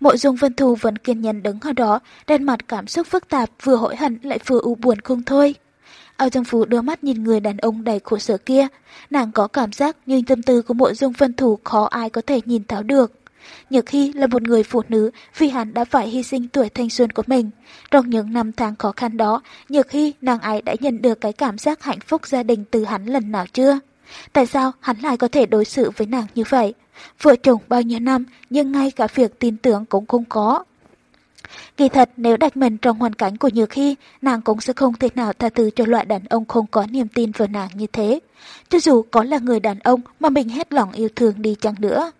Mộ dung vân thủ vẫn kiên nhẫn đứng ở đó, đen mặt cảm xúc phức tạp, vừa hối hận lại vừa u buồn không thôi. Ao Dương Phú đưa mắt nhìn người đàn ông đầy khổ sở kia, nàng có cảm giác nhưng tâm tư của mộ dung vân thủ khó ai có thể nhìn thấu được. Nhược Hy là một người phụ nữ vì hắn đã phải hy sinh tuổi thanh xuân của mình. Trong những năm tháng khó khăn đó, Nhược Hy nàng ấy đã nhận được cái cảm giác hạnh phúc gia đình từ hắn lần nào chưa? Tại sao hắn lại có thể đối xử với nàng như vậy? Vợ chồng bao nhiêu năm nhưng ngay cả việc tin tưởng cũng không có. Kỳ thật nếu đặt mình trong hoàn cảnh của Nhược Hy, nàng cũng sẽ không thể nào tha thứ cho loại đàn ông không có niềm tin vào nàng như thế. Cho dù có là người đàn ông mà mình hết lòng yêu thương đi chăng nữa.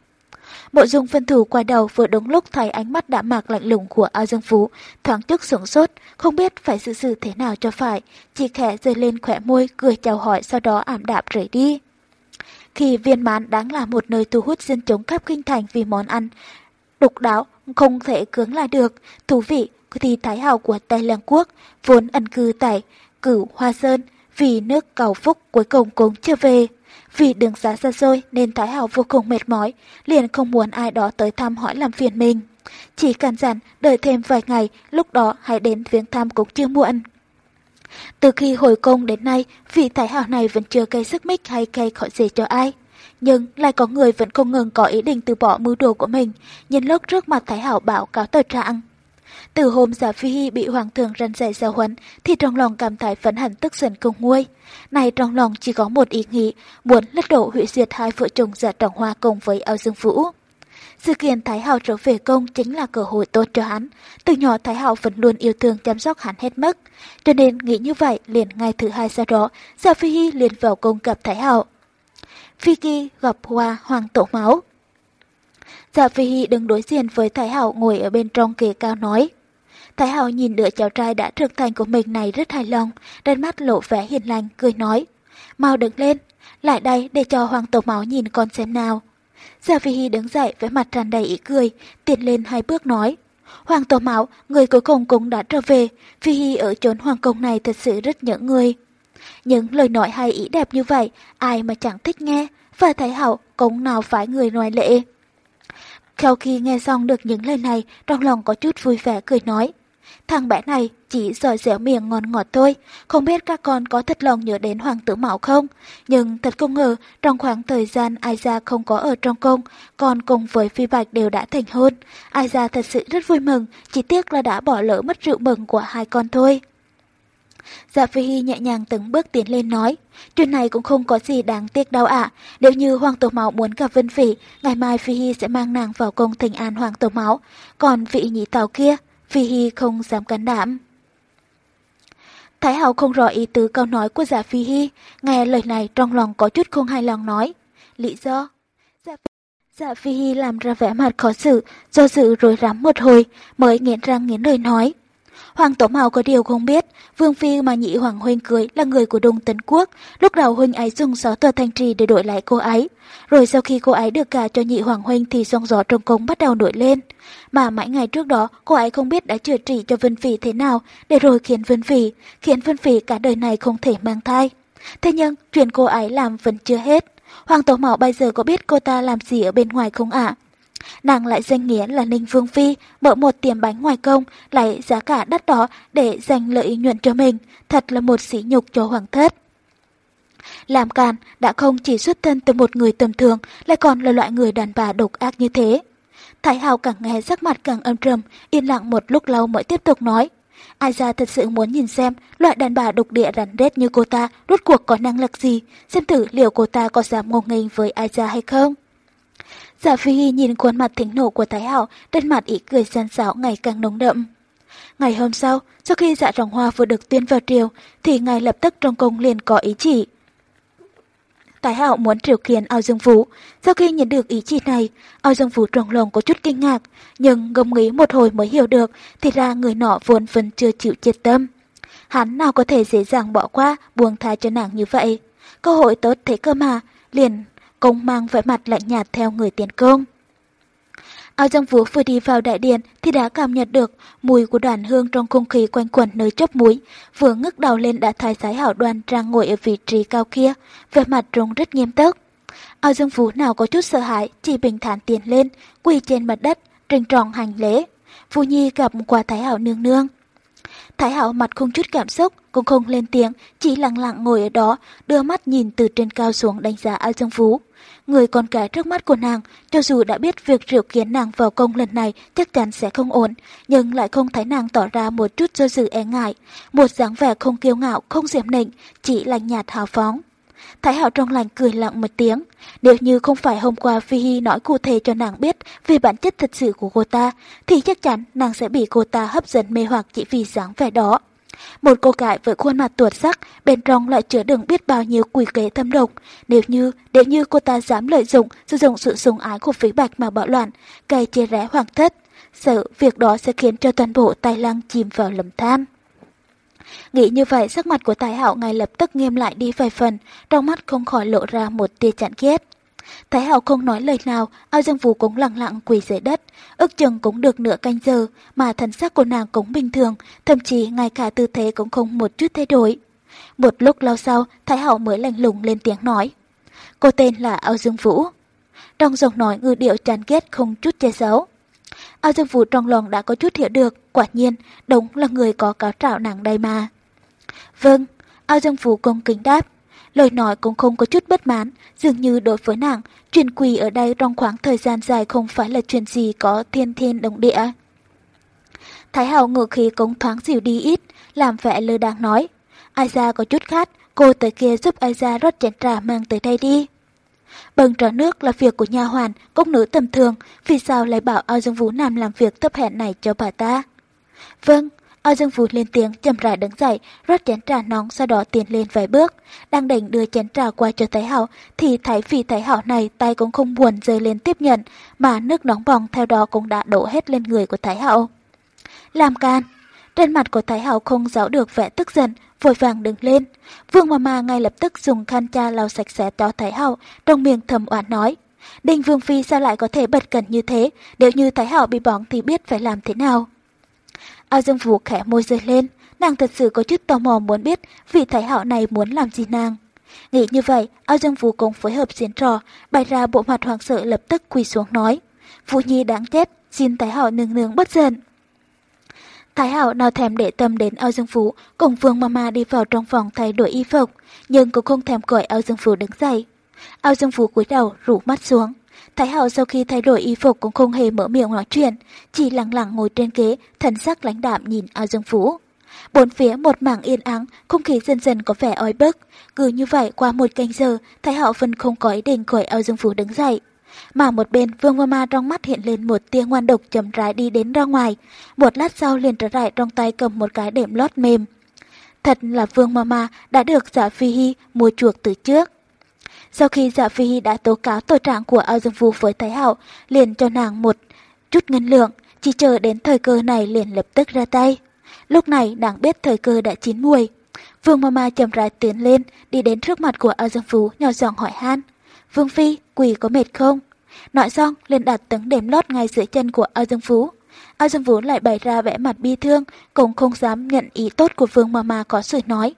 Mộ dung phân thủ quay đầu vừa đúng lúc thấy ánh mắt đã mạc lạnh lùng của ao dương phú, thoáng tức sửng sốt, không biết phải xử xử thế nào cho phải, chỉ khẽ rơi lên khỏe môi, cười chào hỏi sau đó ảm đạm rời đi. Khi viên mãn đáng là một nơi thu hút dân chúng khắp kinh thành vì món ăn, độc đáo, không thể cưỡng lại được, thú vị thì thái hào của Tây Lăng Quốc, vốn ẩn cư tại cửu Hoa Sơn, vì nước cầu phúc cuối cùng cũng chưa về. Vì đường xa xa xôi nên Thái Hảo vô cùng mệt mỏi, liền không muốn ai đó tới thăm hỏi làm phiền mình. Chỉ cần dặn đợi thêm vài ngày, lúc đó hãy đến viếng thăm cũng chưa muộn. Từ khi hồi công đến nay, vị Thái Hảo này vẫn chưa gây sức mích hay gây khỏi gì cho ai. Nhưng lại có người vẫn không ngừng có ý định từ bỏ mưu đồ của mình, nhân lúc trước mặt Thái Hảo bảo cáo tờ trạng. Từ hôm Giả Phi Hy bị Hoàng thượng răn dạy giáo huấn thì trong lòng cảm thấy phấn hẳn tức giận cùng nguôi. Này trong lòng chỉ có một ý nghĩ, muốn lật đổ hủy diệt hai vợ chồng giả trọng hoa cùng với Âu Dương Vũ. Sự kiện Thái hậu trở về công chính là cơ hội tốt cho hắn. Từ nhỏ Thái hậu vẫn luôn yêu thương chăm sóc hắn hết mức. Cho nên nghĩ như vậy liền ngày thứ hai sau đó, Giả Phi Hy liền vào công gặp Thái hậu Phi Kỳ gặp Hoa Hoàng Tổ Máu. Giả Phi Hy đứng đối diện với Thái hậu ngồi ở bên trong kế cao nói. Thái hậu nhìn đứa cháu trai đã trưởng thành của mình này rất hài lòng, đôi mắt lộ vẻ hiền lành, cười nói. Mau đứng lên, lại đây để cho Hoàng Tổ Máu nhìn con xem nào. Gia Phi hi đứng dậy với mặt tràn đầy ý cười, tiến lên hai bước nói. Hoàng Tổ Máu, người cuối cùng cũng đã trở về, Phi hi ở chốn hoàng cung này thật sự rất nhớ người. Những lời nói hay ý đẹp như vậy, ai mà chẳng thích nghe, và Thái hậu cũng nào phải người ngoài lệ. Sau khi nghe xong được những lời này, trong lòng có chút vui vẻ cười nói. Thằng bé này chỉ giỏi dẻo miệng ngon ngọt thôi, không biết các con có thật lòng nhớ đến hoàng tử mạo không? Nhưng thật không ngờ, trong khoảng thời gian Ai Gia không có ở trong cung, con cùng với Phi Bạch đều đã thành hôn. Ai Gia thật sự rất vui mừng, chỉ tiếc là đã bỏ lỡ mất rượu mừng của hai con thôi. Dạ Phi Hy nhẹ nhàng từng bước tiến lên nói, chuyện này cũng không có gì đáng tiếc đâu ạ. Nếu như Hoàng Tổ Máu muốn gặp Vân Phỉ, ngày mai Phi Hy sẽ mang nàng vào công thỉnh an Hoàng Tổ Máu. Còn vị nhị tàu kia, Phi Hy không dám can đảm. Thái Hậu không rõ ý tứ câu nói của giả Phi Hy, nghe lời này trong lòng có chút không hài lòng nói. Lý do? Giả Phi, giả Phi Hy làm ra vẻ mặt khó xử, do dự rồi rắm một hồi, mới nghiến răng nghiến lời nói. Hoàng Tổ Mạo có điều không biết, Vương Phi mà nhị Hoàng Huynh cưới là người của Đông Tấn Quốc, lúc đầu Huynh ấy dùng gió tờ thanh trì để đổi lại cô ấy. Rồi sau khi cô ấy được cả cho nhị Hoàng Huynh thì sóng gió trong cống bắt đầu nổi lên. Mà mãi ngày trước đó, cô ấy không biết đã chữa trị cho Vân Phỉ thế nào, để rồi khiến Vân Phỉ, khiến Vân Phỉ cả đời này không thể mang thai. Thế nhưng, chuyện cô ấy làm vẫn chưa hết. Hoàng Tổ Mạo bây giờ có biết cô ta làm gì ở bên ngoài không ạ? Nàng lại danh nghĩa là Ninh Vương Phi, mở một tiệm bánh ngoài công, lại giá cả đắt đỏ để giành lợi nhuận cho mình, thật là một sỉ nhục cho hoàng thất. Làm càn đã không chỉ xuất thân từ một người tầm thường, lại còn là loại người đàn bà độc ác như thế. Thái Hào càng nghe sắc mặt càng âm trầm, yên lặng một lúc lâu mới tiếp tục nói. Ai ra thật sự muốn nhìn xem loại đàn bà độc địa rắn rết như cô ta rốt cuộc có năng lực gì, xem thử liệu cô ta có dám ngô nghênh với ai ra hay không. Giả Phi Hy nhìn khuôn mặt thính nộ của Thái Hảo, trên mặt ý cười gian xảo ngày càng nồng đậm. Ngày hôm sau, sau khi dạ rồng hoa vừa được tuyên vào triều, thì ngài lập tức trong cung liền có ý chỉ. Thái hậu muốn triều kiến ao dương vũ. Sau khi nhận được ý chỉ này, ao dương vũ trong lòng có chút kinh ngạc, nhưng ngâm nghĩ một hồi mới hiểu được, thì ra người nọ vốn vẫn chưa chịu chết tâm. Hắn nào có thể dễ dàng bỏ qua, buông tha cho nàng như vậy. Cơ hội tốt thế cơ mà, liền công mang vẻ mặt lạnh nhạt theo người tiến công. Ao Dương Vũ vừa đi vào đại điện thì đã cảm nhận được mùi của đoàn hương trong không khí quanh quẩn nơi chóp mũi. Vừa ngước đầu lên đã thấy Thái Hảo đoàn trang ngồi ở vị trí cao kia, vẻ mặt trông rất nghiêm túc. Ao Dương Vũ nào có chút sợ hãi, chỉ bình thản tiến lên, quỳ trên mặt đất, trình tròn hành lễ. Phu Nhi gặp qua Thái Hảo nương nương. Thái Hảo mặt không chút cảm xúc, cũng không lên tiếng, chỉ lặng lặng ngồi ở đó, đưa mắt nhìn từ trên cao xuống đánh giá Ao Dương Vũ. Người con gái trước mắt của nàng, cho dù đã biết việc triệu kiến nàng vào công lần này chắc chắn sẽ không ổn, nhưng lại không thấy nàng tỏ ra một chút do dự e ngại, một dáng vẻ không kiêu ngạo, không diệm nịnh, chỉ lành nhạt hào phóng. Thái Hạo trong lành cười lặng một tiếng. Nếu như không phải hôm qua Phi Hy nói cụ thể cho nàng biết về bản chất thật sự của cô ta, thì chắc chắn nàng sẽ bị cô ta hấp dẫn mê hoặc chỉ vì dáng vẻ đó. Một cô gái với khuôn mặt tuột sắc, bên trong lại chứa đựng biết bao nhiêu quỷ kế thâm độc. Nếu như, nếu như cô ta dám lợi dụng, sử dụng sự sùng ái của phí bạch mà bạo loạn, gây chia rẽ hoàng thất, sợ việc đó sẽ khiến cho toàn bộ tài lăng chìm vào lầm tham. Nghĩ như vậy, sắc mặt của Thái Hạo ngay lập tức nghiêm lại đi vài phần, trong mắt không khỏi lộ ra một tia chặn ghét. Thái Hạo không nói lời nào, ao dương vũ cũng lặng lặng quỳ dưới đất, ước chừng cũng được nửa canh giờ, mà thần sắc của nàng cũng bình thường, thậm chí ngay cả tư thế cũng không một chút thay đổi. Một lúc lâu sau, Thái hậu mới lạnh lùng lên tiếng nói. Cô tên là Ao Dương Vũ. Trong giọng nói ngư điệu chán ghét không chút che giấu. Ao Dương Vũ trong lòng đã có chút hiểu được, quả nhiên, đúng là người có cáo trạo nặng đây mà. Vâng, Ao Dương Vũ công kính đáp. Lời nói cũng không có chút bất mãn, dường như đối với nàng, truyền quỳ ở đây trong khoảng thời gian dài không phải là chuyện gì có thiên thiên động địa. Thái hậu ngựa khí cũng thoáng dịu đi ít, làm vẻ lơ đang nói. Ai ra có chút khát, cô tới kia giúp ai ra rót chén trà mang tới đây đi. Bần trà nước là việc của nhà hoàn, công nữ tầm thường, vì sao lại bảo ao dương vũ nam làm việc thấp hẹn này cho bà ta? Vâng, ao dương vũ lên tiếng chậm rãi đứng dậy, rót chén trà nóng sau đó tiến lên vài bước. Đang định đưa chén trà qua cho Thái Hảo, thì thấy vị Thái Hảo này tay cũng không buồn rơi lên tiếp nhận, mà nước nóng bỏng theo đó cũng đã đổ hết lên người của Thái Hảo. Làm can! Trên mặt của Thái Hảo không giấu được vẻ tức giận, vội vàng đứng lên. Vương Mama ngay lập tức dùng khăn cha lau sạch sẽ cho Thái Hảo, trong miệng thầm oán nói. Đinh Vương Phi sao lại có thể bật cẩn như thế, nếu như Thái Hảo bị bỏng thì biết phải làm thế nào. Ao Dương Vũ khẽ môi rơi lên, nàng thật sự có chút tò mò muốn biết vị Thái hậu này muốn làm gì nàng. Nghĩ như vậy, Ao Dương Vũ cũng phối hợp diễn trò, bày ra bộ mặt hoàng sợ lập tức quỳ xuống nói. Vũ Nhi đáng chết, xin Thái hậu nương nương bất giận. Thái hậu nào thèm để tâm đến ao dương Vũ cùng Vương Mama đi vào trong phòng thay đổi y phục, nhưng cũng không thèm gọi ao dương Vũ đứng dậy. Ao dương Vũ cúi đầu rủ mắt xuống. Thái hậu sau khi thay đổi y phục cũng không hề mở miệng nói chuyện, chỉ lặng lặng ngồi trên ghế, thần sắc lãnh đạm nhìn ao dương phú. Bốn phía một mảng yên ắng, không khí dần dần có vẻ oi bức. Cứ như vậy qua một canh giờ, Thái hậu vẫn không có ý định khỏi ao dương phú đứng dậy. Mà một bên Vương Mama trong mắt hiện lên một tia ngoan độc chậm rãi đi đến ra ngoài. Một lát sau liền trở lại trong tay cầm một cái đệm lót mềm. Thật là Vương Mama đã được giả Phi Hy mua chuộc từ trước. Sau khi Dạ Phi đã tố cáo tội trạng của Ao Dương Vũ với Thái Hậu, liền cho nàng một chút ngân lượng, chỉ chờ đến thời cơ này liền lập tức ra tay. Lúc này nàng biết thời cơ đã chín muồi. Vương Mama chậm rãi tiến lên, đi đến trước mặt của Ao Dương Vũ nhỏ giọng hỏi han. Vương Phi, quỷ có mệt không? Nói xong, liền đặt tấm đệm lót ngay dưới chân của Ao Dương Phú. Ao Dương Phú lại bày ra vẻ mặt bi thương, cũng không dám nhận ý tốt của Vương Mama có sự nói.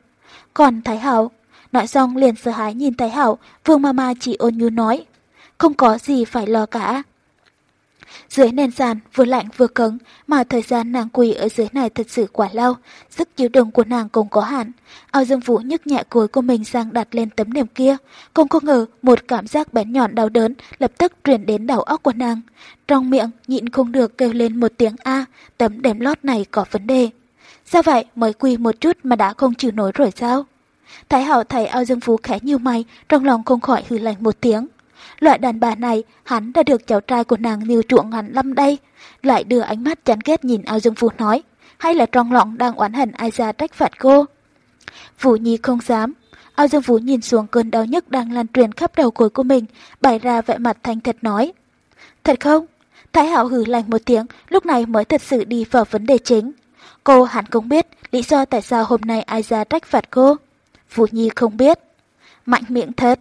Còn Thái hậu nói xong liền sợ hãi nhìn Thái Hảo, Vương Mama chỉ ôn nhu nói. Không có gì phải lo cả. Dưới nền sàn vừa lạnh vừa cứng, mà thời gian nàng quỳ ở dưới này thật sự quá lâu, sức chịu đựng của nàng cũng có hạn. Ao Dương Vũ nhấc nhẹ cuối của mình sang đặt lên tấm nệm kia, không có ngờ một cảm giác bén nhọn đau đớn lập tức truyền đến đầu óc của nàng. Trong miệng nhịn không được kêu lên một tiếng A, tấm đệm lót này có vấn đề. Sao vậy mới quỳ một chút mà đã không chịu nổi rồi sao? Thái hảo thấy ao dương phú khẽ như mày, trong lòng không khỏi hư lạnh một tiếng. Loại đàn bà này, hắn đã được cháu trai của nàng nêu chuộng hắn lâm đây. Lại đưa ánh mắt chán ghét nhìn ao dương phú nói, hay là trong lòng đang oán hận ai ra trách phạt cô. Vũ Nhi không dám. Ao Dương Vũ nhìn xuống cơn đau nhức đang lan truyền khắp đầu gối của mình, bày ra vẻ mặt thành thật nói. Thật không? Thái Hảo hử lạnh một tiếng, lúc này mới thật sự đi vào vấn đề chính. Cô hẳn cũng biết lý do tại sao hôm nay ai ra trách phạt cô. Vũ Nhi không biết. Mạnh miệng thật.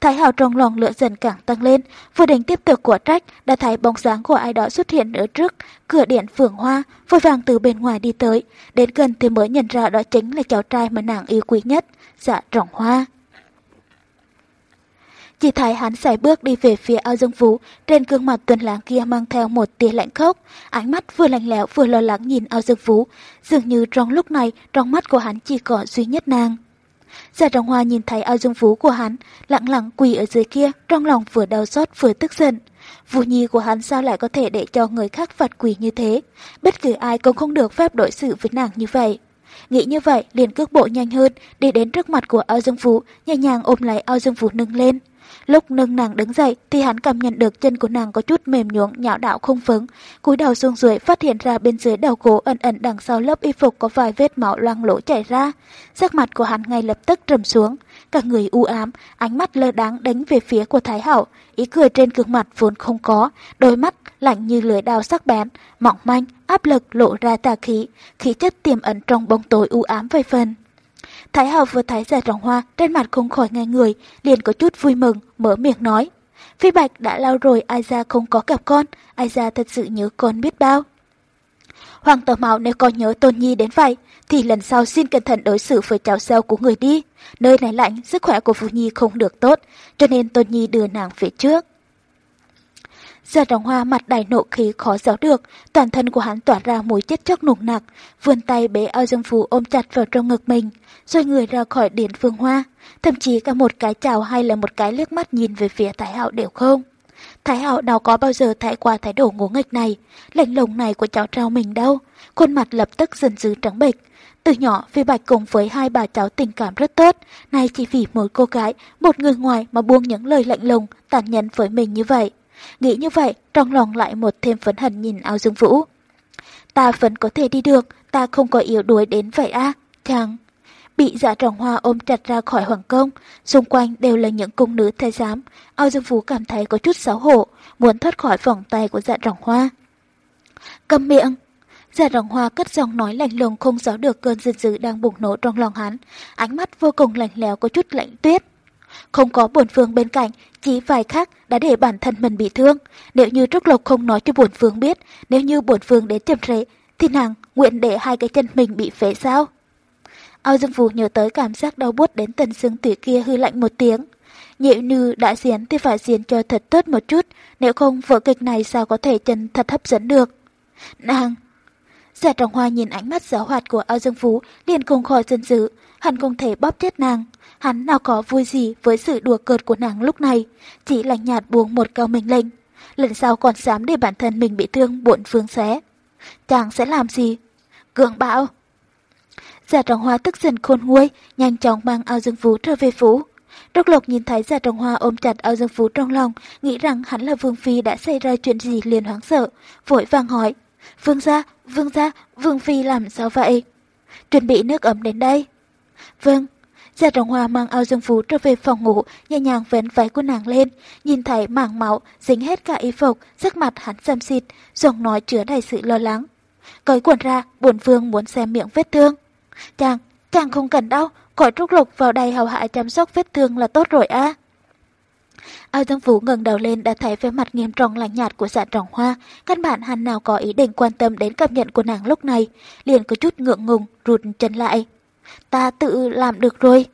Thái Hào trong lòng lửa dần càng tăng lên, vừa định tiếp tục của trách, đã thấy bóng dáng của ai đó xuất hiện ở trước, cửa điện phượng hoa, vội vàng từ bên ngoài đi tới, đến gần thì mới nhận ra đó chính là cháu trai mà nàng yêu quý nhất, dạ trọng hoa. Chỉ thấy hắn xài bước đi về phía ao dương phú, trên gương mặt tuần lãng kia mang theo một tia lạnh khốc, ánh mắt vừa lạnh lẽo vừa lo lắng nhìn ao dương phú, dường như trong lúc này trong mắt của hắn chỉ có duy nhất nàng. Dạ Giả trọng hoa nhìn thấy ao dương phú của hắn, lặng lặng quỳ ở dưới kia, trong lòng vừa đau xót vừa tức giận. Vũ nhi của hắn sao lại có thể để cho người khác phạt quỳ như thế? Bất cứ ai cũng không được phép đối xử với nàng như vậy. Nghĩ như vậy, liền cước bộ nhanh hơn, đi đến trước mặt của ao dương phú, nhẹ nhàng ôm lấy ao dương phú nâng lên. Lúc nâng nàng đứng dậy thì hắn cảm nhận được chân của nàng có chút mềm nhuộm nhạo đạo không phứng. cúi đầu xuống dưới phát hiện ra bên dưới đầu cổ ẩn ẩn đằng sau lớp y phục có vài vết máu loang lỗ chảy ra. Sắc mặt của hắn ngay lập tức trầm xuống. Cả người u ám, ánh mắt lơ đáng đánh về phía của Thái Hậu. Ý cười trên gương mặt vốn không có, đôi mắt lạnh như lưỡi đao sắc bén, mỏng manh, áp lực lộ ra tà khí, khí chất tiềm ẩn trong bóng tối u ám vài phần. Thái Hậu vừa thấy ra trọng hoa, trên mặt không khỏi ngay người, liền có chút vui mừng, mở miệng nói. Phi Bạch đã lao rồi ai ra không có gặp con, ai ra thật sự nhớ con biết bao. Hoàng tờ mạo nếu con nhớ Tôn Nhi đến vậy, thì lần sau xin cẩn thận đối xử với cháu sau của người đi. Nơi này lạnh, sức khỏe của phụ Nhi không được tốt, cho nên Tôn Nhi đưa nàng phía trước. Giờ đồng hoa mặt đầy nộ khí khó giấu được, toàn thân của hắn tỏa ra mùi chết chóc nùng nặc, vươn tay bế ao dương phú ôm chặt vào trong ngực mình, rồi người ra khỏi điện phương hoa, thậm chí cả một cái chào hay là một cái liếc mắt nhìn về phía Thái Hạo đều không. Thái Hạo nào có bao giờ thái qua thái độ ngố nghịch này, lạnh lùng này của cháu trao mình đâu, khuôn mặt lập tức dần dữ trắng bệch. Từ nhỏ, Phi Bạch cùng với hai bà cháu tình cảm rất tốt, nay chỉ vì một cô gái, một người ngoài mà buông những lời lạnh lùng, tàn nhẫn với mình như vậy. Nghĩ như vậy, trong lòng lại một thêm phấn hận nhìn ao dương vũ. Ta vẫn có thể đi được, ta không có yếu đuối đến vậy à, chàng. Bị dạ trọng hoa ôm chặt ra khỏi hoàng công, xung quanh đều là những cung nữ thái giám. Ao dương phú cảm thấy có chút xấu hổ, muốn thoát khỏi vòng tay của dạ trọng hoa. Cầm miệng! Dạ trọng hoa cất giọng nói lạnh lùng không giấu được cơn giận dữ đang bùng nổ trong lòng hắn. Ánh mắt vô cùng lạnh lẽo có chút lạnh tuyết. Không có buồn phương bên cạnh, chỉ vài khác đã để bản thân mình bị thương. Nếu như Trúc Lộc không nói cho buồn phương biết, nếu như buồn phương đến chậm trễ, thì nàng nguyện để hai cái chân mình bị phế sao? Ao Dương Vũ nhớ tới cảm giác đau buốt đến tần xương tủy kia hư lạnh một tiếng. Nhịu như đã diễn thì phải diễn cho thật tốt một chút, nếu không vở kịch này sao có thể chân thật hấp dẫn được. Nàng! Giả trọng hoa nhìn ánh mắt giáo hoạt của Ao Dương Vũ liền không khỏi dân dữ, hắn không thể bóp chết nàng. Hắn nào có vui gì với sự đùa cợt của nàng lúc này, chỉ lạnh nhạt buông một câu mình lệnh. Lần sau còn dám để bản thân mình bị thương buồn phương xé. Chàng sẽ làm gì? Cường bạo! Giả trọng hoa tức giận khôn nguôi, nhanh chóng mang ao dương phú trở về phủ. Đốc Lộc nhìn thấy Giả Trọng Hoa ôm chặt ao dương phú trong lòng, nghĩ rằng hắn là Vương Phi đã xảy ra chuyện gì liền hoảng sợ, vội vàng hỏi. Vương gia, Vương gia, Vương Phi làm sao vậy? Chuẩn bị nước ấm đến đây. Vâng, Giả Trọng Hoa mang ao dương phú trở về phòng ngủ, nhẹ nhàng vén váy của nàng lên, nhìn thấy mảng máu, dính hết cả y phục, sắc mặt hắn xăm xịt, giọng nói chứa đầy sự lo lắng. Cởi quần ra, buồn vương muốn xem miệng vết thương. Chàng, chàng không cần đâu, gọi Trúc Lục vào đây hầu hạ chăm sóc vết thương là tốt rồi á. Ao Dương Vũ ngẩng đầu lên đã thấy vẻ mặt nghiêm trọng lạnh nhạt của dạ trọng hoa, căn bản hắn nào có ý định quan tâm đến cảm nhận của nàng lúc này, liền có chút ngượng ngùng, rụt chân lại. Ta tự làm được rồi.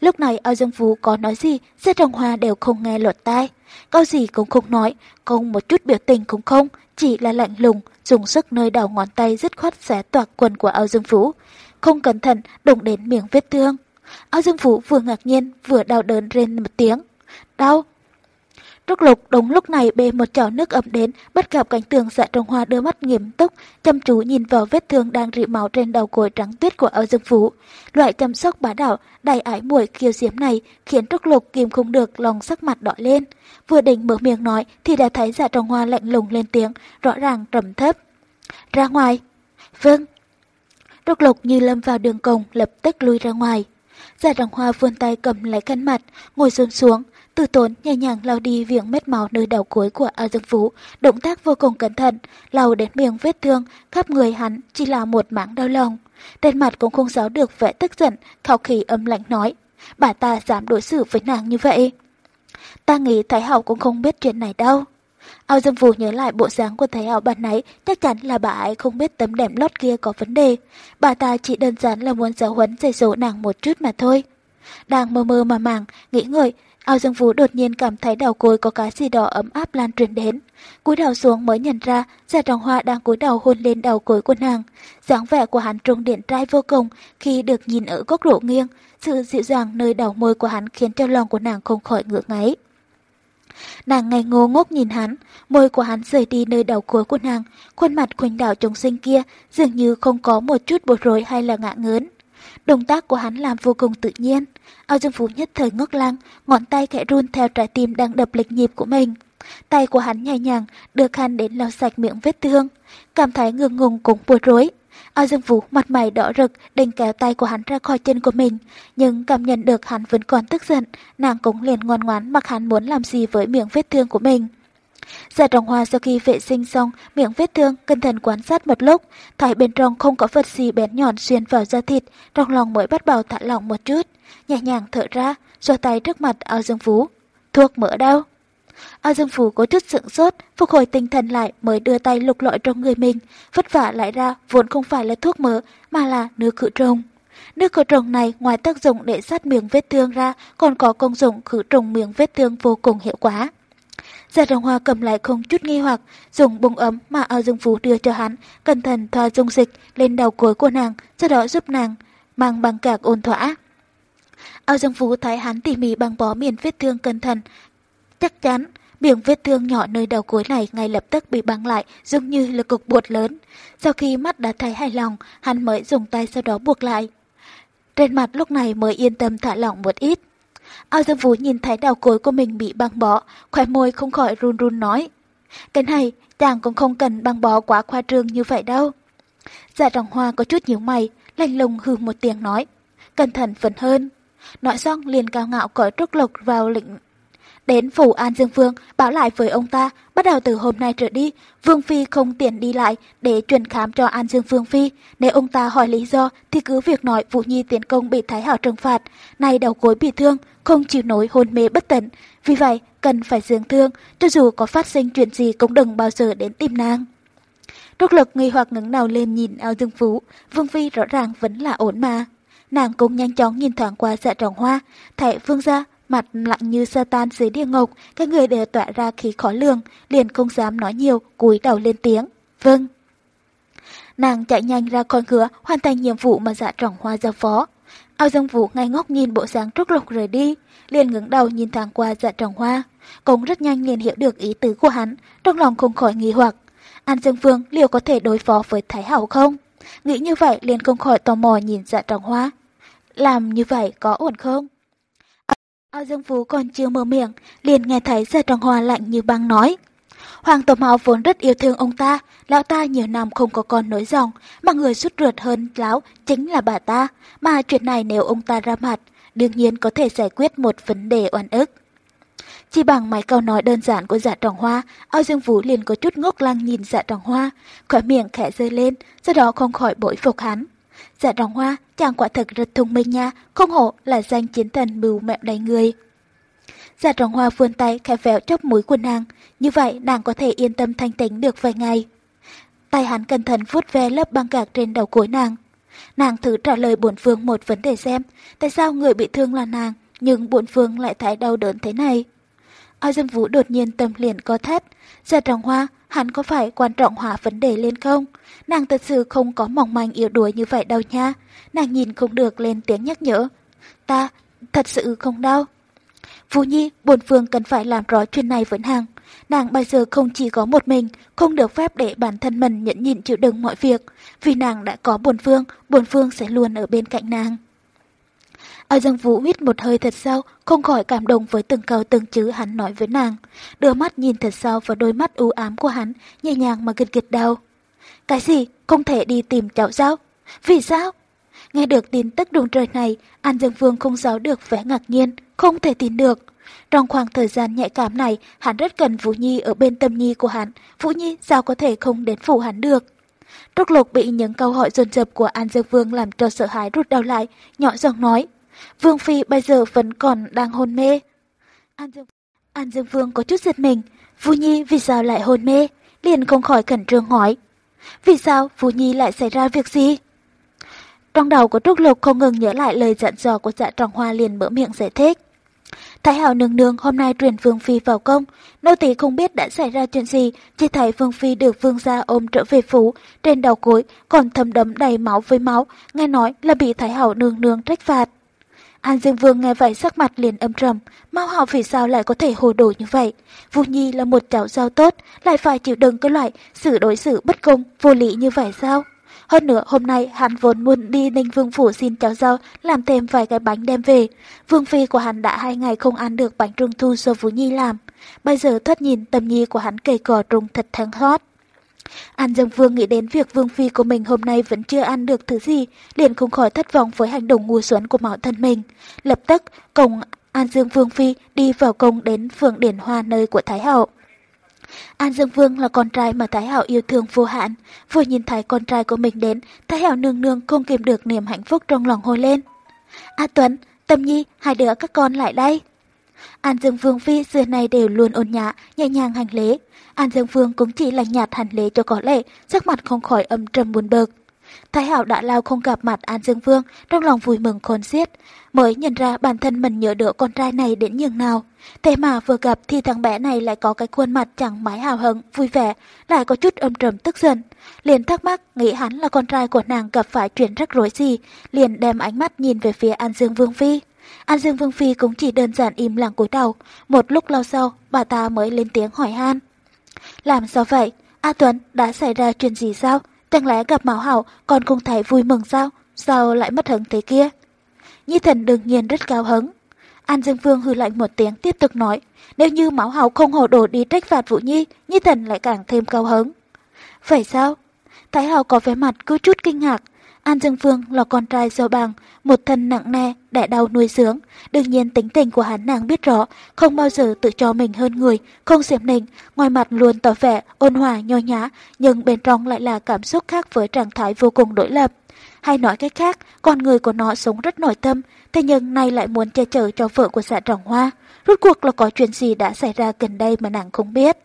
Lúc này ao Dương Vũ có nói gì, dạ trọng hoa đều không nghe lọt tai. Câu gì cũng không nói, không một chút biểu tình cũng không, chỉ là lạnh lùng, dùng sức nơi đầu ngón tay dứt khoát xé toạc quần của ao Dương Vũ không cẩn thận đụng đến miệng vết thương. Áo Dương Vũ vừa ngạc nhiên vừa đau đớn lên một tiếng. Đau! Trúc Lục đúng lúc này bê một chảo nước ấm đến, bắt gặp cảnh tường dạ trong hoa đưa mắt nghiêm túc, chăm chú nhìn vào vết thương đang rỉ máu trên đầu cối trắng tuyết của Âu Dương Vũ. Loại chăm sóc bá đạo, đầy ái muội kiêu diễm này khiến Trúc Lục kìm không được lòng sắc mặt đỏ lên. Vừa định mở miệng nói thì đã thấy dạ trong hoa lạnh lùng lên tiếng, rõ ràng trầm thấp. Ra ngoài. Vâng. Trúc lộc như lâm vào đường cổng lập tức lui ra ngoài. Dạ Giả đồng hoa vươn tay cầm lấy khăn mặt, ngồi xuống xuống, từ tốn nhẹ nhàng lau đi viếng mét máu nơi đầu cuối của A Dương Phú, động tác vô cùng cẩn thận, lau đến miệng vết thương, khắp người hắn chỉ là một mảng đau lòng. Trên mặt cũng không giấu được vẻ tức giận, khảo khí âm lạnh nói, bà ta dám đối xử với nàng như vậy. Ta nghĩ Thái Hậu cũng không biết chuyện này đâu. Ao Dương Vũ nhớ lại bộ dáng của Thái Hậu bạn nãy, chắc chắn là bà ấy không biết tấm đệm lót kia có vấn đề. Bà ta chỉ đơn giản là muốn giáo huấn dạy dỗ nàng một chút mà thôi. Đang mơ mơ mà màng, nghĩ ngợi, Ao Dương Vũ đột nhiên cảm thấy đầu cối có cái gì đó ấm áp lan truyền đến. cúi đầu xuống mới nhận ra già Trọng Hoa đang cúi đầu hôn lên đầu cối của nàng. dáng vẻ của hắn trông điện trai vô cùng khi được nhìn ở góc độ nghiêng. Sự dịu dàng nơi đầu môi của hắn khiến cho lòng của nàng không khỏi ngựa ngáy. Nàng ngây ngô ngốc nhìn hắn, môi của hắn rời đi nơi đầu cuối của nàng, khuôn mặt khuynh đảo chúng sinh kia dường như không có một chút bối rối hay là ngạ ngớn. Động tác của hắn làm vô cùng tự nhiên. Ao Dương Phú nhất thời ngốc lăng, ngón tay khẽ run theo trái tim đang đập lịch nhịp của mình. Tay của hắn nhẹ nhàng đưa khăn đến lau sạch miệng vết thương. Cảm thấy ngượng ngùng cũng bối rối. A Dương Vũ mặt mày đỏ rực định kéo tay của hắn ra khỏi chân của mình. Nhưng cảm nhận được hắn vẫn còn tức giận, nàng cũng liền ngoan ngoãn mặc hắn muốn làm gì với miệng vết thương của mình. Dạ Giả trọng hoa sau khi vệ sinh xong miệng vết thương, cẩn thận quan sát một lúc, thấy bên trong không có vật gì bén nhọn xuyên vào da thịt, trong lòng mới bắt đầu thả lỏng một chút, nhẹ nhàng thở ra, xoa tay trước mặt ao dương phú. Thuốc mỡ đau. A Dương Phú có chút sững sốt, phục hồi tinh thần lại mới đưa tay lục lọi trong người mình, vất vả lại ra vốn không phải là thuốc mỡ mà là nước khử trùng. Nước khử trùng này ngoài tác dụng để sát miệng vết thương ra còn có công dụng khử trùng miệng vết thương vô cùng hiệu quả. Giả trọng hoa cầm lại không chút nghi hoặc, dùng bông ấm mà ao dương phú đưa cho hắn, cẩn thận thoa dung dịch lên đầu cuối của nàng, sau đó giúp nàng mang băng cạc ôn thỏa. Ao dương phú thấy hắn tỉ mỉ băng bó miền vết thương cẩn thận, chắc chắn miệng vết thương nhỏ nơi đầu cuối này ngay lập tức bị băng lại giống như là cục bột lớn. Sau khi mắt đã thấy hài lòng, hắn mới dùng tay sau đó buộc lại. Trên mặt lúc này mới yên tâm thả lỏng một ít. Ao Dương Vũ nhìn thấy đầu cối của mình bị băng bỏ, khỏe môi không khỏi run run nói. Cái này, chàng cũng không cần băng bó quá khoa trương như vậy đâu. Dạ trọng hoa có chút nhíu mày, lạnh lùng hừ một tiếng nói. Cẩn thận phần hơn. Nói xong liền cao ngạo cởi trúc lộc vào lĩnh Đến phủ An Dương Vương, báo lại với ông ta, bắt đầu từ hôm nay trở đi, Vương Phi không tiện đi lại để truyền khám cho An Dương Vương Phi. Nếu ông ta hỏi lý do thì cứ việc nói Vũ Nhi tiến công bị Thái Hảo trừng phạt, nay đầu gối bị thương, không chịu nổi hôn mê bất tận. Vì vậy, cần phải dưỡng thương, cho dù có phát sinh chuyện gì cũng đừng bao giờ đến tìm nàng. Rốt lực nghi hoặc ngẩng đầu lên nhìn ao dương phú, Vương Phi rõ ràng vẫn là ổn mà. Nàng cũng nhanh chóng nhìn thoáng qua dạ trọng hoa, thấy Vương gia mặt lặng như sa tan dưới địa ngục, các người đều tỏa ra khí khó lường, liền không dám nói nhiều, cúi đầu lên tiếng. Vâng. Nàng chạy nhanh ra khỏi cửa, hoàn thành nhiệm vụ mà dạ trọng hoa giao phó. Ao Dương Vũ ngay ngốc nhìn bộ dáng trúc lục rời đi, liền ngẩng đầu nhìn thoáng qua dạ trọng hoa. Cũng rất nhanh liền hiểu được ý tứ của hắn, trong lòng không khỏi nghi hoặc. An Dương Vương liệu có thể đối phó với Thái Hậu không? Nghĩ như vậy liền không khỏi tò mò nhìn dạ trọng hoa. Làm như vậy có ổn không? Ao Dương Phú còn chưa mở miệng, liền nghe thấy Gia Trọng Hoa lạnh như băng nói. Hoàng Tổ Mạo vốn rất yêu thương ông ta, lão ta nhiều năm không có con nối dòng, mà người xuất ruột hơn lão chính là bà ta, mà chuyện này nếu ông ta ra mặt, đương nhiên có thể giải quyết một vấn đề oan ức. Chỉ bằng mấy câu nói đơn giản của dạ trọng hoa, ao dương vũ liền có chút ngốc lăng nhìn dạ trọng hoa, khỏi miệng khẽ rơi lên, sau đó không khỏi bội phục hắn. Dạ đồng hoa, chàng quả thực rất thông minh nha, không hổ là danh chiến thần mưu mẹo đầy người. Dạ đồng hoa vươn tay khẽ vẹo chóp mũi của nàng, như vậy nàng có thể yên tâm thanh tĩnh được vài ngày. Tay hắn cẩn thận vuốt ve lớp băng gạc trên đầu cuối nàng. Nàng thử trả lời bổn phương một vấn đề xem, tại sao người bị thương là nàng, nhưng bổn phương lại thái đau đớn thế này. Ao dân vũ đột nhiên tâm liền có thét, Dạ đồng hoa, hắn có phải quan trọng hóa vấn đề lên không? Nàng thật sự không có mỏng manh yếu đuối như vậy đâu nha. Nàng nhìn không được lên tiếng nhắc nhở. Ta, thật sự không đau. Vũ Nhi, buồn phương cần phải làm rõ chuyện này với nàng. Nàng bây giờ không chỉ có một mình, không được phép để bản thân mình nhẫn nhịn chịu đựng mọi việc. Vì nàng đã có buồn phương, buồn phương sẽ luôn ở bên cạnh nàng. Ở Dương Vũ hít một hơi thật sâu, không khỏi cảm động với từng câu từng chữ hắn nói với nàng. Đưa mắt nhìn thật sâu vào đôi mắt u ám của hắn, nhẹ nhàng mà gật gật đầu. Cái gì? Không thể đi tìm cháu sao? Vì sao? Nghe được tin tức đùng trời này, An Dương Vương không giấu được vẻ ngạc nhiên, không thể tin được. Trong khoảng thời gian nhạy cảm này, hắn rất cần Vũ Nhi ở bên tâm nhi của hắn. Vũ Nhi sao có thể không đến phủ hắn được? Trúc Lục bị những câu hỏi dồn dập của An Dương Vương làm cho sợ hãi rút đầu lại, nhỏ giọng nói. Vương Phi bây giờ vẫn còn đang hôn mê. An Dương An Dương Vương có chút giật mình, Vu Nhi vì sao lại hôn mê, liền không khỏi khẩn trương hỏi. Vì sao Vu Nhi lại xảy ra việc gì? Trong đầu của Trúc Lục không ngừng nhớ lại lời dặn dò của dạ trọng hoa liền mở miệng giải thích. Thái hảo nương nương hôm nay truyền Vương Phi vào công, nô tỳ không biết đã xảy ra chuyện gì, chỉ thấy Vương Phi được Vương gia ôm trở về phủ, trên đầu cối còn thấm đấm đầy máu với máu, nghe nói là bị Thái hảo nương nương trách phạt. An Dương Vương nghe vậy sắc mặt liền âm trầm, Mao họ vì sao lại có thể hồ đồ như vậy? Vu Nhi là một cháu giao tốt, lại phải chịu đựng cái loại xử đối xử bất công, vô lý như vậy sao? Hơn nữa hôm nay hắn vốn muốn đi Ninh Vương Phủ xin cháu rau, làm thêm vài cái bánh đem về. Vương Phi của hắn đã hai ngày không ăn được bánh trung thu do Vũ Nhi làm. Bây giờ thoát nhìn tâm nhi của hắn cây cỏ trùng thật thắng hót. An Dương Vương nghĩ đến việc Vương Phi của mình hôm nay vẫn chưa ăn được thứ gì, liền không khỏi thất vọng với hành động ngu xuẩn của mạo thân mình. Lập tức, cùng An Dương Vương Phi đi vào công đến phường Điển Hoa nơi của Thái Hậu. An Dương Vương là con trai mà Thái hậu yêu thương vô hạn. Vừa nhìn thấy con trai của mình đến, Thái hậu nương nương không kìm được niềm hạnh phúc trong lòng hôi lên. A Tuấn, Tâm Nhi, hai đứa các con lại đây. An Dương Vương Phi xưa nay đều luôn ôn nhã, nhẹ nhàng hành lễ. An Dương Vương cũng chỉ lành nhạt hành lễ cho có lệ, sắc mặt không khỏi âm trầm buồn bực. Thái Hảo đã lao không gặp mặt An Dương Vương, trong lòng vui mừng khôn xiết, mới nhận ra bản thân mình nhớ đứa con trai này đến nhường nào. Thế mà vừa gặp thì thằng bé này lại có cái khuôn mặt chẳng mái hào hứng, vui vẻ, lại có chút âm trầm tức giận. Liền thắc mắc, nghĩ hắn là con trai của nàng gặp phải chuyện rắc rối gì, liền đem ánh mắt nhìn về phía An Dương Vương Phi. An Dương Vương Phi cũng chỉ đơn giản im lặng cúi đầu, một lúc lâu sau, bà ta mới lên tiếng hỏi han. Làm sao vậy? A Tuấn, đã xảy ra chuyện gì sao? Chẳng lẽ gặp Mão Hảo còn không thấy vui mừng sao? Sao lại mất hứng thế kia? Nhi thần đương nhiên rất cao hứng. An Dương Vương hư lạnh một tiếng tiếp tục nói, nếu như Mão Hảo không hồ đồ đi trách phạt Vũ Nhi, Nhi thần lại càng thêm cao hứng. Vậy sao? Thái Hảo có vẻ mặt cứ chút kinh ngạc. An Dương Phương là con trai do bằng, một thân nặng nề, đại đau nuôi dưỡng. Đương nhiên tính tình của hắn nàng biết rõ, không bao giờ tự cho mình hơn người, không xiểm nịnh, ngoài mặt luôn tỏ vẻ ôn hòa nho nhã, nhưng bên trong lại là cảm xúc khác với trạng thái vô cùng đối lập. Hay nói cách khác, con người của nó sống rất nội tâm, thế nhưng nay lại muốn che chở cho vợ của dạ trọng hoa. Rốt cuộc là có chuyện gì đã xảy ra gần đây mà nàng không biết.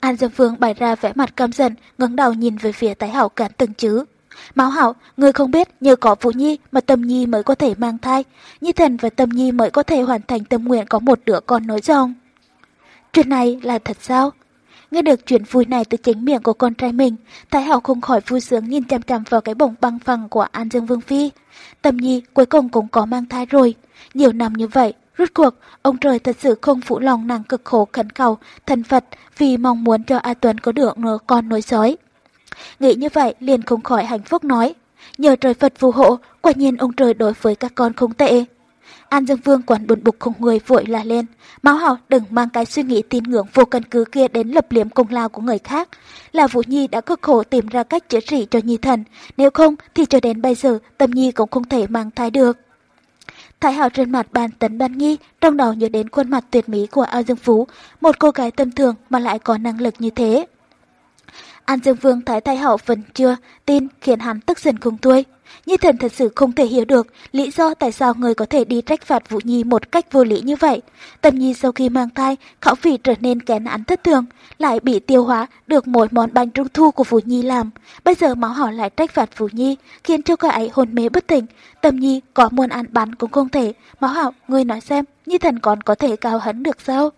An Dương Phương bày ra vẻ mặt căm giận, ngẩng đầu nhìn về phía tái hảo cản từng chữ. Máu hảo, người không biết nhờ có Vũ Nhi mà Tâm Nhi mới có thể mang thai, Nhi Thần và Tâm Nhi mới có thể hoàn thành tâm nguyện có một đứa con nối dòng. Chuyện này là thật sao? Nghe được chuyện vui này từ chính miệng của con trai mình, Thái Hảo không khỏi vui sướng nhìn chăm chăm vào cái bổng băng phẳng của An Dương Vương Phi. Tâm Nhi cuối cùng cũng có mang thai rồi. Nhiều năm như vậy, rút cuộc, ông trời thật sự không phụ lòng nàng cực khổ khẩn cầu, thần Phật vì mong muốn cho A Tuấn có được con nối dõi. Nghĩ như vậy liền không khỏi hạnh phúc nói. Nhờ trời Phật phù hộ, quả nhiên ông trời đối với các con không tệ. An Dương Vương quản buồn bực không người vội la lên. Máu hảo đừng mang cái suy nghĩ tin ngưỡng vô căn cứ kia đến lập liếm công lao của người khác. Là Vũ Nhi đã cực khổ tìm ra cách chữa trị cho Nhi thần. Nếu không thì cho đến bây giờ Tâm Nhi cũng không thể mang thai được. Thái Hảo trên mặt bàn tấn ban nghi, trong đầu nhớ đến khuôn mặt tuyệt mỹ của Ao Dương Phú, một cô gái tâm thường mà lại có năng lực như thế. An Dương Vương thấy Thái Hậu vẫn chưa tin khiến hắn tức giận không thôi. Nhi thần thật sự không thể hiểu được lý do tại sao người có thể đi trách phạt Vũ Nhi một cách vô lý như vậy. Tâm Nhi sau khi mang thai, khảo vị trở nên kén ăn thất thường, lại bị tiêu hóa được mỗi món bánh trung thu của Vũ Nhi làm. Bây giờ máu họ lại trách phạt Vũ Nhi, khiến cho cô ấy hôn mê bất tỉnh. Tâm Nhi có muốn ăn bánh cũng không thể. Máu hảo, người nói xem, Nhi thần còn có thể cao hấn được sao?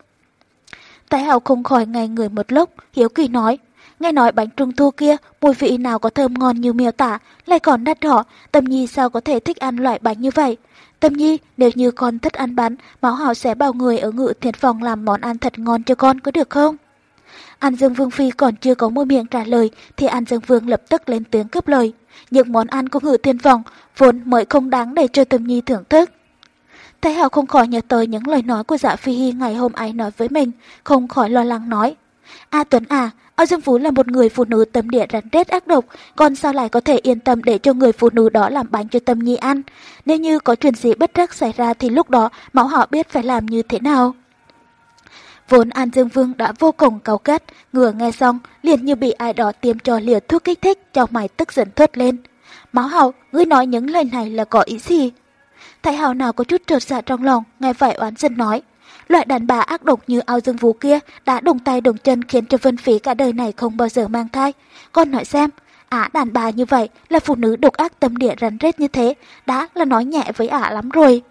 Thái hậu không khỏi ngay người một lúc, hiếu kỳ nói, Nghe nói bánh trung thu kia, mùi vị nào có thơm ngon như miêu tả, lại còn đắt đỏ, Tâm Nhi sao có thể thích ăn loại bánh như vậy? Tâm Nhi, nếu như con thích ăn bánh, máu hảo sẽ bảo người ở ngự thiện phòng làm món ăn thật ngon cho con có được không? An Dương Vương Phi còn chưa có môi miệng trả lời thì An Dương Vương lập tức lên tiếng cướp lời. Những món ăn của ngự thiên phòng vốn mới không đáng để cho Tâm Nhi thưởng thức. Thái Hảo không khỏi nhớ tới những lời nói của dạ Phi hi ngày hôm ấy nói với mình, không khỏi lo lắng nói. A Tuấn à, Âu Dương Phú là một người phụ nữ tâm địa rắn rết ác độc, còn sao lại có thể yên tâm để cho người phụ nữ đó làm bánh cho Tâm Nhi ăn? Nếu như có chuyện gì bất trắc xảy ra thì lúc đó máu họ biết phải làm như thế nào? Vốn An Dương Vương đã vô cùng cầu kết, ngừa nghe xong, liền như bị ai đó tiêm cho liều thuốc kích thích, cho mày tức giận thốt lên. Máu hậu, ngươi nói những lời này là có ý gì? Thái hào nào có chút trượt dạ trong lòng, nghe vậy oán dân nói. Loại đàn bà ác độc như ao dương vũ kia đã đồng tay đồng chân khiến cho Vân Phí cả đời này không bao giờ mang thai. Con nói xem, ả đàn bà như vậy là phụ nữ độc ác tâm địa rắn rết như thế, đã là nói nhẹ với ả lắm rồi.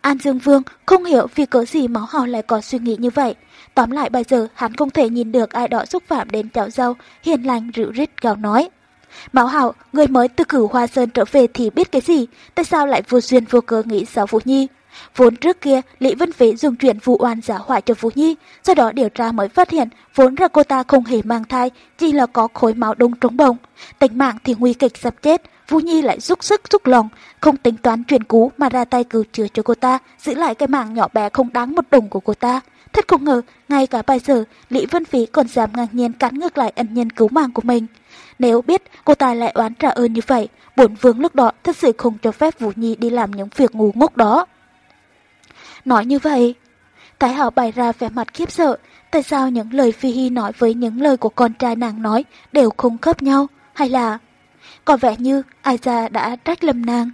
An Dương Vương không hiểu vì cớ gì máu hào lại có suy nghĩ như vậy. Tóm lại bây giờ hắn không thể nhìn được ai đó xúc phạm đến cháu dâu, hiền lành rượu rít gào nói. Máu hào, người mới từ cử Hoa Sơn trở về thì biết cái gì, tại sao lại vô duyên vô cớ nghĩ xấu Vũ Nhi? Vốn trước kia, Lý Vân phế dùng chuyện vụ oan giả hoại cho Vũ Nhi, sau đó điều tra mới phát hiện vốn ra cô ta không hề mang thai, chỉ là có khối máu đông trống bồng. Tính mạng thì nguy kịch sắp chết, Vũ Nhi lại giúp sức giúp lòng, không tính toán chuyện cú mà ra tay cứu chữa cho cô ta, giữ lại cái mạng nhỏ bé không đáng một đồng của cô ta. Thật không ngờ, ngay cả bây giờ, Lý Vân Phí còn dám ngang nhiên cắn ngược lại ân nhân cứu mạng của mình. Nếu biết cô ta lại oán trả ơn như vậy, bổn vương lúc đó thật sự không cho phép Vũ Nhi đi làm những việc ngu ngốc đó. Nói như vậy, Thái Hảo bày ra vẻ mặt khiếp sợ, tại sao những lời Phi Hy nói với những lời của con trai nàng nói đều không khớp nhau, hay là... Có vẻ như ai ra đã trách lầm nàng.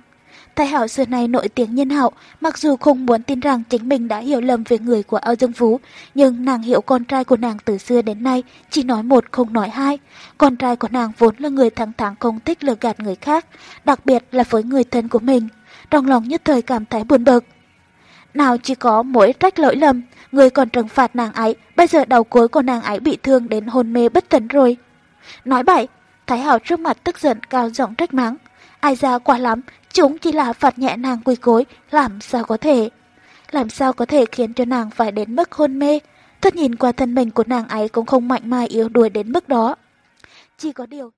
Thái Hảo xưa nay nổi tiếng nhân hậu, mặc dù không muốn tin rằng chính mình đã hiểu lầm về người của Âu Dương Phú, nhưng nàng hiểu con trai của nàng từ xưa đến nay chỉ nói một không nói hai. Con trai của nàng vốn là người thẳng thắn không thích lừa gạt người khác, đặc biệt là với người thân của mình. Trong lòng nhất thời cảm thấy buồn bực. Nào chỉ có mỗi trách lỗi lầm, người còn trừng phạt nàng ấy, bây giờ đầu cuối của nàng ấy bị thương đến hôn mê bất tỉnh rồi. Nói bậy, Thái Hảo trước mặt tức giận cao giọng trách mắng. Ai ra quá lắm, chúng chỉ là phạt nhẹ nàng quỳ cối, làm sao có thể. Làm sao có thể khiến cho nàng phải đến mức hôn mê. Thật nhìn qua thân mình của nàng ấy cũng không mạnh mai yếu đuối đến mức đó. Chỉ có điều...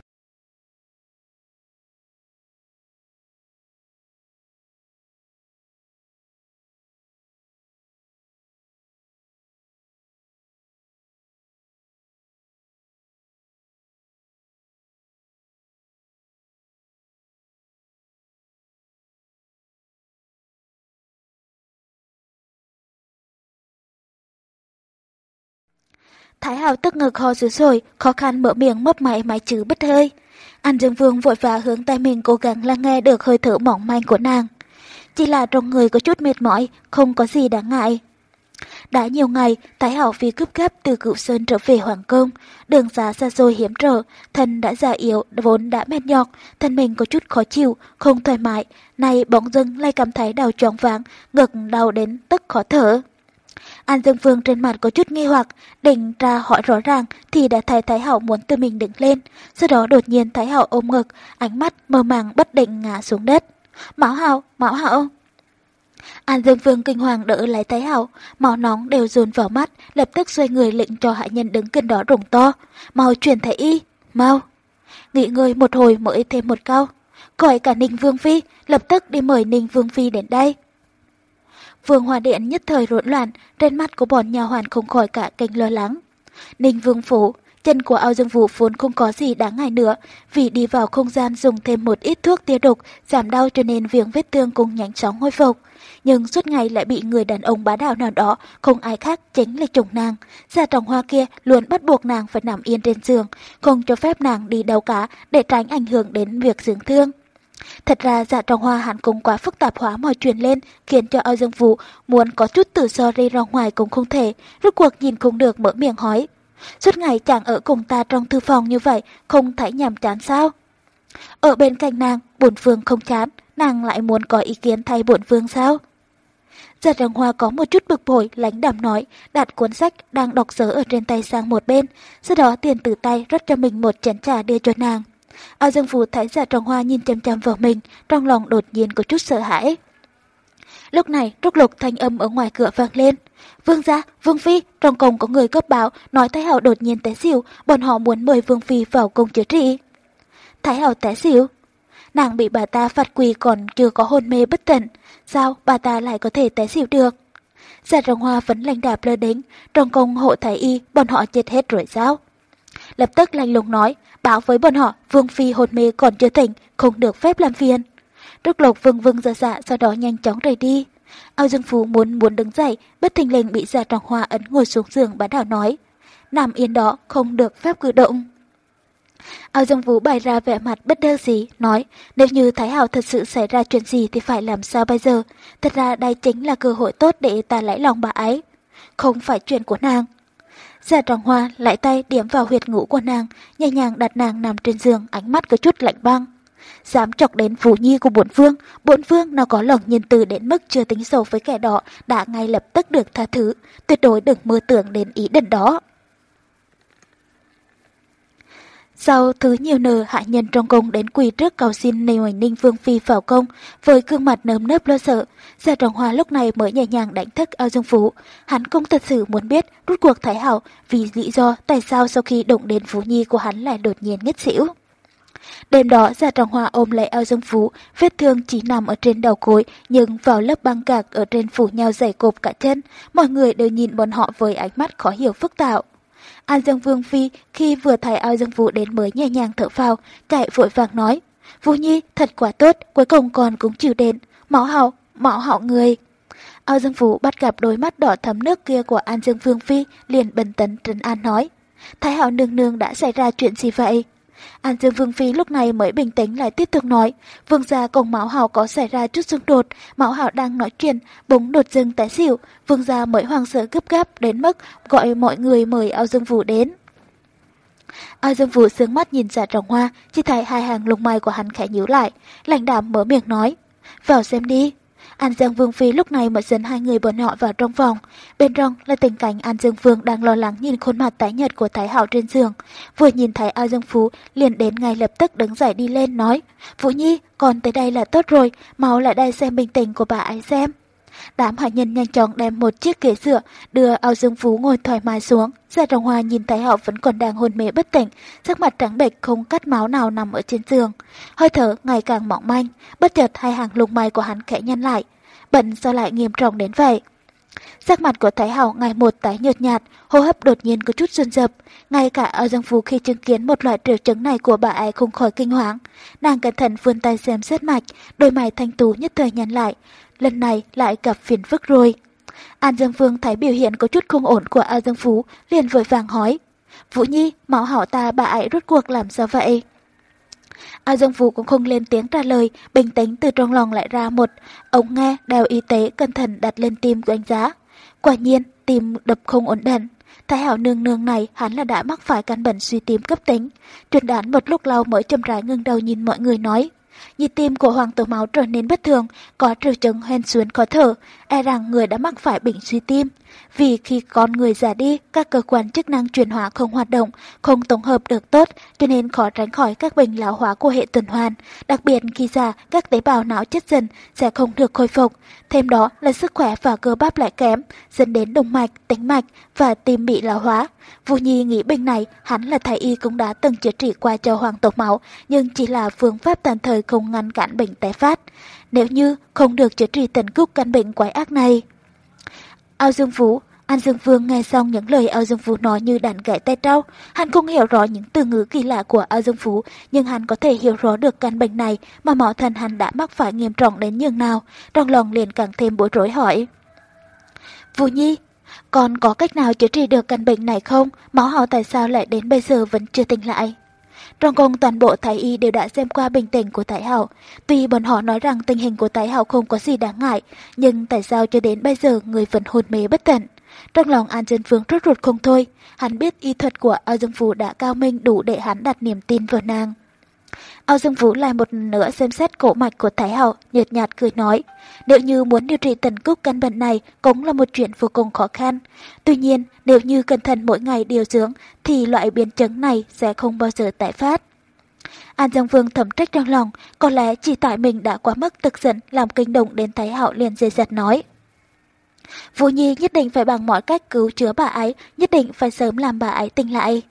Thái Hào tức ngực ho dữ rồi, khó khăn mở miệng mấp máy máy chữ bất hơi. An Dương Vương vội vã hướng tay mình cố gắng lắng nghe được hơi thở mỏng manh của nàng. Chỉ là trong người có chút mệt mỏi, không có gì đáng ngại. Đã nhiều ngày, Thái Hảo vì cướp gấp từ cựu sơn trở về Hoàng Công, đường giá xa xôi hiểm trở, thân đã già yếu, vốn đã mệt nhọc, thân mình có chút khó chịu, không thoải mái, nay bỗng dưng lại cảm thấy đầu tròn váng, ngực đau đến tức khó thở. An Dương Vương trên mặt có chút nghi hoặc, định ra hỏi rõ ràng thì đã thấy Thái Hậu muốn tự mình đứng lên. Sau đó đột nhiên Thái Hậu ôm ngực, ánh mắt mơ màng bất định ngã xuống đất. Mão Hậu, Mão Hậu. An Dương Vương kinh hoàng đỡ lấy Thái Hậu, máu nóng đều dồn vào mắt, lập tức xoay người lệnh cho hạ nhân đứng gần đó rùng to. Mau truyền thái y, mau. Nghỉ ngơi một hồi mới thêm một câu. Gọi cả Ninh Vương Phi, lập tức đi mời Ninh Vương Phi đến đây. Vương Hòa Điện nhất thời rộn loạn, trên mắt của bọn nhà hoàn không khỏi cả cảnh lo lắng. Ninh Vương Phủ, chân của ao dương vũ vốn không có gì đáng ngại nữa, vì đi vào không gian dùng thêm một ít thuốc tiêu độc, giảm đau cho nên viếng vết thương cũng nhanh chóng hồi phục. Nhưng suốt ngày lại bị người đàn ông bá đạo nào đó, không ai khác chính là chồng nàng. Gia trọng hoa kia luôn bắt buộc nàng phải nằm yên trên giường, không cho phép nàng đi đâu cả để tránh ảnh hưởng đến việc dưỡng thương. Thật ra dạ trong hoa hẳn cũng quá phức tạp hóa mọi chuyện lên, khiến cho ao Dương Vũ muốn có chút tự do đi ra ngoài cũng không thể, rốt cuộc nhìn không được mở miệng hỏi. Suốt ngày chàng ở cùng ta trong thư phòng như vậy, không thấy nhàm chán sao? Ở bên cạnh nàng, bổn phương không chán, nàng lại muốn có ý kiến thay bổn phương sao? Giật dạ hoa có một chút bực bội, lãnh đạm nói, đặt cuốn sách đang đọc dở ở trên tay sang một bên, sau đó tiền từ tay rót cho mình một chén trà đưa cho nàng. A Dương Phù thấy dạ giả tròn hoa nhìn chăm chăm vào mình, trong lòng đột nhiên có chút sợ hãi. Lúc này, trúc lục thanh âm ở ngoài cửa vang lên. Vương gia, Vương Phi, trong cổng có người cấp báo, nói Thái Hậu đột nhiên té xỉu, bọn họ muốn mời Vương Phi vào cung chữa trị. Thái Hậu té xỉu? Nàng bị bà ta phạt quỳ còn chưa có hôn mê bất tỉnh, sao bà ta lại có thể té xỉu được? Dạ giả trồng hoa vẫn lanh đạp lơ đến, trong công hộ thái y, bọn họ chết hết rồi sao? Lập tức lành lùng nói, báo với bọn họ Vương Phi hồn mê còn chưa tỉnh, không được phép làm phiền. Đức Lộc vương vương ra dạ sau đó nhanh chóng rời đi. Ao Dương Phú muốn muốn đứng dậy, bất thình lình bị dạ Gia Trọng Hoa ấn ngồi xuống giường bán đảo nói. Nằm yên đó không được phép cử động. Ao Dương Vũ bày ra vẻ mặt bất đơ gì, nói nếu như Thái Hảo thật sự xảy ra chuyện gì thì phải làm sao bây giờ. Thật ra đây chính là cơ hội tốt để ta lấy lòng bà ấy. Không phải chuyện của nàng. Giả trọng hoa lại tay điểm vào huyệt ngũ của nàng, nhẹ nhàng đặt nàng nằm trên giường, ánh mắt có chút lạnh băng. Dám chọc đến phú nhi của bổn vương, bổn vương nào có lòng nhân từ đến mức chưa tính sâu với kẻ đó đã ngay lập tức được tha thứ, tuyệt đối đừng mơ tưởng đến ý định đó. Sau thứ nhiều nờ hạ nhân trong cung đến quỳ trước cầu xin Ninh Ninh Vương Phi vào công, với gương mặt nơm nớp lo sợ, Gia Trọng Hoa lúc này mới nhẹ nhàng đánh thức ao dương phú. Hắn cũng thật sự muốn biết rút cuộc Thái Hảo vì lý do tại sao sau khi động đến Phú Nhi của hắn lại đột nhiên ngất xỉu. Đêm đó Gia Trọng Hoa ôm lấy ao dương phú, vết thương chỉ nằm ở trên đầu cối nhưng vào lớp băng gạc ở trên phủ nhau dày cộp cả chân, mọi người đều nhìn bọn họ với ánh mắt khó hiểu phức tạp. An Dương Vương Phi khi vừa thấy ao Dương Vũ đến mới nhẹ nhàng thở phào, chạy vội vàng nói. Vũ Nhi thật quá tốt, cuối cùng còn cũng chịu đến. Máu hậu, máu hậu người. Ao Dương Vũ bắt gặp đôi mắt đỏ thấm nước kia của An Dương Vương Phi, liền bần tấn trấn an nói. Thái hậu nương nương đã xảy ra chuyện gì vậy? An Dương Vương Phi lúc này mới bình tĩnh lại tiếp tục nói, vương gia cùng Mão Hảo có xảy ra chút xung đột, Mão Hảo đang nói chuyện, bỗng đột dưng té xỉu, vương gia mới hoang sợ gấp gáp đến mức gọi mọi người mời Ao Dương Vũ đến. Ao Dương Vũ sướng mắt nhìn giả trọng hoa, chỉ thấy hai hàng lông mày của hắn khẽ nhíu lại, lãnh đạm mở miệng nói, vào xem đi. An Dương Vương Phi lúc này mới dẫn hai người bọn họ vào trong phòng. Bên trong là tình cảnh An Dương Vương đang lo lắng nhìn khuôn mặt tái nhợt của Thái Hảo trên giường. Vừa nhìn thấy An Dương Phú, liền đến ngay lập tức đứng dậy đi lên nói, Vũ Nhi, còn tới đây là tốt rồi, mau lại đây xem bình tĩnh của bà ấy xem. Đám hạ nhân nhanh chóng đem một chiếc ghế dựa, đưa ao dương phú ngồi thoải mái xuống. Gia Trọng Hoa nhìn thấy họ vẫn còn đang hôn mê bất tỉnh, sắc mặt trắng bệch không cắt máu nào nằm ở trên giường. Hơi thở ngày càng mỏng manh, bất chợt hai hàng lông mày của hắn khẽ nhăn lại. Bệnh sao lại nghiêm trọng đến vậy? Sắc mặt của Thái Hảo ngày một tái nhợt nhạt, hô hấp đột nhiên có chút run rập. Ngay cả ở Dương Phú khi chứng kiến một loại triệu chứng này của bà ấy không khỏi kinh hoàng. Nàng cẩn thận vươn tay xem xét mạch, đôi mày thanh tú nhất thời nhăn lại, lần này lại gặp phiền phức rồi. An Dương Vương thấy biểu hiện có chút không ổn của A Dương Phú, liền vội vàng hỏi. Vũ Nhi, máu hảo ta bà ấy rốt cuộc làm sao vậy? A Dương Phú cũng không lên tiếng trả lời, bình tĩnh từ trong lòng lại ra một ống nghe đeo y tế cẩn thận đặt lên tim của anh giá. Quả nhiên, tim đập không ổn định. Thái hảo nương nương này hắn là đã mắc phải căn bệnh suy tim cấp tính. Truyền đán một lúc lâu mới chậm rãi ngưng đầu nhìn mọi người nói. Nhịp tim của hoàng tử máu trở nên bất thường, có triệu chứng hen xuyến khó thở, e rằng người đã mắc phải bệnh suy tim. Vì khi con người già đi, các cơ quan chức năng chuyển hóa không hoạt động, không tổng hợp được tốt, cho nên khó tránh khỏi các bệnh lão hóa của hệ tuần hoàn. Đặc biệt khi già, các tế bào não chết dần sẽ không được khôi phục. Thêm đó là sức khỏe và cơ bắp lại kém, dẫn đến động mạch, tính mạch và tim bị lão hóa. Vũ Nhi nghĩ bệnh này, hắn là thái y cũng đã từng chữa trị qua cho hoàng tộc máu, nhưng chỉ là phương pháp tạm thời không ngăn cản bệnh tái phát. Nếu như không được chữa trị tận gốc căn bệnh quái ác này. Ao Dương Vũ An Dương Vương nghe xong những lời Ao Dương Vũ nói như đàn gãy tay trao. Hắn không hiểu rõ những từ ngữ kỳ lạ của Ao Dương Vũ, nhưng hắn có thể hiểu rõ được căn bệnh này mà mỏ thần hắn đã mắc phải nghiêm trọng đến nhường nào. Trong lòng liền càng thêm bối rối hỏi. Vũ Nhi, còn có cách nào chữa trị được căn bệnh này không? Máu họ tại sao lại đến bây giờ vẫn chưa tỉnh lại? Trong cùng toàn bộ Thái Y đều đã xem qua bình tĩnh của Thái hậu, Tuy bọn họ nói rằng tình hình của Thái hậu không có gì đáng ngại, nhưng tại sao cho đến bây giờ người vẫn hôn mê bất tận? Trong lòng An Dân Phương rất ruột không thôi, hắn biết y thuật của A Dương Phú đã cao minh đủ để hắn đặt niềm tin vào nàng. Âu Dương Vũ lại một nữa xem xét cổ mạch của Thái Hậu, nhợt nhạt cười nói, nếu như muốn điều trị tần cúc căn bệnh này cũng là một chuyện vô cùng khó khăn. Tuy nhiên, nếu như cẩn thận mỗi ngày điều dưỡng thì loại biến chứng này sẽ không bao giờ tái phát. An Dương Vương thầm trách trong lòng, có lẽ chỉ tại mình đã quá mức tức giận làm kinh động đến Thái Hậu liền dây dật nói. Vũ Nhi nhất định phải bằng mọi cách cứu chữa bà ấy, nhất định phải sớm làm bà ấy tỉnh lại.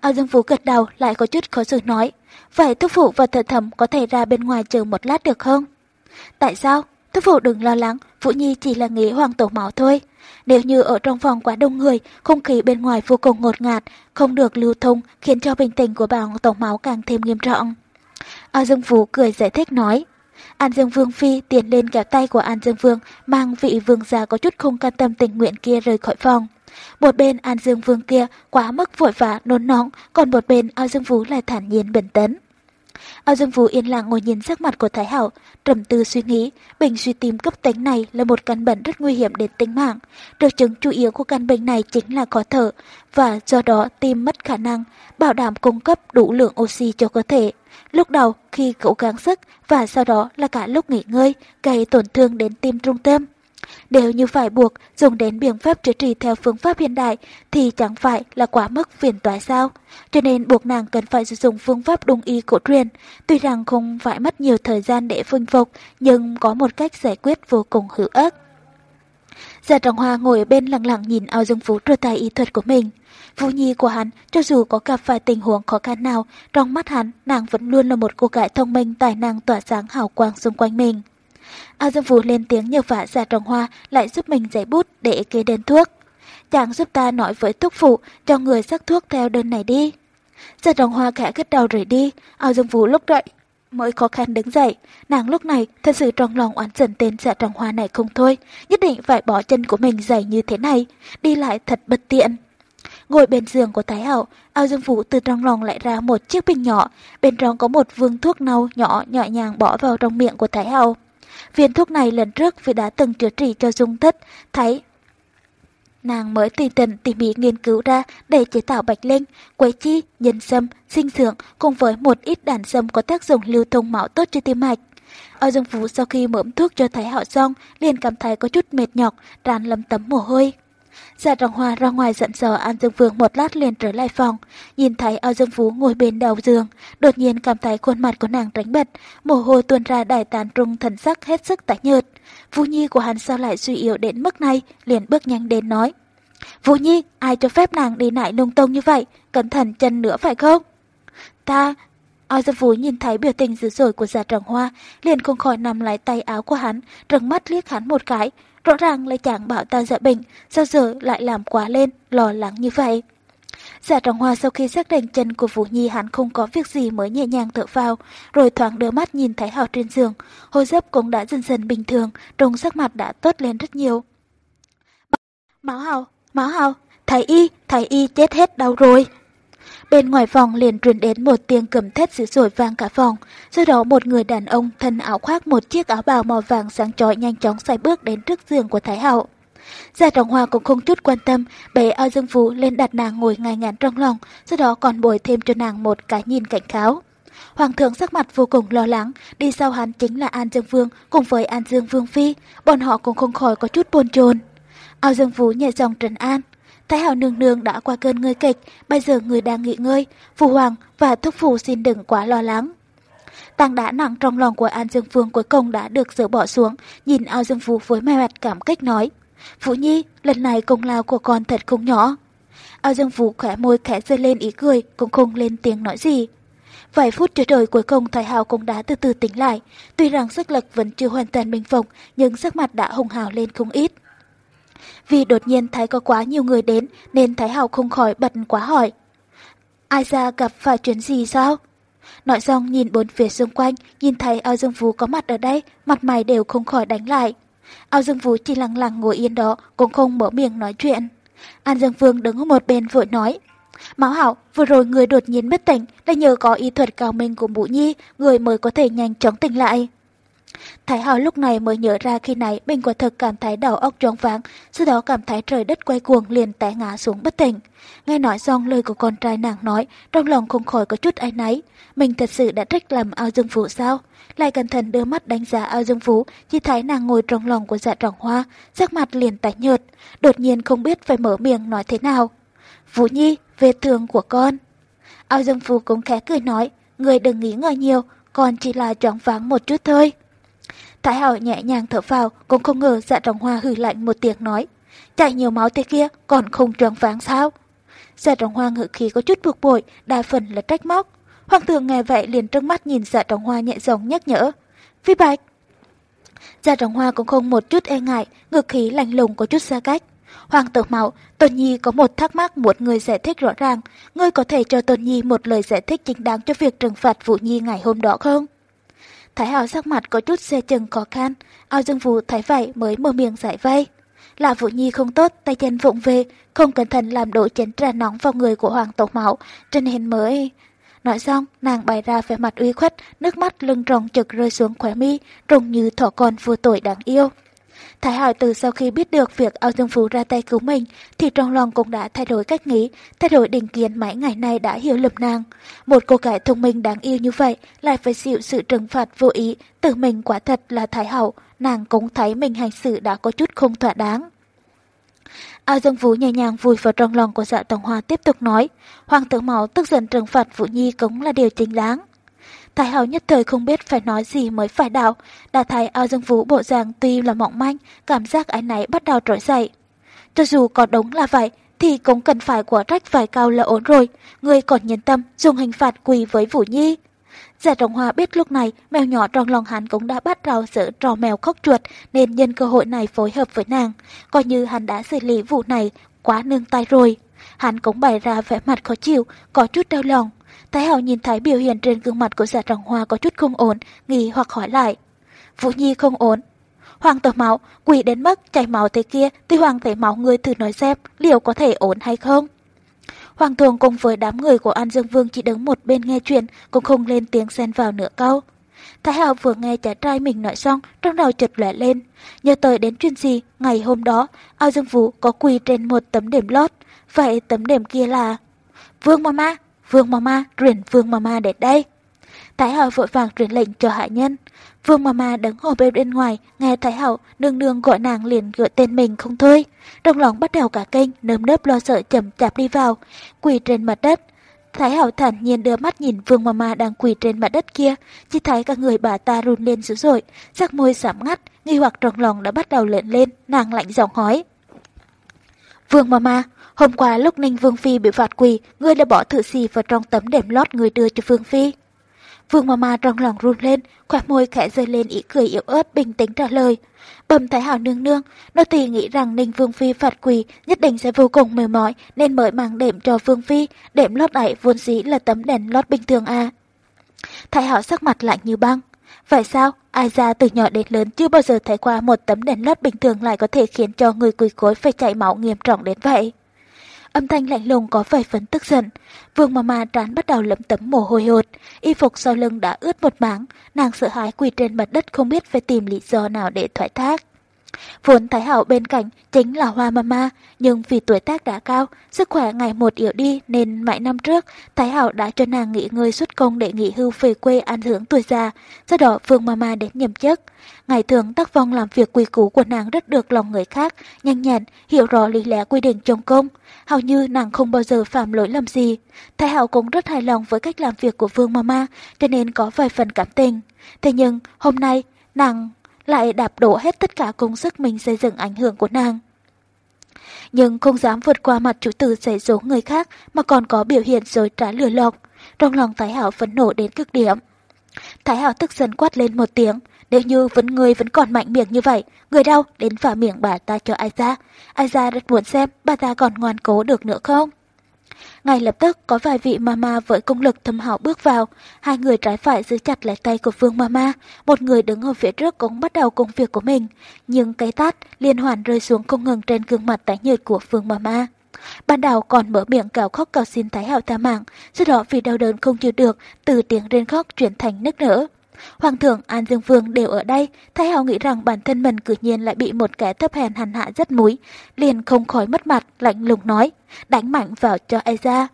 Ao Dương Vũ gật đầu lại có chút khó xử nói. Vậy thúc phụ và thợ thẩm có thể ra bên ngoài chờ một lát được không? Tại sao? Thúc phụ đừng lo lắng, Vũ Nhi chỉ là nghĩ hoàng tổ máu thôi. Nếu như ở trong phòng quá đông người, không khí bên ngoài vô cùng ngột ngạt, không được lưu thông khiến cho bình tĩnh của bà hoàng tổ máu càng thêm nghiêm trọng. Ao Dương Vũ cười giải thích nói. An Dương Vương Phi tiến lên kéo tay của An Dương Vương, mang vị vương gia có chút không can tâm tình nguyện kia rời khỏi phòng. Một bên An Dương Vương kia quá mức vội vã nôn nóng, còn một bên Ao Dương Vũ lại thản nhiên bình tĩnh. Ao Dương Vũ yên lặng ngồi nhìn sắc mặt của Thái Hảo, trầm tư suy nghĩ, bệnh suy tim cấp tính này là một căn bệnh rất nguy hiểm đến tính mạng. Triệu chứng chủ yếu của căn bệnh này chính là khó thở, và do đó tim mất khả năng, bảo đảm cung cấp đủ lượng oxy cho cơ thể. Lúc đầu khi cậu gắng sức và sau đó là cả lúc nghỉ ngơi, gây tổn thương đến tim trung tâm. Nếu như phải buộc dùng đến biện pháp chữa trị theo phương pháp hiện đại thì chẳng phải là quá mức phiền toái sao. Cho nên buộc nàng cần phải sử dụng phương pháp đông y cổ truyền. Tuy rằng không phải mất nhiều thời gian để phương phục nhưng có một cách giải quyết vô cùng hữu ích. Gia Trọng Hoa ngồi ở bên lặng lặng nhìn ao dương phú trưa tài y thuật của mình. Vũ nhi của hắn, cho dù có gặp phải tình huống khó khăn nào, trong mắt hắn, nàng vẫn luôn là một cô gái thông minh tài năng tỏa sáng hào quang xung quanh mình. A Dương Vũ lên tiếng nhờ vả giả trồng hoa lại giúp mình giấy bút để kê đơn thuốc. Chàng giúp ta nói với thúc phụ cho người sắc thuốc theo đơn này đi. Giả trồng hoa khẽ gật đầu rời đi, A Dương Vũ lúc đợi mới khó khăn đứng dậy. Nàng lúc này thật sự trong lòng oán giận tên dạ trồng hoa này không thôi, nhất định phải bỏ chân của mình dày như thế này, đi lại thật bất tiện. Ngồi bên giường của Thái Hậu, Ao Dương Vũ từ trong lòng lại ra một chiếc bình nhỏ, bên trong có một vương thuốc nâu nhỏ nhọ nhàng bỏ vào trong miệng của Thái Hậu. Viên thuốc này lần trước vì đã từng chữa trị cho Dung thích, thấy nàng mới tỉ tình tỉ mỉ nghiên cứu ra để chế tạo bạch linh, quế chi, nhân sâm, sinh dưỡng cùng với một ít đàn sâm có tác dụng lưu thông máu tốt cho tim mạch. Ở Dương Phú sau khi mượm thuốc cho Thái Hạo xong, liền cảm thấy có chút mệt nhọc, tràn lấm tấm mồ hôi. Dạ trọng hoa ra ngoài giận dò An Dương Vương một lát liền trở lại phòng, nhìn thấy Ao Dương Phú ngồi bên đầu giường, đột nhiên cảm thấy khuôn mặt của nàng tránh bật, mồ hôi tuôn ra đại tàn trung thần sắc hết sức tái nhợt. Vũ Nhi của hắn sao lại suy yếu đến mức này, liền bước nhanh đến nói. Vũ Nhi, ai cho phép nàng đi lại lung tông như vậy, cẩn thận chân nữa phải không? Ta... Ao Dương Phú nhìn thấy biểu tình dữ dội của dạ giả trọng hoa, liền không khỏi nằm lại tay áo của hắn, trừng mắt liếc hắn một cái, Rõ ràng là chàng bảo ta dạ bệnh, sao giờ lại làm quá lên, lo lắng như vậy. Dạ trọng hoa sau khi xác định chân của Vũ Nhi hắn không có việc gì mới nhẹ nhàng thở vào, rồi thoáng đưa mắt nhìn thấy họ trên giường, hô dấp cũng đã dần dần bình thường, trông sắc mặt đã tốt lên rất nhiều. Máu Hào, Máu Hào, thầy y, thầy y chết hết đau rồi. Bên ngoài phòng liền truyền đến một tiếng cầm thét dữ dội vang cả phòng. Sau đó một người đàn ông thân áo khoác một chiếc áo bào màu vàng sáng chói nhanh chóng xài bước đến trước giường của Thái Hậu. Gia Trọng Hoa cũng không chút quan tâm, bế ao dương phú lên đặt nàng ngồi ngay ngắn trong lòng, sau đó còn bồi thêm cho nàng một cái nhìn cảnh kháo. Hoàng thượng sắc mặt vô cùng lo lắng, đi sau hắn chính là An Dương Vương cùng với An Dương Vương Phi, bọn họ cũng không khỏi có chút buồn chồn. Ao Dương Phú nhẹ dòng trấn an, Thái hào nương nương đã qua cơn ngơi kịch, bây giờ người đang nghỉ ngơi, phụ hoàng và thúc phụ xin đừng quá lo lắng. Tăng đã nặng trong lòng của An Dương Phương cuối cùng đã được dỡ bỏ xuống, nhìn ao Dương Phú với mai mặt cảm kích nói. Vũ Nhi, lần này công lao của con thật không nhỏ. Ao Dương Phú khẽ môi khẽ rơi lên ý cười, cũng không lên tiếng nói gì. Vài phút chờ đời cuối cùng Thái Hào cũng đã từ từ tỉnh lại, tuy rằng sức lực vẫn chưa hoàn toàn bình phục, nhưng sắc mặt đã hùng hào lên không ít. Vì đột nhiên thấy có quá nhiều người đến nên Thái Hậu không khỏi bật quá hỏi. Ai ra gặp phải chuyện gì sao? Nói xong nhìn bốn phía xung quanh, nhìn thấy ao dương vũ có mặt ở đây, mặt mày đều không khỏi đánh lại. Ao dương vũ chỉ lặng lặng ngồi yên đó, cũng không mở miệng nói chuyện. An Dương vương đứng ở một bên vội nói. Máu hảo, vừa rồi người đột nhiên bất tỉnh là nhờ có y thuật cao minh của Mũ Nhi, người mới có thể nhanh chóng tỉnh lại. Thái Hào lúc này mới nhớ ra khi nãy mình quả thực cảm thấy đầu óc choáng váng, sau đó cảm thấy trời đất quay cuồng liền té ngã xuống bất tỉnh. Nghe nói xong lời của con trai nàng nói, trong lòng không khỏi có chút áy náy. Mình thật sự đã trách làm ao dương vũ sao? Lại cẩn thận đưa mắt đánh giá ao dương vũ, chỉ thấy nàng ngồi trong lòng của dạ trọng hoa, sắc mặt liền tái nhợt, đột nhiên không biết phải mở miệng nói thế nào. Vũ Nhi, về thường của con. Ao dương vũ cũng khẽ cười nói, người đừng nghĩ ngợi nhiều, con chỉ là choáng váng một chút thôi. Thái Hảo nhẹ nhàng thở vào, cũng không ngờ dạ trọng hoa hừ lạnh một tiếng nói. Chạy nhiều máu thế kia, còn không tròn váng sao? Dạ trọng hoa ngự khí có chút bực bội, đa phần là trách móc. Hoàng thượng nghe vậy liền trừng mắt nhìn dạ trọng hoa nhẹ giọng nhắc nhở. vi bạch! Dạ trọng hoa cũng không một chút e ngại, ngực khí lạnh lùng có chút xa cách. Hoàng tử mạo, Tôn Nhi có một thắc mắc muốn người giải thích rõ ràng. Ngươi có thể cho Tôn Nhi một lời giải thích chính đáng cho việc trừng phạt Vũ Nhi ngày hôm đó không? Thái Hào sắc mặt có chút xe chừng khó khăn, ao dương vũ thấy vậy mới mở miệng giải vây. là Vũ Nhi không tốt, tay chân vụng về, không cẩn thận làm đổ chén trà nóng vào người của Hoàng tộc Mạo, cho nên mới... Nói xong, nàng bày ra vẻ mặt uy khuất, nước mắt lưng tròng trực rơi xuống khóe mi, trông như thỏ con vừa tội đáng yêu. Thái Hảo từ sau khi biết được việc Âu Dương Phú ra tay cứu mình, thì trong lòng cũng đã thay đổi cách nghĩ, thay đổi định kiến Mãi ngày nay đã hiểu lầm nàng. Một cô gái thông minh đáng yêu như vậy lại phải chịu sự trừng phạt vô ý, từ mình quả thật là Thái hậu. nàng cũng thấy mình hành xử đã có chút không thỏa đáng. Ao Dương Vũ nhẹ nhàng vùi vào trong lòng của dạ tổng hoa tiếp tục nói, Hoàng tử Mạo tức giận trừng phạt Vũ Nhi cũng là điều chính đáng. Thái hậu nhất thời không biết phải nói gì mới phải đạo, đã thấy ao dương vũ bộ dạng tuy là mỏng manh, cảm giác ái náy bắt đầu trỗi dậy. Cho dù có đúng là vậy, thì cũng cần phải quả trách vài cao là ổn rồi, người còn nhân tâm dùng hình phạt quỳ với Vũ Nhi. Giả Trọng Hoa biết lúc này mèo nhỏ trong lòng hắn cũng đã bắt đầu giữ trò mèo khóc chuột nên nhân cơ hội này phối hợp với nàng, coi như hắn đã xử lý vụ này quá nương tay rồi. Hắn cũng bày ra vẻ mặt khó chịu, có chút đau lòng. Thái hậu nhìn thấy biểu hiện trên gương mặt của dạ trọng hoa có chút không ổn, nghi hoặc hỏi lại. Vũ Nhi không ổn. Hoàng tử máu, quỷ đến mức chảy máu thế kia, thì hoàng tử máu người thử nói xem liệu có thể ổn hay không. Hoàng thượng cùng với đám người của An Dương Vương chỉ đứng một bên nghe chuyện, cũng không lên tiếng xen vào nửa câu. Thái hậu vừa nghe cháu trai mình nói xong, trong đầu chợt lẻ lên. Nhớ tới đến chuyện gì, ngày hôm đó, Ao Dương Vũ có quỳ trên một tấm điểm lót. Vậy tấm điểm kia là... Vương Mama, Vương Mama, truyền Vương Mama đến đây. Thái hậu vội vàng truyền lệnh cho hạ nhân. Vương Mama đứng ở bên bên ngoài, nghe Thái hậu nương nương gọi nàng liền gọi tên mình không thôi. Trong lòng bắt đầu cả kênh, nơm nớp lo sợ chậm chạp đi vào, quỳ trên mặt đất. Thái hậu thản nhiên đưa mắt nhìn Vương Mama đang quỳ trên mặt đất kia, chỉ thấy cả người bà ta run lên dữ dội, sắc môi sạm ngắt, nghi hoặc trong lòng đã bắt đầu lên lên, nàng lạnh giọng hỏi. Vương Mama, Hôm qua lúc Ninh Vương Phi bị phạt quỳ, ngươi đã bỏ thử xì vào trong tấm đệm lót người đưa cho Vương Phi. Vương Mama trong lòng run lên, khóe môi khẽ rơi lên ý cười yếu ớt bình tĩnh trả lời. Bầm Thái Hảo nương nương, nô tỳ nghĩ rằng Ninh Vương Phi phạt quỳ nhất định sẽ vô cùng mệt mỏi nên mới mang đệm cho Vương Phi, đệm lót ấy vốn dĩ là tấm đèn lót bình thường à. Thái Hảo sắc mặt lạnh như băng. Vậy sao, ai ra từ nhỏ đến lớn chưa bao giờ thấy qua một tấm đèn lót bình thường lại có thể khiến cho người quỳ cối phải chảy máu nghiêm trọng đến vậy? Âm thanh lạnh lùng có vài phần tức giận. Vương Mama trán bắt đầu lấm tấm mồ hôi hột. Y phục sau lưng đã ướt một mảng. Nàng sợ hãi quỳ trên mặt đất không biết phải tìm lý do nào để thoái thác. Vốn Thái Hảo bên cạnh chính là Hoa Mama, nhưng vì tuổi tác đã cao, sức khỏe ngày một yếu đi nên mãi năm trước Thái Hảo đã cho nàng nghỉ ngơi xuất công để nghỉ hưu về quê an hưởng tuổi già, do đó Vương Mama đến nhầm chức. Ngày thường tác phong làm việc quy củ của nàng rất được lòng người khác, nhanh nhẹn, hiểu rõ lý lẽ quy định trong công. Hầu như nàng không bao giờ phạm lỗi lầm gì. Thái hậu cũng rất hài lòng với cách làm việc của Vương Mama, cho nên có vài phần cảm tình. Thế nhưng, hôm nay, nàng lại đạp đổ hết tất cả công sức mình xây dựng ảnh hưởng của nàng. Nhưng không dám vượt qua mặt chủ tử dạy dỗ người khác mà còn có biểu hiện rồi trả lừa lọc. Trong lòng Thái Hảo phấn nộ đến cực điểm. Thái Hảo tức giận quát lên một tiếng. Nếu như vẫn người vẫn còn mạnh miệng như vậy, người đâu đến phả miệng bà ta cho ai ra. Ai ra rất muốn xem bà ta còn ngoan cố được nữa không? Ngay lập tức có vài vị mama với công lực thâm hảo bước vào, hai người trái phải giữ chặt lại tay của Phương mama, một người đứng ở phía trước cũng bắt đầu công việc của mình, nhưng cái tát liên hoàn rơi xuống không ngừng trên gương mặt tái nhợt của Phương mama. Ban đầu còn mở miệng cào khóc cầu xin Thái Hạo tha mạng, sau đó vì đau đớn không chịu được, từ tiếng rên khóc chuyển thành nức nở. Hoàng thượng An Dương Vương đều ở đây, Thái Hậu nghĩ rằng bản thân mình cử nhiên lại bị một kẻ thấp hèn hành hạ rất múi, liền không khỏi mất mặt, lạnh lùng nói, đánh mạnh vào cho Eza.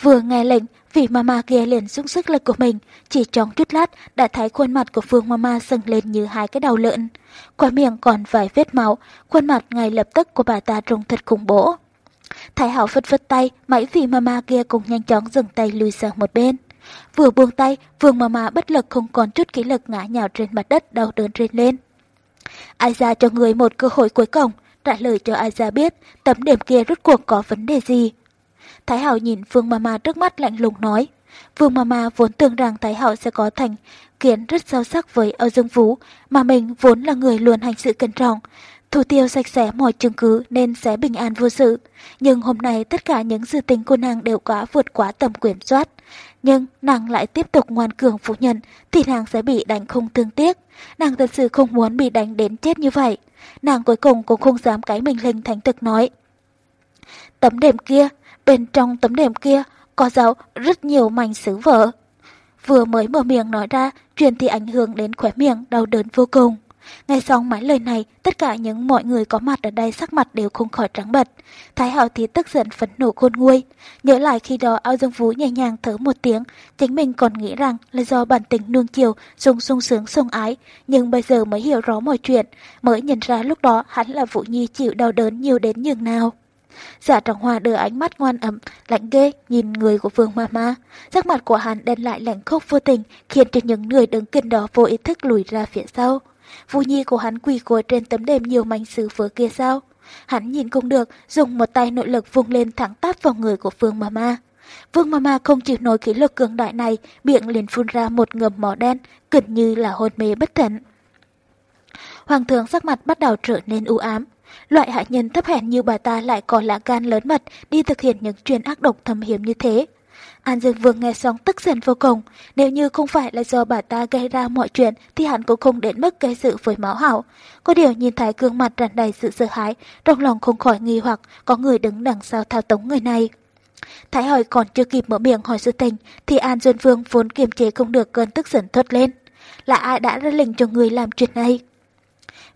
Vừa nghe lệnh, vị mama kia liền sung sức lực của mình, chỉ trong chút lát đã thấy khuôn mặt của Phương mama sưng lên như hai cái đầu lợn. Qua miệng còn vài vết máu, khuôn mặt ngay lập tức của bà ta trông thật khủng bố. Thái hậu phất phất tay, mấy vị mama kia cùng nhanh chóng dừng tay lùi sang một bên. Vừa buông tay, Vương Mama bất lực không còn chút kỹ lực ngã nhào trên mặt đất đau đớn rên lên. Ai ra cho người một cơ hội cuối cùng, trả lời cho ai ra biết tấm điểm kia rốt cuộc có vấn đề gì. Thái Hảo nhìn Vương Mama trước mắt lạnh lùng nói. Vương Mama vốn tưởng rằng Thái Hảo sẽ có thành kiến rất sâu sắc với Âu Dương Vũ, mà mình vốn là người luôn hành sự cẩn trọng, thủ tiêu sạch sẽ mọi chứng cứ nên sẽ bình an vô sự. Nhưng hôm nay tất cả những dự tính của nàng đều quá vượt quá tầm kiểm soát nhưng nàng lại tiếp tục ngoan cường phủ nhận thì nàng sẽ bị đánh không thương tiếc. Nàng thật sự không muốn bị đánh đến chết như vậy. nàng cuối cùng cũng không dám cái mình linh thánh thực nói. Tấm đệm kia, bên trong tấm đệm kia có dấu rất nhiều mảnh sứ vỡ. Vừa mới mở miệng nói ra, truyền thì ảnh hưởng đến khóe miệng đau đớn vô cùng. Nghe xong mấy lời này, tất cả những mọi người có mặt ở đây sắc mặt đều không khỏi trắng bật. Thái hậu thì tức giận phấn nộ khôn nguôi. Nhớ lại khi đó ao dương vũ nhẹ nhàng thở một tiếng, chính mình còn nghĩ rằng là do bản tính nương chiều, dùng sung sướng sung ái. Nhưng bây giờ mới hiểu rõ mọi chuyện, mới nhận ra lúc đó hắn là Vũ Nhi chịu đau đớn nhiều đến nhường nào. Giả trọng hòa đưa ánh mắt ngoan ấm, lạnh ghê, nhìn người của Vương Mama. Sắc mặt của hắn đen lại lạnh khốc vô tình, khiến cho những người đứng kinh đó vô ý thức lùi ra phía sau. Vũ Nhi của hắn quỳ gối trên tấm đệm nhiều mảnh sứ vỡ kia sao? Hắn nhìn không được, dùng một tay nội lực vung lên thẳng táp vào người của Vương Mama. Vương Mama không chịu nổi khí lực cường đại này, miệng liền phun ra một ngầm mỏ đen, gần như là hôn mê bất tỉnh. Hoàng thượng sắc mặt bắt đầu trở nên u ám. Loại hạ nhân thấp hèn như bà ta lại có lá gan lớn mật đi thực hiện những chuyện ác độc thầm hiểm như thế. An Dương Vương nghe xong tức giận vô cùng, nếu như không phải là do bà ta gây ra mọi chuyện thì hắn cũng không đến mức gây sự với máu hảo. Có điều nhìn thấy gương mặt tràn đầy sự sợ hãi, trong lòng không khỏi nghi hoặc có người đứng đằng sau thao túng người này. Thái hỏi còn chưa kịp mở miệng hỏi sự tình thì An Dương Vương vốn kiềm chế không được cơn tức giận thốt lên. Là ai đã ra lệnh cho người làm chuyện này?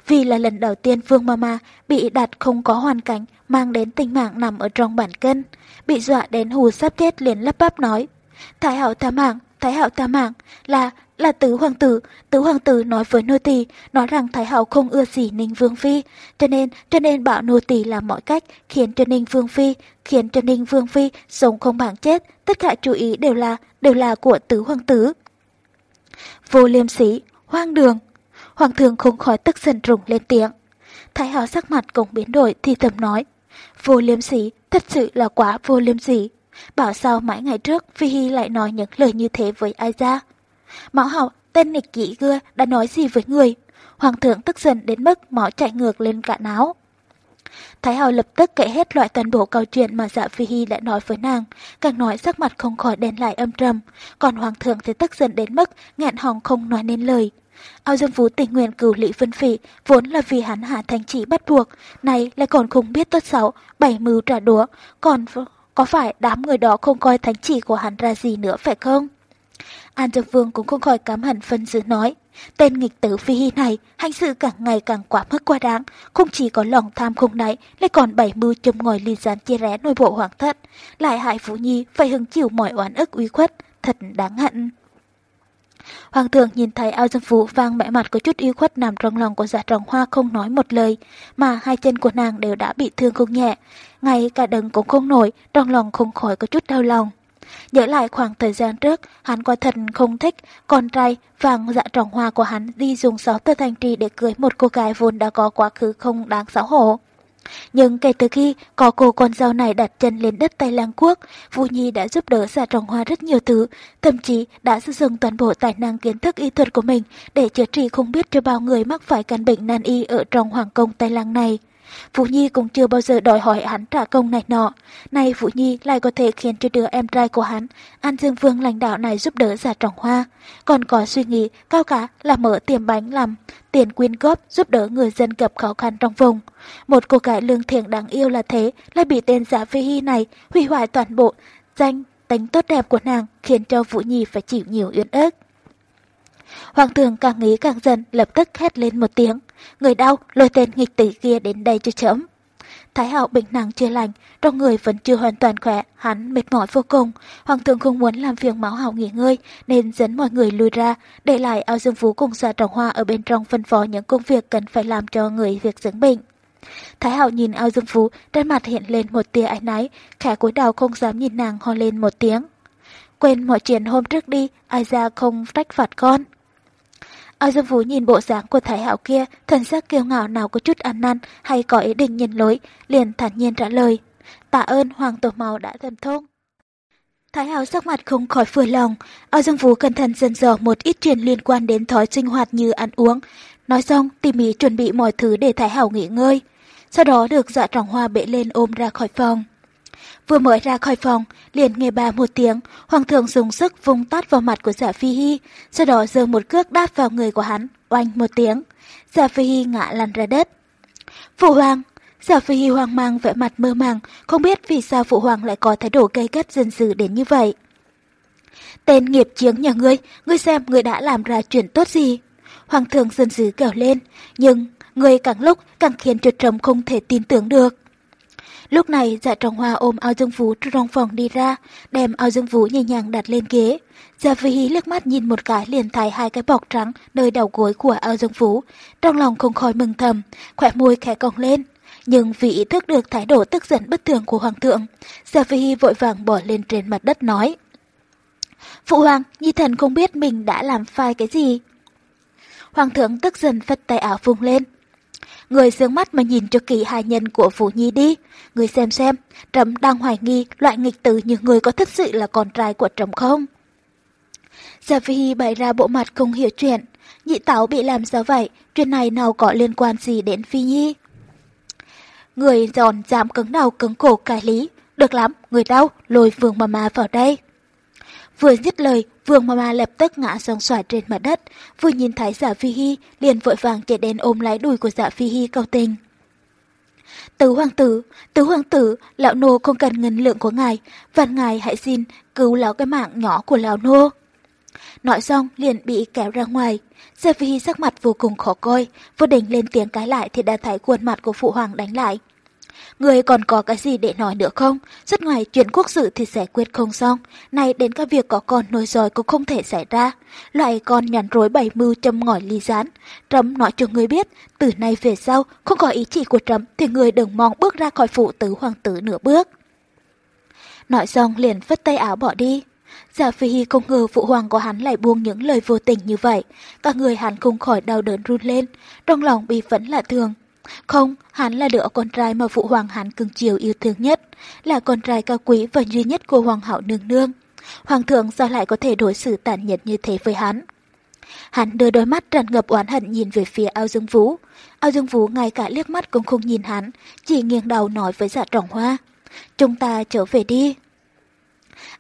Vì là lần đầu tiên Vương Mama bị đặt không có hoàn cảnh mang đến tình mạng nằm ở trong bản cân. Bị dọa đến hù sắp chết liền lắp bắp nói. Thái hậu ta mạng, thái hậu ta mạng, là, là tứ hoàng tử. Tứ hoàng tử nói với nô tỳ nói rằng thái hậu không ưa gì Ninh Vương Phi. Cho nên, cho nên bảo nô tỳ làm mọi cách khiến cho Ninh Vương Phi, khiến cho Ninh Vương Phi sống không bằng chết. Tất cả chú ý đều là, đều là của tứ hoàng tử. Vô liêm sĩ, hoang đường. Hoàng thượng không khỏi tức giận rùng lên tiếng. Thái hậu sắc mặt cũng biến đổi thì thầm nói. Vô liêm sỉ, thật sự là quá vô liêm sỉ. Bảo sao mãi ngày trước Phi Hy lại nói những lời như thế với ai ra. Mão hậu, tên nịch kỹ gưa đã nói gì với người. Hoàng thượng tức giận đến mức máu chạy ngược lên cả áo. Thái hậu lập tức kể hết loại toàn bộ câu chuyện mà dạ Phi Hy đã nói với nàng, càng nói sắc mặt không khỏi đen lại âm trầm, còn Hoàng thượng thì tức giận đến mức ngạn hòng không nói nên lời. Ao Dương Phú tình nguyện cử Lý Vân Phỉ vốn là vì hắn hạ thành chỉ bắt buộc, này lại còn không biết tốt xấu, bảy mưu trả đũa, còn có phải đám người đó không coi thánh chỉ của hắn ra gì nữa phải không? An Dương Vương cũng không khỏi cám hận phân dữ nói. Tên nghịch tử phi hi này hành sự càng ngày càng quá mức quá đáng, không chỉ có lòng tham không nãy, lại còn bảy mưu châm ngòi ly gián chia rẽ nội bộ hoàng thất, lại hại Phú Nhi phải hứng chịu mọi oán ức uy khuất, thật đáng hận. Hoàng thượng nhìn thấy ao dương phú vang mẽ mặt có chút yêu khuất nằm trong lòng của dạ trọng hoa không nói một lời, mà hai chân của nàng đều đã bị thương không nhẹ. Ngay cả đấng cũng không nổi, trong lòng không khỏi có chút đau lòng. Nhớ lại khoảng thời gian trước, hắn quả thật không thích con trai vàng dạ trọng hoa của hắn đi dùng sáu tơ thành trì để cưới một cô gái vốn đã có quá khứ không đáng xấu hổ. Nhưng kể từ khi có cô con dâu này đặt chân lên đất Tây Lang Quốc, Vũ Nhi đã giúp đỡ giả trồng hoa rất nhiều thứ, thậm chí đã sử dụng toàn bộ tài năng kiến thức y thuật của mình để chữa trị không biết cho bao người mắc phải căn bệnh nan y ở trong hoàng cung Tây Lang này. Vũ Nhi cũng chưa bao giờ đòi hỏi hắn trả công này nọ. Nay Vũ Nhi lại có thể khiến cho đứa em trai của hắn, An Dương Vương lãnh đạo này giúp đỡ giả trọng hoa. Còn có suy nghĩ cao cả là mở tiệm bánh làm tiền quyên góp giúp đỡ người dân gặp khó khăn trong vùng. Một cô gái lương thiện đáng yêu là thế, lại bị tên giả phi hy này hủy hoại toàn bộ danh tính tốt đẹp của nàng khiến cho Vũ Nhi phải chịu nhiều uyên ức. Hoàng thượng càng nghĩ càng dần lập tức hét lên một tiếng. Người đau lôi tên nghịch tử kia đến đây cho chấm. Thái hậu bệnh nặng chưa lành, trong người vẫn chưa hoàn toàn khỏe, hắn mệt mỏi vô cùng. Hoàng thượng không muốn làm phiền máu hậu nghỉ ngơi, nên dẫn mọi người lui ra, để lại ao dương phú cùng xa trọng hoa ở bên trong phân phó những công việc cần phải làm cho người việc dưỡng bệnh. Thái hậu nhìn ao dương phú, trên mặt hiện lên một tia ái náy, khẽ cúi đầu không dám nhìn nàng ho lên một tiếng. Quên mọi chuyện hôm trước đi, ai ra không trách phạt con. Ao Dương Vũ nhìn bộ dáng của Thái Hạo kia, thần sắc kiêu ngạo nào có chút ăn năn hay có ý định nhận lỗi, liền thản nhiên trả lời. Tạ ơn Hoàng Tổ Màu đã thần thông. Thái Hạo sắc mặt không khỏi vừa lòng, Ao Dương Vũ cẩn thận dần dò một ít chuyện liên quan đến thói sinh hoạt như ăn uống. Nói xong, tỉ mỉ chuẩn bị mọi thứ để Thái Hảo nghỉ ngơi. Sau đó được dạ trọng hoa bệ lên ôm ra khỏi phòng. Vừa mới ra khỏi phòng, liền nghe bà một tiếng, hoàng thượng dùng sức vung tát vào mặt của giả phi hy, sau đó giơ một cước đáp vào người của hắn, oanh một tiếng. Giả phi hy ngã lăn ra đất. Phụ hoàng, Giả Phi Hy hoang mang vẻ mặt mơ màng, không biết vì sao phụ hoàng lại có thái độ gây gắt dân sự đến như vậy. Tên nghiệp chiến nhà ngươi, ngươi xem ngươi đã làm ra chuyện tốt gì. Hoàng thượng dân dữ kêu lên, nhưng người càng lúc càng khiến cho trầm không thể tin tưởng được. Lúc này dạ trọng hoa ôm ao dương vũ trong phòng đi ra, đem ao dương vũ nhẹ nhàng đặt lên ghế. Dạ phi hí liếc mắt nhìn một cái liền thấy hai cái bọc trắng nơi đầu gối của ao dương vũ. Trong lòng không khỏi mừng thầm, khỏe môi khẽ cong lên. Nhưng vì ý thức được thái độ tức giận bất thường của hoàng thượng, Dạ phi hí vội vàng bỏ lên trên mặt đất nói. Phụ hoàng, nhi thần không biết mình đã làm phai cái gì. Hoàng thượng tức giận phất tay áo vùng lên. Người sướng mắt mà nhìn cho kỹ hài nhân của Vũ Nhi đi. Người xem xem, Trầm đang hoài nghi loại nghịch tử như người có thật sự là con trai của Trầm không? Gia Phi bày ra bộ mặt không hiểu chuyện. Nhị táo bị làm sao vậy? Chuyện này nào có liên quan gì đến Phi Nhi? Người giòn dám cứng đầu cứng cổ cải lý. Được lắm, người đau, lôi vương mà mà vào đây. Vừa dứt lời, Vương Mama lập tức ngã song xoài trên mặt đất, vừa nhìn thấy giả Phi Hy, liền vội vàng chạy đến ôm lấy đùi của giả Phi Hy cầu tình. Tứ hoàng tử, tứ hoàng tử, lão nô không cần ngân lượng của ngài, và ngài hãy xin cứu lão cái mạng nhỏ của lão nô. Nói xong liền bị kéo ra ngoài, giả Phi Hy sắc mặt vô cùng khó coi, vừa định lên tiếng cái lại thì đã thấy khuôn mặt của phụ hoàng đánh lại. Người còn có cái gì để nói nữa không? Rất ngoài chuyện quốc sự thì giải quyết không xong. Này đến các việc có con nối dòi cũng không thể xảy ra. Loại con nhắn rối bảy mưu châm ngòi ly gián. Trâm nói cho người biết, từ nay về sau, không có ý chỉ của Trâm thì người đừng mong bước ra khỏi phụ tứ hoàng tử nửa bước. Nói xong liền vứt tay áo bỏ đi. Giả Phi Hi không ngờ phụ hoàng của hắn lại buông những lời vô tình như vậy. Cả người hắn không khỏi đau đớn run lên, trong lòng bị phẫn lạ thường, không, hắn là đứa con trai mà phụ hoàng hắn cưng chiều yêu thương nhất, là con trai cao quý và duy nhất của hoàng hậu nương nương. Hoàng thượng sao lại có thể đối xử tàn nhẫn như thế với hắn? Hắn đưa đôi mắt tràn ngập oán hận nhìn về phía ao dương vũ. Ao dương vũ ngay cả liếc mắt cũng không nhìn hắn, chỉ nghiêng đầu nói với dạ trọng hoa. Chúng ta trở về đi.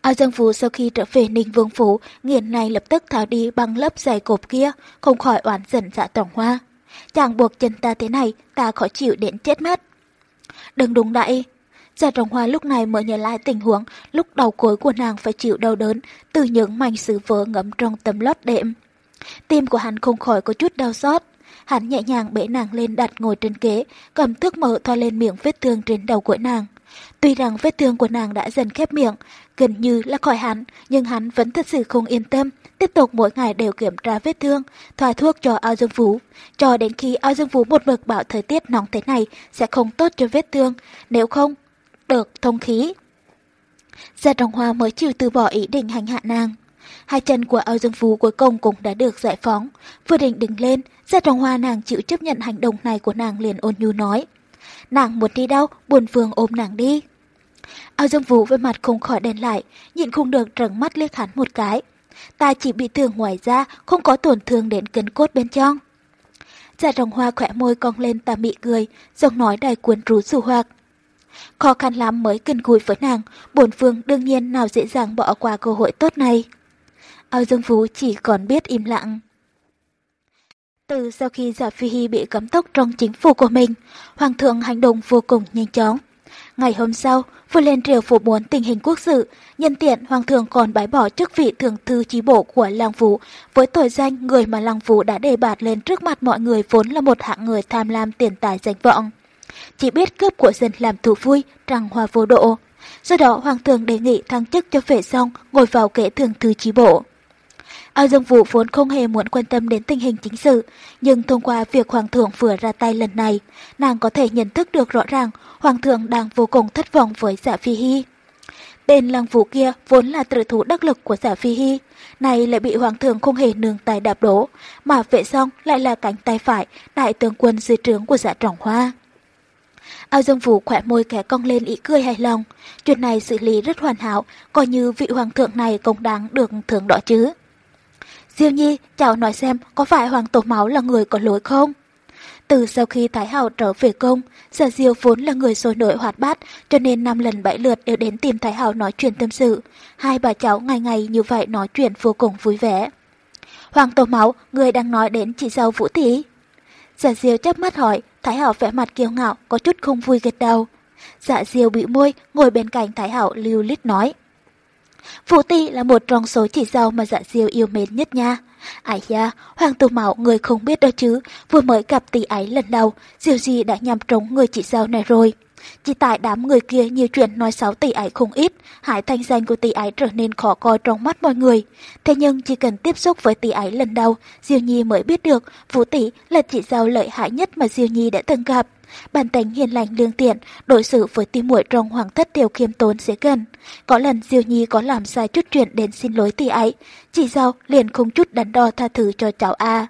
Ao Dương Phú sau khi trở về Ninh Vương Phủ, nghiền này lập tức tháo đi băng lớp dày cộp kia, không khỏi oán giận dạ trọng hoa. Chàng buộc chân ta thế này, ta khó chịu đến chết mất. Đừng đúng đậy. Gia trồng Hoa lúc này mới nhớ lại tình huống lúc đầu cuối của nàng phải chịu đau đớn từ những mảnh sứ vỡ ngấm trong tấm lót đệm. Tim của hắn không khỏi có chút đau xót. Hắn nhẹ nhàng bế nàng lên đặt ngồi trên ghế, cầm thước mở thoa lên miệng vết thương trên đầu của nàng. Tuy rằng vết thương của nàng đã dần khép miệng, gần như là khỏi hắn, nhưng hắn vẫn thật sự không yên tâm, tiếp tục mỗi ngày đều kiểm tra vết thương, thoa thuốc cho ao dương vú, Cho đến khi ao dương vú một mực bảo thời tiết nóng thế này sẽ không tốt cho vết thương, nếu không, được thông khí. Gia Trọng Hoa mới chịu từ bỏ ý định hành hạ nàng. Hai chân của ao dương phú cuối cùng cũng đã được giải phóng. Vừa định đứng lên, Gia Trọng Hoa nàng chịu chấp nhận hành động này của nàng liền ôn nhu nói. Nàng muốn đi đâu, buồn phương ôm nàng đi. Ao Dương Vũ với mặt không khỏi đen lại, nhịn không được trợn mắt liếc hắn một cái. Ta chỉ bị thương ngoài da không có tổn thương đến cân cốt bên trong. Dạ rồng hoa khỏe môi cong lên ta mị cười, giọng nói đầy cuốn rú dù hoặc. Khó khăn lắm mới gần gũi với nàng, bổn phương đương nhiên nào dễ dàng bỏ qua cơ hội tốt này. Ao Dương Vũ chỉ còn biết im lặng. Từ sau khi Giả Phi Hy bị cấm tóc trong chính phủ của mình, Hoàng thượng hành động vô cùng nhanh chóng. Ngày hôm sau, vừa lên triều phủ muốn tình hình quốc sự, nhân tiện Hoàng thượng còn bãi bỏ chức vị thường thư chí bộ của Lăng Vũ với tội danh người mà Lăng Vũ đã đề bạt lên trước mặt mọi người vốn là một hạng người tham lam tiền tài danh vọng. Chỉ biết cướp của dân làm thủ vui, trăng hoa vô độ. Do đó Hoàng thượng đề nghị thăng chức cho vệ song ngồi vào kệ thường thư chí bộ. Ao Dương Vũ vốn không hề muốn quan tâm đến tình hình chính sự, nhưng thông qua việc Hoàng thượng vừa ra tay lần này, nàng có thể nhận thức được rõ ràng Hoàng thượng đang vô cùng thất vọng với giả Phi Hy. Tên lăng vũ kia vốn là tự thủ đắc lực của giả Phi Hy, này lại bị Hoàng thượng không hề nương tay đạp đổ, mà vệ song lại là cánh tay phải đại tướng quân dưới trướng của giả trọng hoa. Ao Dương Vũ khỏe môi kẻ cong lên ý cười hài lòng. Chuyện này xử lý rất hoàn hảo, coi như vị hoàng thượng này cũng đáng được thưởng đó chứ. Diêu Nhi, cháu nói xem có phải Hoàng Tổ Máu là người có lỗi không? Từ sau khi Thái Hậu trở về công, Giả Diêu vốn là người sôi nổi hoạt bát, cho nên năm lần bảy lượt đều đến tìm Thái Hậu nói chuyện tâm sự. Hai bà cháu ngày ngày như vậy nói chuyện vô cùng vui vẻ. Hoàng Tổ Máu, người đang nói đến chị dâu Vũ Thị. Giả dạ Diêu chắp mắt hỏi, Thái Hảo vẻ mặt kiêu ngạo, có chút không vui gật đầu. Dạ diêu bị môi, ngồi bên cạnh Thái Hảo lưu lít nói. Vũ Ti là một trong số chỉ dâu mà dạ diêu yêu mến nhất nha. Ái da, Hoàng Tô Mạo người không biết đó chứ, vừa mới gặp tỷ ấy lần đầu, diều gì đã nhằm trống người chị dâu này rồi. Chỉ tại đám người kia nhiều chuyện nói xấu tỷ ấy không ít, hại thanh danh của tỷ ấy trở nên khó coi trong mắt mọi người. Thế nhưng chỉ cần tiếp xúc với tỷ ấy lần đầu, Diêu Nhi mới biết được Vũ tỷ là chị dâu lợi hại nhất mà Diêu Nhi đã từng gặp. Bản tính hiền lành lương tiện, đối xử với tỷ muội trong hoàng thất đều khiêm tốn dễ gần. Có lần Diêu Nhi có làm sai chút chuyện đến xin lỗi tỷ ấy, chị dâu liền không chút đắn đo tha thứ cho cháu A.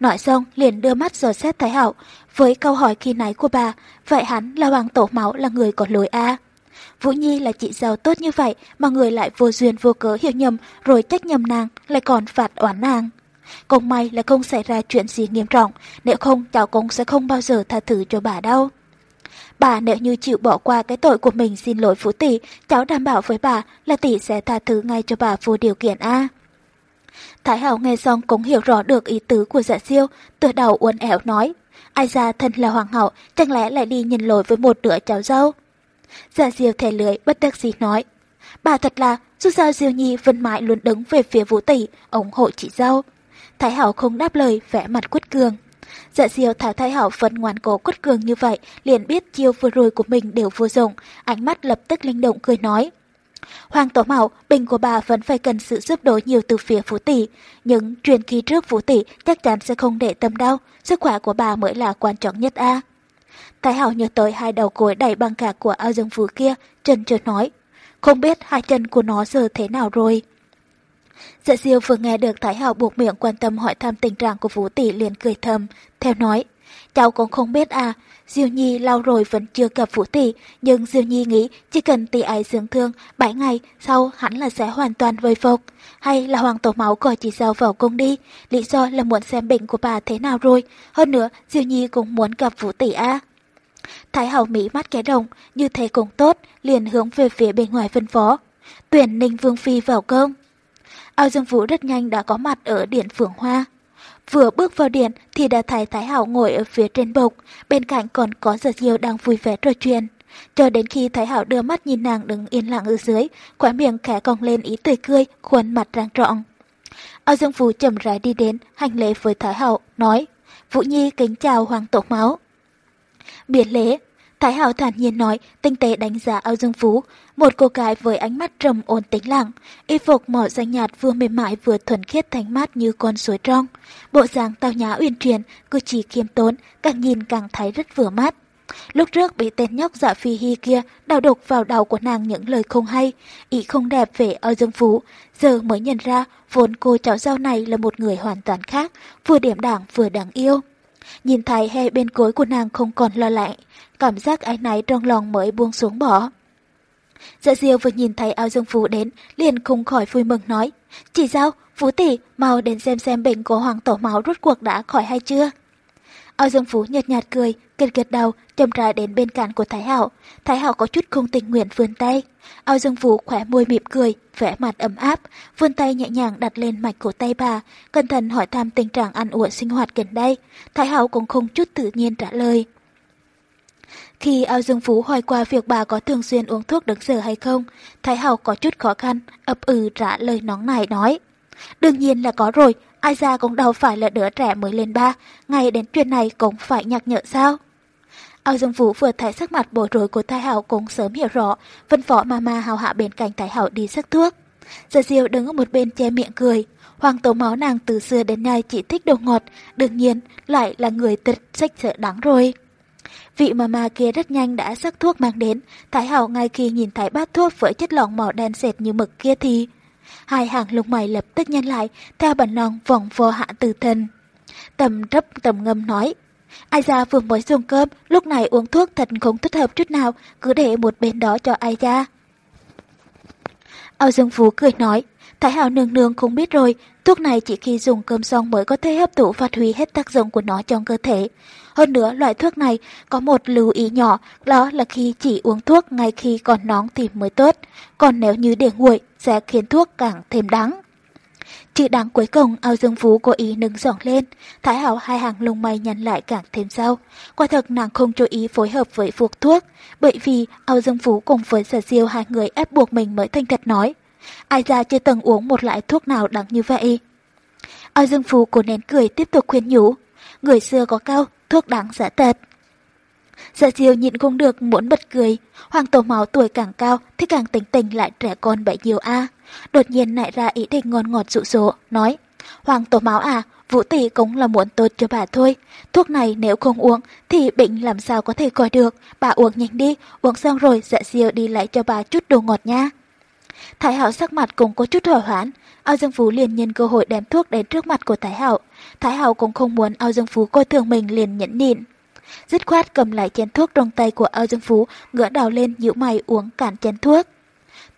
Nói xong liền đưa mắt dò xét Thái Hậu, với câu hỏi khi nãy của bà, vậy hắn là hoàng tổ máu là người có lỗi A. Vũ Nhi là chị giàu tốt như vậy mà người lại vô duyên vô cớ hiểu nhầm rồi trách nhầm nàng lại còn phạt oán nàng. Cũng may là không xảy ra chuyện gì nghiêm trọng, nếu không cháu cũng sẽ không bao giờ tha thứ cho bà đâu. Bà nếu như chịu bỏ qua cái tội của mình xin lỗi Phú Tỷ, cháu đảm bảo với bà là tỷ sẽ tha thứ ngay cho bà vô điều kiện A. Thái Hảo nghe xong cũng hiểu rõ được ý tứ của dạ siêu, từ đầu uốn éo nói. Ai ra thân là hoàng hậu, chẳng lẽ lại đi nhìn lỗi với một đứa cháu dâu? Dạ siêu thẻ lưỡi bất đắc dĩ nói. Bà thật là, dù sao Diêu Nhi vẫn mãi luôn đứng về phía vũ tỷ, ủng hộ chị dâu. Thái Hảo không đáp lời, vẽ mặt quất cường. Dạ diều thảo Thái Hảo vẫn ngoan cố quất cường như vậy, liền biết chiêu vừa rồi của mình đều vô dụng, ánh mắt lập tức linh động cười nói. Hoàng Tổ Mạo, bình của bà vẫn phải cần sự giúp đỡ nhiều từ phía Phú Tỷ, nhưng truyền kỳ trước Phú Tỷ chắc chắn sẽ không để tâm đau, sức khỏe của bà mới là quan trọng nhất a. Thái Hảo nhớ tới hai đầu cối đầy băng cạc của ao dương phú kia, chân chợt nói, không biết hai chân của nó giờ thế nào rồi. Dạ diêu vừa nghe được Thái Hảo buộc miệng quan tâm hỏi thăm tình trạng của vũ Tỷ liền cười thầm, theo nói, cháu cũng không biết à, Diêu Nhi lâu rồi vẫn chưa gặp Vũ Tỷ, nhưng Diêu Nhi nghĩ chỉ cần tỷ ấy dưỡng thương, 7 ngày sau hẳn là sẽ hoàn toàn vơi phục. Hay là Hoàng Tổ Máu gọi chị Giao vào cung đi, lý do là muốn xem bệnh của bà thế nào rồi. Hơn nữa, Diêu Nhi cũng muốn gặp Vũ Tỷ A. Thái Hậu Mỹ mắt kẻ đồng, như thế cũng tốt, liền hướng về phía bên ngoài phân phó. Tuyển Ninh Vương Phi vào công. Ao Dương Vũ rất nhanh đã có mặt ở Điện Phượng Hoa. Vừa bước vào điện thì đã thấy Thái Hảo ngồi ở phía trên bục, bên cạnh còn có giật diêu đang vui vẻ trò chuyện. Cho đến khi Thái Hảo đưa mắt nhìn nàng đứng yên lặng ở dưới, khóe miệng khẽ cong lên ý tươi cười, khuôn mặt rang trọn. Ao Dương Vũ chậm rãi đi đến, hành lễ với Thái Hảo, nói, Vũ Nhi kính chào Hoàng tộc Máu. Biệt lễ, Thái Hảo thản nhiên nói, tinh tế đánh giá Âu Dương Phú, một cô gái với ánh mắt trầm ổn tĩnh lặng, y phục màu xanh nhạt vừa mềm mại vừa thuần khiết thanh mát như con suối trong. Bộ dáng tao nhã uyển chuyển, cử chỉ khiêm tốn, càng nhìn càng thấy rất vừa mắt. Lúc trước bị tên nhóc dạ phi hi kia đào đục vào đầu của nàng những lời không hay, ý không đẹp về Âu Dương Phú, giờ mới nhận ra vốn cô cháu dâu này là một người hoàn toàn khác, vừa điểm đảng vừa đáng yêu. Nhìn thấy hệ bên cuối của nàng không còn lo lạnh, cảm giác ái náy trong lòng mới buông xuống bỏ. Dạ diêu vừa nhìn thấy ao dương phú đến, liền không khỏi vui mừng nói. Chị sao, phú tỷ, mau đến xem xem bệnh của hoàng tổ máu rút cuộc đã khỏi hay chưa? Ao dương phú nhợt nhạt cười, gật gật đầu, chậm rãi đến bên cạnh của Thái Hảo. Thái Hảo có chút không tình nguyện vươn tay. Ao dương phú khỏe môi mỉm cười, vẻ mặt ấm áp, vươn tay nhẹ nhàng đặt lên mạch của tay bà, cẩn thận hỏi thăm tình trạng ăn uống sinh hoạt gần đây. Thái Hảo cũng không chút tự nhiên trả lời. Khi ao dương phú hỏi qua việc bà có thường xuyên uống thuốc đứng giờ hay không, Thái Hảo có chút khó khăn, ấp ừ trả lời nóng nài nói. Đương nhiên là có rồi, ai ra cũng đâu phải là đứa trẻ mới lên ba, ngày đến chuyện này cũng phải nhắc nhở sao. Ao Dương Vũ vừa thấy sắc mặt bối rối của Thái Hảo cũng sớm hiểu rõ, phân phó mama hào hạ bên cạnh Thái Hảo đi sắc thuốc. Giờ Diêu đứng ở một bên che miệng cười, Hoàng tố máu nàng từ xưa đến nay chỉ thích đồ ngọt, đương nhiên lại là người tịch sách sợ đắng rồi. Vị mama kia rất nhanh đã sắc thuốc mang đến, Thái Hảo ngay khi nhìn thấy bát thuốc với chất lỏng màu đen sệt như mực kia thì... Hai hàng lông mày lập tức nhăn lại, theo bản năng vòng vô hạ từ thân. Tầm rấp tầm ngâm nói, Ai ra vừa mới dùng cơm, lúc này uống thuốc thật không thích hợp chút nào, cứ để một bên đó cho ai ra. Âu Dương Phú cười nói, Thái Hảo nương nương không biết rồi, thuốc này chỉ khi dùng cơm xong mới có thể hấp thụ phát huy hết tác dụng của nó trong cơ thể. Hơn nữa, loại thuốc này có một lưu ý nhỏ, đó là khi chỉ uống thuốc ngay khi còn nóng thì mới tốt, còn nếu như để nguội sẽ khiến thuốc càng thêm đắng. Chữ đắng cuối cùng ao dương phú cố ý nâng giọng lên, Thái Hảo hai hàng lông mày nhăn lại càng thêm sâu. Quả thật nàng không chú ý phối hợp với phuộc thuốc, bởi vì ao dương phú cùng với sở diêu hai người ép buộc mình mới thành thật nói. Ai ra chưa từng uống một loại thuốc nào đắng như vậy. Ao dương phú cố nén cười tiếp tục khuyên nhủ. Người xưa có cao, thuốc đáng giả tật. Dạ diêu nhịn không được muốn bật cười, hoàng tổ máu tuổi càng cao thì càng tính tình lại trẻ con bậy nhiều a. Đột nhiên nảy ra ý định ngon ngọt dụ dỗ, nói, hoàng tổ máu à, vũ tỷ cũng là muốn tốt cho bà thôi. Thuốc này nếu không uống thì bệnh làm sao có thể coi được, bà uống nhanh đi, uống xong rồi dạ diêu đi lại cho bà chút đồ ngọt nha. Thái Hảo sắc mặt cũng có chút hỏa hoãn, Ao Dương Phú liền nhân cơ hội đem thuốc đến trước mặt của Thái Hảo. Thái Hảo cũng không muốn Ao Dương Phú coi thường mình liền nhẫn nhịn dứt khoát cầm lại chén thuốc trong tay của Âu Dương Phú, ngửa đầu lên nhíu mày uống cạn chén thuốc.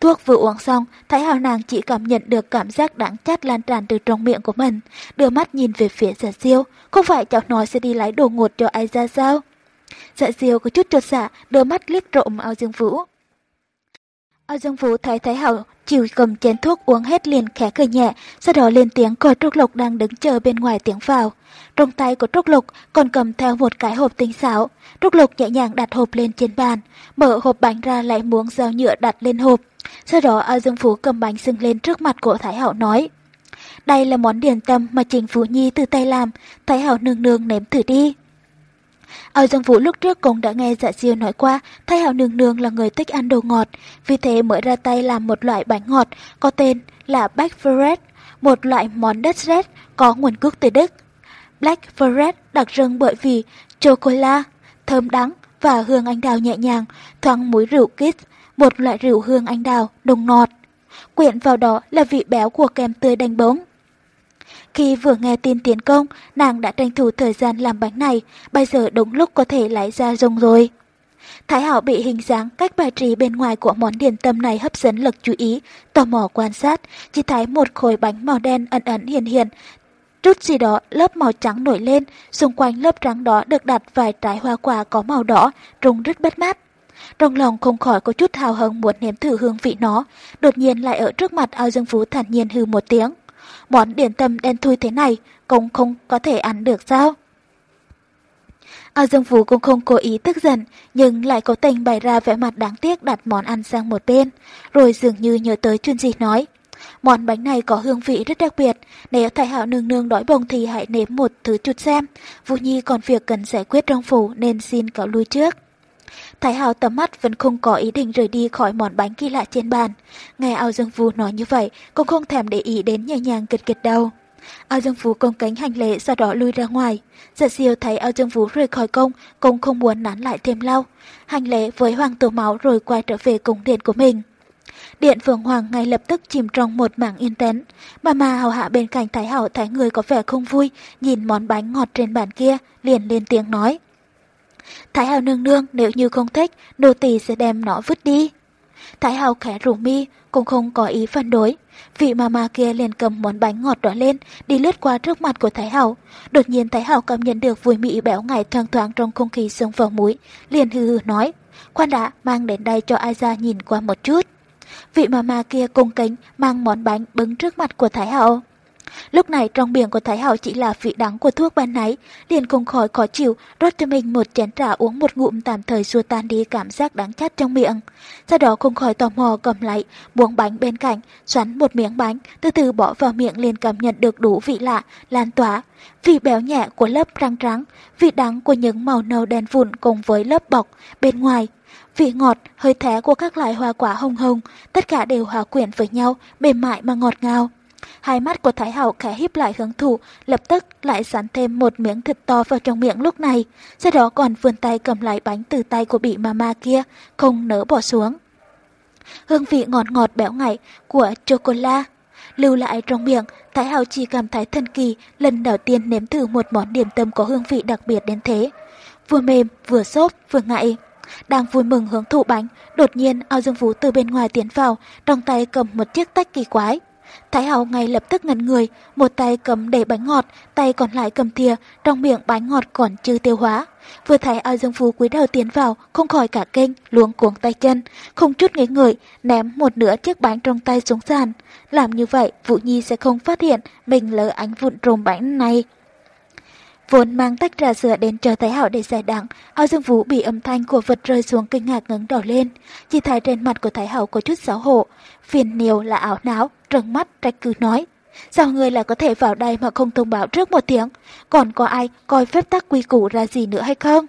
Thuốc vừa uống xong, Thái Hào nàng chỉ cảm nhận được cảm giác đắng chát lan tràn từ trong miệng của mình, đưa mắt nhìn về phía Giả Diêu, không phải cháu nói sẽ đi lấy đồ ngột cho ai ra sao? Dạ Diêu có chút trột dạ, đưa mắt liếc trộm Âu Dương Vũ. Âu Dương Vũ thấy Thái Hậu chịu cầm chén thuốc uống hết liền khẽ cười nhẹ, sau đó lên tiếng gọi Trúc Lục đang đứng chờ bên ngoài tiếng vào. Trong tay của Trúc Lục còn cầm theo một cái hộp tinh xảo. Trúc Lục nhẹ nhàng đặt hộp lên trên bàn, mở hộp bánh ra lại muốn dao nhựa đặt lên hộp. Sau đó Âu Dương Vũ cầm bánh xưng lên trước mặt của Thái Hậu nói. Đây là món điển tâm mà Trình Phú Nhi từ tay làm, Thái Hậu nương nương nếm thử đi. Ở Dương Vũ lúc trước cũng đã nghe dạ diêu nói qua, Thái Hảo Nương Nương là người thích ăn đồ ngọt, vì thế mới ra tay làm một loại bánh ngọt có tên là Black Forest, một loại món đất rét có nguồn gốc từ Đức. Black Forest đặc trưng bởi vì chocolate, thơm đắng và hương anh đào nhẹ nhàng, thoáng muối rượu kít, một loại rượu hương anh đào, đồng ngọt. Quyện vào đó là vị béo của kem tươi đánh bóng. Khi vừa nghe tin tiến công, nàng đã tranh thủ thời gian làm bánh này, bây giờ đúng lúc có thể lấy ra dùng rồi. Thái Hảo bị hình dáng cách bài trí bên ngoài của món điển tâm này hấp dẫn lực chú ý, tò mò quan sát, chỉ thấy một khối bánh màu đen ẩn ẩn hiền hiền, chút gì đó lớp màu trắng nổi lên, xung quanh lớp trắng đó được đặt vài trái hoa quả có màu đỏ, trông rất bắt mát. Trong lòng không khỏi có chút hào hứng muốn nếm thử hương vị nó, đột nhiên lại ở trước mặt ao dương phú thản nhiên hư một tiếng món điển tâm đen thui thế này cũng không có thể ăn được sao? A Dương Phú cũng không cố ý tức giận, nhưng lại cố tình bày ra vẻ mặt đáng tiếc đặt món ăn sang một bên, rồi dường như nhớ tới chuyện gì nói. Món bánh này có hương vị rất đặc biệt, nếu Thái Hạo nương nương đói bụng thì hãy nếm một thứ chút xem. Vũ Nhi còn việc cần giải quyết trong phủ nên xin cáo lui trước. Thái Hào tầm mắt vẫn không có ý định rời đi khỏi món bánh kỳ lạ trên bàn. Nghe Ao Dương Vũ nói như vậy, cũng không thèm để ý đến nhẹ nhàng gật gật đầu. Ao Dương Vũ công cánh hành lễ sau đó lui ra ngoài. Giật siêu thấy Ao Dương Vũ rời khỏi công, cũng không muốn nán lại thêm lâu. Hành lễ với Hoàng Tổ Máu rồi quay trở về cung điện của mình. Điện Phượng Hoàng ngay lập tức chìm trong một mảng yên tĩnh. Bà mà hầu hạ bên cạnh Thái Hảo thấy người có vẻ không vui, nhìn món bánh ngọt trên bàn kia, liền lên tiếng nói. Thái hậu nương nương nếu như không thích, nô tỳ sẽ đem nó vứt đi. Thái hậu khẽ rủ mi, cũng không có ý phản đối. Vị mama kia liền cầm món bánh ngọt đó lên, đi lướt qua trước mặt của Thái hậu Đột nhiên Thái hậu cảm nhận được vui mị béo ngải thoang thoáng trong không khí sông vào mũi, liền hừ hừ nói, khoan đã, mang đến đây cho ai ra nhìn qua một chút. Vị mama kia cung kính mang món bánh bứng trước mặt của Thái hậu Lúc này trong miệng của Thái Hảo chỉ là vị đắng của thuốc ban nãy, liền không khỏi khó chịu, rót cho mình một chén trà uống một ngụm tạm thời xua tan đi cảm giác đắng chát trong miệng. Sau đó không khỏi tò mò cầm lấy buông bánh bên cạnh, xoắn một miếng bánh, từ từ bỏ vào miệng liền cảm nhận được đủ vị lạ, lan tỏa. Vị béo nhẹ của lớp răng trắng, vị đắng của những màu nâu đen vụn cùng với lớp bọc bên ngoài, vị ngọt, hơi thé của các loại hoa quả hồng hồng, tất cả đều hòa quyện với nhau, mềm mại mà ngọt ngào. Hai mắt của Thái Hậu khẽ híp lại hứng thụ, lập tức lại sắn thêm một miếng thịt to vào trong miệng lúc này, sau đó còn vươn tay cầm lại bánh từ tay của bị mama kia, không nỡ bỏ xuống. Hương vị ngọt ngọt béo ngậy của chocolate lưu lại trong miệng, Thái Hậu chỉ cảm thấy thần kỳ, lần đầu tiên nếm thử một món điểm tâm có hương vị đặc biệt đến thế. Vừa mềm, vừa xốp, vừa ngậy. Đang vui mừng hướng thụ bánh, đột nhiên ao dương vũ từ bên ngoài tiến vào, trong tay cầm một chiếc tách kỳ quái. Thái Hậu ngay lập tức ngẩn người, một tay cầm đầy bánh ngọt, tay còn lại cầm thìa, trong miệng bánh ngọt còn chưa tiêu hóa. Vừa thấy ao dương phú cúi đầu tiến vào, không khỏi cả kinh, luống cuống tay chân, không chút nghĩ ngợi, ném một nửa chiếc bánh trong tay xuống sàn. Làm như vậy, Vũ Nhi sẽ không phát hiện mình lỡ ánh vụn trồm bánh này. Vốn mang tách trà sữa đến chờ Thái Hảo để giải đắng, ao dương vũ bị âm thanh của vật rơi xuống kinh ngạc ngấn đỏ lên. Chỉ thấy trên mặt của Thái Hảo có chút xấu hổ, phiền nhiều là ảo não, trừng mắt trách cứ nói. Sao người lại có thể vào đây mà không thông báo trước một tiếng? Còn có ai coi phép tắc quy củ ra gì nữa hay không?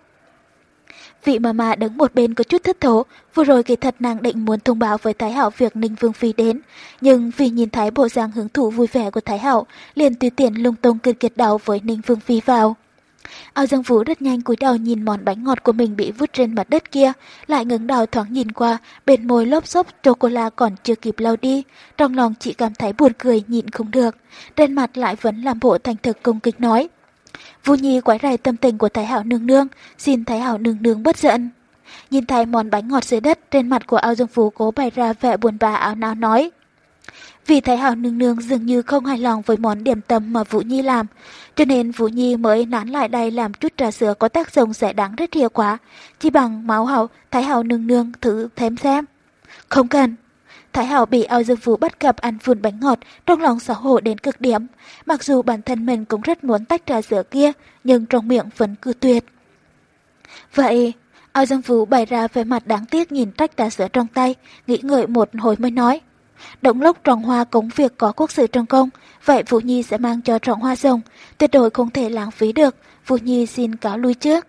Vị mama đứng một bên có chút thất thố, vừa rồi kỳ thật nàng định muốn thông báo với Thái Hảo việc Ninh Vương Phi đến, nhưng vì nhìn thấy bộ dạng hứng thú vui vẻ của Thái Hảo, liền tùy tiện lung tung kiệt kiệt đầu với Ninh Vương Phi vào. Ao Dương Vũ rất nhanh cúi đầu nhìn món bánh ngọt của mình bị vứt trên mặt đất kia, lại ngẩng đầu thoáng nhìn qua, bên môi lốp xốp chocolate còn chưa kịp lau đi, trong lòng chỉ cảm thấy buồn cười nhịn không được, trên mặt lại vẫn làm bộ thành thực công kích nói. Vu Nhi quái rầy tâm tình của Thái Hảo nương nương, xin Thái Hảo nương nương bất giận. Nhìn thấy món bánh ngọt dưới đất, trên mặt của Ao Dương Phú cố bày ra vẻ buồn bã áo não nói. Vì Thái Hảo nương nương dường như không hài lòng với món điểm tâm mà Vũ Nhi làm, cho nên Vũ Nhi mới nán lại đây làm chút trà sữa có tác dụng sẽ đáng rất hiệu quả. Chỉ bằng máu hậu, Thái Hảo nương nương thử thêm xem. Không cần, Thái Hảo bị ao dương phú bắt gặp ăn vườn bánh ngọt, trong lòng xấu hổ đến cực điểm. Mặc dù bản thân mình cũng rất muốn tách trà sữa kia, nhưng trong miệng vẫn cứ tuyệt. Vậy, ao dương phú bày ra về mặt đáng tiếc nhìn tách trà sữa trong tay, nghĩ ngợi một hồi mới nói. Động lúc tròn hoa cống việc có quốc sự trong công, vậy Vũ Nhi sẽ mang cho trọng hoa rồng, tuyệt đối không thể lãng phí được, Vũ Nhi xin cáo lui trước.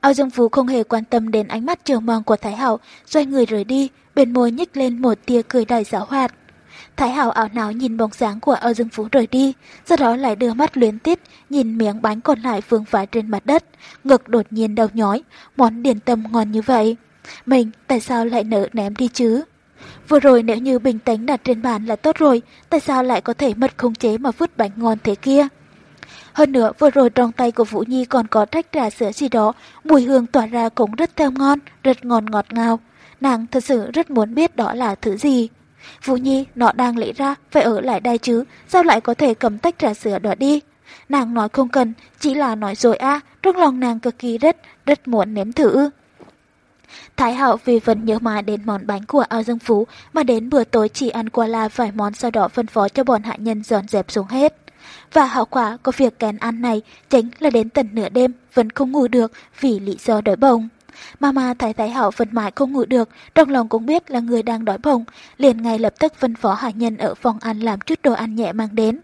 Ao Dương Phú không hề quan tâm đến ánh mắt chờ mong của Thái Hậu, xoay người rời đi, bên môi nhích lên một tia cười đầy giáo hoạt. Thái Hảo ảo não nhìn bóng dáng của Âu Dương Phú rời đi, sau đó lại đưa mắt luyến tít, nhìn miếng bánh còn lại vương vãi trên mặt đất, ngực đột nhiên đau nhói, món điển tâm ngon như vậy. Mình tại sao lại nỡ ném đi chứ? Vừa rồi nếu như bình tĩnh đặt trên bàn là tốt rồi, tại sao lại có thể mất khống chế mà vứt bánh ngon thế kia? Hơn nữa vừa rồi trong tay của Vũ Nhi còn có trách trà sữa gì đó, mùi hương tỏa ra cũng rất thơm ngon, rất ngon ngọt ngào. Nàng thật sự rất muốn biết đó là thứ gì. Vũ Nhi, nó đang lấy ra, phải ở lại đây chứ, sao lại có thể cầm tách trà sữa đó đi? Nàng nói không cần, chỉ là nói rồi a trong lòng nàng cực kỳ rất, rất muốn nếm thử. Thái hậu vì vẫn nhớ mãi đến món bánh của ao dương phú mà đến bữa tối chỉ ăn qua là vài món sau đó phân phó cho bọn hạ nhân dọn dẹp xuống hết. Và hậu quả của việc kén ăn này chính là đến tận nửa đêm vẫn không ngủ được vì lý do đói bụng. Mama thấy Thái Hậu vẫn mãi không ngủ được, trong lòng cũng biết là người đang đói bụng, liền ngay lập tức phân phó hạ nhân ở phòng ăn làm chút đồ ăn nhẹ mang đến.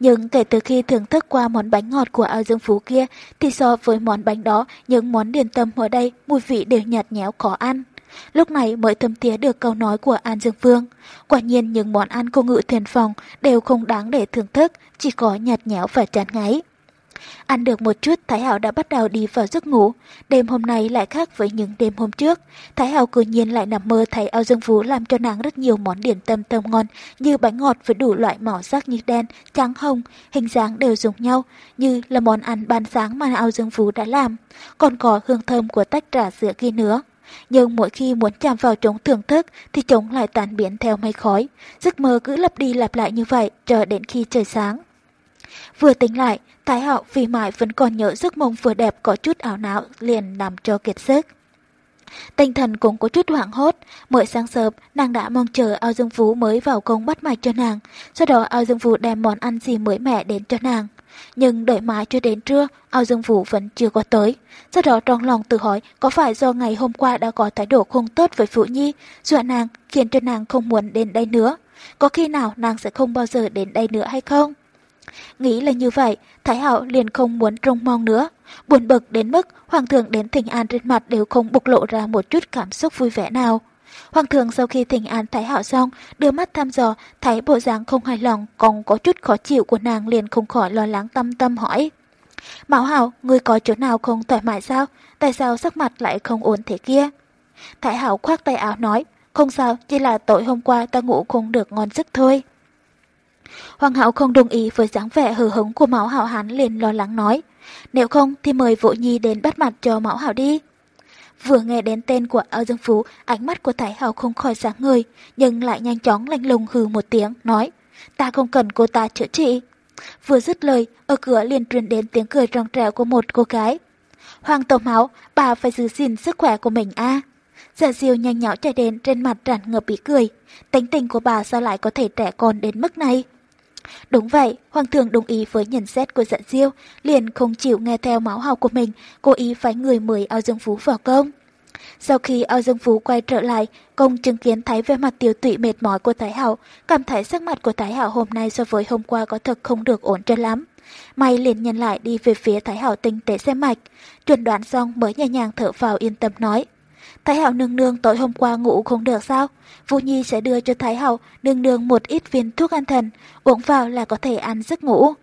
Nhưng kể từ khi thưởng thức qua món bánh ngọt của ao dương phú kia, thì so với món bánh đó, những món điền tâm ở đây mùi vị đều nhạt nhẽo khó ăn. Lúc này mới thâm tía được câu nói của An Dương Vương. Quả nhiên những món ăn cô ngự thiền phòng đều không đáng để thưởng thức, chỉ có nhạt nhẽo và chán ngấy. Ăn được một chút, Thái Hảo đã bắt đầu đi vào giấc ngủ. Đêm hôm nay lại khác với những đêm hôm trước. Thái Hảo cư nhiên lại nằm mơ thấy ao dương Vũ làm cho nàng rất nhiều món điểm tâm thơm ngon như bánh ngọt với đủ loại màu sắc như đen, trắng hồng, hình dáng đều giống nhau, như là món ăn ban sáng mà ao dương Vũ đã làm. Còn có hương thơm của tách trà sữa kia nữa. Nhưng mỗi khi muốn chạm vào chúng thưởng thức thì chúng lại tan biến theo mây khói. Giấc mơ cứ lặp đi lặp lại như vậy chờ đến khi trời sáng. Vừa tính lại, Thái hậu vì mãi vẫn còn nhớ giấc mộng vừa đẹp có chút ảo não liền nằm cho kiệt sức. Tinh thần cũng có chút hoảng hốt, mới sáng sớm nàng đã mong chờ ao dương phú mới vào công bắt mạch cho nàng, sau đó ao dương phú đem món ăn gì mới mẻ đến cho nàng. Nhưng đợi mãi chưa đến trưa, ao dương phú vẫn chưa có tới. Sau đó trong lòng tự hỏi có phải do ngày hôm qua đã có thái độ không tốt với Phụ Nhi, dọa nàng khiến cho nàng không muốn đến đây nữa. Có khi nào nàng sẽ không bao giờ đến đây nữa hay không? Nghĩ là như vậy, Thái Hậu liền không muốn trông mong nữa. Buồn bực đến mức Hoàng thượng đến thỉnh an trên mặt đều không bộc lộ ra một chút cảm xúc vui vẻ nào. Hoàng thượng sau khi thỉnh an Thái Hậu xong, đưa mắt thăm dò, thấy bộ dáng không hài lòng, còn có chút khó chịu của nàng liền không khỏi lo lắng tâm tâm hỏi. Mão Hảo, người có chỗ nào không thoải mái sao? Tại sao sắc mặt lại không ổn thế kia? Thái Hảo khoác tay áo nói, không sao, chỉ là tối hôm qua ta ngủ không được ngon giấc thôi. Hoàng hậu không đồng ý với dáng vẻ hờ hứng của Mão Hảo hắn liền lo lắng nói. Nếu không thì mời Vũ Nhi đến bắt mặt cho Mão Hảo đi. Vừa nghe đến tên của Âu Dương Phú, ánh mắt của Thái hậu không khỏi sáng người, nhưng lại nhanh chóng lanh lùng hừ một tiếng, nói. Ta không cần cô ta chữa trị. Vừa dứt lời, ở cửa liền truyền đến tiếng cười rong trẻo của một cô gái. Hoàng tổ máu, bà phải giữ gìn sức khỏe của mình a. À. Dạ diêu nhanh nhão chạy đến trên mặt tràn ngập ý cười. Tính tình của bà sao lại có thể trẻ con đến mức này? Đúng vậy, Hoàng thượng đồng ý với nhận xét của dạ diêu, liền không chịu nghe theo máu học của mình, cố ý phái người mời ao dương phú vào công. Sau khi ao dương phú quay trở lại, công chứng kiến thấy vẻ mặt tiêu tụy mệt mỏi của Thái Hảo, cảm thấy sắc mặt của Thái Hảo hôm nay so với hôm qua có thật không được ổn cho lắm. May liền nhân lại đi về phía Thái Hảo tinh tế xem mạch, chuẩn đoán xong mới nhẹ nhàng thở vào yên tâm nói. Thái hậu nương nương tối hôm qua ngủ không được sao? Vũ Nhi sẽ đưa cho Thái hậu nương nương một ít viên thuốc an thần, uống vào là có thể ăn giấc ngủ.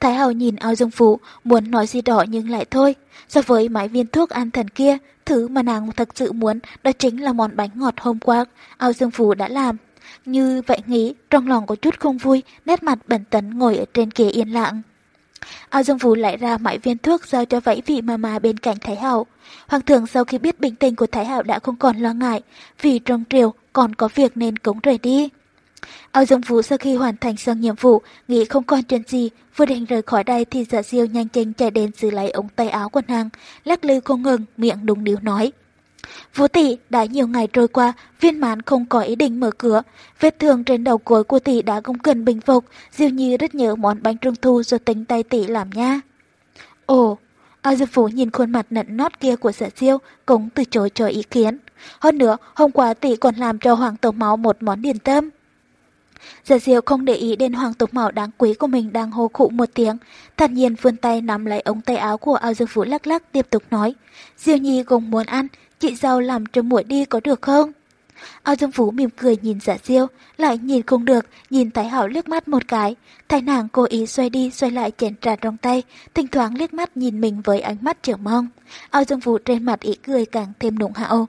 Thái hậu nhìn ao dương Phủ, muốn nói gì đó nhưng lại thôi. So với mấy viên thuốc an thần kia, thứ mà nàng thật sự muốn đó chính là món bánh ngọt hôm qua ao dương Phủ đã làm. Như vậy nghĩ, trong lòng có chút không vui, nét mặt bẩn tấn ngồi ở trên kia yên lặng. Ao Dương Vũ lại ra mãi viên thuốc giao cho vẫy vị mama bên cạnh Thái Hậu. Hoàng thượng sau khi biết bình tình của Thái Hậu đã không còn lo ngại, vì trong triều còn có việc nên cống rời đi. Ao Dương Vũ sau khi hoàn thành xong nhiệm vụ, nghĩ không còn chuyện gì, vừa định rời khỏi đây thì giả diêu nhanh chân chạy đến giữ lấy ống tay áo của nàng, lắc lư không ngừng, miệng đúng điếu nói. Vũ tỷ đã nhiều ngày trôi qua, viên mãn không có ý định mở cửa. Vết thương trên đầu gối của tỷ đã không cần bình phục, Diêu Nhi rất nhớ món bánh trung thu do tính tay tỷ làm nha. Ồ, A Diệp Vũ nhìn khuôn mặt nận nót kia của dạ diêu, cũng từ chối cho ý kiến. Hơn nữa, hôm qua tỷ còn làm cho Hoàng Tổ Máu một món điền tâm. Dạ diêu không để ý đến Hoàng tộc Máu đáng quý của mình đang hô khụ một tiếng, thản nhiên vươn tay nắm lấy ống tay áo của ao dương Vũ lắc lắc tiếp tục nói. Diêu Nhi cũng muốn ăn, chị giàu làm cho muội đi có được không? Ao Dương Phú mỉm cười nhìn giả diêu, lại nhìn không được, nhìn Thái Hảo liếc mắt một cái. Thái nàng cố ý xoay đi xoay lại chén trà trong tay, thỉnh thoảng liếc mắt nhìn mình với ánh mắt chờ mong. Ao Dương Phú trên mặt ý cười càng thêm nụng hạo.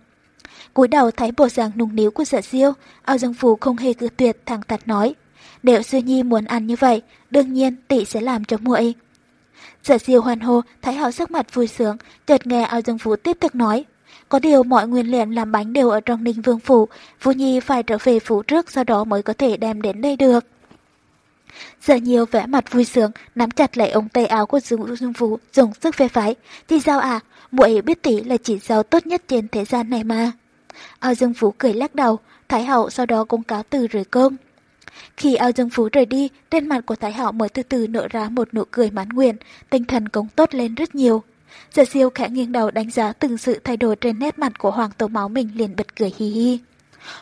cúi đầu thấy bộ dạng nung níu của giả diêu, Ao Dương Phú không hề cự tuyệt thẳng thắn nói. Nếu Sư Nhi muốn ăn như vậy, đương nhiên tỷ sẽ làm cho muội. Giả diêu hoàn hồ Thái Hảo sắc mặt vui sướng, chợt nghe Ao Dương Phú tiếp tục nói. Có điều mọi nguyên liệu làm bánh đều ở trong Ninh Vương Phủ, Vũ Nhi phải trở về phủ trước sau đó mới có thể đem đến đây được. Giờ nhiều vẻ mặt vui sướng, nắm chặt lại ống tay áo của Dương Dương Vũ, dùng sức phê phái. Thì sao à, muội biết tỷ là chỉ giàu tốt nhất trên thế gian này mà. Ao Dương Vũ cười lắc đầu, Thái Hậu sau đó cũng cáo từ rời cơm. Khi Ao Dương Phú rời đi, trên mặt của Thái Hậu mới từ từ nở ra một nụ cười mãn nguyện, tinh thần cũng tốt lên rất nhiều. Giờ siêu khẽ nghiêng đầu đánh giá từng sự thay đổi trên nét mặt của Hoàng Tố Máu mình liền bật cười hi hi.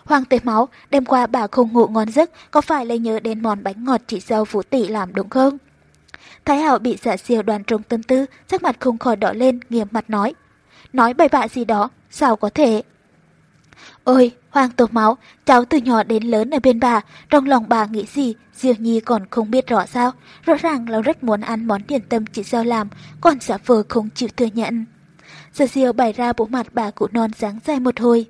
Hoàng Tế Máu, đêm qua bà không ngủ ngon giấc, có phải lại nhớ đến món bánh ngọt chị dâu Vũ Tỷ làm đúng không? Thái Hảo bị giả siêu đoàn trung tâm tư, sắc mặt không khỏi đỏ lên, nghiêm mặt nói. Nói bậy bạ gì đó, sao có thể? Ôi, Hoàng Tổ Máu, cháu từ nhỏ đến lớn ở bên bà, trong lòng bà nghĩ gì, Diêu Nhi còn không biết rõ sao. Rõ ràng là rất muốn ăn món tiền tâm chị Giao làm, còn giả vờ không chịu thừa nhận. Giờ Diêu bày ra bộ mặt bà cụ non dáng dài một hồi.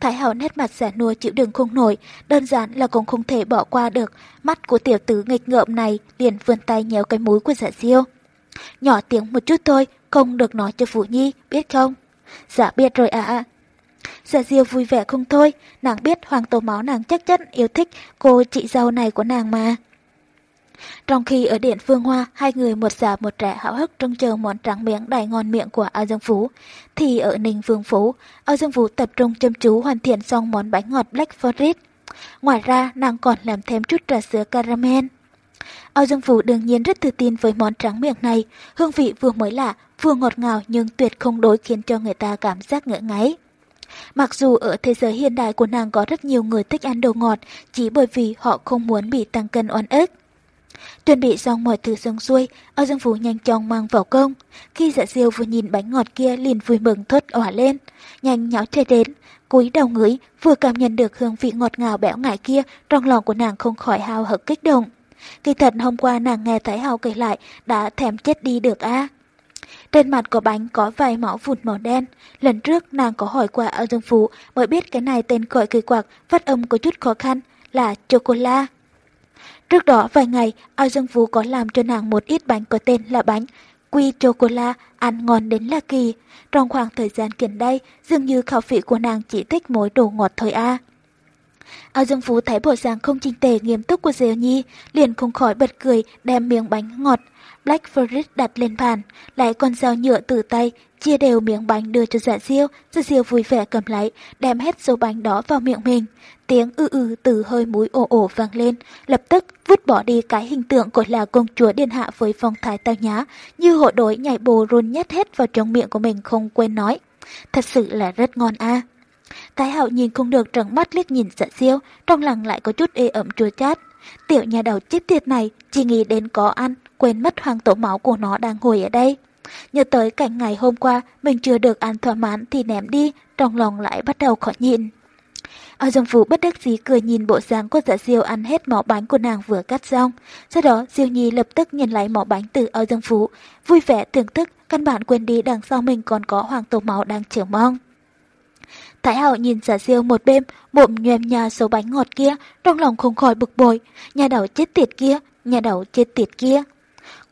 Thái Hảo nét mặt giả nua chịu đựng không nổi, đơn giản là cũng không thể bỏ qua được. Mắt của tiểu tử nghịch ngợm này liền vươn tay nhéo cái mũi của giả Diêu. Nhỏ tiếng một chút thôi, không được nói cho Vũ Nhi, biết không? Dạ biết rồi ạ. Dạ Giả diêu vui vẻ không thôi, nàng biết hoàng tổ máu nàng chắc chắn yêu thích cô chị dâu này của nàng mà. Trong khi ở điện Phương Hoa, hai người một già một trẻ háo hức trông chờ món trắng miếng đầy ngon miệng của A Dương Phú, thì ở Ninh Vương Phú, A Dương Phú tập trung chăm chú hoàn thiện xong món bánh ngọt Black Forest. Ngoài ra, nàng còn làm thêm chút trà sữa caramel. A Dương Phú đương nhiên rất tự tin với món trắng miệng này, hương vị vừa mới lạ, vừa ngọt ngào nhưng tuyệt không đối khiến cho người ta cảm giác ngỡ ngáy. Mặc dù ở thế giới hiện đại của nàng có rất nhiều người thích ăn đồ ngọt, chỉ bởi vì họ không muốn bị tăng cân oan ức. Chuẩn bị xong mọi thứ xong xuôi, Âu Dương Phú nhanh chóng mang vào công. Khi dạ diêu vừa nhìn bánh ngọt kia liền vui mừng thốt ỏa lên, nhanh nháo chạy đến, cúi đầu ngửi, vừa cảm nhận được hương vị ngọt ngào bẽo ngại kia, trong lòng của nàng không khỏi hao hức kích động. Kỳ thật hôm qua nàng nghe Thái Hào kể lại, đã thèm chết đi được a. Trên mặt của bánh có vài máu vụn màu đen. Lần trước nàng có hỏi qua ở dương phú mới biết cái này tên gọi kỳ quặc phát âm có chút khó khăn là chocolate. Trước đó vài ngày, ao dương phú có làm cho nàng một ít bánh có tên là bánh quy chocolate ăn ngon đến là kỳ. Trong khoảng thời gian gần đây, dường như khẩu vị của nàng chỉ thích mối đồ ngọt thôi à. a. Ao Dương Phú thấy bộ dạng không chỉnh tề nghiêm túc của Diêu Nhi, liền không khỏi bật cười đem miếng bánh ngọt Black Forest đặt lên bàn, lấy con dao nhựa từ tay, chia đều miếng bánh đưa cho dạ diêu, dạ diêu vui vẻ cầm lấy, đem hết số bánh đó vào miệng mình. Tiếng ư ư từ hơi mũi ồ ồ vang lên, lập tức vứt bỏ đi cái hình tượng của là công chúa điện hạ với phong thái tao nhã, như hộ đối nhảy bồ run nhét hết vào trong miệng của mình không quên nói. Thật sự là rất ngon a. Thái hậu nhìn không được trợn mắt liếc nhìn dạ diêu, trong lòng lại có chút ê ẩm chua chát. Tiểu nhà đầu chết tiệt này chỉ nghĩ đến có ăn, quên mất hoàng tổ máu của nó đang ngồi ở đây. Nhớ tới cảnh ngày hôm qua mình chưa được ăn thỏa mãn thì ném đi, trong lòng lại bắt đầu khó nhịn. Ao Dương Phú bất đắc dĩ cười nhìn bộ dáng của dạ diêu ăn hết mỏ bánh của nàng vừa cắt xong. Sau đó Diêu Nhi lập tức nhìn lại mỏ bánh từ Ao Dương Phú, vui vẻ thưởng thức, căn bản quên đi đằng sau mình còn có hoàng tổ máu đang chờ mong. Thái hậu nhìn giả diêu một bên, bụng nhoèm nhà số bánh ngọt kia, trong lòng không khỏi bực bội. Nhà đầu chết tiệt kia, nhà đầu chết tiệt kia.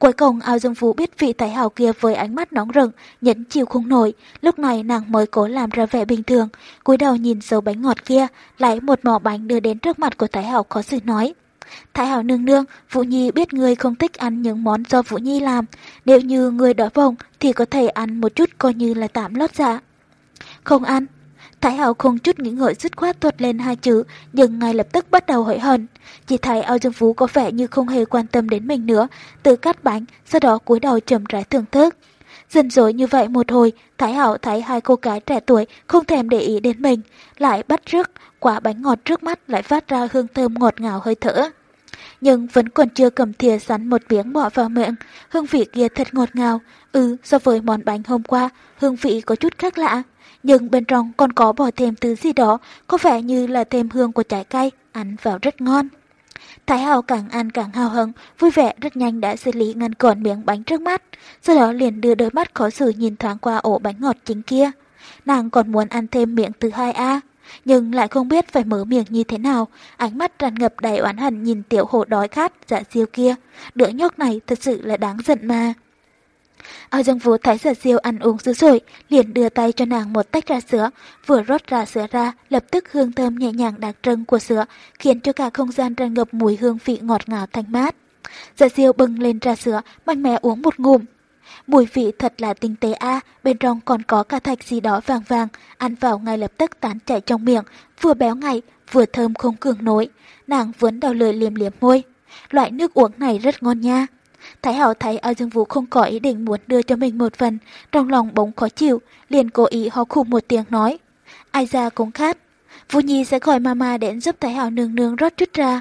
Cuối cùng ao dương vũ biết vị thái hậu kia với ánh mắt nóng rừng, nhẫn chịu không nổi. Lúc này nàng mới cố làm ra vẻ bình thường, cúi đầu nhìn dấu bánh ngọt kia, lấy một mỏ bánh đưa đến trước mặt của thái hậu có sự nói. Thái hậu nương nương, Vũ Nhi biết người không thích ăn những món do Vũ Nhi làm. Nếu như người đói bụng thì có thể ăn một chút coi như là tạm lót dạ. Không ăn, Thái hậu không chút nghĩ ngợi dứt khoát thuật lên hai chữ, nhưng ngay lập tức bắt đầu hối hận. Chỉ thấy Âu Dương Phú có vẻ như không hề quan tâm đến mình nữa, tự cắt bánh, sau đó cúi đầu chậm rãi thưởng thức. Dần dối như vậy một hồi, Thái hậu thấy hai cô gái trẻ tuổi không thèm để ý đến mình, lại bắt rước quả bánh ngọt trước mắt lại phát ra hương thơm ngọt ngào hơi thở. Nhưng vẫn còn chưa cầm thìa sắn một miếng bỏ vào miệng, hương vị kia thật ngọt ngào. Ừ, so với món bánh hôm qua, hương vị có chút khác lạ nhưng bên trong còn có bỏ thêm thứ gì đó, có vẻ như là thêm hương của trái cây, ăn vào rất ngon. Thái Hào càng ăn càng hào hứng, vui vẻ rất nhanh đã xử lý ngăn cản miếng bánh trước mắt, sau đó liền đưa đôi mắt khó xử nhìn thoáng qua ổ bánh ngọt chính kia. Nàng còn muốn ăn thêm miệng thứ hai A, nhưng lại không biết phải mở miệng như thế nào, ánh mắt tràn ngập đầy oán hận nhìn tiểu hồ đói khát dạ diêu kia. Đứa nhóc này thật sự là đáng giận mà. Ao Dương Vũ thấy sở diêu ăn uống dữ dội, liền đưa tay cho nàng một tách trà sữa, vừa rót trà sữa ra, lập tức hương thơm nhẹ nhàng đặc trưng của sữa, khiến cho cả không gian tràn ngập mùi hương vị ngọt ngào thanh mát. Sở diêu bưng lên trà sữa, mạnh mẽ uống một ngụm. Mùi vị thật là tinh tế a, bên trong còn có cả thạch gì đó vàng vàng, ăn vào ngay lập tức tán chảy trong miệng, vừa béo ngậy, vừa thơm không cường nổi. Nàng vướn đầu lưỡi liếm liếm môi. Loại nước uống này rất ngon nha. Thái hậu thấy ao dương vũ không có ý định muốn đưa cho mình một phần, trong lòng bỗng khó chịu, liền cố ý ho khụ một tiếng nói. Ai ra cũng khát. Vũ Nhi sẽ gọi mama đến giúp Thái hậu nương nương rót chút ra.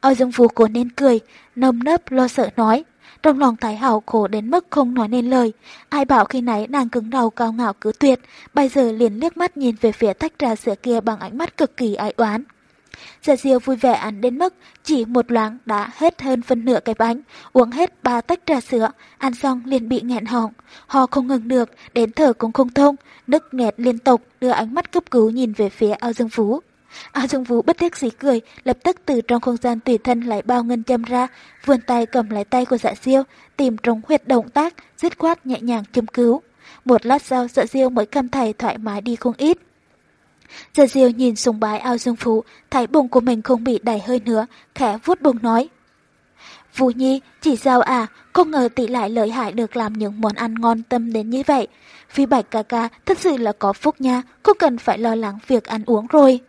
Ao dương vũ cố nên cười, nâm nấp lo sợ nói. Trong lòng Thái hậu khổ đến mức không nói nên lời. Ai bảo khi nãy nàng cứng đầu cao ngạo cứ tuyệt, bây giờ liền liếc mắt nhìn về phía tách trà sữa kia bằng ánh mắt cực kỳ ai oán. Dạ Gia Diêu vui vẻ ăn đến mức chỉ một loáng đã hết hơn phân nửa cái bánh, uống hết ba tách trà sữa, ăn xong liền bị nghẹn họng. Ho không ngừng được, đến thở cũng không thông, nức nghẹt liên tục, đưa ánh mắt cấp cứu nhìn về phía ao dương phú. Ao dương phú bất đắc dĩ cười, lập tức từ trong không gian tùy thân lấy bao ngân châm ra, vươn tay cầm lấy tay của dạ diêu, tìm trong huyệt động tác, dứt khoát nhẹ nhàng châm cứu. Một lát sau dạ diêu mới cầm thầy thoải mái đi không ít. Giờ diêu nhìn sùng bái ao dương phú, thấy bụng của mình không bị đẩy hơi nữa, khẽ vuốt bụng nói. Vũ Nhi, chỉ sao à, không ngờ tỷ lại lợi hại được làm những món ăn ngon tâm đến như vậy. Phi Bạch ca ca thật sự là có phúc nha, không cần phải lo lắng việc ăn uống rồi.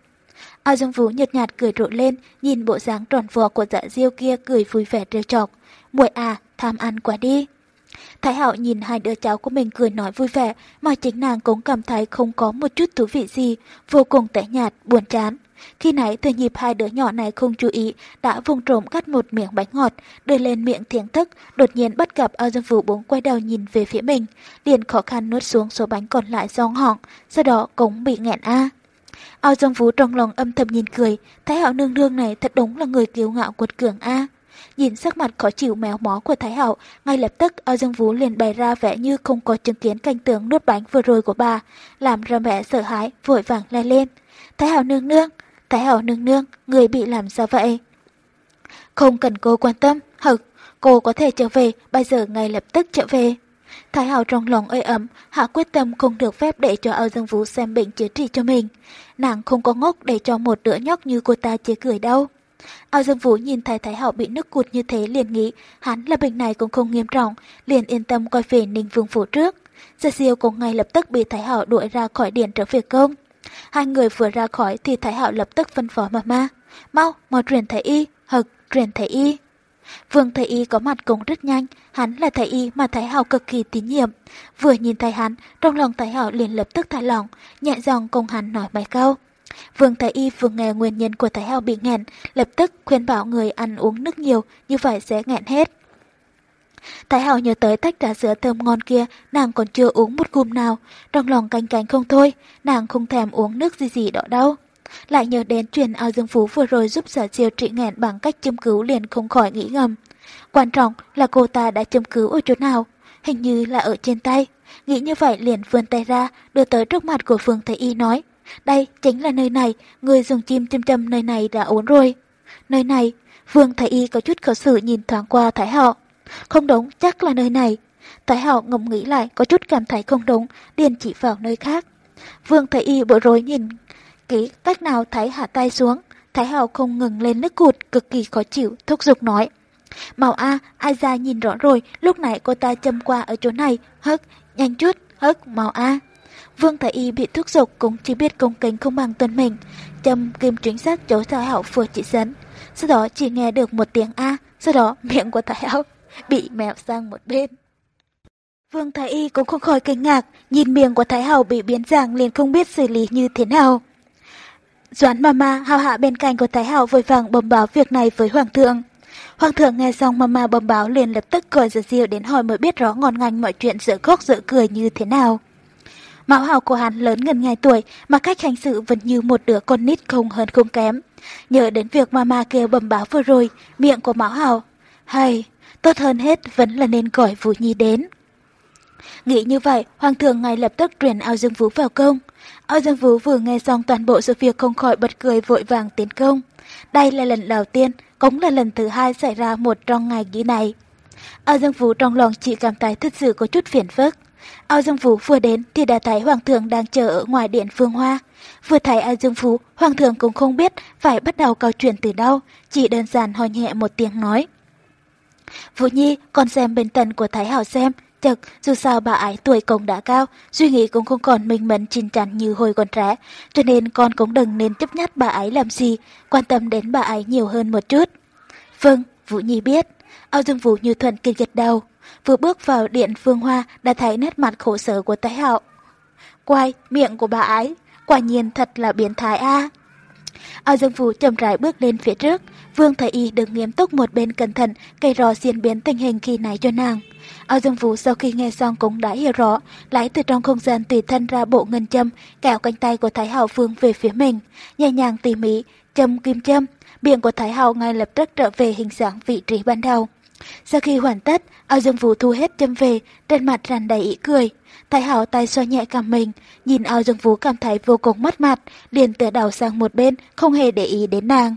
Ao Dương Vũ nhợt nhạt cười rộ lên, nhìn bộ dáng tròn vò của dạ diêu kia cười vui vẻ trêu chọc. Muội à, tham ăn quá đi. Thái hậu nhìn hai đứa cháu của mình cười nói vui vẻ, mà chính nàng cũng cảm thấy không có một chút thú vị gì, vô cùng tẻ nhạt, buồn chán. Khi nãy thừa nhịp hai đứa nhỏ này không chú ý, đã vùng trộm cắt một miệng bánh ngọt, đưa lên miệng thiện thức, đột nhiên bắt gặp ao dương vũ bốn quay đầu nhìn về phía mình, liền khó khăn nuốt xuống số bánh còn lại giòn họng, sau đó cũng bị nghẹn a. Ao Dương Vũ trong lòng âm thầm nhìn cười, Thái hậu nương nương này thật đúng là người kiêu ngạo quật cường a. Nhìn sắc mặt khó chịu méo mó của Thái Hậu, ngay lập tức Âu Dương Vũ liền bày ra vẻ như không có chứng kiến cảnh tượng nuốt bánh vừa rồi của bà, làm ra mẹ sợ hãi, vội vàng la lên. Thái Hậu nương nương, Thái Hậu nương nương, người bị làm sao vậy? Không cần cô quan tâm, hực, cô có thể trở về, bây giờ ngay lập tức trở về. Thái hậu trong lòng ơi ấm, hạ quyết tâm không được phép để cho Âu Dương Vũ xem bệnh chữa trị cho mình. Nàng không có ngốc để cho một đứa nhóc như cô ta chế cười đâu. Ao Dương Vũ nhìn thấy Thái Hậu bị nước cụt như thế liền nghĩ hắn là bệnh này cũng không nghiêm trọng, liền yên tâm quay về Ninh Vương Phủ trước. Dạ Gia Siêu cũng ngay lập tức bị Thái Hậu đuổi ra khỏi điện trở về công. Hai người vừa ra khỏi thì Thái Hậu lập tức phân phó mama. Mau, mau truyền Thái y, hực, truyền Thái y. Vương Thái y có mặt cũng rất nhanh, hắn là Thái y mà Thái Hậu cực kỳ tín nhiệm. Vừa nhìn thấy hắn, trong lòng Thái Hậu liền lập tức thả lỏng, nhẹ giọng cùng hắn nói mấy câu. Vương Thái Y vừa nghe nguyên nhân của Thái hào bị nghẹn, lập tức khuyên bảo người ăn uống nước nhiều, như vậy sẽ nghẹn hết. Thái hào nhớ tới tách trà sữa thơm ngon kia, nàng còn chưa uống một gùm nào, trong lòng canh cánh không thôi, nàng không thèm uống nước gì gì đó đâu. Lại nhớ đến chuyện ao dương phú vừa rồi giúp sở siêu trị nghẹn bằng cách châm cứu liền không khỏi nghĩ ngầm. Quan trọng là cô ta đã châm cứu ở chỗ nào, hình như là ở trên tay. Nghĩ như vậy liền vươn tay ra, đưa tới trước mặt của Phương Thái Y nói. Đây chính là nơi này, người dùng chim chim châm nơi này đã ổn rồi. Nơi này, Vương Thái Y có chút khó xử nhìn thoáng qua Thái Họ. Không đúng, chắc là nơi này. Thái Họ ngầm nghĩ lại có chút cảm thấy không đúng, liền chỉ vào nơi khác. Vương Thái Y bối rối nhìn kỹ cách nào Thái hạ tay xuống. Thái hậu không ngừng lên nước cụt, cực kỳ khó chịu, thúc giục nói. Màu A, ai ra nhìn rõ rồi, lúc nãy cô ta châm qua ở chỗ này, hất, nhanh chút, hất, màu A. Vương Thái Y bị thúc giục cũng chỉ biết công kính không bằng tuân mình, châm kim chính xác chỗ Thái hậu vừa chỉ dẫn. Sau đó chỉ nghe được một tiếng A, sau đó miệng của Thái hậu bị mèo sang một bên. Vương Thái Y cũng không khỏi kinh ngạc, nhìn miệng của Thái hậu bị biến dạng liền không biết xử lý như thế nào. Doãn Mama hào hạ bên cạnh của Thái hậu vội vàng bẩm báo việc này với Hoàng thượng. Hoàng thượng nghe xong Mama bẩm báo liền lập tức gọi Giật Diệu đến hỏi mới biết rõ ngon ngành mọi chuyện giữa khóc giữa cười như thế nào. Mão hào của hắn lớn gần ngày tuổi mà cách hành sự vẫn như một đứa con nít không hơn không kém. Nhớ đến việc Mama kêu bầm báo vừa rồi, miệng của Mão hào. Hay, tốt hơn hết vẫn là nên gọi Vũ Nhi đến. Nghĩ như vậy, Hoàng thượng ngay lập tức truyền ao dương vũ vào công. Ao dương vũ vừa nghe xong toàn bộ sự việc không khỏi bật cười vội vàng tiến công. Đây là lần đầu tiên, cũng là lần thứ hai xảy ra một trong ngày như này. Ao dương vũ trong lòng chỉ cảm thấy thật sự có chút phiền phức. Ao Dương Vũ vừa đến thì đã thấy Hoàng thượng đang chờ ở ngoài điện Phương Hoa. Vừa thấy Ao Dương Vũ, Hoàng thượng cũng không biết phải bắt đầu câu chuyện từ đâu, chỉ đơn giản hỏi nhẹ một tiếng nói. Vũ Nhi, con xem bên tần của Thái Hảo xem, chật, dù sao bà ấy tuổi cũng đã cao, suy nghĩ cũng không còn minh mẫn chín chắn như hồi còn trẻ, cho nên con cũng đừng nên chấp nhắt bà ấy làm gì, quan tâm đến bà ấy nhiều hơn một chút. Vâng, Vũ Nhi biết. Ao Dương Vũ như thuận kỳ gật đầu. Vừa bước vào điện Phương Hoa đã thấy nét mặt khổ sở của Thái Hạo. Quay, miệng của bà ấy, quả nhiên thật là biến thái a. À. Ao Dương Vũ chậm rãi bước lên phía trước, Vương Thái Y đứng nghiêm túc một bên cẩn thận, cây rò diễn biến tình hình khi nãy cho nàng. Ao Dương Vũ sau khi nghe xong cũng đã hiểu rõ, lấy từ trong không gian tùy thân ra bộ ngân châm, kéo cánh tay của Thái Hạo Phương về phía mình, nhẹ nhàng tỉ mỉ, châm kim châm, miệng của Thái Hạo ngay lập tức trở về hình dạng vị trí ban đầu. Sau khi hoàn tất, Ao Dương Vũ thu hết châm về, trên mặt tràn đầy ý cười. Thái Hảo tay xoa nhẹ cằm mình, nhìn Ao Dương Vũ cảm thấy vô cùng mất mặt, liền tựa đầu sang một bên, không hề để ý đến nàng.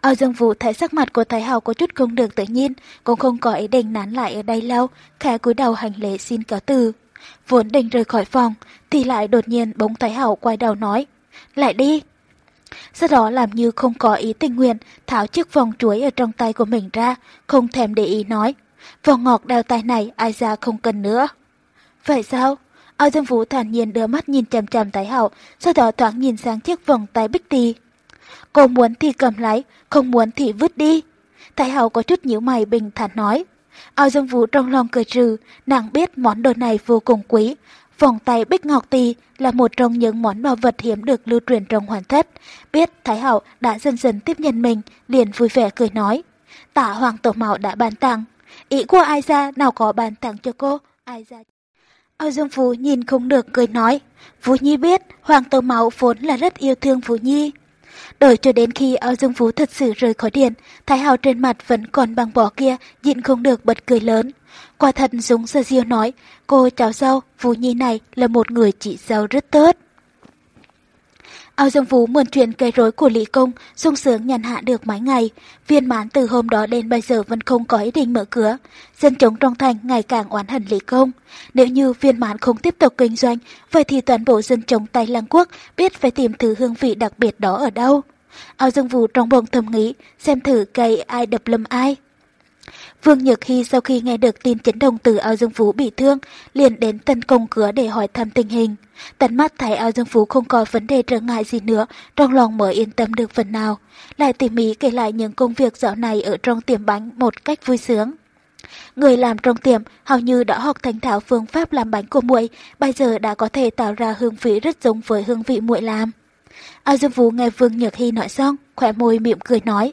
Ao Dương Vũ thấy sắc mặt của Thái Hảo có chút không được tự nhiên, cũng không có ý định nán lại ở đây lâu, khẽ cúi đầu hành lễ xin cáo từ. Vốn định rời khỏi phòng, thì lại đột nhiên bóng Thái Hảo quay đầu nói, lại đi. Sau đó làm như không có ý tình nguyện, tháo chiếc vòng chuối ở trong tay của mình ra, không thèm để ý nói. Vòng ngọc đeo tay này ai ra không cần nữa. Vậy sao? Ao Dương Vũ thản nhiên đưa mắt nhìn chằm chằm Thái Hậu, sau đó thoáng nhìn sang chiếc vòng tay bích tì. Cô muốn thì cầm lấy, không muốn thì vứt đi. Thái Hậu có chút nhíu mày bình thản nói. Ao Dương Vũ trong lòng cười trừ, nàng biết món đồ này vô cùng quý, Vòng tay Bích Ngọc tỳ là một trong những món bảo vật hiếm được lưu truyền trong hoàn thất. Biết Thái Hậu đã dần dần tiếp nhận mình, liền vui vẻ cười nói. Tả Hoàng Tổ Mạo đã bàn tặng. Ý của ai ra nào có bàn tặng cho cô, ai ra... Âu Dương Phú nhìn không được cười nói. Phú Nhi biết Hoàng Tổ Mạo vốn là rất yêu thương Phú Nhi. Đợi cho đến khi Âu Dương Phú thật sự rời khỏi điện, Thái hậu trên mặt vẫn còn băng bỏ kia, nhịn không được bật cười lớn. Quả thật Dũng Sơ Diêu nói, cô cháu dâu, Vũ Nhi này là một người chị dâu rất tốt. Ao Dương Vũ mượn chuyện cây rối của Lý Công, sung sướng nhàn hạ được mấy ngày. Viên mãn từ hôm đó đến bây giờ vẫn không có ý định mở cửa. Dân chúng trong thành ngày càng oán hận Lý Công. Nếu như viên mãn không tiếp tục kinh doanh, vậy thì toàn bộ dân chúng Tây Lăng Quốc biết phải tìm thứ hương vị đặc biệt đó ở đâu. Ao Dương Vũ trong bụng thầm nghĩ, xem thử cây ai đập lâm ai. Vương Nhược Hy sau khi nghe được tin chấn đồng từ ao Dương Phú bị thương, liền đến tấn công cửa để hỏi thăm tình hình. Tận mắt thấy ao Dương Phú không có vấn đề trở ngại gì nữa, trong lòng mới yên tâm được phần nào. Lại tỉ mỉ kể lại những công việc dạo này ở trong tiệm bánh một cách vui sướng. Người làm trong tiệm hầu như đã học thành thạo phương pháp làm bánh của muội, bây giờ đã có thể tạo ra hương vị rất giống với hương vị muội làm. Ao Dương Phú nghe Vương Nhược Hy nói xong, khỏe môi mỉm cười nói.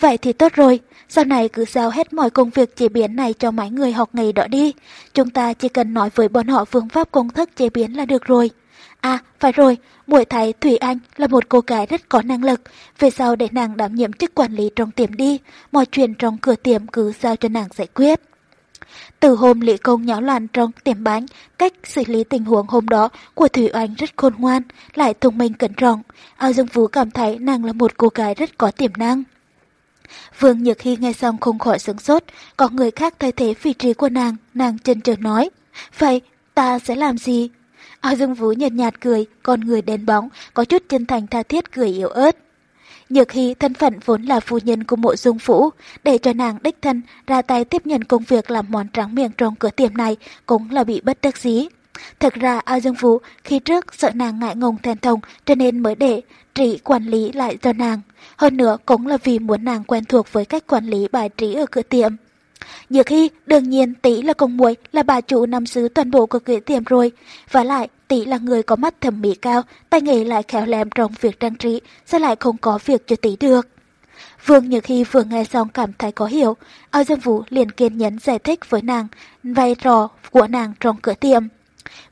Vậy thì tốt rồi, sau này cứ giao hết mọi công việc chế biến này cho mấy người học nghề đó đi. Chúng ta chỉ cần nói với bọn họ phương pháp công thức chế biến là được rồi. À, phải rồi, muội thấy Thủy Anh là một cô gái rất có năng lực. Về sau để nàng đảm nhiệm chức quản lý trong tiệm đi, mọi chuyện trong cửa tiệm cứ giao cho nàng giải quyết. Từ hôm Lý Công nháo loạn trong tiệm bánh, cách xử lý tình huống hôm đó của Thủy Oanh rất khôn ngoan, lại thông minh cẩn trọng. Ao Dương Vũ cảm thấy nàng là một cô gái rất có tiềm năng. Vương Nhược Hy nghe xong không khỏi sửng sốt, có người khác thay thế vị trí của nàng, nàng chân chờ nói. Vậy, ta sẽ làm gì? Ao Dương Vũ nhợt nhạt cười, con người đen bóng, có chút chân thành tha thiết cười yếu ớt. Nhược Hy thân phận vốn là phu nhân của mộ dung phủ, để cho nàng đích thân ra tay tiếp nhận công việc làm món tráng miệng trong cửa tiệm này cũng là bị bất đắc dĩ. Thật ra Ao Dương Vũ khi trước sợ nàng ngại ngùng thèn thông cho nên mới để trị quản lý lại cho nàng. Hơn nữa cũng là vì muốn nàng quen thuộc với cách quản lý bài trí ở cửa tiệm. Nhược Hy đương nhiên tỷ là công muội là bà chủ nắm giữ toàn bộ của cửa tiệm rồi. Và lại tỷ là người có mắt thẩm mỹ cao, tay nghề lại khéo léo trong việc trang trí, sao lại không có việc cho tỷ được. Vương Nhược Hy vừa nghe xong cảm thấy có hiểu, ao dương vũ liền kiên nhẫn giải thích với nàng vai trò của nàng trong cửa tiệm.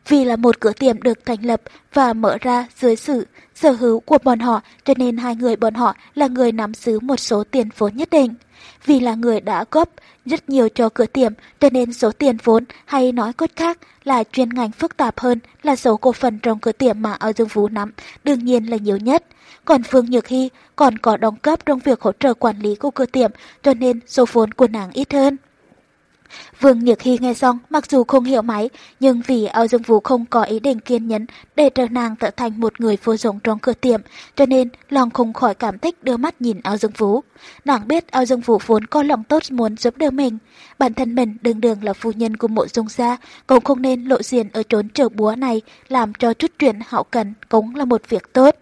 Vì là một cửa tiệm được thành lập và mở ra dưới sự sở hữu của bọn họ, cho nên hai người bọn họ là người nắm giữ một số tiền vốn nhất định. Vì là người đã góp rất nhiều cho cửa tiệm, cho nên số tiền vốn, hay nói cốt khác, là chuyên ngành phức tạp hơn là số cổ phần trong cửa tiệm mà Âu Dương Phú nắm, đương nhiên là nhiều nhất. Còn Phương Nhược Hy còn có đóng cấp trong việc hỗ trợ quản lý của cửa tiệm, cho nên số vốn của nàng ít hơn. Vương Nhược Hy nghe xong, mặc dù không hiểu máy, nhưng vì Âu Dương Vũ không có ý định kiên nhẫn để trở nàng trở thành một người vô dụng trong cửa tiệm, cho nên lòng không khỏi cảm thích đưa mắt nhìn Âu Dương Vũ. Nàng biết Âu Dương Vũ vốn có lòng tốt muốn giúp đỡ mình. Bản thân mình đường đường là phu nhân của mộ dung gia, cũng không nên lộ diện ở trốn chờ búa này, làm cho chút chuyện hậu cần cũng là một việc tốt.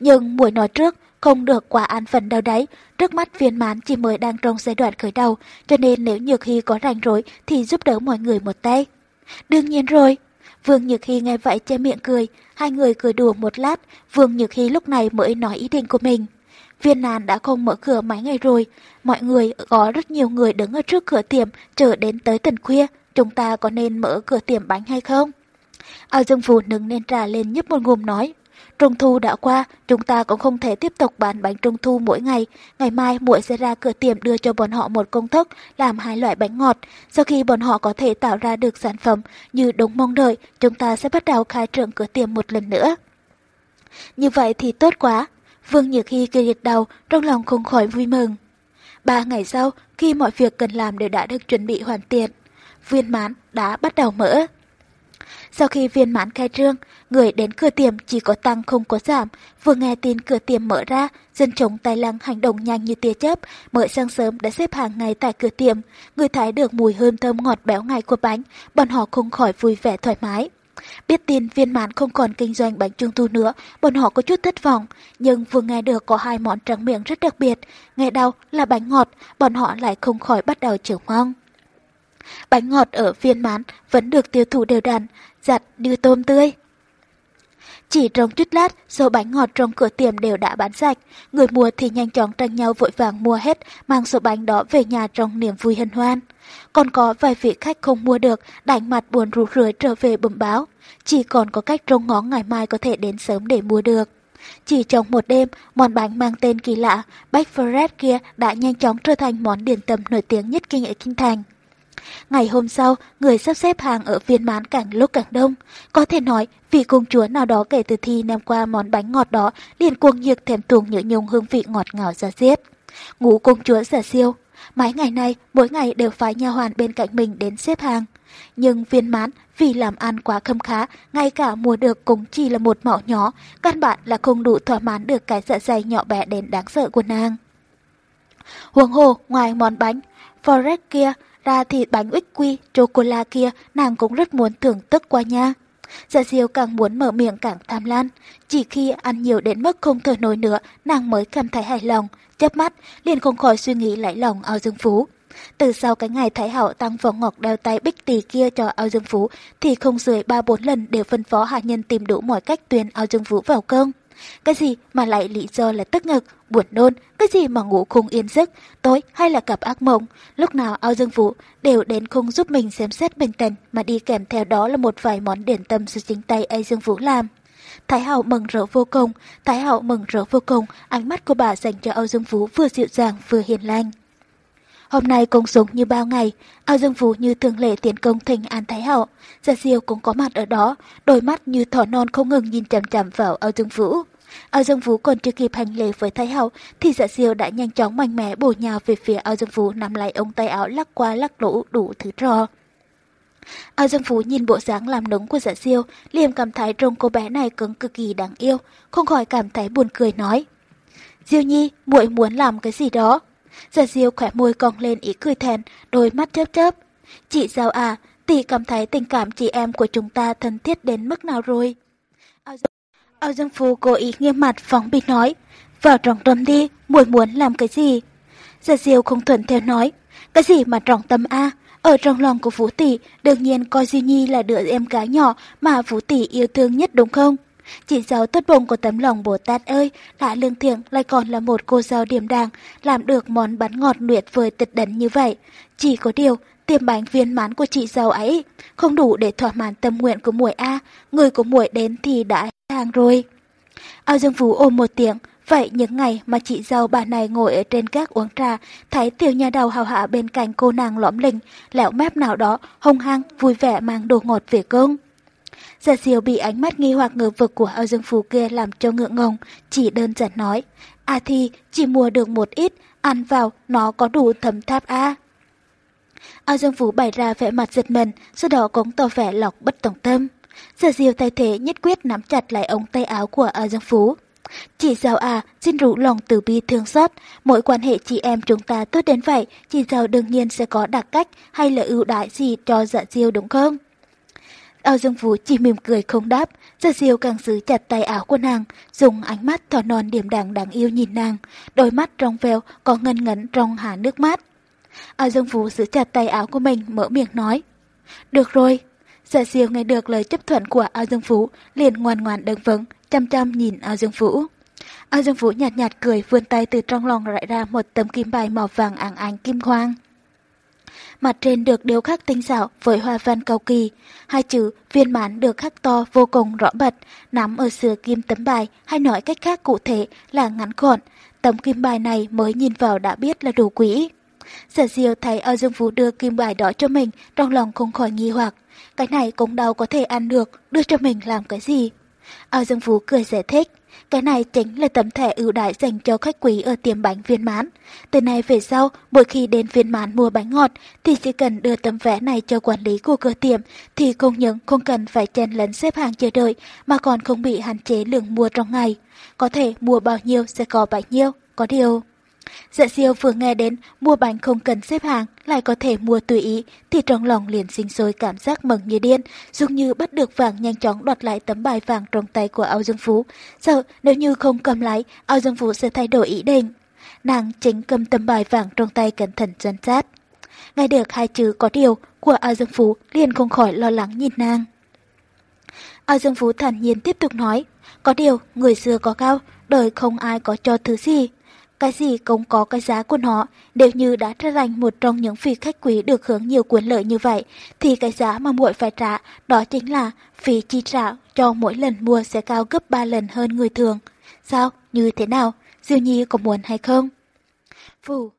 Nhưng buổi nói trước, không được quá an phận đâu đấy. Trước mắt viên mãn chỉ mới đang trong giai đoạn khởi đầu, cho nên nếu Nhược Hy có rảnh rỗi thì giúp đỡ mọi người một tay. Đương nhiên rồi. Vương Nhược Hy nghe vậy che miệng cười, hai người cười đùa một lát, Vương Nhược Hy lúc này mới nói ý định của mình. Viên nàn đã không mở cửa mấy ngày rồi, mọi người có rất nhiều người đứng ở trước cửa tiệm chờ đến tới tận khuya, chúng ta có nên mở cửa tiệm bánh hay không? Ao Dương Phù nâng nên trà lên nhấp một ngụm nói, Trung thu đã qua, chúng ta cũng không thể tiếp tục bán bánh trung thu mỗi ngày. Ngày mai muội sẽ ra cửa tiệm đưa cho bọn họ một công thức làm hai loại bánh ngọt. Sau khi bọn họ có thể tạo ra được sản phẩm như đúng mong đợi, chúng ta sẽ bắt đầu khai trương cửa tiệm một lần nữa. Như vậy thì tốt quá. Vương Nhược Hy kia gật đầu, trong lòng không khỏi vui mừng. Ba ngày sau, khi mọi việc cần làm đều đã được chuẩn bị hoàn thiện, viên mãn đã bắt đầu mở. Sau khi viên mãn khai trương, người đến cửa tiệm chỉ có tăng không có giảm. Vừa nghe tin cửa tiệm mở ra, dân chống tài lăng hành động nhanh như tia chớp, mới sáng sớm đã xếp hàng ngay tại cửa tiệm. Người thái được mùi hương thơm ngọt béo ngậy của bánh, bọn họ không khỏi vui vẻ thoải mái. Biết tin viên mãn không còn kinh doanh bánh trung thu nữa, bọn họ có chút thất vọng, nhưng vừa nghe được có hai món tráng miệng rất đặc biệt, nghe đâu là bánh ngọt, bọn họ lại không khỏi bắt đầu chờ mong. Bánh ngọt ở viên mãn vẫn được tiêu thụ đều đặn, giặt như tôm tươi. Chỉ trong chút lát, số bánh ngọt trong cửa tiệm đều đã bán sạch. Người mua thì nhanh chóng tranh nhau vội vàng mua hết, mang số bánh đó về nhà trong niềm vui hân hoan. Còn có vài vị khách không mua được, đánh mặt buồn rủ rượi trở về bẩm báo. Chỉ còn có cách trông ngó ngày mai có thể đến sớm để mua được. Chỉ trong một đêm, món bánh mang tên kỳ lạ, Bách Fred kia đã nhanh chóng trở thành món điển tâm nổi tiếng nhất kinh ở Kinh Thành. Ngày hôm sau, người sắp xếp hàng ở viên mãn càng lúc càng đông. Có thể nói, vị công chúa nào đó kể từ khi ném qua món bánh ngọt đó liền cuồng nhiệt thèm thuồng nhớ nhung hương vị ngọt ngào ra giết. Ngũ công chúa giả siêu, mấy ngày nay mỗi ngày đều phải nha hoàn bên cạnh mình đến xếp hàng. Nhưng viên mãn vì làm ăn quá khâm khá, ngay cả mua được cũng chỉ là một mỏ nhỏ, căn bản là không đủ thỏa mãn được cái dạ dày nhỏ bé đến đáng sợ của nàng. Huống hồ, ngoài món bánh, Forex kia, ra thì bánh ích quy, chocolate kia, nàng cũng rất muốn thưởng thức qua nha. Dạ diêu càng muốn mở miệng càng tham lan. Chỉ khi ăn nhiều đến mức không thở nổi nữa, nàng mới cảm thấy hài lòng, chớp mắt, liền không khỏi suy nghĩ lấy lòng ao dương phú. Từ sau cái ngày Thái Hậu tăng vỏ ngọc đeo tay bích tỷ kia cho ao dương phú, thì không dưới ba bốn lần đều phân phó hạ nhân tìm đủ mọi cách tuyên ao dương phú vào cơn. Cái gì mà lại lý do là tức ngực, buồn nôn, cái gì mà ngủ không yên giấc, tối hay là gặp ác mộng. Lúc nào ao dương vũ đều đến không giúp mình xem xét bình tình mà đi kèm theo đó là một vài món điển tâm do chính tay ai dương vũ làm. Thái hậu mừng rỡ vô cùng, Thái hậu mừng rỡ vô cùng, ánh mắt của bà dành cho Âu Dương Vũ vừa dịu dàng vừa hiền lành. Hôm nay cũng giống như bao ngày, ao Dương Phú như thường lệ tiến công thỉnh An Thái Hậu. Gia Diêu cũng có mặt ở đó, đôi mắt như thỏ non không ngừng nhìn chằm chằm vào ao Dương Vũ. ao Dương Vũ còn chưa kịp hành lễ với Thái Hậu thì Dạ Diêu đã nhanh chóng mạnh mẽ bổ nhào về phía ao Dương Vũ nắm lại ông tay áo lắc qua lắc lũ đủ thứ trò. ao Dương Vũ nhìn bộ dáng làm núng của Dạ Diêu, liền cảm thấy trông cô bé này cứng cực kỳ đáng yêu, không khỏi cảm thấy buồn cười nói. Diêu Nhi, muội muốn làm cái gì đó? Giả diêu khỏe môi cong lên ý cười thèn, đôi mắt chớp chớp. Chị Giao à, tỷ cảm thấy tình cảm chị em của chúng ta thân thiết đến mức nào rồi? Ao Dương Phu cố ý nghiêm mặt phóng bị nói, vào trọng tâm đi, muội muốn làm cái gì? Giả diêu không thuận theo nói, cái gì mà trọng tâm a? Ở trong lòng của vũ Tỷ, đương nhiên coi Duy Nhi là đứa em gái nhỏ mà vũ Tỷ yêu thương nhất đúng không? Chị giáo tốt bụng của tấm lòng Bồ Tát ơi, đã lương thiện lại còn là một cô giáo điểm đàng, làm được món bánh ngọt nguyệt vời tịch đấn như vậy. Chỉ có điều, tiềm bánh viên mãn của chị giàu ấy không đủ để thỏa mãn tâm nguyện của muội A, người của muội đến thì đã hàng rồi. Ao Dương Phú ôm một tiếng, vậy những ngày mà chị giàu bà này ngồi ở trên gác uống trà, thấy tiểu nhà đầu hào hạ bên cạnh cô nàng lõm lình, lẹo mép nào đó, hông hăng, vui vẻ mang đồ ngọt về công. Giả diều bị ánh mắt nghi hoặc ngờ vực của Âu Dương Phú kia làm cho ngượng ngùng, chỉ đơn giản nói, à thì chỉ mua được một ít, ăn vào nó có đủ thấm tháp a. À. Âu Dương Phú bày ra vẻ mặt giật mình, sau đó cũng tỏ vẻ lọc bất tổng tâm. Giả diều thay thế nhất quyết nắm chặt lại ống tay áo của Âu Dương Phú. Chị giàu à, xin rủ lòng từ bi thương xót, mỗi quan hệ chị em chúng ta tốt đến vậy, chị giàu đương nhiên sẽ có đặc cách hay là ưu đãi gì cho dạ diêu đúng không? Âu Dương Vũ chỉ mỉm cười không đáp, Giật Diêu càng giữ chặt tay áo của nàng, dùng ánh mắt thỏ non điểm đàng đáng yêu nhìn nàng, đôi mắt trong veo có ngân ngấn trong hà nước mắt. Âu Dương Vũ giữ chặt tay áo của mình mở miệng nói. Được rồi. Giật Diêu nghe được lời chấp thuận của Âu Dương Vũ, liền ngoan ngoan đứng vững, chăm chăm nhìn Âu Dương Vũ. Âu Dương Vũ nhạt nhạt cười vươn tay từ trong lòng rải ra một tấm kim bài màu vàng ảng ánh kim khoang mặt trên được điêu khắc tinh xảo với hoa văn cầu kỳ. Hai chữ viên mãn được khắc to vô cùng rõ bật, nắm ở sửa kim tấm bài hay nói cách khác cụ thể là ngắn gọn. Tấm kim bài này mới nhìn vào đã biết là đủ quý. Sở diêu thấy Âu Dương Phú đưa kim bài đó cho mình, trong lòng không khỏi nghi hoặc. Cái này cũng đâu có thể ăn được, đưa cho mình làm cái gì? Âu Dương Phú cười giải thích. Cái này chính là tấm thẻ ưu đãi dành cho khách quý ở tiệm bánh viên mãn. Từ nay về sau, mỗi khi đến viên mãn mua bánh ngọt thì chỉ cần đưa tấm vé này cho quản lý của cửa tiệm thì không những không cần phải chen lấn xếp hàng chờ đợi mà còn không bị hạn chế lượng mua trong ngày. Có thể mua bao nhiêu sẽ có bấy nhiêu, có điều... Dạ siêu vừa nghe đến mua bánh không cần xếp hàng lại có thể mua tùy ý thì trong lòng liền sinh sôi cảm giác mừng như điên, dường như bắt được vàng nhanh chóng đoạt lại tấm bài vàng trong tay của Âu Dương Phú. Sợ nếu như không cầm lấy, Âu Dương Phú sẽ thay đổi ý định. Nàng chính cầm tấm bài vàng trong tay cẩn thận dân sát. Nghe được hai chữ có điều của Âu Dương Phú liền không khỏi lo lắng nhìn nàng. Âu Dương Phú thản nhiên tiếp tục nói, có điều người xưa có cao, đời không ai có cho thứ gì. Cái gì cũng có cái giá của nó, nếu như đã trở thành một trong những vị khách quý được hưởng nhiều quyền lợi như vậy, thì cái giá mà muội phải trả đó chính là phí chi trả cho mỗi lần mua sẽ cao gấp 3 lần hơn người thường. Sao? Như thế nào? Diêu Nhi có muốn hay không? Phù